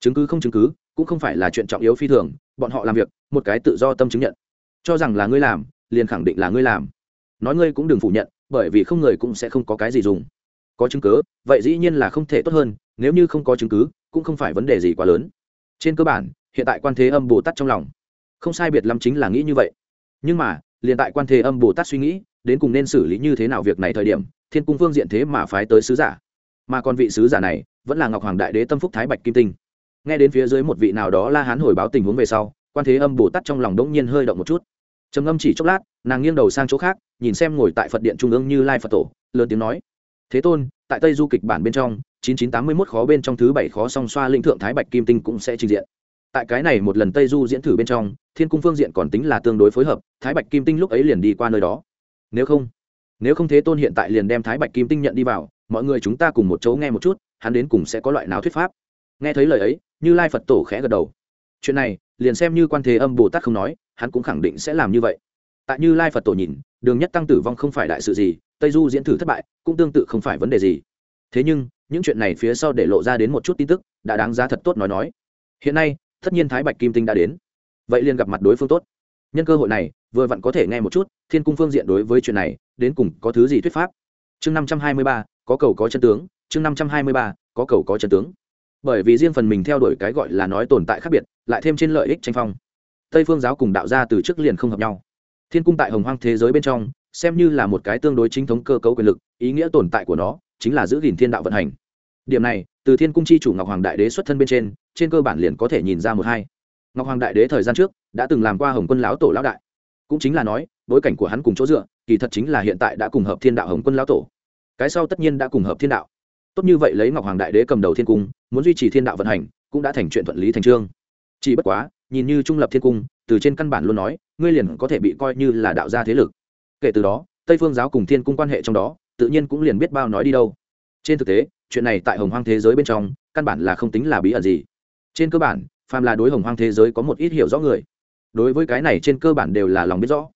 chứng cứ không chứng cứ, cũng không phải là chuyện trọng yếu phi thường, bọn họ làm việc, một cái tự do tâm chứng nhận. Cho rằng là ngươi làm, liền khẳng định là ngươi làm. Nói ngươi cũng đừng phủ nhận, bởi vì không người cũng sẽ không có cái gì dùng. Có chứng cứ, vậy dĩ nhiên là không thể tốt hơn, nếu như không có chứng cứ, cũng không phải vấn đề gì quá lớn. Trên cơ bản, hiện tại quan thế âm bồ tát trong lòng không sai biệt lắm chính là nghĩ như vậy. Nhưng mà, liền tại quan thế âm bồ tát suy nghĩ, đến cùng nên xử lý như thế nào việc này thời điểm, thiên cung phương diện thế mà phái tới sứ giả. Mà còn vị sứ giả này, vẫn là ngọc hoàng đại đế tâm phúc thái bạch kim tinh. Nghe đến phía dưới một vị nào đó la hán hồi báo tình huống về sau, quan thế âm bồ tát trong lòng đống nhiên hơi động một chút. Trầm âm chỉ chốc lát, nàng nghiêng đầu sang chỗ khác, nhìn xem ngồi tại phật điện trung ương như lai phật tổ, lớn tiếng nói thế tôn, tại tây du kịch bản bên trong 9981 khó bên trong thứ bảy khó song xoa linh thượng thái bạch kim tinh cũng sẽ trình diện tại cái này một lần tây du diễn thử bên trong, thiên cung phương diện còn tính là tương đối phối hợp, thái bạch kim tinh lúc ấy liền đi qua nơi đó. Nếu không nếu không thế tôn hiện tại liền đem thái bạch kim tinh nhận đi vào, mọi người chúng ta cùng một chỗ nghe một chút, hắn đến cùng sẽ có loại nào thuyết pháp? Nghe thấy lời ấy, như lai phật tổ khẽ gật đầu. Chuyện này, liền xem như quan thế âm bồ tát không nói, hắn cũng khẳng định sẽ làm như vậy. Tại như lai phật tổ nhìn, đường nhất tăng tử vong không phải đại sự gì, tây du diễn thử thất bại, cũng tương tự không phải vấn đề gì. Thế nhưng, những chuyện này phía sau để lộ ra đến một chút tin tức, đã đáng giá thật tốt nói nói. Hiện nay tất nhiên thái bạch kim tinh đã đến. Vậy liền gặp mặt đối phương tốt. Nhân cơ hội này, vừa vặn có thể nghe một chút, thiên cung phương diện đối với chuyện này, đến cùng có thứ gì thuyết pháp? Chương năm trăm hai mươi ba, có cầu có chân tướng. Chương năm trăm hai mươi ba, có cầu có chân tướng. Bởi vì riêng phần mình theo đuổi cái gọi là nói tồn tại khác biệt, lại thêm trên lợi ích tranh phong. Tây phương giáo cùng đạo gia từ trước liền không hợp nhau. Thiên cung tại hồng hoang thế giới bên trong, xem như là một cái tương đối chính thống cơ cấu quyền lực, ý nghĩa tồn tại của nó chính là giữ gìn thiên đạo vận hành điểm này, từ thiên cung chi chủ ngọc hoàng đại đế xuất thân bên trên trên cơ bản liền có thể nhìn ra một hai. Ngọc hoàng đại đế thời gian trước, đã từng làm qua hồng quân lão tổ lão đại. Cũng chính là nói, bối cảnh của hắn cùng chỗ dựa, kỳ thật chính là hiện tại đã cùng hợp thiên đạo hồng quân lão tổ. Cái sau tất nhiên đã cùng hợp thiên đạo. Tốt như vậy lấy ngọc hoàng đại đế cầm đầu thiên cung, muốn duy trì thiên đạo vận hành, cũng đã thành chuyện thuận lý thành trương. Chỉ bất quá, nhìn như trung lập thiên cung, từ trên căn bản luôn nói, ngươi liền có thể bị coi như là đạo gia thế lực. Kể từ đó, tây phương giáo cùng thiên cung quan hệ trong đó, tự nhiên cũng liền biết bao nói đi đâu. Trên thực tế chuyện này tại hồng hoang thế giới bên trong, căn bản là không tính là bí ẩn gì. Trên cơ bản, phàm là đối hồng hoang thế giới có một ít hiểu rõ người, đối với cái này trên cơ bản đều là lòng biết rõ.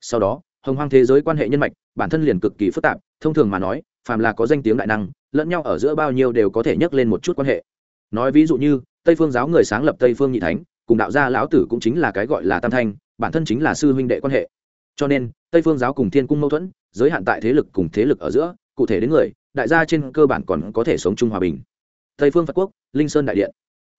Sau đó, hồng hoang thế giới quan hệ nhân mạch, bản thân liền cực kỳ phức tạp, thông thường mà nói, phàm là có danh tiếng đại năng, lẫn nhau ở giữa bao nhiêu đều có thể nhắc lên một chút quan hệ. Nói ví dụ như, tây phương giáo người sáng lập tây phương nhị thánh, cùng đạo gia lão tử cũng chính là cái gọi là tam thanh, bản thân chính là sư huynh đệ quan hệ. Cho nên, tây phương giáo cùng thiên cung mâu thuẫn, giới hạn tại thế lực cùng thế lực ở giữa, cụ thể đến người đại gia trên cơ bản còn có thể sống chung hòa bình. Tây phương phật quốc, linh sơn đại điện.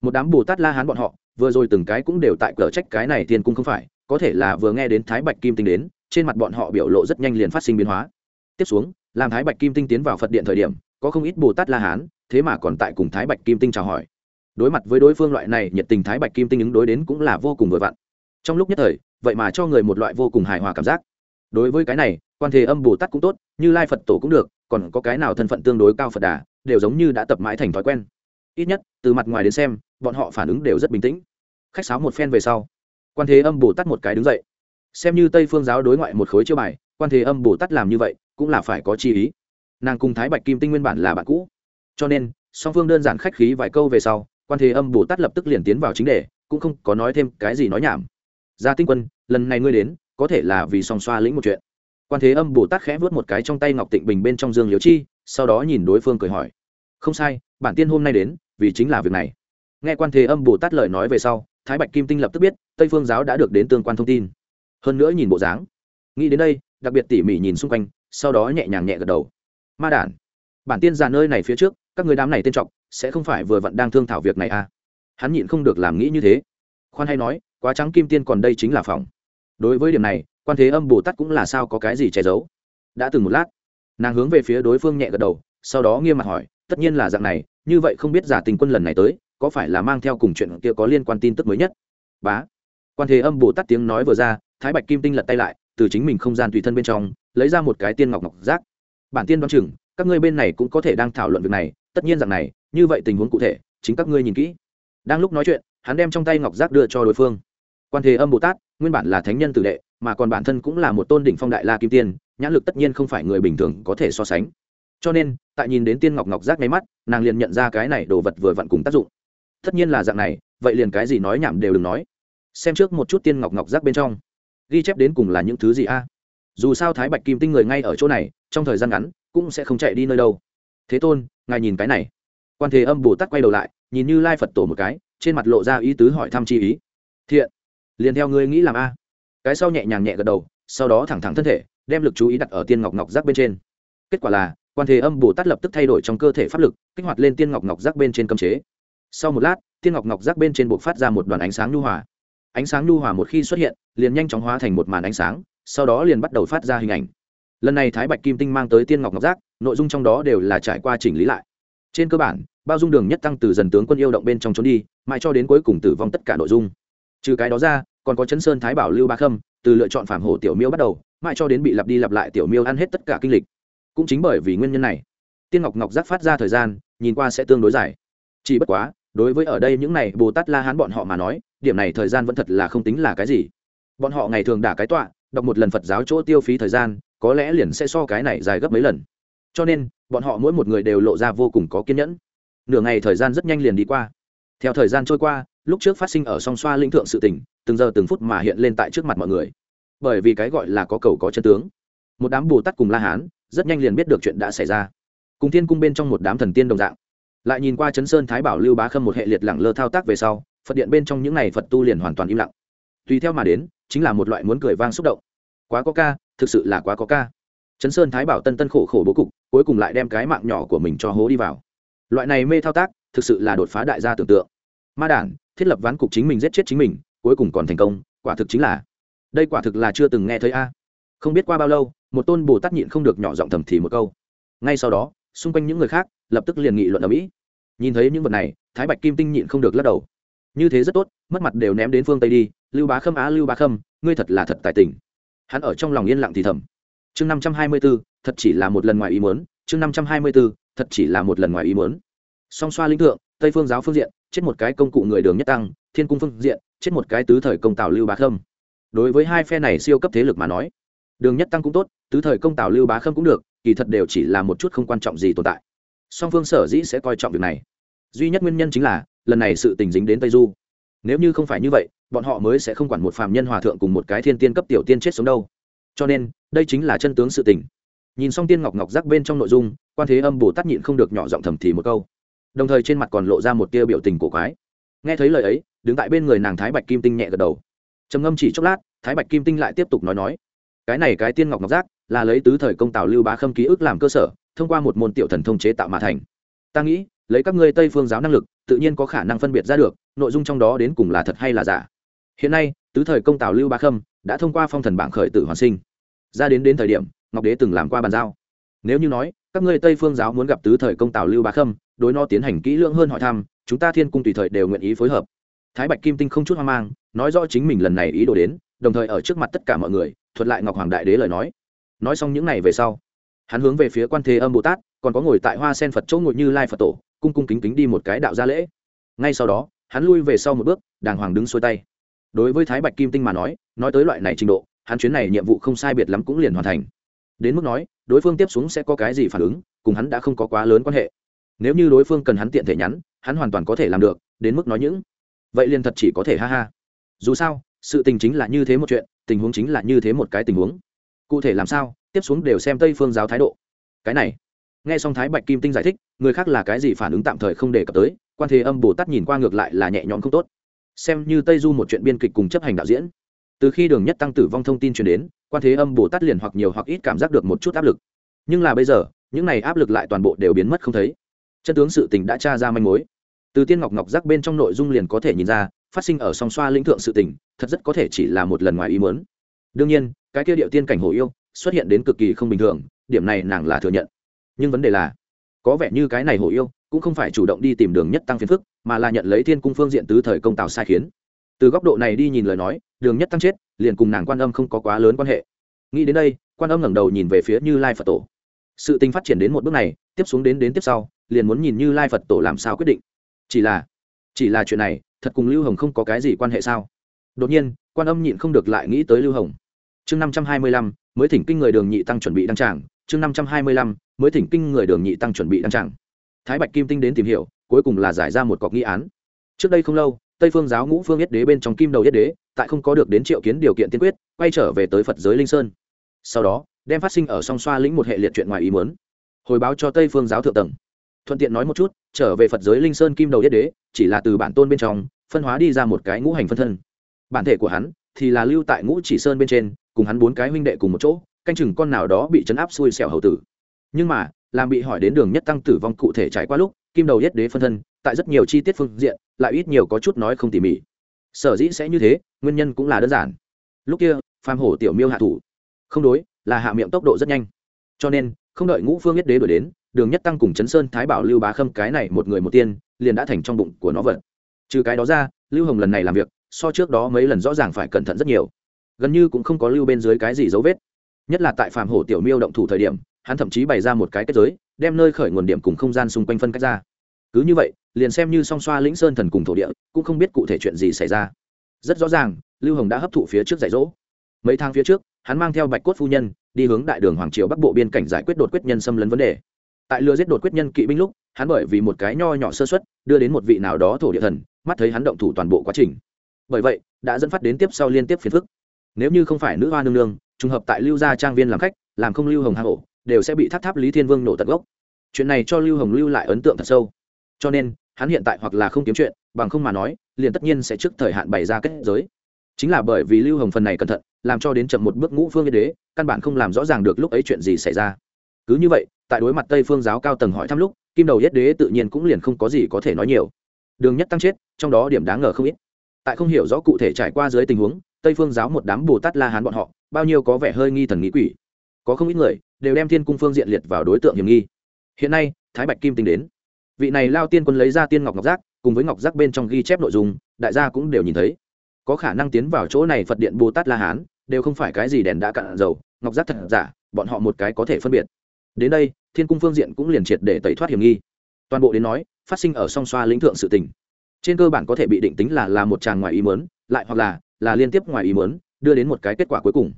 Một đám bồ tát la hán bọn họ, vừa rồi từng cái cũng đều tại cờ trách cái này thiên cung không phải, có thể là vừa nghe đến thái bạch kim tinh đến, trên mặt bọn họ biểu lộ rất nhanh liền phát sinh biến hóa. Tiếp xuống, làm thái bạch kim tinh tiến vào phật điện thời điểm, có không ít bồ tát la hán, thế mà còn tại cùng thái bạch kim tinh chào hỏi. Đối mặt với đối phương loại này, nhiệt tình thái bạch kim tinh ứng đối đến cũng là vô cùng vừa vặn. Trong lúc nhất thời, vậy mà cho người một loại vô cùng hài hòa cảm giác. Đối với cái này, quan thế âm bồ tát cũng tốt, như lai phật tổ cũng được còn có cái nào thân phận tương đối cao phật đà, đều giống như đã tập mãi thành thói quen. Ít nhất, từ mặt ngoài đến xem, bọn họ phản ứng đều rất bình tĩnh. Khách sáo một phen về sau, quan thế âm bồ tát một cái đứng dậy. Xem như tây phương giáo đối ngoại một khối chiêu bài, quan thế âm bồ tát làm như vậy, cũng là phải có chi ý. Nàng cùng thái bạch kim tinh nguyên bản là bạn cũ. Cho nên, song phương đơn giản khách khí vài câu về sau, quan thế âm bồ tát lập tức liền tiến vào chính đề, cũng không có nói thêm cái gì nói nhảm. Gia tinh quân, lần này ngươi đến, có thể là vì song xoa lĩnh một chuyện quan thế âm bồ tát khẽ vớt một cái trong tay ngọc tịnh bình bên trong dương liễu chi, sau đó nhìn đối phương cười hỏi. Không sai, bản tiên hôm nay đến, vì chính là việc này. Nghe quan thế âm bồ tát lời nói về sau, thái bạch kim tinh lập tức biết, tây phương giáo đã được đến tương quan thông tin. Hơn nữa nhìn bộ dáng, nghĩ đến đây, đặc biệt tỉ mỉ nhìn xung quanh, sau đó nhẹ nhàng nhẹ gật đầu. Ma đản, bản tiên ra nơi này phía trước, các người đám này tên trọng sẽ không phải vừa vặn đang thương thảo việc này à? Hắn nhịn không được làm nghĩ như thế. Khoan hay nói, quá trắng kim tiên còn đây chính là phòng. Đối với điểm này quan thế âm bồ tát cũng là sao có cái gì che giấu. Đã từng một lát, nàng hướng về phía đối phương nhẹ gật đầu, sau đó nghiêm mặt hỏi, tất nhiên là dạng này, như vậy không biết giả tình quân lần này tới, có phải là mang theo cùng chuyện kia có liên quan tin tức mới nhất? Bá. Quan thế âm bồ tát tiếng nói vừa ra, thái bạch kim tinh lật tay lại, từ chính mình không gian tùy thân bên trong, lấy ra một cái tiên ngọc ngọc giác. Bản tiên đoán chừng, các ngươi bên này cũng có thể đang thảo luận việc này, tất nhiên rằng này, như vậy tình huống cụ thể, chính các ngươi nhìn kỹ. Đang lúc nói chuyện, hắn đem trong tay ngọc giác đưa cho đối phương. Quan thế âm bồ tát, nguyên bản là thánh nhân tử đệ mà còn bản thân cũng là một tôn đỉnh phong đại la kim tiên, nhãn lực tất nhiên không phải người bình thường có thể so sánh. Cho nên, tại nhìn đến tiên ngọc ngọc giác nháy mắt, nàng liền nhận ra cái này đồ vật vừa vặn cùng tác dụng. Tất nhiên là dạng này, vậy liền cái gì nói nhảm đều đừng nói. Xem trước một chút tiên ngọc ngọc giác bên trong. Ghi chép đến cùng là những thứ gì a? Dù sao thái bạch kim tinh người ngay ở chỗ này, trong thời gian ngắn, cũng sẽ không chạy đi nơi đâu. Thế tôn, ngài nhìn cái này. Quan thế âm bồ tát quay đầu lại, nhìn như lai phật tổ một cái, trên mặt lộ ra ý tứ hỏi thăm chi ý. Thiện, liền theo ngươi nghĩ làm a cái sau nhẹ nhàng nhẹ gật đầu, sau đó thẳng thẳng thân thể, đem lực chú ý đặt ở tiên ngọc ngọc giác bên trên. Kết quả là, quan thế âm bồ tát lập tức thay đổi trong cơ thể pháp lực, kích hoạt lên tiên ngọc ngọc giác bên trên cấm chế. Sau một lát, tiên ngọc ngọc giác bên trên buộc phát ra một đoàn ánh sáng nhu hòa. Ánh sáng nhu hòa một khi xuất hiện, liền nhanh chóng hóa thành một màn ánh sáng, sau đó liền bắt đầu phát ra hình ảnh. Lần này thái bạch kim tinh mang tới tiên ngọc ngọc giác, nội dung trong đó đều là trải qua chỉnh lý lại. Trên cơ bản, bao dung đường nhất tăng từ dần tướng quân yêu động bên trong trốn đi, mãi cho đến cuối cùng tử vong tất cả nội dung. Trừ cái đó ra còn có chấn sơn thái bảo lưu ba khâm, từ lựa chọn phạm hổ tiểu miêu bắt đầu, mãi cho đến bị lặp đi lặp lại tiểu miêu ăn hết tất cả kinh lịch. Cũng chính bởi vì nguyên nhân này, tiên ngọc ngọc giác phát ra thời gian, nhìn qua sẽ tương đối dài. Chỉ bất quá, đối với ở đây những này bồ tát la hán bọn họ mà nói, điểm này thời gian vẫn thật là không tính là cái gì. Bọn họ ngày thường đả cái tọa, đọc một lần phật giáo chỗ tiêu phí thời gian, có lẽ liền sẽ so cái này dài gấp mấy lần. Cho nên, bọn họ mỗi một người đều lộ ra vô cùng có kiên nhẫn. Nửa ngày thời gian rất nhanh liền đi qua. Theo thời gian trôi qua, lúc trước phát sinh ở song xoa linh thượng sự tỉnh từng giờ từng phút mà hiện lên tại trước mặt mọi người. Bởi vì cái gọi là có cầu có chân tướng. Một đám bồ tát cùng la hán rất nhanh liền biết được chuyện đã xảy ra. Cùng thiên cung bên trong một đám thần tiên đồng dạng. Lại nhìn qua chấn sơn thái bảo lưu bá khâm một hệ liệt lẳng lơ thao tác về sau, phật điện bên trong những n à y phật tu liền hoàn toàn im lặng. Tùy theo mà đến, chính là một loại muốn cười vang xúc động. Quá có ca, thực sự là quá có ca. Chấn sơn thái bảo tân tân khổ khổ bố cục, cuối cùng lại đem cái mạng nhỏ của mình cho hố đi vào. Loại này mê thao tác, thực sự là đột phá đại gia tưởng tượng. Ma đản, thiết lập ván cục chính mình giết chết chính mình cuối cùng còn thành công, quả thực chính là, đây quả thực là chưa từng nghe thấy a. Không biết qua bao lâu, một tôn bồ tát nhịn không được nhỏ giọng thầm thì một câu. Ngay sau đó, xung quanh những người khác lập tức liền nghị luận ở mỹ. Nhìn thấy những vật này, thái bạch kim tinh nhịn không được lắc đầu. Như thế rất tốt, mất mặt đều ném đến phương tây đi, lưu bá khâm á, lưu bá khâm, ngươi thật là thật tài tình. Hắn ở trong lòng yên lặng thì thầm. Chương năm trăm hai mươi b ố thật chỉ là một lần ngoài ý muốn, chương năm trăm hai mươi b ố thật chỉ là một lần ngoài ý muốn. Song xoa linh thượng tây phương giáo phương diện, chết một cái công cụ người đường nhất tăng, thiên cung phương diện, chết một cái tứ thời công tào lưu bá khâm. Đối với hai phe này siêu cấp thế lực mà nói, đường nhất tăng cũng tốt, tứ thời công tào lưu bá khâm cũng được, kỳ thật đều chỉ là một chút không quan trọng gì tồn tại. Song phương sở dĩ sẽ coi trọng việc này. Duy nhất nguyên nhân chính là, lần này sự tình dính đến tây du. Nếu như không phải như vậy, bọn họ mới sẽ không quản một phàm nhân hòa thượng cùng một cái thiên tiên cấp tiểu tiên chết sống đâu. Cho nên, đây chính là chân tướng sự tình. Nhìn xong tiên ngọc ngọc giác bên trong nội dung, quan thế âm bồ tát nhịn không được nhỏ giọng thầm thì một câu đồng thời trên mặt còn lộ ra một tia biểu tình cổ quái. Nghe thấy lời ấy, đứng tại bên người nàng thái bạch kim tinh nhẹ gật đầu. Trầm ngâm chỉ chốc lát, thái bạch kim tinh lại tiếp tục nói nói. Cái này cái tiên ngọc ngọc giác, là lấy tứ thời công tào lưu bá khâm ký ức làm cơ sở, thông qua một môn tiểu thần thông chế tạo mà thành. Ta nghĩ, lấy các ngươi tây phương giáo năng lực, tự nhiên có khả năng phân biệt ra được, nội dung trong đó đến cùng là thật hay là giả. Hiện nay, tứ thời công tào lưu bá khâm đã thông qua phong thần bảng khởi tử hoàn sinh. Ra đến đến thời điểm, ngọc đế từng làm qua bàn giao. Nếu như nói, các ngươi tây phương giáo muốn gặp tứ thời công tào lưu bá khâm đối nó tiến hành kỹ lưỡng hơn hỏi thăm, chúng ta thiên cung tùy thời đều nguyện ý phối hợp. Thái bạch kim tinh không chút hoang mang, nói rõ chính mình lần này ý đồ đến, đồng thời ở trước mặt tất cả mọi người, thuật lại ngọc hoàng đại đế lời nói. Nói xong những n à y về sau, hắn hướng về phía quan thế âm bồ tát, còn có ngồi tại hoa sen phật chỗ ngồi như lai phật tổ, cung cung kính kính đi một cái đạo gia lễ. Ngay sau đó, hắn lui về sau một bước, đàng hoàng đứng xuôi tay. Đối với thái bạch kim tinh mà nói nói tới loại này trình độ, hắn chuyến này nhiệm vụ không sai biệt lắm cũng liền hoàn thành. Đến mức nói, đối phương tiếp xuống sẽ có cái gì phản ứng, cùng hắn đã không có quá lớn quan hệ nếu như đối phương cần hắn tiện thể nhắn, hắn hoàn toàn có thể làm được, đến mức nói những. Vậy liền thật chỉ có thể ha ha. Dù sao, sự tình chính là như thế một chuyện, tình huống chính là như thế một cái tình huống. Cụ thể làm sao, tiếp xuống đều xem tây phương giáo thái độ. Cái này. Nghe xong thái bạch kim tinh giải thích, người khác là cái gì phản ứng tạm thời không đề cập tới, quan thế âm bồ tát nhìn qua ngược lại là nhẹ nhõm không tốt. Xem như tây du một chuyện biên kịch cùng chấp hành đạo diễn. Từ khi đường nhất tăng tử vong thông tin truyền đến, quan thế âm bồ tát liền hoặc nhiều hoặc ít cảm giác được một chút áp lực. Nhưng là bây giờ, những này áp lực lại toàn bộ đều biến mất không thấy chân tướng sự tình đã tra ra manh mối. Từ tiên ngọc ngọc giác bên trong nội dung liền có thể nhìn ra, phát sinh ở song xoa lĩnh thượng sự tình, thật rất có thể chỉ là một lần ngoài ý muốn. Đương nhiên, cái kia điệu tiên cảnh hồ yêu, xuất hiện đến cực kỳ không bình thường, điểm này nàng là thừa nhận. Nhưng vấn đề là, có vẻ như cái này hồ yêu, cũng không phải chủ động đi tìm đường nhất tăng phiền phức, mà là nhận lấy thiên cung phương diện tứ thời công tào sai khiến. Từ góc độ này đi nhìn lời nói, đường nhất tăng chết, liền cùng nàng quan âm không có quá lớn quan hệ. Nghĩ đến đây, quan âm ngẩng đầu nhìn về phía như lai phật tổ sự tình phát triển đến một bước này, tiếp xuống đến đến tiếp sau, liền muốn nhìn như lai phật tổ làm sao quyết định. Chỉ là chỉ là chuyện này, thật cùng lưu hồng không có cái gì quan hệ sao? Đột nhiên, quan âm nhịn không được lại nghĩ tới lưu hồng. Chương năm trăm hai mươi lăm, mới thỉnh kinh người đường nhị tăng chuẩn bị đăng trảng chương năm trăm hai mươi lăm, mới thỉnh kinh người đường nhị tăng chuẩn bị đăng trảng thái bạch kim tinh đến tìm hiểu, cuối cùng là giải ra một cọc nghi án. Trước đây không lâu, tây phương giáo ngũ phương yết đế bên trong kim đầu yết đế, tại không có được đến triệu kiến điều kiện tiên quyết, quay trở về tới phật giới linh sơn. Sau đó đem phát sinh ở song xoa lĩnh một hệ liệt chuyện ngoài ý muốn. Hồi báo cho tây phương giáo thượng tầng. Thuận tiện nói một chút, trở về phật giới linh sơn kim đầu yết đế, chỉ là từ bản tôn bên trong, phân hóa đi ra một cái ngũ hành phân thân. Bản thể của hắn thì là lưu tại ngũ chỉ sơn bên trên, cùng hắn bốn cái huynh đệ cùng một chỗ, canh chừng con nào đó bị chấn áp xui xẻo hầu tử. Nhưng mà, làm bị hỏi đến đường nhất tăng tử vong cụ thể trải qua lúc, kim đầu yết đế phân thân, tại rất nhiều chi tiết phương diện, lại ít nhiều có chút nói không tỉ mỉ. Sở dĩ sẽ như thế, nguyên nhân cũng là đơn giản. Lúc kia, phàm hổ tiểu miêu hạ thủ. Không đối là hạ miệng tốc độ rất nhanh. Cho nên, không đợi ngũ phương nhất đế đổi đến, đường nhất tăng cùng chấn sơn thái bảo lưu bá khâm cái này một người một tiên, liền đã thành trong bụng của nó vật. Trừ cái đó ra, lưu hồng lần này làm việc, so trước đó mấy lần rõ ràng phải cẩn thận rất nhiều. Gần như cũng không có lưu bên dưới cái gì dấu vết. Nhất là tại phạm hổ tiểu miêu động thủ thời điểm, hắn thậm chí bày ra một cái kết giới, đem nơi khởi nguồn điểm cùng không gian xung quanh phân cách ra. Cứ như vậy, liền xem như song xoa lĩnh sơn thần cùng thổ địa, cũng không biết cụ thể chuyện gì xảy ra. Rất rõ ràng, lưu hồng đã hấp thụ phía trước dạy dỗ. Mấy tháng phía trước hắn mang theo bạch cốt phu nhân, đi hướng đại đường hoàng triều bắc bộ biên cảnh giải quyết đột quyết nhân xâm lấn vấn đề. Tại lừa giết đột quyết nhân kỵ binh lúc, hắn bởi vì một cái nho nhỏ sơ xuất đưa đến một vị nào đó thổ địa thần, mắt thấy hắn động thủ toàn bộ quá trình. Bởi vậy, đã dẫn phát đến tiếp sau liên tiếp phiền phức. Nếu như không phải nữ hoa nương nương, trùng hợp tại lưu gia trang viên làm khách, làm không lưu hồng hang ổ, đều sẽ bị tháp tháp lý thiên vương nổ tận gốc. Chuyện này cho lưu hồng lưu lại ấn tượng thật sâu. Cho nên, hắn hiện tại hoặc là không kiếm chuyện, bằng không mà nói, liền tất nhiên sẽ trước thời hạn bày ra kết giới. Chính là bởi vì lưu hồng phần này cẩn thận làm cho đến chậm một bước ngũ phương yên đế, căn bản không làm rõ ràng được lúc ấy chuyện gì xảy ra. Cứ như vậy, tại đối mặt tây phương giáo cao tầng hỏi thăm lúc, kim đầu yết đế tự nhiên cũng liền không có gì có thể nói nhiều. Đường nhất tăng chết, trong đó điểm đáng ngờ không ít. Tại không hiểu rõ cụ thể trải qua dưới tình huống, tây phương giáo một đám bồ tát la hán bọn họ, bao nhiêu có vẻ hơi nghi thần nghĩ quỷ. Có không ít người đều đem thiên cung phương diện liệt vào đối tượng hiểm nghi. Hiện nay, thái bạch kim tính đến. Vị này lao tiên quân lấy ra tiên ngọc ngọc giác, cùng với ngọc giác bên trong ghi chép nội dung, đại gia cũng đều nhìn thấy. Có khả năng tiến vào chỗ này phật điện bồ tát la hán đều không phải cái gì đèn đã cạn dầu, ngọc giác thật giả, bọn họ một cái có thể phân biệt. Đến đây, thiên cung phương diện cũng liền triệt để tẩy thoát hiểm nghi. Toàn bộ đến nói, phát sinh ở song xoa lĩnh thượng sự tình. Trên cơ bản có thể bị định tính là là một tràng ngoài ý mớn lại hoặc là là liên tiếp ngoài ý mớn đưa đến một cái kết quả cuối cùng.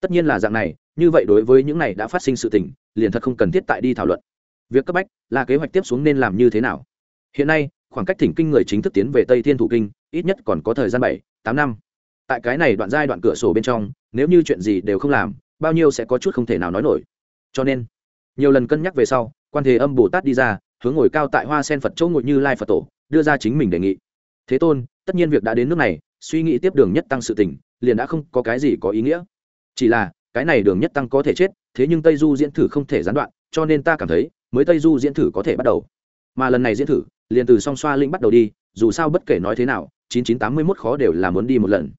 Tất nhiên là dạng này, như vậy đối với những này đã phát sinh sự tình, liền thật không cần thiết tại đi thảo luận. Việc cấp bách, là kế hoạch tiếp xuống nên làm như thế nào? Hiện nay, khoảng cách thỉnh kinh người chính thức tiến về tây thiên thủ kinh, ít nhất còn có thời gian bảy, tám năm tại cái này đoạn giai đoạn cửa sổ bên trong, nếu như chuyện gì đều không làm, bao nhiêu sẽ có chút không thể nào nói nổi. Cho nên, nhiều lần cân nhắc về sau, quan thế âm bồ tát đi ra, hướng ngồi cao tại hoa sen phật chỗ ngồi như lai phật tổ, đưa ra chính mình đề nghị. Thế tôn, tất nhiên việc đã đến nước này, suy nghĩ tiếp đường nhất tăng sự tình, liền đã không có cái gì có ý nghĩa. Chỉ là, cái này đường nhất tăng có thể chết, thế nhưng tây du diễn thử không thể gián đoạn, cho nên ta cảm thấy, mới tây du diễn thử có thể bắt đầu. Mà lần này diễn thử, liền từ song xoa linh bắt đầu đi, dù sao bất kể nói thế nào, chín chín tám mươi mốt khó đều là muốn đi một lần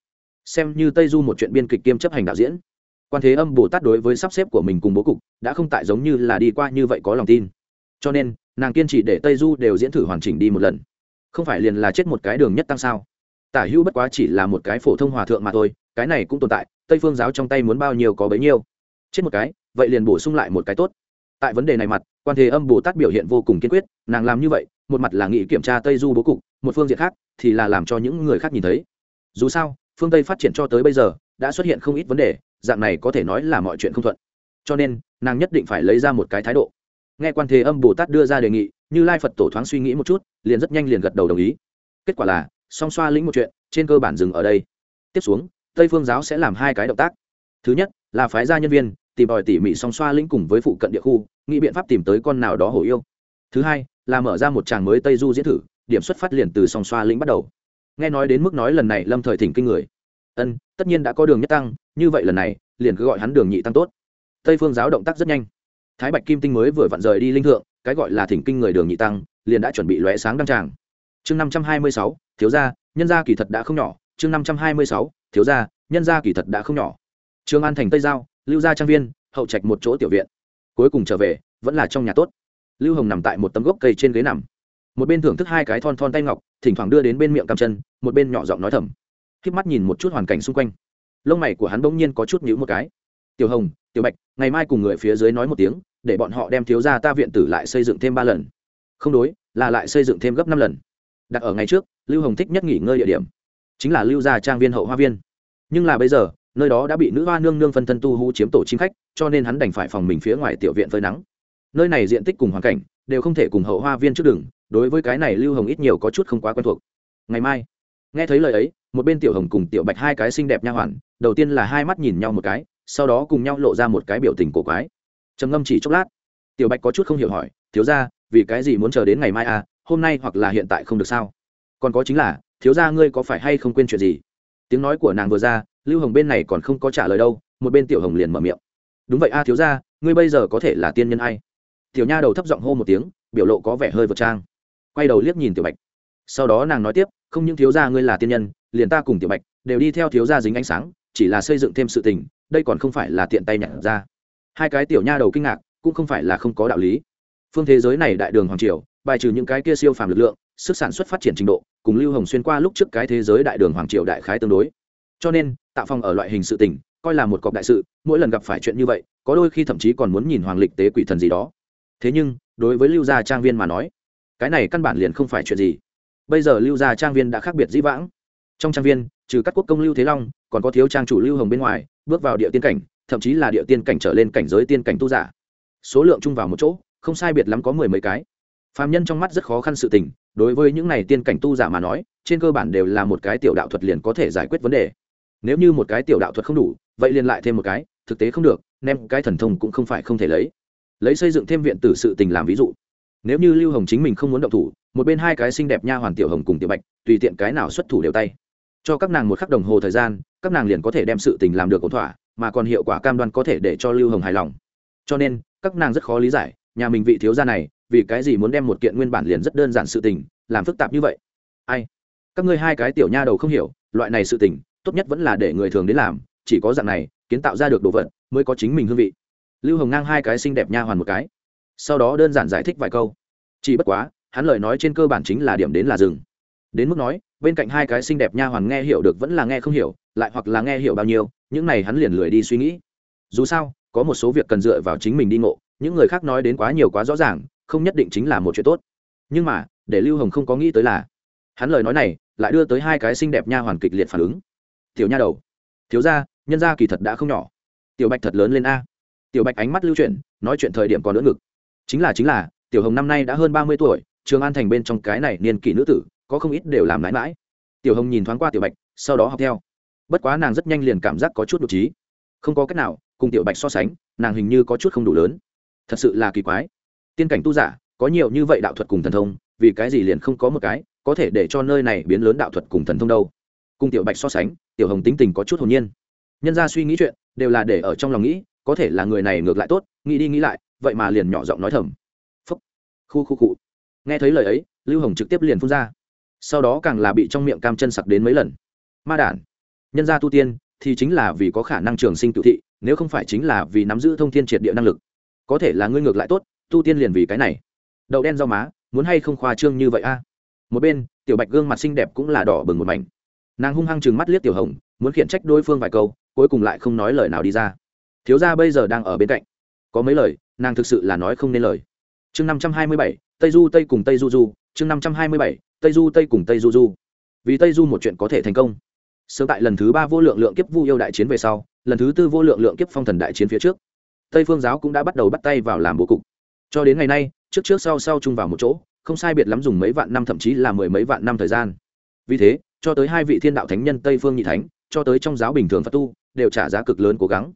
xem như tây du một chuyện biên kịch kiêm chấp hành đạo diễn. Quan thế âm, bồ tát đối với sắp xếp của mình cùng bố cục, đã không tại giống như là đi qua như vậy có lòng tin. Cho nên, nàng kiên trì để tây du đều diễn thử hoàn chỉnh đi một lần. Không phải liền là chết một cái đường nhất tăng sao? Tả hữu bất quá chỉ là một cái phổ thông hòa thượng mà thôi, cái này cũng tồn tại, tây phương giáo trong tay muốn bao nhiêu có bấy nhiêu. Chết một cái, vậy liền bổ sung lại một cái tốt. Tại vấn đề này mặt, quan thế âm, bồ tát biểu hiện vô cùng kiên quyết, nàng làm như vậy, một mặt là nghị kiểm tra tây du bố cục, một phương diện khác thì là làm cho những người khác nhìn thấy. Dù sao phương tây phát triển cho tới bây giờ, đã xuất hiện không ít vấn đề, dạng này có thể nói là mọi chuyện không thuận. Cho nên, nàng nhất định phải lấy ra một cái thái độ. Nghe quan thế âm bồ tát đưa ra đề nghị, như lai phật tổ thoáng suy nghĩ một chút, liền rất nhanh liền gật đầu đồng ý. Kết quả là, song xoa lĩnh một chuyện, trên cơ bản dừng ở đây. Tiếp xuống, tây phương giáo sẽ làm hai cái động tác. Thứ nhất, là phái gia nhân viên, tìm tòi tỉ mỉ song xoa lĩnh cùng với phụ cận địa khu, nghĩ biện pháp tìm tới con nào đó hổ yêu. Thứ hai, là mở ra một tràng mới tây du diễn thử, điểm xuất phát liền từ song xoa lĩnh bắt đầu nghe nói đến mức nói lần này lâm thời thỉnh kinh người. Ân, tất nhiên đã có đường nhất tăng, như vậy lần này, liền cứ gọi hắn đường nhị tăng tốt. Tây phương giáo động tác rất nhanh. Thái bạch kim tinh mới vừa vặn rời đi linh thượng, cái gọi là thỉnh kinh người đường nhị tăng, liền đã chuẩn bị lóe sáng đăng tràng. Chương năm trăm hai mươi sáu, thiếu gia, nhân gia kỳ thật đã không nhỏ. Chương năm trăm hai mươi sáu, thiếu gia, nhân gia kỳ thật đã không nhỏ. Trương an thành tây giao, lưu gia trang viên, hậu trạch một chỗ tiểu viện. Cuối cùng trở về, vẫn là trong nhà tốt. Lưu hồng nằm tại một tấm gốc cây trên ghế nằm một bên thưởng thức hai cái thon thon tay ngọc, thỉnh thoảng đưa đến bên miệng cằm chân, một bên nhỏ giọng nói thầm. K mắt nhìn một chút hoàn cảnh xung quanh. Lông mày của hắn bỗng nhiên có chút nhữ một cái. Tiểu hồng, tiểu bạch, ngày mai cùng người phía dưới nói một tiếng, để bọn họ đem thiếu gia ta viện tử lại xây dựng thêm ba lần. Không đối, là lại xây dựng thêm gấp năm lần. Đặt ở ngày trước, lưu hồng thích nhất nghỉ ngơi địa điểm, chính là lưu gia trang viên hậu hoa viên. Nhưng là bây giờ, nơi đó đã bị nữ hoa nương nương phân thân tu hú chiếm tổ chim khách, cho nên hắn đành phải phòng mình phía ngoài tiểu viện phơi nắng. Nơi này diện tích cùng hoàn cảnh đều không thể cùng hậu hoa viên trước đường đối với cái này lưu hồng ít nhiều có chút không quá quen thuộc ngày mai nghe thấy lời ấy một bên tiểu hồng cùng tiểu bạch hai cái xinh đẹp nha hoàn đầu tiên là hai mắt nhìn nhau một cái sau đó cùng nhau lộ ra một cái biểu tình cổ quái trầm ngâm chỉ chốc lát tiểu bạch có chút không hiểu hỏi thiếu ra vì cái gì muốn chờ đến ngày mai à hôm nay hoặc là hiện tại không được sao còn có chính là thiếu ra ngươi có phải hay không quên chuyện gì tiếng nói của nàng vừa ra lưu hồng bên này còn không có trả lời đâu một bên tiểu hồng liền mở miệng đúng vậy a à, thiếu ra ngươi bây giờ có thể là tiên nhân ai tiểu nha đầu thấp giọng hô một tiếng biểu lộ có vẻ hơi vượt trang quay đầu liếc nhìn tiểu bạch. Sau đó nàng nói tiếp, không những thiếu gia ngươi là tiên nhân, liền ta cùng tiểu bạch đều đi theo thiếu gia dính ánh sáng, chỉ là xây dựng thêm sự tình, đây còn không phải là tiện tay nhận ra. Hai cái tiểu nha đầu kinh ngạc, cũng không phải là không có đạo lý. Phương thế giới này đại đường hoàng triều, bài trừ những cái kia siêu phàm lực lượng, sức sản xuất phát triển trình độ, cùng lưu hồng xuyên qua lúc trước cái thế giới đại đường hoàng triều đại khái tương đối. Cho nên, tạo phong ở loại hình sự tình, coi là một cọc đại sự, mỗi lần gặp phải chuyện như vậy, có đôi khi thậm chí còn muốn nhìn hoàng lịch tế quỷ thần gì đó. Thế nhưng, đối với lưu gia trang viên mà nói cái này căn bản liền không phải chuyện gì. Bây giờ lưu gia trang viên đã khác biệt dĩ vãng. Trong trang viên, trừ các quốc công lưu thế long, còn có thiếu trang chủ lưu hồng bên ngoài, bước vào địa tiên cảnh, thậm chí là địa tiên cảnh trở lên cảnh giới tiên cảnh tu giả. Số lượng chung vào một chỗ, không sai biệt lắm có mười mấy cái. Phạm nhân trong mắt rất khó khăn sự tình, đối với những này tiên cảnh tu giả mà nói, trên cơ bản đều là một cái tiểu đạo thuật liền có thể giải quyết vấn đề. Nếu như một cái tiểu đạo thuật không đủ, vậy liền lại thêm một cái, thực tế không được, nem cái thần thông cũng không phải không thể lấy. Lấy xây dựng thêm viện tử sự tình làm ví dụ nếu như lưu hồng chính mình không muốn động thủ, một bên hai cái xinh đẹp nha hoàn tiểu hồng cùng tiểu bạch, tùy tiện cái nào xuất thủ đều tay. Cho các nàng một khắc đồng hồ thời gian, các nàng liền có thể đem sự tình làm được ổn thỏa, mà còn hiệu quả cam đoan có thể để cho lưu hồng hài lòng. Cho nên, các nàng rất khó lý giải, nhà mình vị thiếu gia này, vì cái gì muốn đem một kiện nguyên bản liền rất đơn giản sự tình, làm phức tạp như vậy? Ai? Các ngươi hai cái tiểu nha đầu không hiểu, loại này sự tình, tốt nhất vẫn là để người thường đến làm, chỉ có dạng này, kiến tạo ra được đồ vật, mới có chính mình hương vị. Lưu hồng ngang hai cái xinh đẹp nha hoàn một cái sau đó đơn giản giải thích vài câu. Chỉ bất quá, hắn lời nói trên cơ bản chính là điểm đến là dừng. đến mức nói, bên cạnh hai cái xinh đẹp nha hoàn nghe hiểu được vẫn là nghe không hiểu, lại hoặc là nghe hiểu bao nhiêu, những này hắn liền lười đi suy nghĩ. Dù sao, có một số việc cần dựa vào chính mình đi ngộ, những người khác nói đến quá nhiều quá rõ ràng, không nhất định chính là một chuyện tốt. Nhưng mà, để lưu hồng không có nghĩ tới là, hắn lời nói này lại đưa tới hai cái xinh đẹp nha hoàn kịch liệt phản ứng. Tiểu nha đầu. Thiếu gia, nhân gia kỳ thật đã không nhỏ. Tiểu bạch thật lớn lên a. Tiểu bạch ánh mắt lưu chuyển, nói chuyện thời điểm còn đỡ ngực chính là chính là, tiểu hồng năm nay đã hơn ba mươi tuổi, trường an thành bên trong cái này niên kỷ nữ tử, có không ít đều làm mãi mãi. Tiểu hồng nhìn thoáng qua tiểu bạch, sau đó học theo. Bất quá nàng rất nhanh liền cảm giác có chút đột trí. Không có cách nào, cùng tiểu bạch so sánh, nàng hình như có chút không đủ lớn. Thật sự là kỳ quái. Tiên cảnh tu giả, có nhiều như vậy đạo thuật cùng thần thông, vì cái gì liền không có một cái có thể để cho nơi này biến lớn đạo thuật cùng thần thông đâu? Cùng tiểu bạch so sánh, tiểu hồng tính tình có chút hồn nhiên. Nhân ra suy nghĩ chuyện, đều là để ở trong lòng nghĩ, có thể là người này ngược lại tốt, nghĩ đi nghĩ lại vậy mà liền nhỏ giọng nói thầm. Phúc. Khu khu cụ nghe thấy lời ấy, lưu hồng trực tiếp liền phun ra. Sau đó càng là bị trong miệng cam chân sặc đến mấy lần. Ma đản. Nhân gia tu tiên, thì chính là vì có khả năng trường sinh cựu thị, nếu không phải chính là vì nắm giữ thông thiên triệt địa năng lực. Có thể là ngươi ngược lại tốt, tu tiên liền vì cái này. Đậu đen rau má, muốn hay không khoa trương như vậy a? Một bên, tiểu bạch gương mặt xinh đẹp cũng là đỏ bừng một mảnh. Nàng hung hăng chừng mắt liếc tiểu hồng, muốn khiển trách đối phương vài câu, cuối cùng lại không nói lời nào đi ra. Thiếu gia bây giờ đang ở bên cạnh có mấy lời, nàng thực sự là nói không nên lời. Chương năm trăm hai mươi bảy, tây du tây cùng tây du du. Chương năm trăm hai mươi bảy, tây du tây cùng tây du du. Vì tây du một chuyện có thể thành công. Sớm tại lần thứ ba vô lượng lượng kiếp vu yêu đại chiến về sau, lần thứ tư vô lượng lượng kiếp phong thần đại chiến phía trước, tây phương giáo cũng đã bắt đầu bắt tay vào làm bố cục. Cho đến ngày nay, trước trước sau sau chung vào một chỗ, không sai biệt lắm dùng mấy vạn năm thậm chí là mười mấy vạn năm thời gian. Vì thế, cho tới hai vị thiên đạo thánh nhân tây phương nhị thánh, cho tới trong giáo bình thường phật tu, đều trả giá cực lớn cố gắng.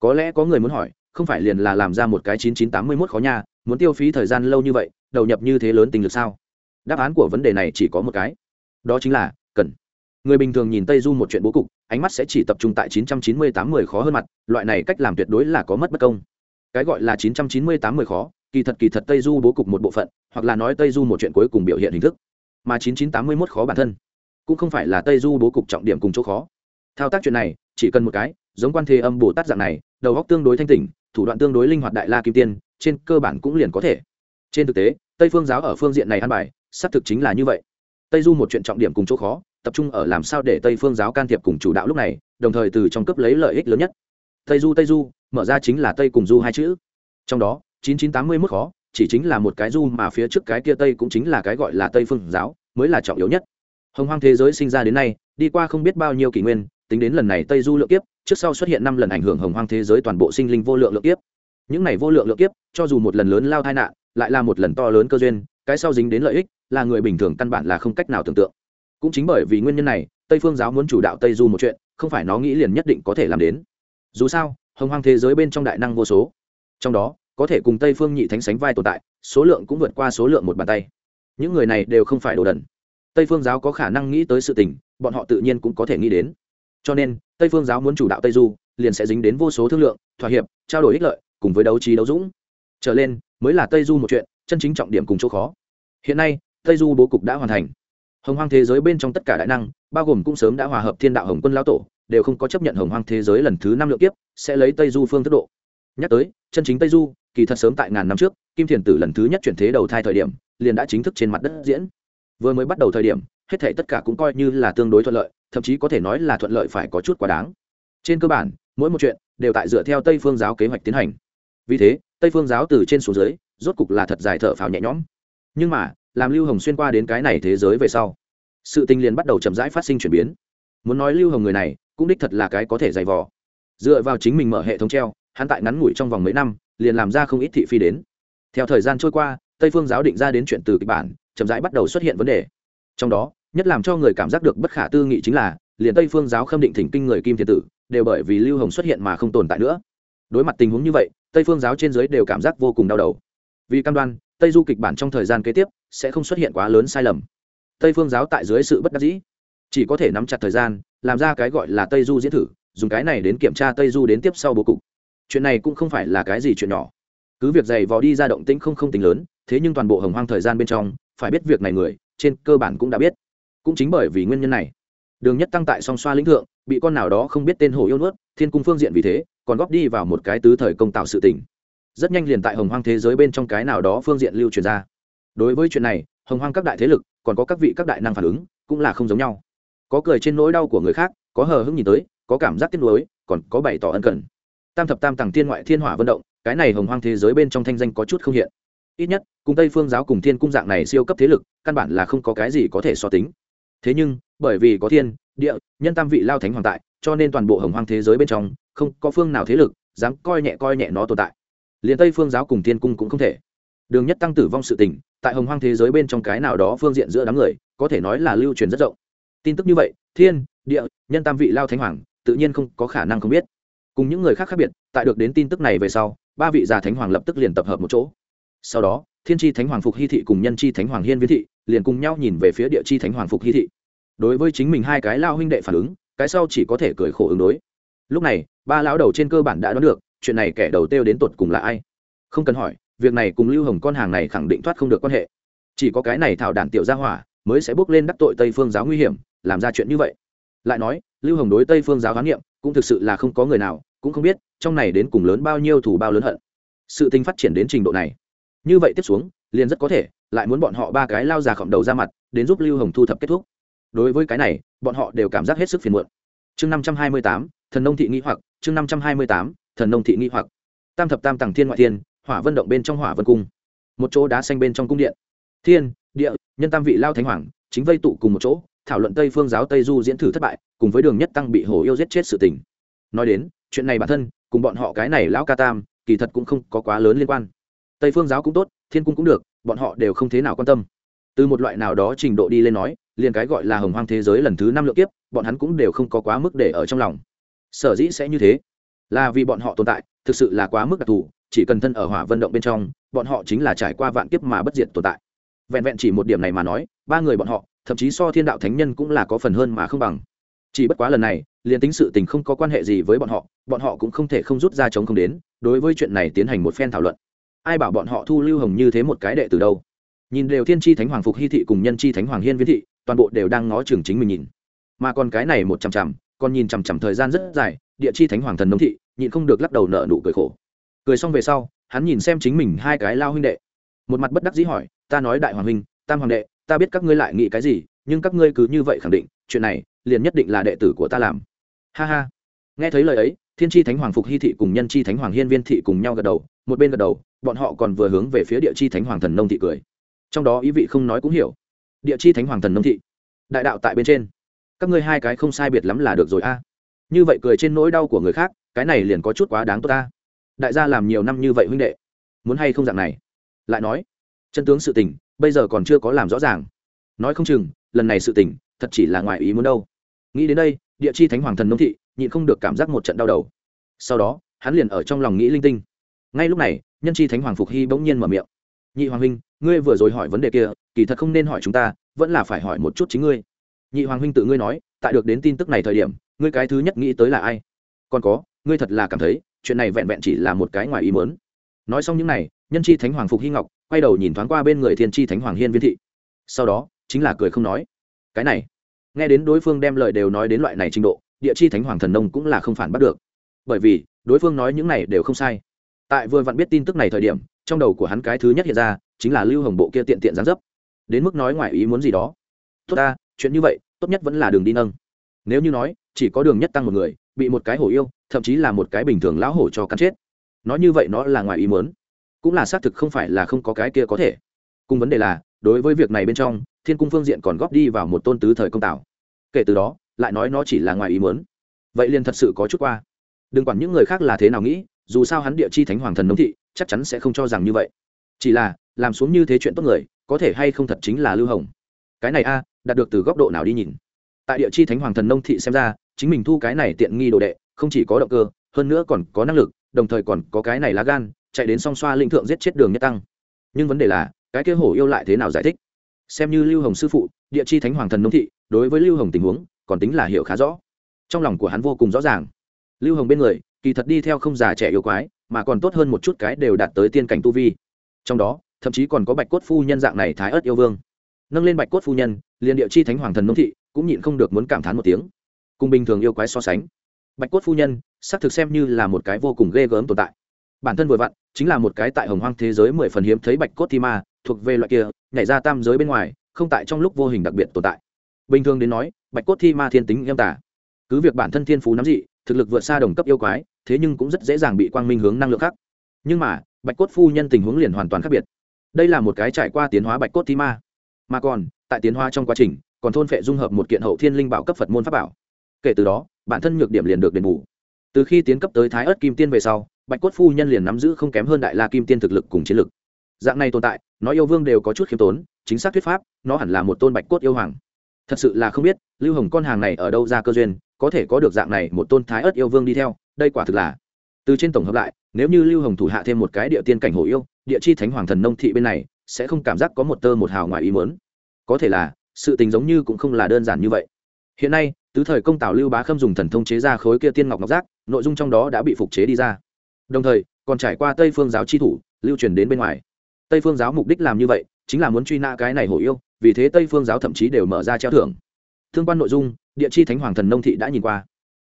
Có lẽ có người muốn hỏi không phải liền là làm ra một cái chín chín tám mươi mốt khó nha, muốn tiêu phí thời gian lâu như vậy, đầu nhập như thế lớn tình lực sao? Đáp án của vấn đề này chỉ có một cái. Đó chính là, cần. Người bình thường nhìn tây du một chuyện bố cục, ánh mắt sẽ chỉ tập trung tại chín trăm chín mươi tám mươi khó hơn mặt, loại này cách làm tuyệt đối là có mất bất công. Cái gọi là chín trăm chín mươi tám mươi khó, kỳ thật kỳ thật tây du bố cục một bộ phận, hoặc là nói tây du một chuyện cuối cùng biểu hiện hình thức. Mà chín chín tám mươi mốt khó bản thân, cũng không phải là tây du bố cục trọng điểm cùng chỗ khó. Thao tác chuyện này, chỉ cần một cái, giống quan thế âm bồ tát dạng này, đầu góc tương đối thanh tỉnh thủ đoạn tương đối linh hoạt đại la kim tiên, trên cơ bản cũng liền có thể. Trên thực tế, tây phương giáo ở phương diện này ăn bài, xác thực chính là như vậy. Tây du một chuyện trọng điểm cùng chỗ khó, tập trung ở làm sao để tây phương giáo can thiệp cùng chủ đạo lúc này, đồng thời từ trong cấp lấy lợi ích lớn nhất. Tây du tây du, mở ra chính là tây cùng du hai chữ. Trong đó, chín chín tám mươi mức khó, chỉ chính là một cái du mà phía trước cái kia tây cũng chính là cái gọi là tây phương giáo, mới là trọng yếu nhất. Hồng hoang thế giới sinh ra đến nay, đi qua không biết bao nhiêu kỷ nguyên, tính đến lần này tây du lượng kiếp trước sau xuất hiện năm lần ảnh hưởng hồng hoang thế giới toàn bộ sinh linh vô lượng lượng kiếp. Những này vô lượng lượng kiếp, cho dù một lần lớn lao tai nạn, lại là một lần to lớn cơ duyên, cái sau dính đến lợi ích, là người bình thường căn bản là không cách nào tưởng tượng. Cũng chính bởi vì nguyên nhân này, tây phương giáo muốn chủ đạo tây du một chuyện, không phải nó nghĩ liền nhất định có thể làm đến. Dù sao, hồng hoang thế giới bên trong đại năng vô số. Trong đó, có thể cùng tây phương nhị thánh sánh vai tồn tại, số lượng cũng vượt qua số lượng một bàn tay. Những người này đều không phải đồ đần. Tây phương giáo có khả năng nghĩ tới sự tình, bọn họ tự nhiên cũng có thể nghĩ đến cho nên, tây phương giáo muốn chủ đạo tây du, liền sẽ dính đến vô số thương lượng, thỏa hiệp, trao đổi ích lợi, cùng với đấu trí đấu dũng. Trở lên, mới là tây du một chuyện, chân chính trọng điểm cùng chỗ khó. Hiện nay, tây du bố cục đã hoàn thành. Hồng hoang thế giới bên trong tất cả đại năng, bao gồm cũng sớm đã hòa hợp thiên đạo hồng quân lao tổ, đều không có chấp nhận hồng hoang thế giới lần thứ năm lượng kiếp, sẽ lấy tây du phương thức độ. Nhắc tới, chân chính tây du, kỳ thật sớm tại ngàn năm trước, kim thiền tử lần thứ nhất chuyển thế đầu thai thời điểm, liền đã chính thức trên mặt đất diễn. Vừa mới bắt đầu thời điểm, hết thể tất cả cũng coi như là tương đối thuận lợi thậm chí có thể nói là thuận lợi phải có chút quá đáng. Trên cơ bản, mỗi một chuyện đều tại dựa theo tây phương giáo kế hoạch tiến hành. Vì thế, tây phương giáo từ trên xuống dưới, rốt cục là thật dài thở phào nhẹ nhõm. Nhưng mà, làm lưu hồng xuyên qua đến cái này thế giới về sau, sự tình liền bắt đầu chậm rãi phát sinh chuyển biến. Muốn nói lưu hồng người này, cũng đích thật là cái có thể dày vò. Dựa vào chính mình mở hệ thống treo, hắn tại ngắn ngủi trong vòng mấy năm, liền làm ra không ít thị phi đến. Theo thời gian trôi qua, tây phương giáo định ra đến chuyện từ kịch bản, chậm rãi bắt đầu xuất hiện vấn đề. Trong đó nhất làm cho người cảm giác được bất khả tư nghị chính là, liền tây phương giáo khâm định thỉnh kinh người kim thiên tử, đều bởi vì lưu hồng xuất hiện mà không tồn tại nữa. Đối mặt tình huống như vậy, tây phương giáo trên giới đều cảm giác vô cùng đau đầu. Vì cam đoan, tây du kịch bản trong thời gian kế tiếp sẽ không xuất hiện quá lớn sai lầm. Tây phương giáo tại dưới sự bất đắc dĩ, chỉ có thể nắm chặt thời gian, làm ra cái gọi là tây du diễn thử, dùng cái này đến kiểm tra tây du đến tiếp sau bố cục. Chuyện này cũng không phải là cái gì chuyện nhỏ. Cứ việc dày vò đi ra động tĩnh không không tính lớn, thế nhưng toàn bộ hồng hoang thời gian bên trong, phải biết việc này người, trên cơ bản cũng đã biết cũng chính bởi vì nguyên nhân này. Đường nhất tăng tại song xoa lĩnh thượng, bị con nào đó không biết tên hồ yêu nuốt, thiên cung phương diện vì thế, còn góp đi vào một cái tứ thời công tạo sự tình. Rất nhanh liền tại hồng hoang thế giới bên trong cái nào đó phương diện lưu truyền ra. Đối với chuyện này, hồng hoang các đại thế lực, còn có các vị các đại năng phản ứng, cũng là không giống nhau. Có cười trên nỗi đau của người khác, có hờ hững nhìn tới, có cảm giác tiếc nuối, còn có bày tỏ ân cần. Tam thập tam tàng thiên ngoại thiên hỏa vận động, cái này hồng hoang thế giới bên trong thanh danh có chút không hiện. Ít nhất, cùng tây phương giáo cùng thiên cung dạng này siêu cấp thế lực, căn bản là không có cái gì có thể so tính thế nhưng, bởi vì có thiên, địa, nhân tam vị lao thánh hoàng tại, cho nên toàn bộ hồng hoang thế giới bên trong, không có phương nào thế lực dám coi nhẹ coi nhẹ nó tồn tại. Liền tây phương giáo cùng thiên cung cũng không thể. Đường nhất tăng tử vong sự tình, tại hồng hoang thế giới bên trong cái nào đó phương diện giữa đám người, có thể nói là lưu truyền rất rộng. Tin tức như vậy, thiên, địa, nhân tam vị lao thánh hoàng, tự nhiên không có khả năng không biết. Cùng những người khác khác biệt, tại được đến tin tức này về sau, ba vị già thánh hoàng lập tức liền tập hợp một chỗ. Sau đó, thiên tri thánh hoàng phục hy thị cùng nhân tri thánh hoàng hiên viễn thị liền cùng nhau nhìn về phía địa chi thánh hoàng phục hy thị đối với chính mình hai cái lao huynh đệ phản ứng, cái sau chỉ có thể cười khổ ứng đối. Lúc này, ba lão đầu trên cơ bản đã đoán được, chuyện này kẻ đầu tiêu đến tột cùng là ai. Không cần hỏi, việc này cùng lưu hồng con hàng này khẳng định thoát không được quan hệ. Chỉ có cái này thảo đản tiểu gia hỏa, mới sẽ bước lên đắc tội tây phương giáo nguy hiểm, làm ra chuyện như vậy. Lại nói, lưu hồng đối tây phương giáo khám nghiệm, cũng thực sự là không có người nào, cũng không biết, trong này đến cùng lớn bao nhiêu thủ bao lớn hận. Sự tình phát triển đến trình độ này. Như vậy tiếp xuống, liền rất có thể, lại muốn bọn họ ba cái lao già khổng đầu ra mặt, đến giúp lưu hồng thu thập kết thúc đối với cái này, bọn họ đều cảm giác hết sức phiền muộn. Chương năm trăm hai mươi tám, thần nông thị nghĩ hoặc, chương năm trăm hai mươi tám, thần nông thị nghĩ hoặc. Tam thập tam tàng thiên ngoại thiên, hỏa vân động bên trong hỏa vân cung. Một chỗ đá xanh bên trong cung điện. Thiên, địa, nhân tam vị lao thánh hoàng, chính vây tụ cùng một chỗ, thảo luận tây phương giáo tây du diễn thử thất bại, cùng với đường nhất tăng bị hổ yêu giết chết sự tình. Nói đến, chuyện này bản thân, cùng bọn họ cái này lão ca tam, kỳ thật cũng không có quá lớn liên quan. Tây phương giáo cũng tốt, thiên cung cũng được, bọn họ đều không thế nào quan tâm. Từ một loại nào đó trình độ đi lên nói liền cái gọi là hồng hoang thế giới lần thứ năm lượng kiếp, bọn hắn cũng đều không có quá mức để ở trong lòng. Sở dĩ sẽ như thế, là vì bọn họ tồn tại, thực sự là quá mức đặc thù, chỉ cần thân ở hỏa vận động bên trong, bọn họ chính là trải qua vạn kiếp mà bất diệt tồn tại. Vẹn vẹn chỉ một điểm này mà nói, ba người bọn họ, thậm chí so thiên đạo thánh nhân cũng là có phần hơn mà không bằng. Chỉ bất quá lần này, liền tính sự tình không có quan hệ gì với bọn họ bọn họ cũng không thể không rút ra chống không đến, đối với chuyện này tiến hành một phen thảo luận. Ai bảo bọn họ thu lưu hồng như thế một cái đệ từ đâu? Nhìn đều thiên tri thánh hoàng phục hy thị cùng nhân tri thánh hoàng hiên viễn thị toàn bộ đều đang ngó chừng chính mình nhìn. Mà còn cái này một chằm chằm, còn nhìn chằm chằm thời gian rất dài, địa chi thánh hoàng thần nông thị, nhịn không được lắc đầu nợ nụ cười khổ. Cười xong về sau, hắn nhìn xem chính mình hai cái lao huynh đệ. Một mặt bất đắc dĩ hỏi, ta nói đại hoàng huynh, tam hoàng đệ, ta biết các ngươi lại nghĩ cái gì, nhưng các ngươi cứ như vậy khẳng định, chuyện này liền nhất định là đệ tử của ta làm. Ha ha. Nghe thấy lời ấy, thiên tri thánh hoàng phục hy thị cùng nhân chi thánh hoàng hiên viên thị cùng nhau gật đầu, một bên gật đầu, bọn họ còn vừa hướng về phía địa chi thánh hoàng thần nông thị cười. Trong đó ý vị không nói cũng hiểu địa chi thánh hoàng thần nông thị. Đại đạo tại bên trên. Các ngươi hai cái không sai biệt lắm là được rồi a. Như vậy cười trên nỗi đau của người khác, cái này liền có chút quá đáng tốt ta. Đại gia làm nhiều năm như vậy huynh đệ, muốn hay không dạng này? Lại nói, chân tướng sự tình, bây giờ còn chưa có làm rõ ràng. Nói không chừng, lần này sự tình, thật chỉ là ngoài ý muốn đâu. Nghĩ đến đây, địa chi thánh hoàng thần nông thị, nhịn không được cảm giác một trận đau đầu. Sau đó, hắn liền ở trong lòng nghĩ linh tinh. Ngay lúc này, nhân chi thánh hoàng phục hy bỗng nhiên mở miệng. Nhị hoàng huynh ngươi vừa rồi hỏi vấn đề kia, kỳ thật không nên hỏi chúng ta, vẫn là phải hỏi một chút chính ngươi. Nhị hoàng huynh tự ngươi nói, tại được đến tin tức này thời điểm, ngươi cái thứ nhất nghĩ tới là ai? Còn có, ngươi thật là cảm thấy, chuyện này vẹn vẹn chỉ là một cái ngoài ý mớn nói xong những n à y nhân chi thánh hoàng phục hy ngọc, quay đầu nhìn thoáng qua bên người thiên chi thánh hoàng hiên viên thị. Sau đó, chính là cười không nói. Cái này, nghe đến đối phương đem lời đều nói đến loại này trình độ, địa chi thánh hoàng thần nông cũng là không phản bắt được. Bởi vì, đối phương nói những này đều không sai. Tại vừa vặn biết tin tức này thời điểm trong đầu của hắn cái thứ nhất hiện ra chính là lưu hồng bộ kia tiện tiện gián dấp đến mức nói ngoài ý muốn gì đó tốt ta chuyện như vậy tốt nhất vẫn là đường đi nâng nếu như nói chỉ có đường nhất tăng một người bị một cái hổ yêu thậm chí là một cái bình thường lão hổ cho cắn chết nói như vậy nó là ngoài ý muốn cũng là xác thực không phải là không có cái kia có thể cùng vấn đề là đối với việc này bên trong thiên cung phương diện còn góp đi vào một tôn tứ thời công tạo kể từ đó lại nói nó chỉ là ngoài ý muốn vậy liền thật sự có chút qua đừng quản những người khác là thế nào nghĩ dù sao hắn địa chi thánh hoàng thần nông thị, chắc chắn sẽ không cho rằng như vậy. Chỉ là, làm xuống như thế chuyện tốt người, có thể hay không thật chính là lưu hồng. Cái này a, đạt được từ góc độ nào đi nhìn? Tại địa chi thánh hoàng thần nông thị xem ra, chính mình thu cái này tiện nghi đồ đệ, không chỉ có động cơ, hơn nữa còn có năng lực, đồng thời còn có cái này lá gan, chạy đến song xoa linh thượng giết chết đường nhất tăng. Nhưng vấn đề là, cái kia hổ yêu lại thế nào giải thích? Xem như lưu hồng sư phụ, địa chi thánh hoàng thần nông thị, đối với lưu hồng tình huống, còn tính là hiểu khá rõ. Trong lòng của hắn vô cùng rõ ràng. Lưu hồng bên người kỳ thật đi theo không già trẻ yêu quái, mà còn tốt hơn một chút cái đều đạt tới tiên cảnh tu vi. Trong đó, thậm chí còn có bạch cốt phu nhân dạng này thái ớt yêu vương. Nâng lên bạch cốt phu nhân, liền địa chi thánh hoàng thần nông thị, cũng nhịn không được muốn cảm thán một tiếng. Cùng bình thường yêu quái so sánh, bạch cốt phu nhân, xác thực xem như là một cái vô cùng ghê gớm tồn tại. Bản thân vừa vặn, chính là một cái tại hồng hoang thế giới mười phần hiếm thấy bạch cốt thi ma, thuộc về loại kia, nhảy ra tam giới bên ngoài, không tại trong lúc vô hình đặc biệt tồn tại. Bình thường đến nói, bạch cốt thi ma thiên tính nghiêm tả. Cứ việc bản thân thiên phú nắm dị, thực lực vượt xa đồng cấp yêu quái thế nhưng cũng rất dễ dàng bị quang minh hướng năng lượng khác. Nhưng mà, bạch cốt phu nhân tình huống liền hoàn toàn khác biệt. Đây là một cái trải qua tiến hóa bạch cốt thi ma. Mà còn, tại tiến hóa trong quá trình, còn thôn phệ dung hợp một kiện hậu thiên linh bảo cấp phật môn pháp bảo. Kể từ đó, bản thân nhược điểm liền được đền bù. Từ khi tiến cấp tới thái ớt kim tiên về sau, bạch cốt phu nhân liền nắm giữ không kém hơn đại la kim tiên thực lực cùng chiến lực. Dạng này tồn tại nói yêu vương đều có chút khiêm tốn, chính xác thuyết pháp, nó hẳn là một tôn bạch cốt yêu hoàng thật sự là không biết, lưu hồng con hàng này ở đâu ra cơ duyên, có thể có được dạng này một tôn thái ớt yêu vương đi theo, đây quả thực là. Từ trên tổng hợp lại, nếu như lưu hồng thủ hạ thêm một cái địa tiên cảnh hổ yêu, địa chi thánh hoàng thần nông thị bên này, sẽ không cảm giác có một tơ một hào ngoài ý muốn. Có thể là, sự tình giống như cũng không là đơn giản như vậy. Hiện nay, tứ thời công tào lưu bá khâm dùng thần thông chế ra khối kia tiên ngọc ngọc giác, nội dung trong đó đã bị phục chế đi ra. Đồng thời, còn trải qua tây phương giáo chi thủ, lưu truyền đến bên ngoài. Tây phương giáo mục đích làm như vậy chính là muốn truy nã cái này hổ yêu, vì thế tây phương giáo thậm chí đều mở ra treo thưởng. Thương quan nội dung, địa chi thánh hoàng thần nông thị đã nhìn qua.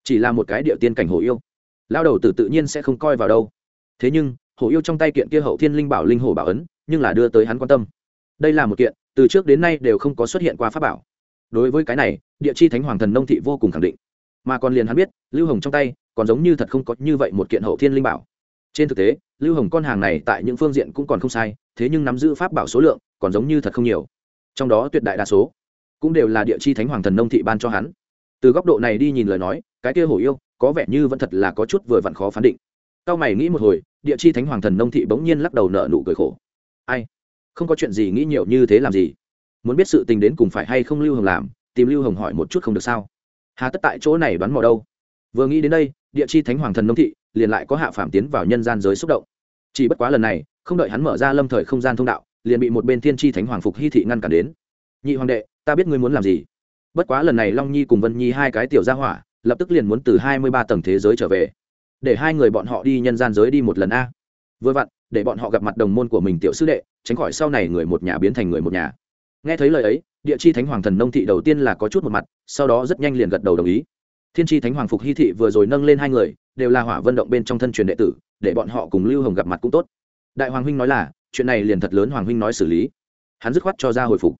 Chỉ là một cái địa tiên cảnh hổ yêu. Lao đầu tử tự nhiên sẽ không coi vào đâu. Thế nhưng, hổ yêu trong tay kiện kia hậu thiên linh bảo linh hổ bảo ấn, nhưng là đưa tới hắn quan tâm. Đây là một kiện, từ trước đến nay đều không có xuất hiện qua pháp bảo. Đối với cái này, địa chi thánh hoàng thần nông thị vô cùng khẳng định. Mà còn liền hắn biết, lưu hồng trong tay, còn giống như thật không có như vậy một kiện hậu thiên linh bảo. Trên thực tế, lưu hồng con hàng này tại những phương diện cũng còn không sai thế nhưng nắm giữ pháp bảo số lượng còn giống như thật không nhiều. Trong đó tuyệt đại đa số cũng đều là địa chi thánh hoàng thần nông thị ban cho hắn. Từ góc độ này đi nhìn lời nói, cái kia hổ yêu có vẻ như vẫn thật là có chút vừa vặn khó phán định. Cao mày nghĩ một hồi, địa chi thánh hoàng thần nông thị bỗng nhiên lắc đầu nợ nụ cười khổ. Ai? Không có chuyện gì nghĩ nhiều như thế làm gì? Muốn biết sự tình đến cùng phải hay không lưu hồng làm, tìm lưu hồng hỏi một chút không được sao? Hà tất tại chỗ này đoán mò đâu? Vừa nghĩ đến đây, địa chi thánh hoàng thần nông thị liền lại có hạ phạm tiến vào nhân gian giới xúc động. Chỉ bất quá lần này không đợi hắn mở ra lâm thời không gian thông đạo, liền bị một bên thiên chi thánh hoàng phục hy thị ngăn cản đến. Nhị hoàng đệ, ta biết ngươi muốn làm gì. Bất quá lần này long nhi cùng vân nhi hai cái tiểu gia hỏa, lập tức liền muốn từ hai mươi ba tầng thế giới trở về. Để hai người bọn họ đi nhân gian giới đi một lần a. Vừa vặn, để bọn họ gặp mặt đồng môn của mình tiểu sư đệ, tránh khỏi sau này người một nhà biến thành người một nhà. Nghe thấy lời ấy, địa chi thánh hoàng thần nông thị đầu tiên là có chút một mặt, sau đó rất nhanh liền gật đầu đồng ý. Thiên chi thánh hoàng phục hy thị vừa rồi nâng lên hai người, đều là hỏa vận động bên trong thân truyền đệ tử, để bọn họ cùng lưu hồng gặp mặt cũng tốt đại hoàng huynh nói là, chuyện này liền thật lớn hoàng huynh nói xử lý. Hắn dứt khoát cho ra hồi phục.